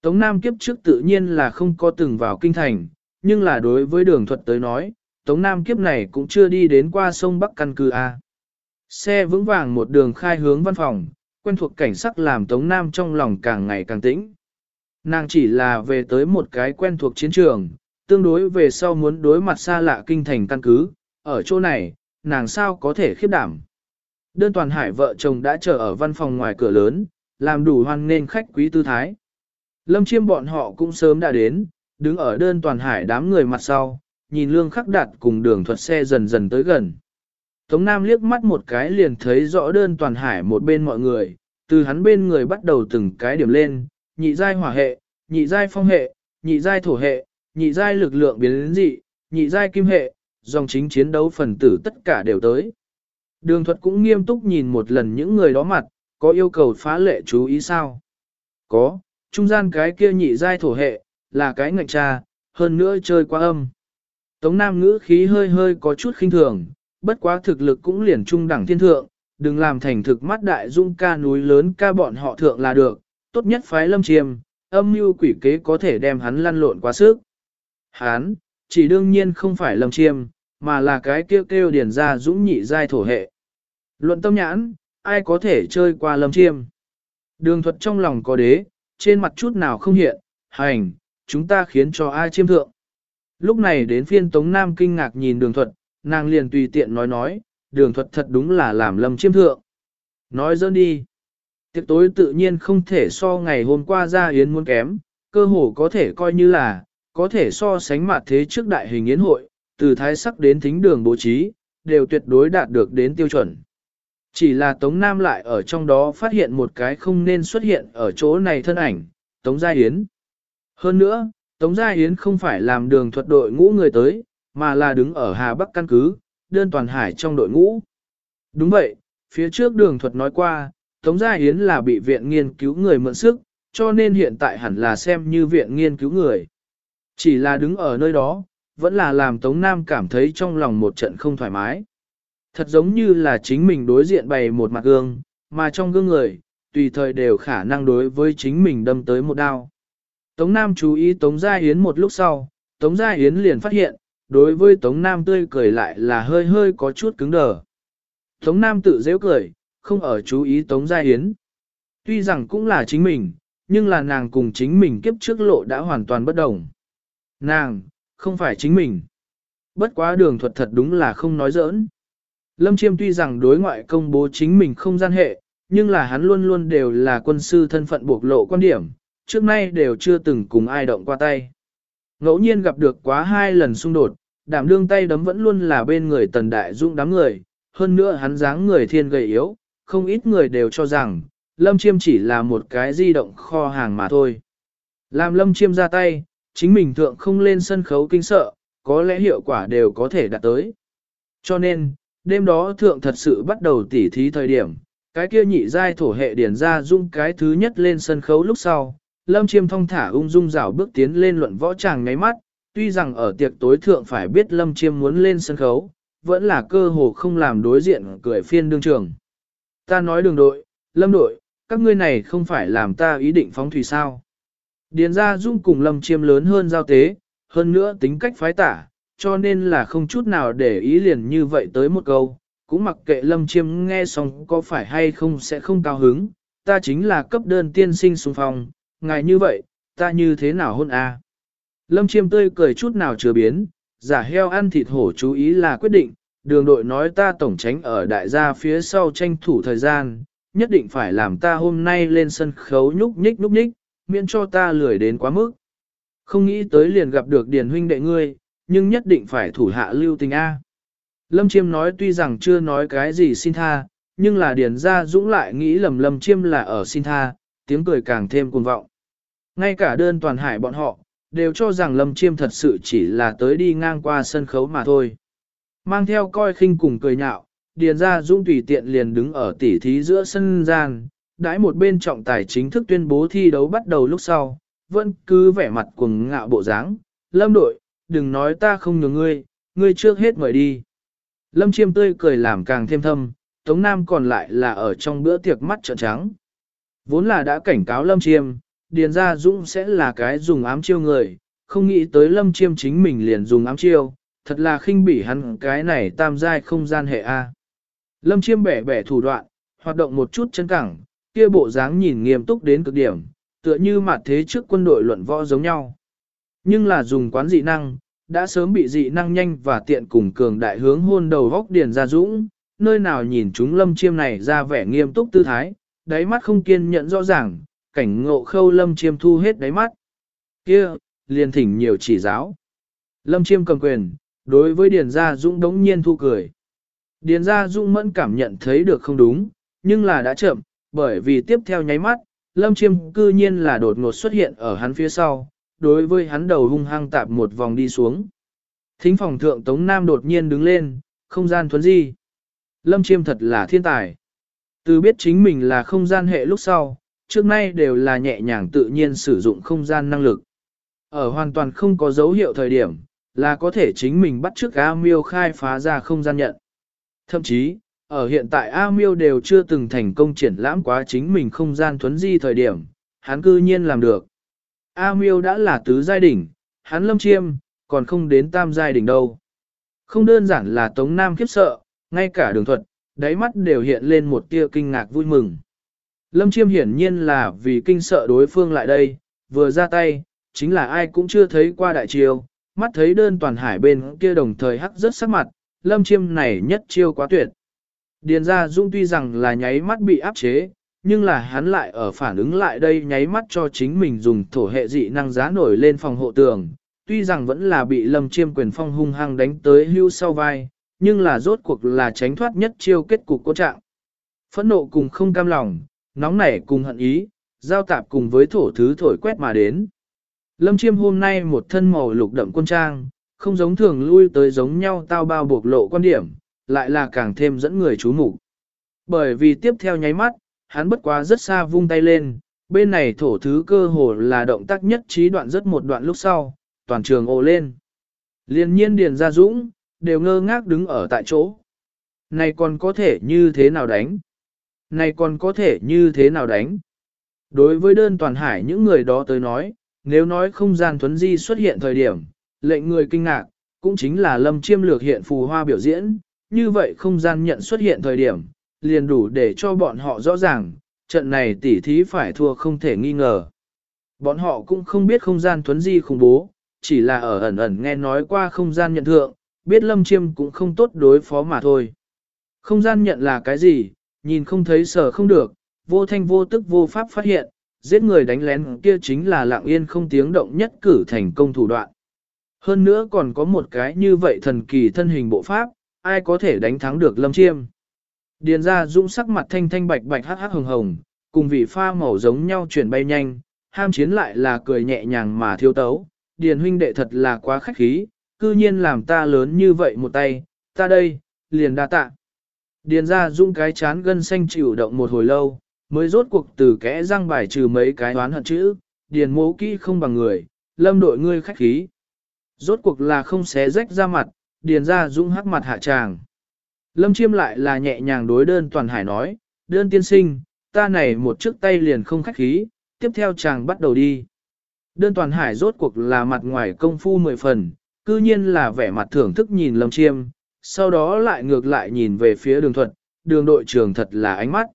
Tống Nam kiếp trước tự nhiên là không có từng vào kinh thành, nhưng là đối với đường thuật tới nói, Tống Nam kiếp này cũng chưa đi đến qua sông Bắc căn cứ A. Xe vững vàng một đường khai hướng văn phòng, quen thuộc cảnh sắc làm Tống Nam trong lòng càng ngày càng tĩnh. Nàng chỉ là về tới một cái quen thuộc chiến trường, tương đối về sau muốn đối mặt xa lạ kinh thành căn cứ, ở chỗ này, nàng sao có thể khiếp đảm. Đơn toàn hải vợ chồng đã chờ ở văn phòng ngoài cửa lớn, làm đủ hoan nên khách quý tư thái. Lâm chiêm bọn họ cũng sớm đã đến, đứng ở đơn toàn hải đám người mặt sau, nhìn lương khắc đạt cùng đường thuật xe dần dần tới gần. Tống Nam liếc mắt một cái liền thấy rõ đơn toàn hải một bên mọi người, từ hắn bên người bắt đầu từng cái điểm lên, nhị giai hỏa hệ, nhị giai phong hệ, nhị giai thổ hệ, nhị giai lực lượng biến dị, nhị giai kim hệ, dòng chính chiến đấu phần tử tất cả đều tới. Đường thuật cũng nghiêm túc nhìn một lần những người đó mặt, có yêu cầu phá lệ chú ý sao? Có, trung gian cái kia nhị giai thổ hệ, là cái ngạch cha, hơn nữa chơi quá âm. Tống Nam ngữ khí hơi hơi có chút khinh thường, bất quá thực lực cũng liền trung đẳng thiên thượng, đừng làm thành thực mắt đại dung ca núi lớn ca bọn họ thượng là được, tốt nhất phái lâm chiêm, âm mưu quỷ kế có thể đem hắn lăn lộn quá sức. Hán, chỉ đương nhiên không phải lâm chiêm, mà là cái kêu kêu điển ra dũng nhị giai thổ hệ. Luận tâm nhãn, ai có thể chơi qua lâm chiêm. Đường thuật trong lòng có đế, trên mặt chút nào không hiện, hành, chúng ta khiến cho ai chiêm thượng. Lúc này đến phiên Tống Nam kinh ngạc nhìn đường thuật, nàng liền tùy tiện nói nói, đường thuật thật đúng là làm lầm chiêm thượng. Nói dơn đi. Tiệc tối tự nhiên không thể so ngày hôm qua ra yến muốn kém, cơ hồ có thể coi như là, có thể so sánh mặt thế trước đại hình yến hội, từ thái sắc đến thính đường bố trí, đều tuyệt đối đạt được đến tiêu chuẩn. Chỉ là Tống Nam lại ở trong đó phát hiện một cái không nên xuất hiện ở chỗ này thân ảnh, Tống Gia Yến. Hơn nữa, Tống Gia Yến không phải làm đường thuật đội ngũ người tới, mà là đứng ở Hà Bắc căn cứ, đơn toàn hải trong đội ngũ. Đúng vậy, phía trước đường thuật nói qua, Tống Gia Yến là bị viện nghiên cứu người mượn sức, cho nên hiện tại hẳn là xem như viện nghiên cứu người. Chỉ là đứng ở nơi đó, vẫn là làm Tống Nam cảm thấy trong lòng một trận không thoải mái. Thật giống như là chính mình đối diện bày một mặt gương, mà trong gương người, tùy thời đều khả năng đối với chính mình đâm tới một đao. Tống Nam chú ý Tống Gia Yến một lúc sau, Tống Gia Yến liền phát hiện, đối với Tống Nam tươi cười lại là hơi hơi có chút cứng đờ. Tống Nam tự dễ cười, không ở chú ý Tống Gia Yến. Tuy rằng cũng là chính mình, nhưng là nàng cùng chính mình kiếp trước lộ đã hoàn toàn bất đồng. Nàng, không phải chính mình. Bất quá đường thuật thật đúng là không nói giỡn. Lâm Chiêm tuy rằng đối ngoại công bố chính mình không gian hệ, nhưng là hắn luôn luôn đều là quân sư thân phận buộc lộ quan điểm, trước nay đều chưa từng cùng ai động qua tay. Ngẫu nhiên gặp được quá hai lần xung đột, đảm đương tay đấm vẫn luôn là bên người tần đại dung đám người, hơn nữa hắn dáng người thiên gầy yếu, không ít người đều cho rằng, Lâm Chiêm chỉ là một cái di động kho hàng mà thôi. Làm Lâm Chiêm ra tay, chính mình thượng không lên sân khấu kinh sợ, có lẽ hiệu quả đều có thể đạt tới. Cho nên, đêm đó thượng thật sự bắt đầu tỉ thí thời điểm, cái kia nhị giai thổ hệ điển ra dung cái thứ nhất lên sân khấu lúc sau, Lâm Chiêm thong thả ung dung rảo bước tiến lên luận võ tràng ngáy mắt, tuy rằng ở tiệc tối thượng phải biết Lâm Chiêm muốn lên sân khấu, vẫn là cơ hồ không làm đối diện cười phiên đương trường. Ta nói đường đội, Lâm đội, các ngươi này không phải làm ta ý định phóng thủy sao. Điền ra dung cùng Lâm Chiêm lớn hơn giao tế, hơn nữa tính cách phái tả, cho nên là không chút nào để ý liền như vậy tới một câu, cũng mặc kệ Lâm Chiêm nghe xong có phải hay không sẽ không cao hứng, ta chính là cấp đơn tiên sinh xung phong, ngài như vậy, ta như thế nào hôn a? Lâm Chiêm tươi cười chút nào chưa biến, giả heo ăn thịt hổ chú ý là quyết định, đường đội nói ta tổng tránh ở đại gia phía sau tranh thủ thời gian, nhất định phải làm ta hôm nay lên sân khấu nhúc nhích nhúc nhích, miễn cho ta lười đến quá mức. Không nghĩ tới liền gặp được điền huynh đệ ngươi, nhưng nhất định phải thủ hạ lưu tình A. Lâm Chiêm nói tuy rằng chưa nói cái gì xin tha, nhưng là điền gia dũng lại nghĩ lầm Lâm Chiêm là ở xin tha, tiếng cười càng thêm cuồng vọng. Ngay cả đơn toàn hải bọn họ, đều cho rằng Lâm Chiêm thật sự chỉ là tới đi ngang qua sân khấu mà thôi. Mang theo coi khinh cùng cười nhạo, Điền Gia Dũng tùy tiện liền đứng ở tỉ thí giữa sân gian, đãi một bên trọng tài chính thức tuyên bố thi đấu bắt đầu lúc sau, vẫn cứ vẻ mặt cuồng ngạo bộ dáng. Lâm đội, đừng nói ta không nhường ngươi, ngươi trước hết mời đi. Lâm Chiêm tươi cười làm càng thêm thâm, Tống Nam còn lại là ở trong bữa tiệc mắt trợn trắng. Vốn là đã cảnh cáo Lâm Chiêm, Điền Gia Dũng sẽ là cái dùng ám chiêu người, không nghĩ tới Lâm Chiêm chính mình liền dùng ám chiêu, thật là khinh bỉ hắn cái này tam giai không gian hệ A. Lâm Chiêm bẻ bẻ thủ đoạn, hoạt động một chút chân cẳng, kia bộ dáng nhìn nghiêm túc đến cực điểm, tựa như mặt thế trước quân đội luận võ giống nhau. Nhưng là dùng quán dị năng, đã sớm bị dị năng nhanh và tiện cùng cường đại hướng hôn đầu góc Điền Gia Dũng, nơi nào nhìn chúng Lâm Chiêm này ra vẻ nghiêm túc tư thái, đáy mắt không kiên nhận rõ ràng, cảnh ngộ khâu lâm chiêm thu hết đáy mắt. kia liền thỉnh nhiều chỉ giáo. Lâm chiêm cầm quyền, đối với Điền Gia Dũng đống nhiên thu cười. Điền Gia Dũng mẫn cảm nhận thấy được không đúng, nhưng là đã chậm, bởi vì tiếp theo nháy mắt, Lâm chiêm cư nhiên là đột ngột xuất hiện ở hắn phía sau, đối với hắn đầu hung hăng tạp một vòng đi xuống. Thính phòng thượng Tống Nam đột nhiên đứng lên, không gian thuấn di. Lâm chiêm thật là thiên tài. Từ biết chính mình là không gian hệ lúc sau, trước nay đều là nhẹ nhàng tự nhiên sử dụng không gian năng lực. Ở hoàn toàn không có dấu hiệu thời điểm, là có thể chính mình bắt trước A Miêu khai phá ra không gian nhận. Thậm chí, ở hiện tại A Miêu đều chưa từng thành công triển lãm quá chính mình không gian thuấn di thời điểm, hắn cư nhiên làm được. A Miêu đã là tứ giai đỉnh, hắn lâm chiêm, còn không đến tam giai đỉnh đâu. Không đơn giản là Tống Nam khiếp sợ, ngay cả đường thuật, đáy mắt đều hiện lên một tia kinh ngạc vui mừng. Lâm Chiêm hiển nhiên là vì kinh sợ đối phương lại đây, vừa ra tay, chính là ai cũng chưa thấy qua đại chiêu, mắt thấy đơn toàn hải bên kia đồng thời hắc rất sắc mặt, Lâm Chiêm này nhất chiêu quá tuyệt. Điền ra Dung tuy rằng là nháy mắt bị áp chế, nhưng là hắn lại ở phản ứng lại đây nháy mắt cho chính mình dùng thổ hệ dị năng giá nổi lên phòng hộ tường. Tuy rằng vẫn là bị Lâm Chiêm quyền phong hung hăng đánh tới hưu sau vai, nhưng là rốt cuộc là tránh thoát nhất chiêu kết cục cố trạng. Phẫn nộ cùng không cam lòng, nóng nảy cùng hận ý, giao tạp cùng với thổ thứ thổi quét mà đến. Lâm Chiêm hôm nay một thân màu lục đậm quân trang, không giống thường lui tới giống nhau tao bao buộc lộ quan điểm, lại là càng thêm dẫn người chú mục Bởi vì tiếp theo nháy mắt, hắn bất quá rất xa vung tay lên, bên này thổ thứ cơ hồ là động tác nhất trí đoạn rất một đoạn lúc sau, toàn trường ồ lên. Liên nhiên điền ra dũng, đều ngơ ngác đứng ở tại chỗ. Này còn có thể như thế nào đánh? Này còn có thể như thế nào đánh? Đối với đơn toàn hải những người đó tới nói, nếu nói không gian thuấn di xuất hiện thời điểm, lệnh người kinh ngạc, cũng chính là lâm chiêm lược hiện phù hoa biểu diễn, như vậy không gian nhận xuất hiện thời điểm, liền đủ để cho bọn họ rõ ràng, trận này tỉ thí phải thua không thể nghi ngờ. Bọn họ cũng không biết không gian thuấn di khủng bố, chỉ là ở ẩn ẩn nghe nói qua không gian nhận thượng, biết lâm chiêm cũng không tốt đối phó mà thôi. Không gian nhận là cái gì, nhìn không thấy sở không được, vô thanh vô tức vô pháp phát hiện, giết người đánh lén kia chính là lạng yên không tiếng động nhất cử thành công thủ đoạn. Hơn nữa còn có một cái như vậy thần kỳ thân hình bộ pháp, ai có thể đánh thắng được lâm chiêm. Điền ra dũng sắc mặt thanh thanh bạch bạch hắc hắc hồng hồng, cùng vị pha màu giống nhau chuyển bay nhanh, ham chiến lại là cười nhẹ nhàng mà thiêu tấu. Điền huynh đệ thật là quá khách khí, cư nhiên làm ta lớn như vậy một tay, ta đây, liền đa tạ. Điền ra dung cái chán gân xanh chịu động một hồi lâu, mới rốt cuộc từ kẽ răng bài trừ mấy cái oán hận chữ, điền mố kỹ không bằng người, lâm đội ngươi khách khí. Rốt cuộc là không xé rách ra mặt, điền ra dung hắc mặt hạ tràng. Lâm chiêm lại là nhẹ nhàng đối đơn toàn hải nói, đơn tiên sinh, ta này một chiếc tay liền không khách khí, tiếp theo chàng bắt đầu đi. Đơn toàn hải rốt cuộc là mặt ngoài công phu mười phần, cư nhiên là vẻ mặt thưởng thức nhìn lâm chiêm, sau đó lại ngược lại nhìn về phía đường thuật, đường đội trưởng thật là ánh mắt.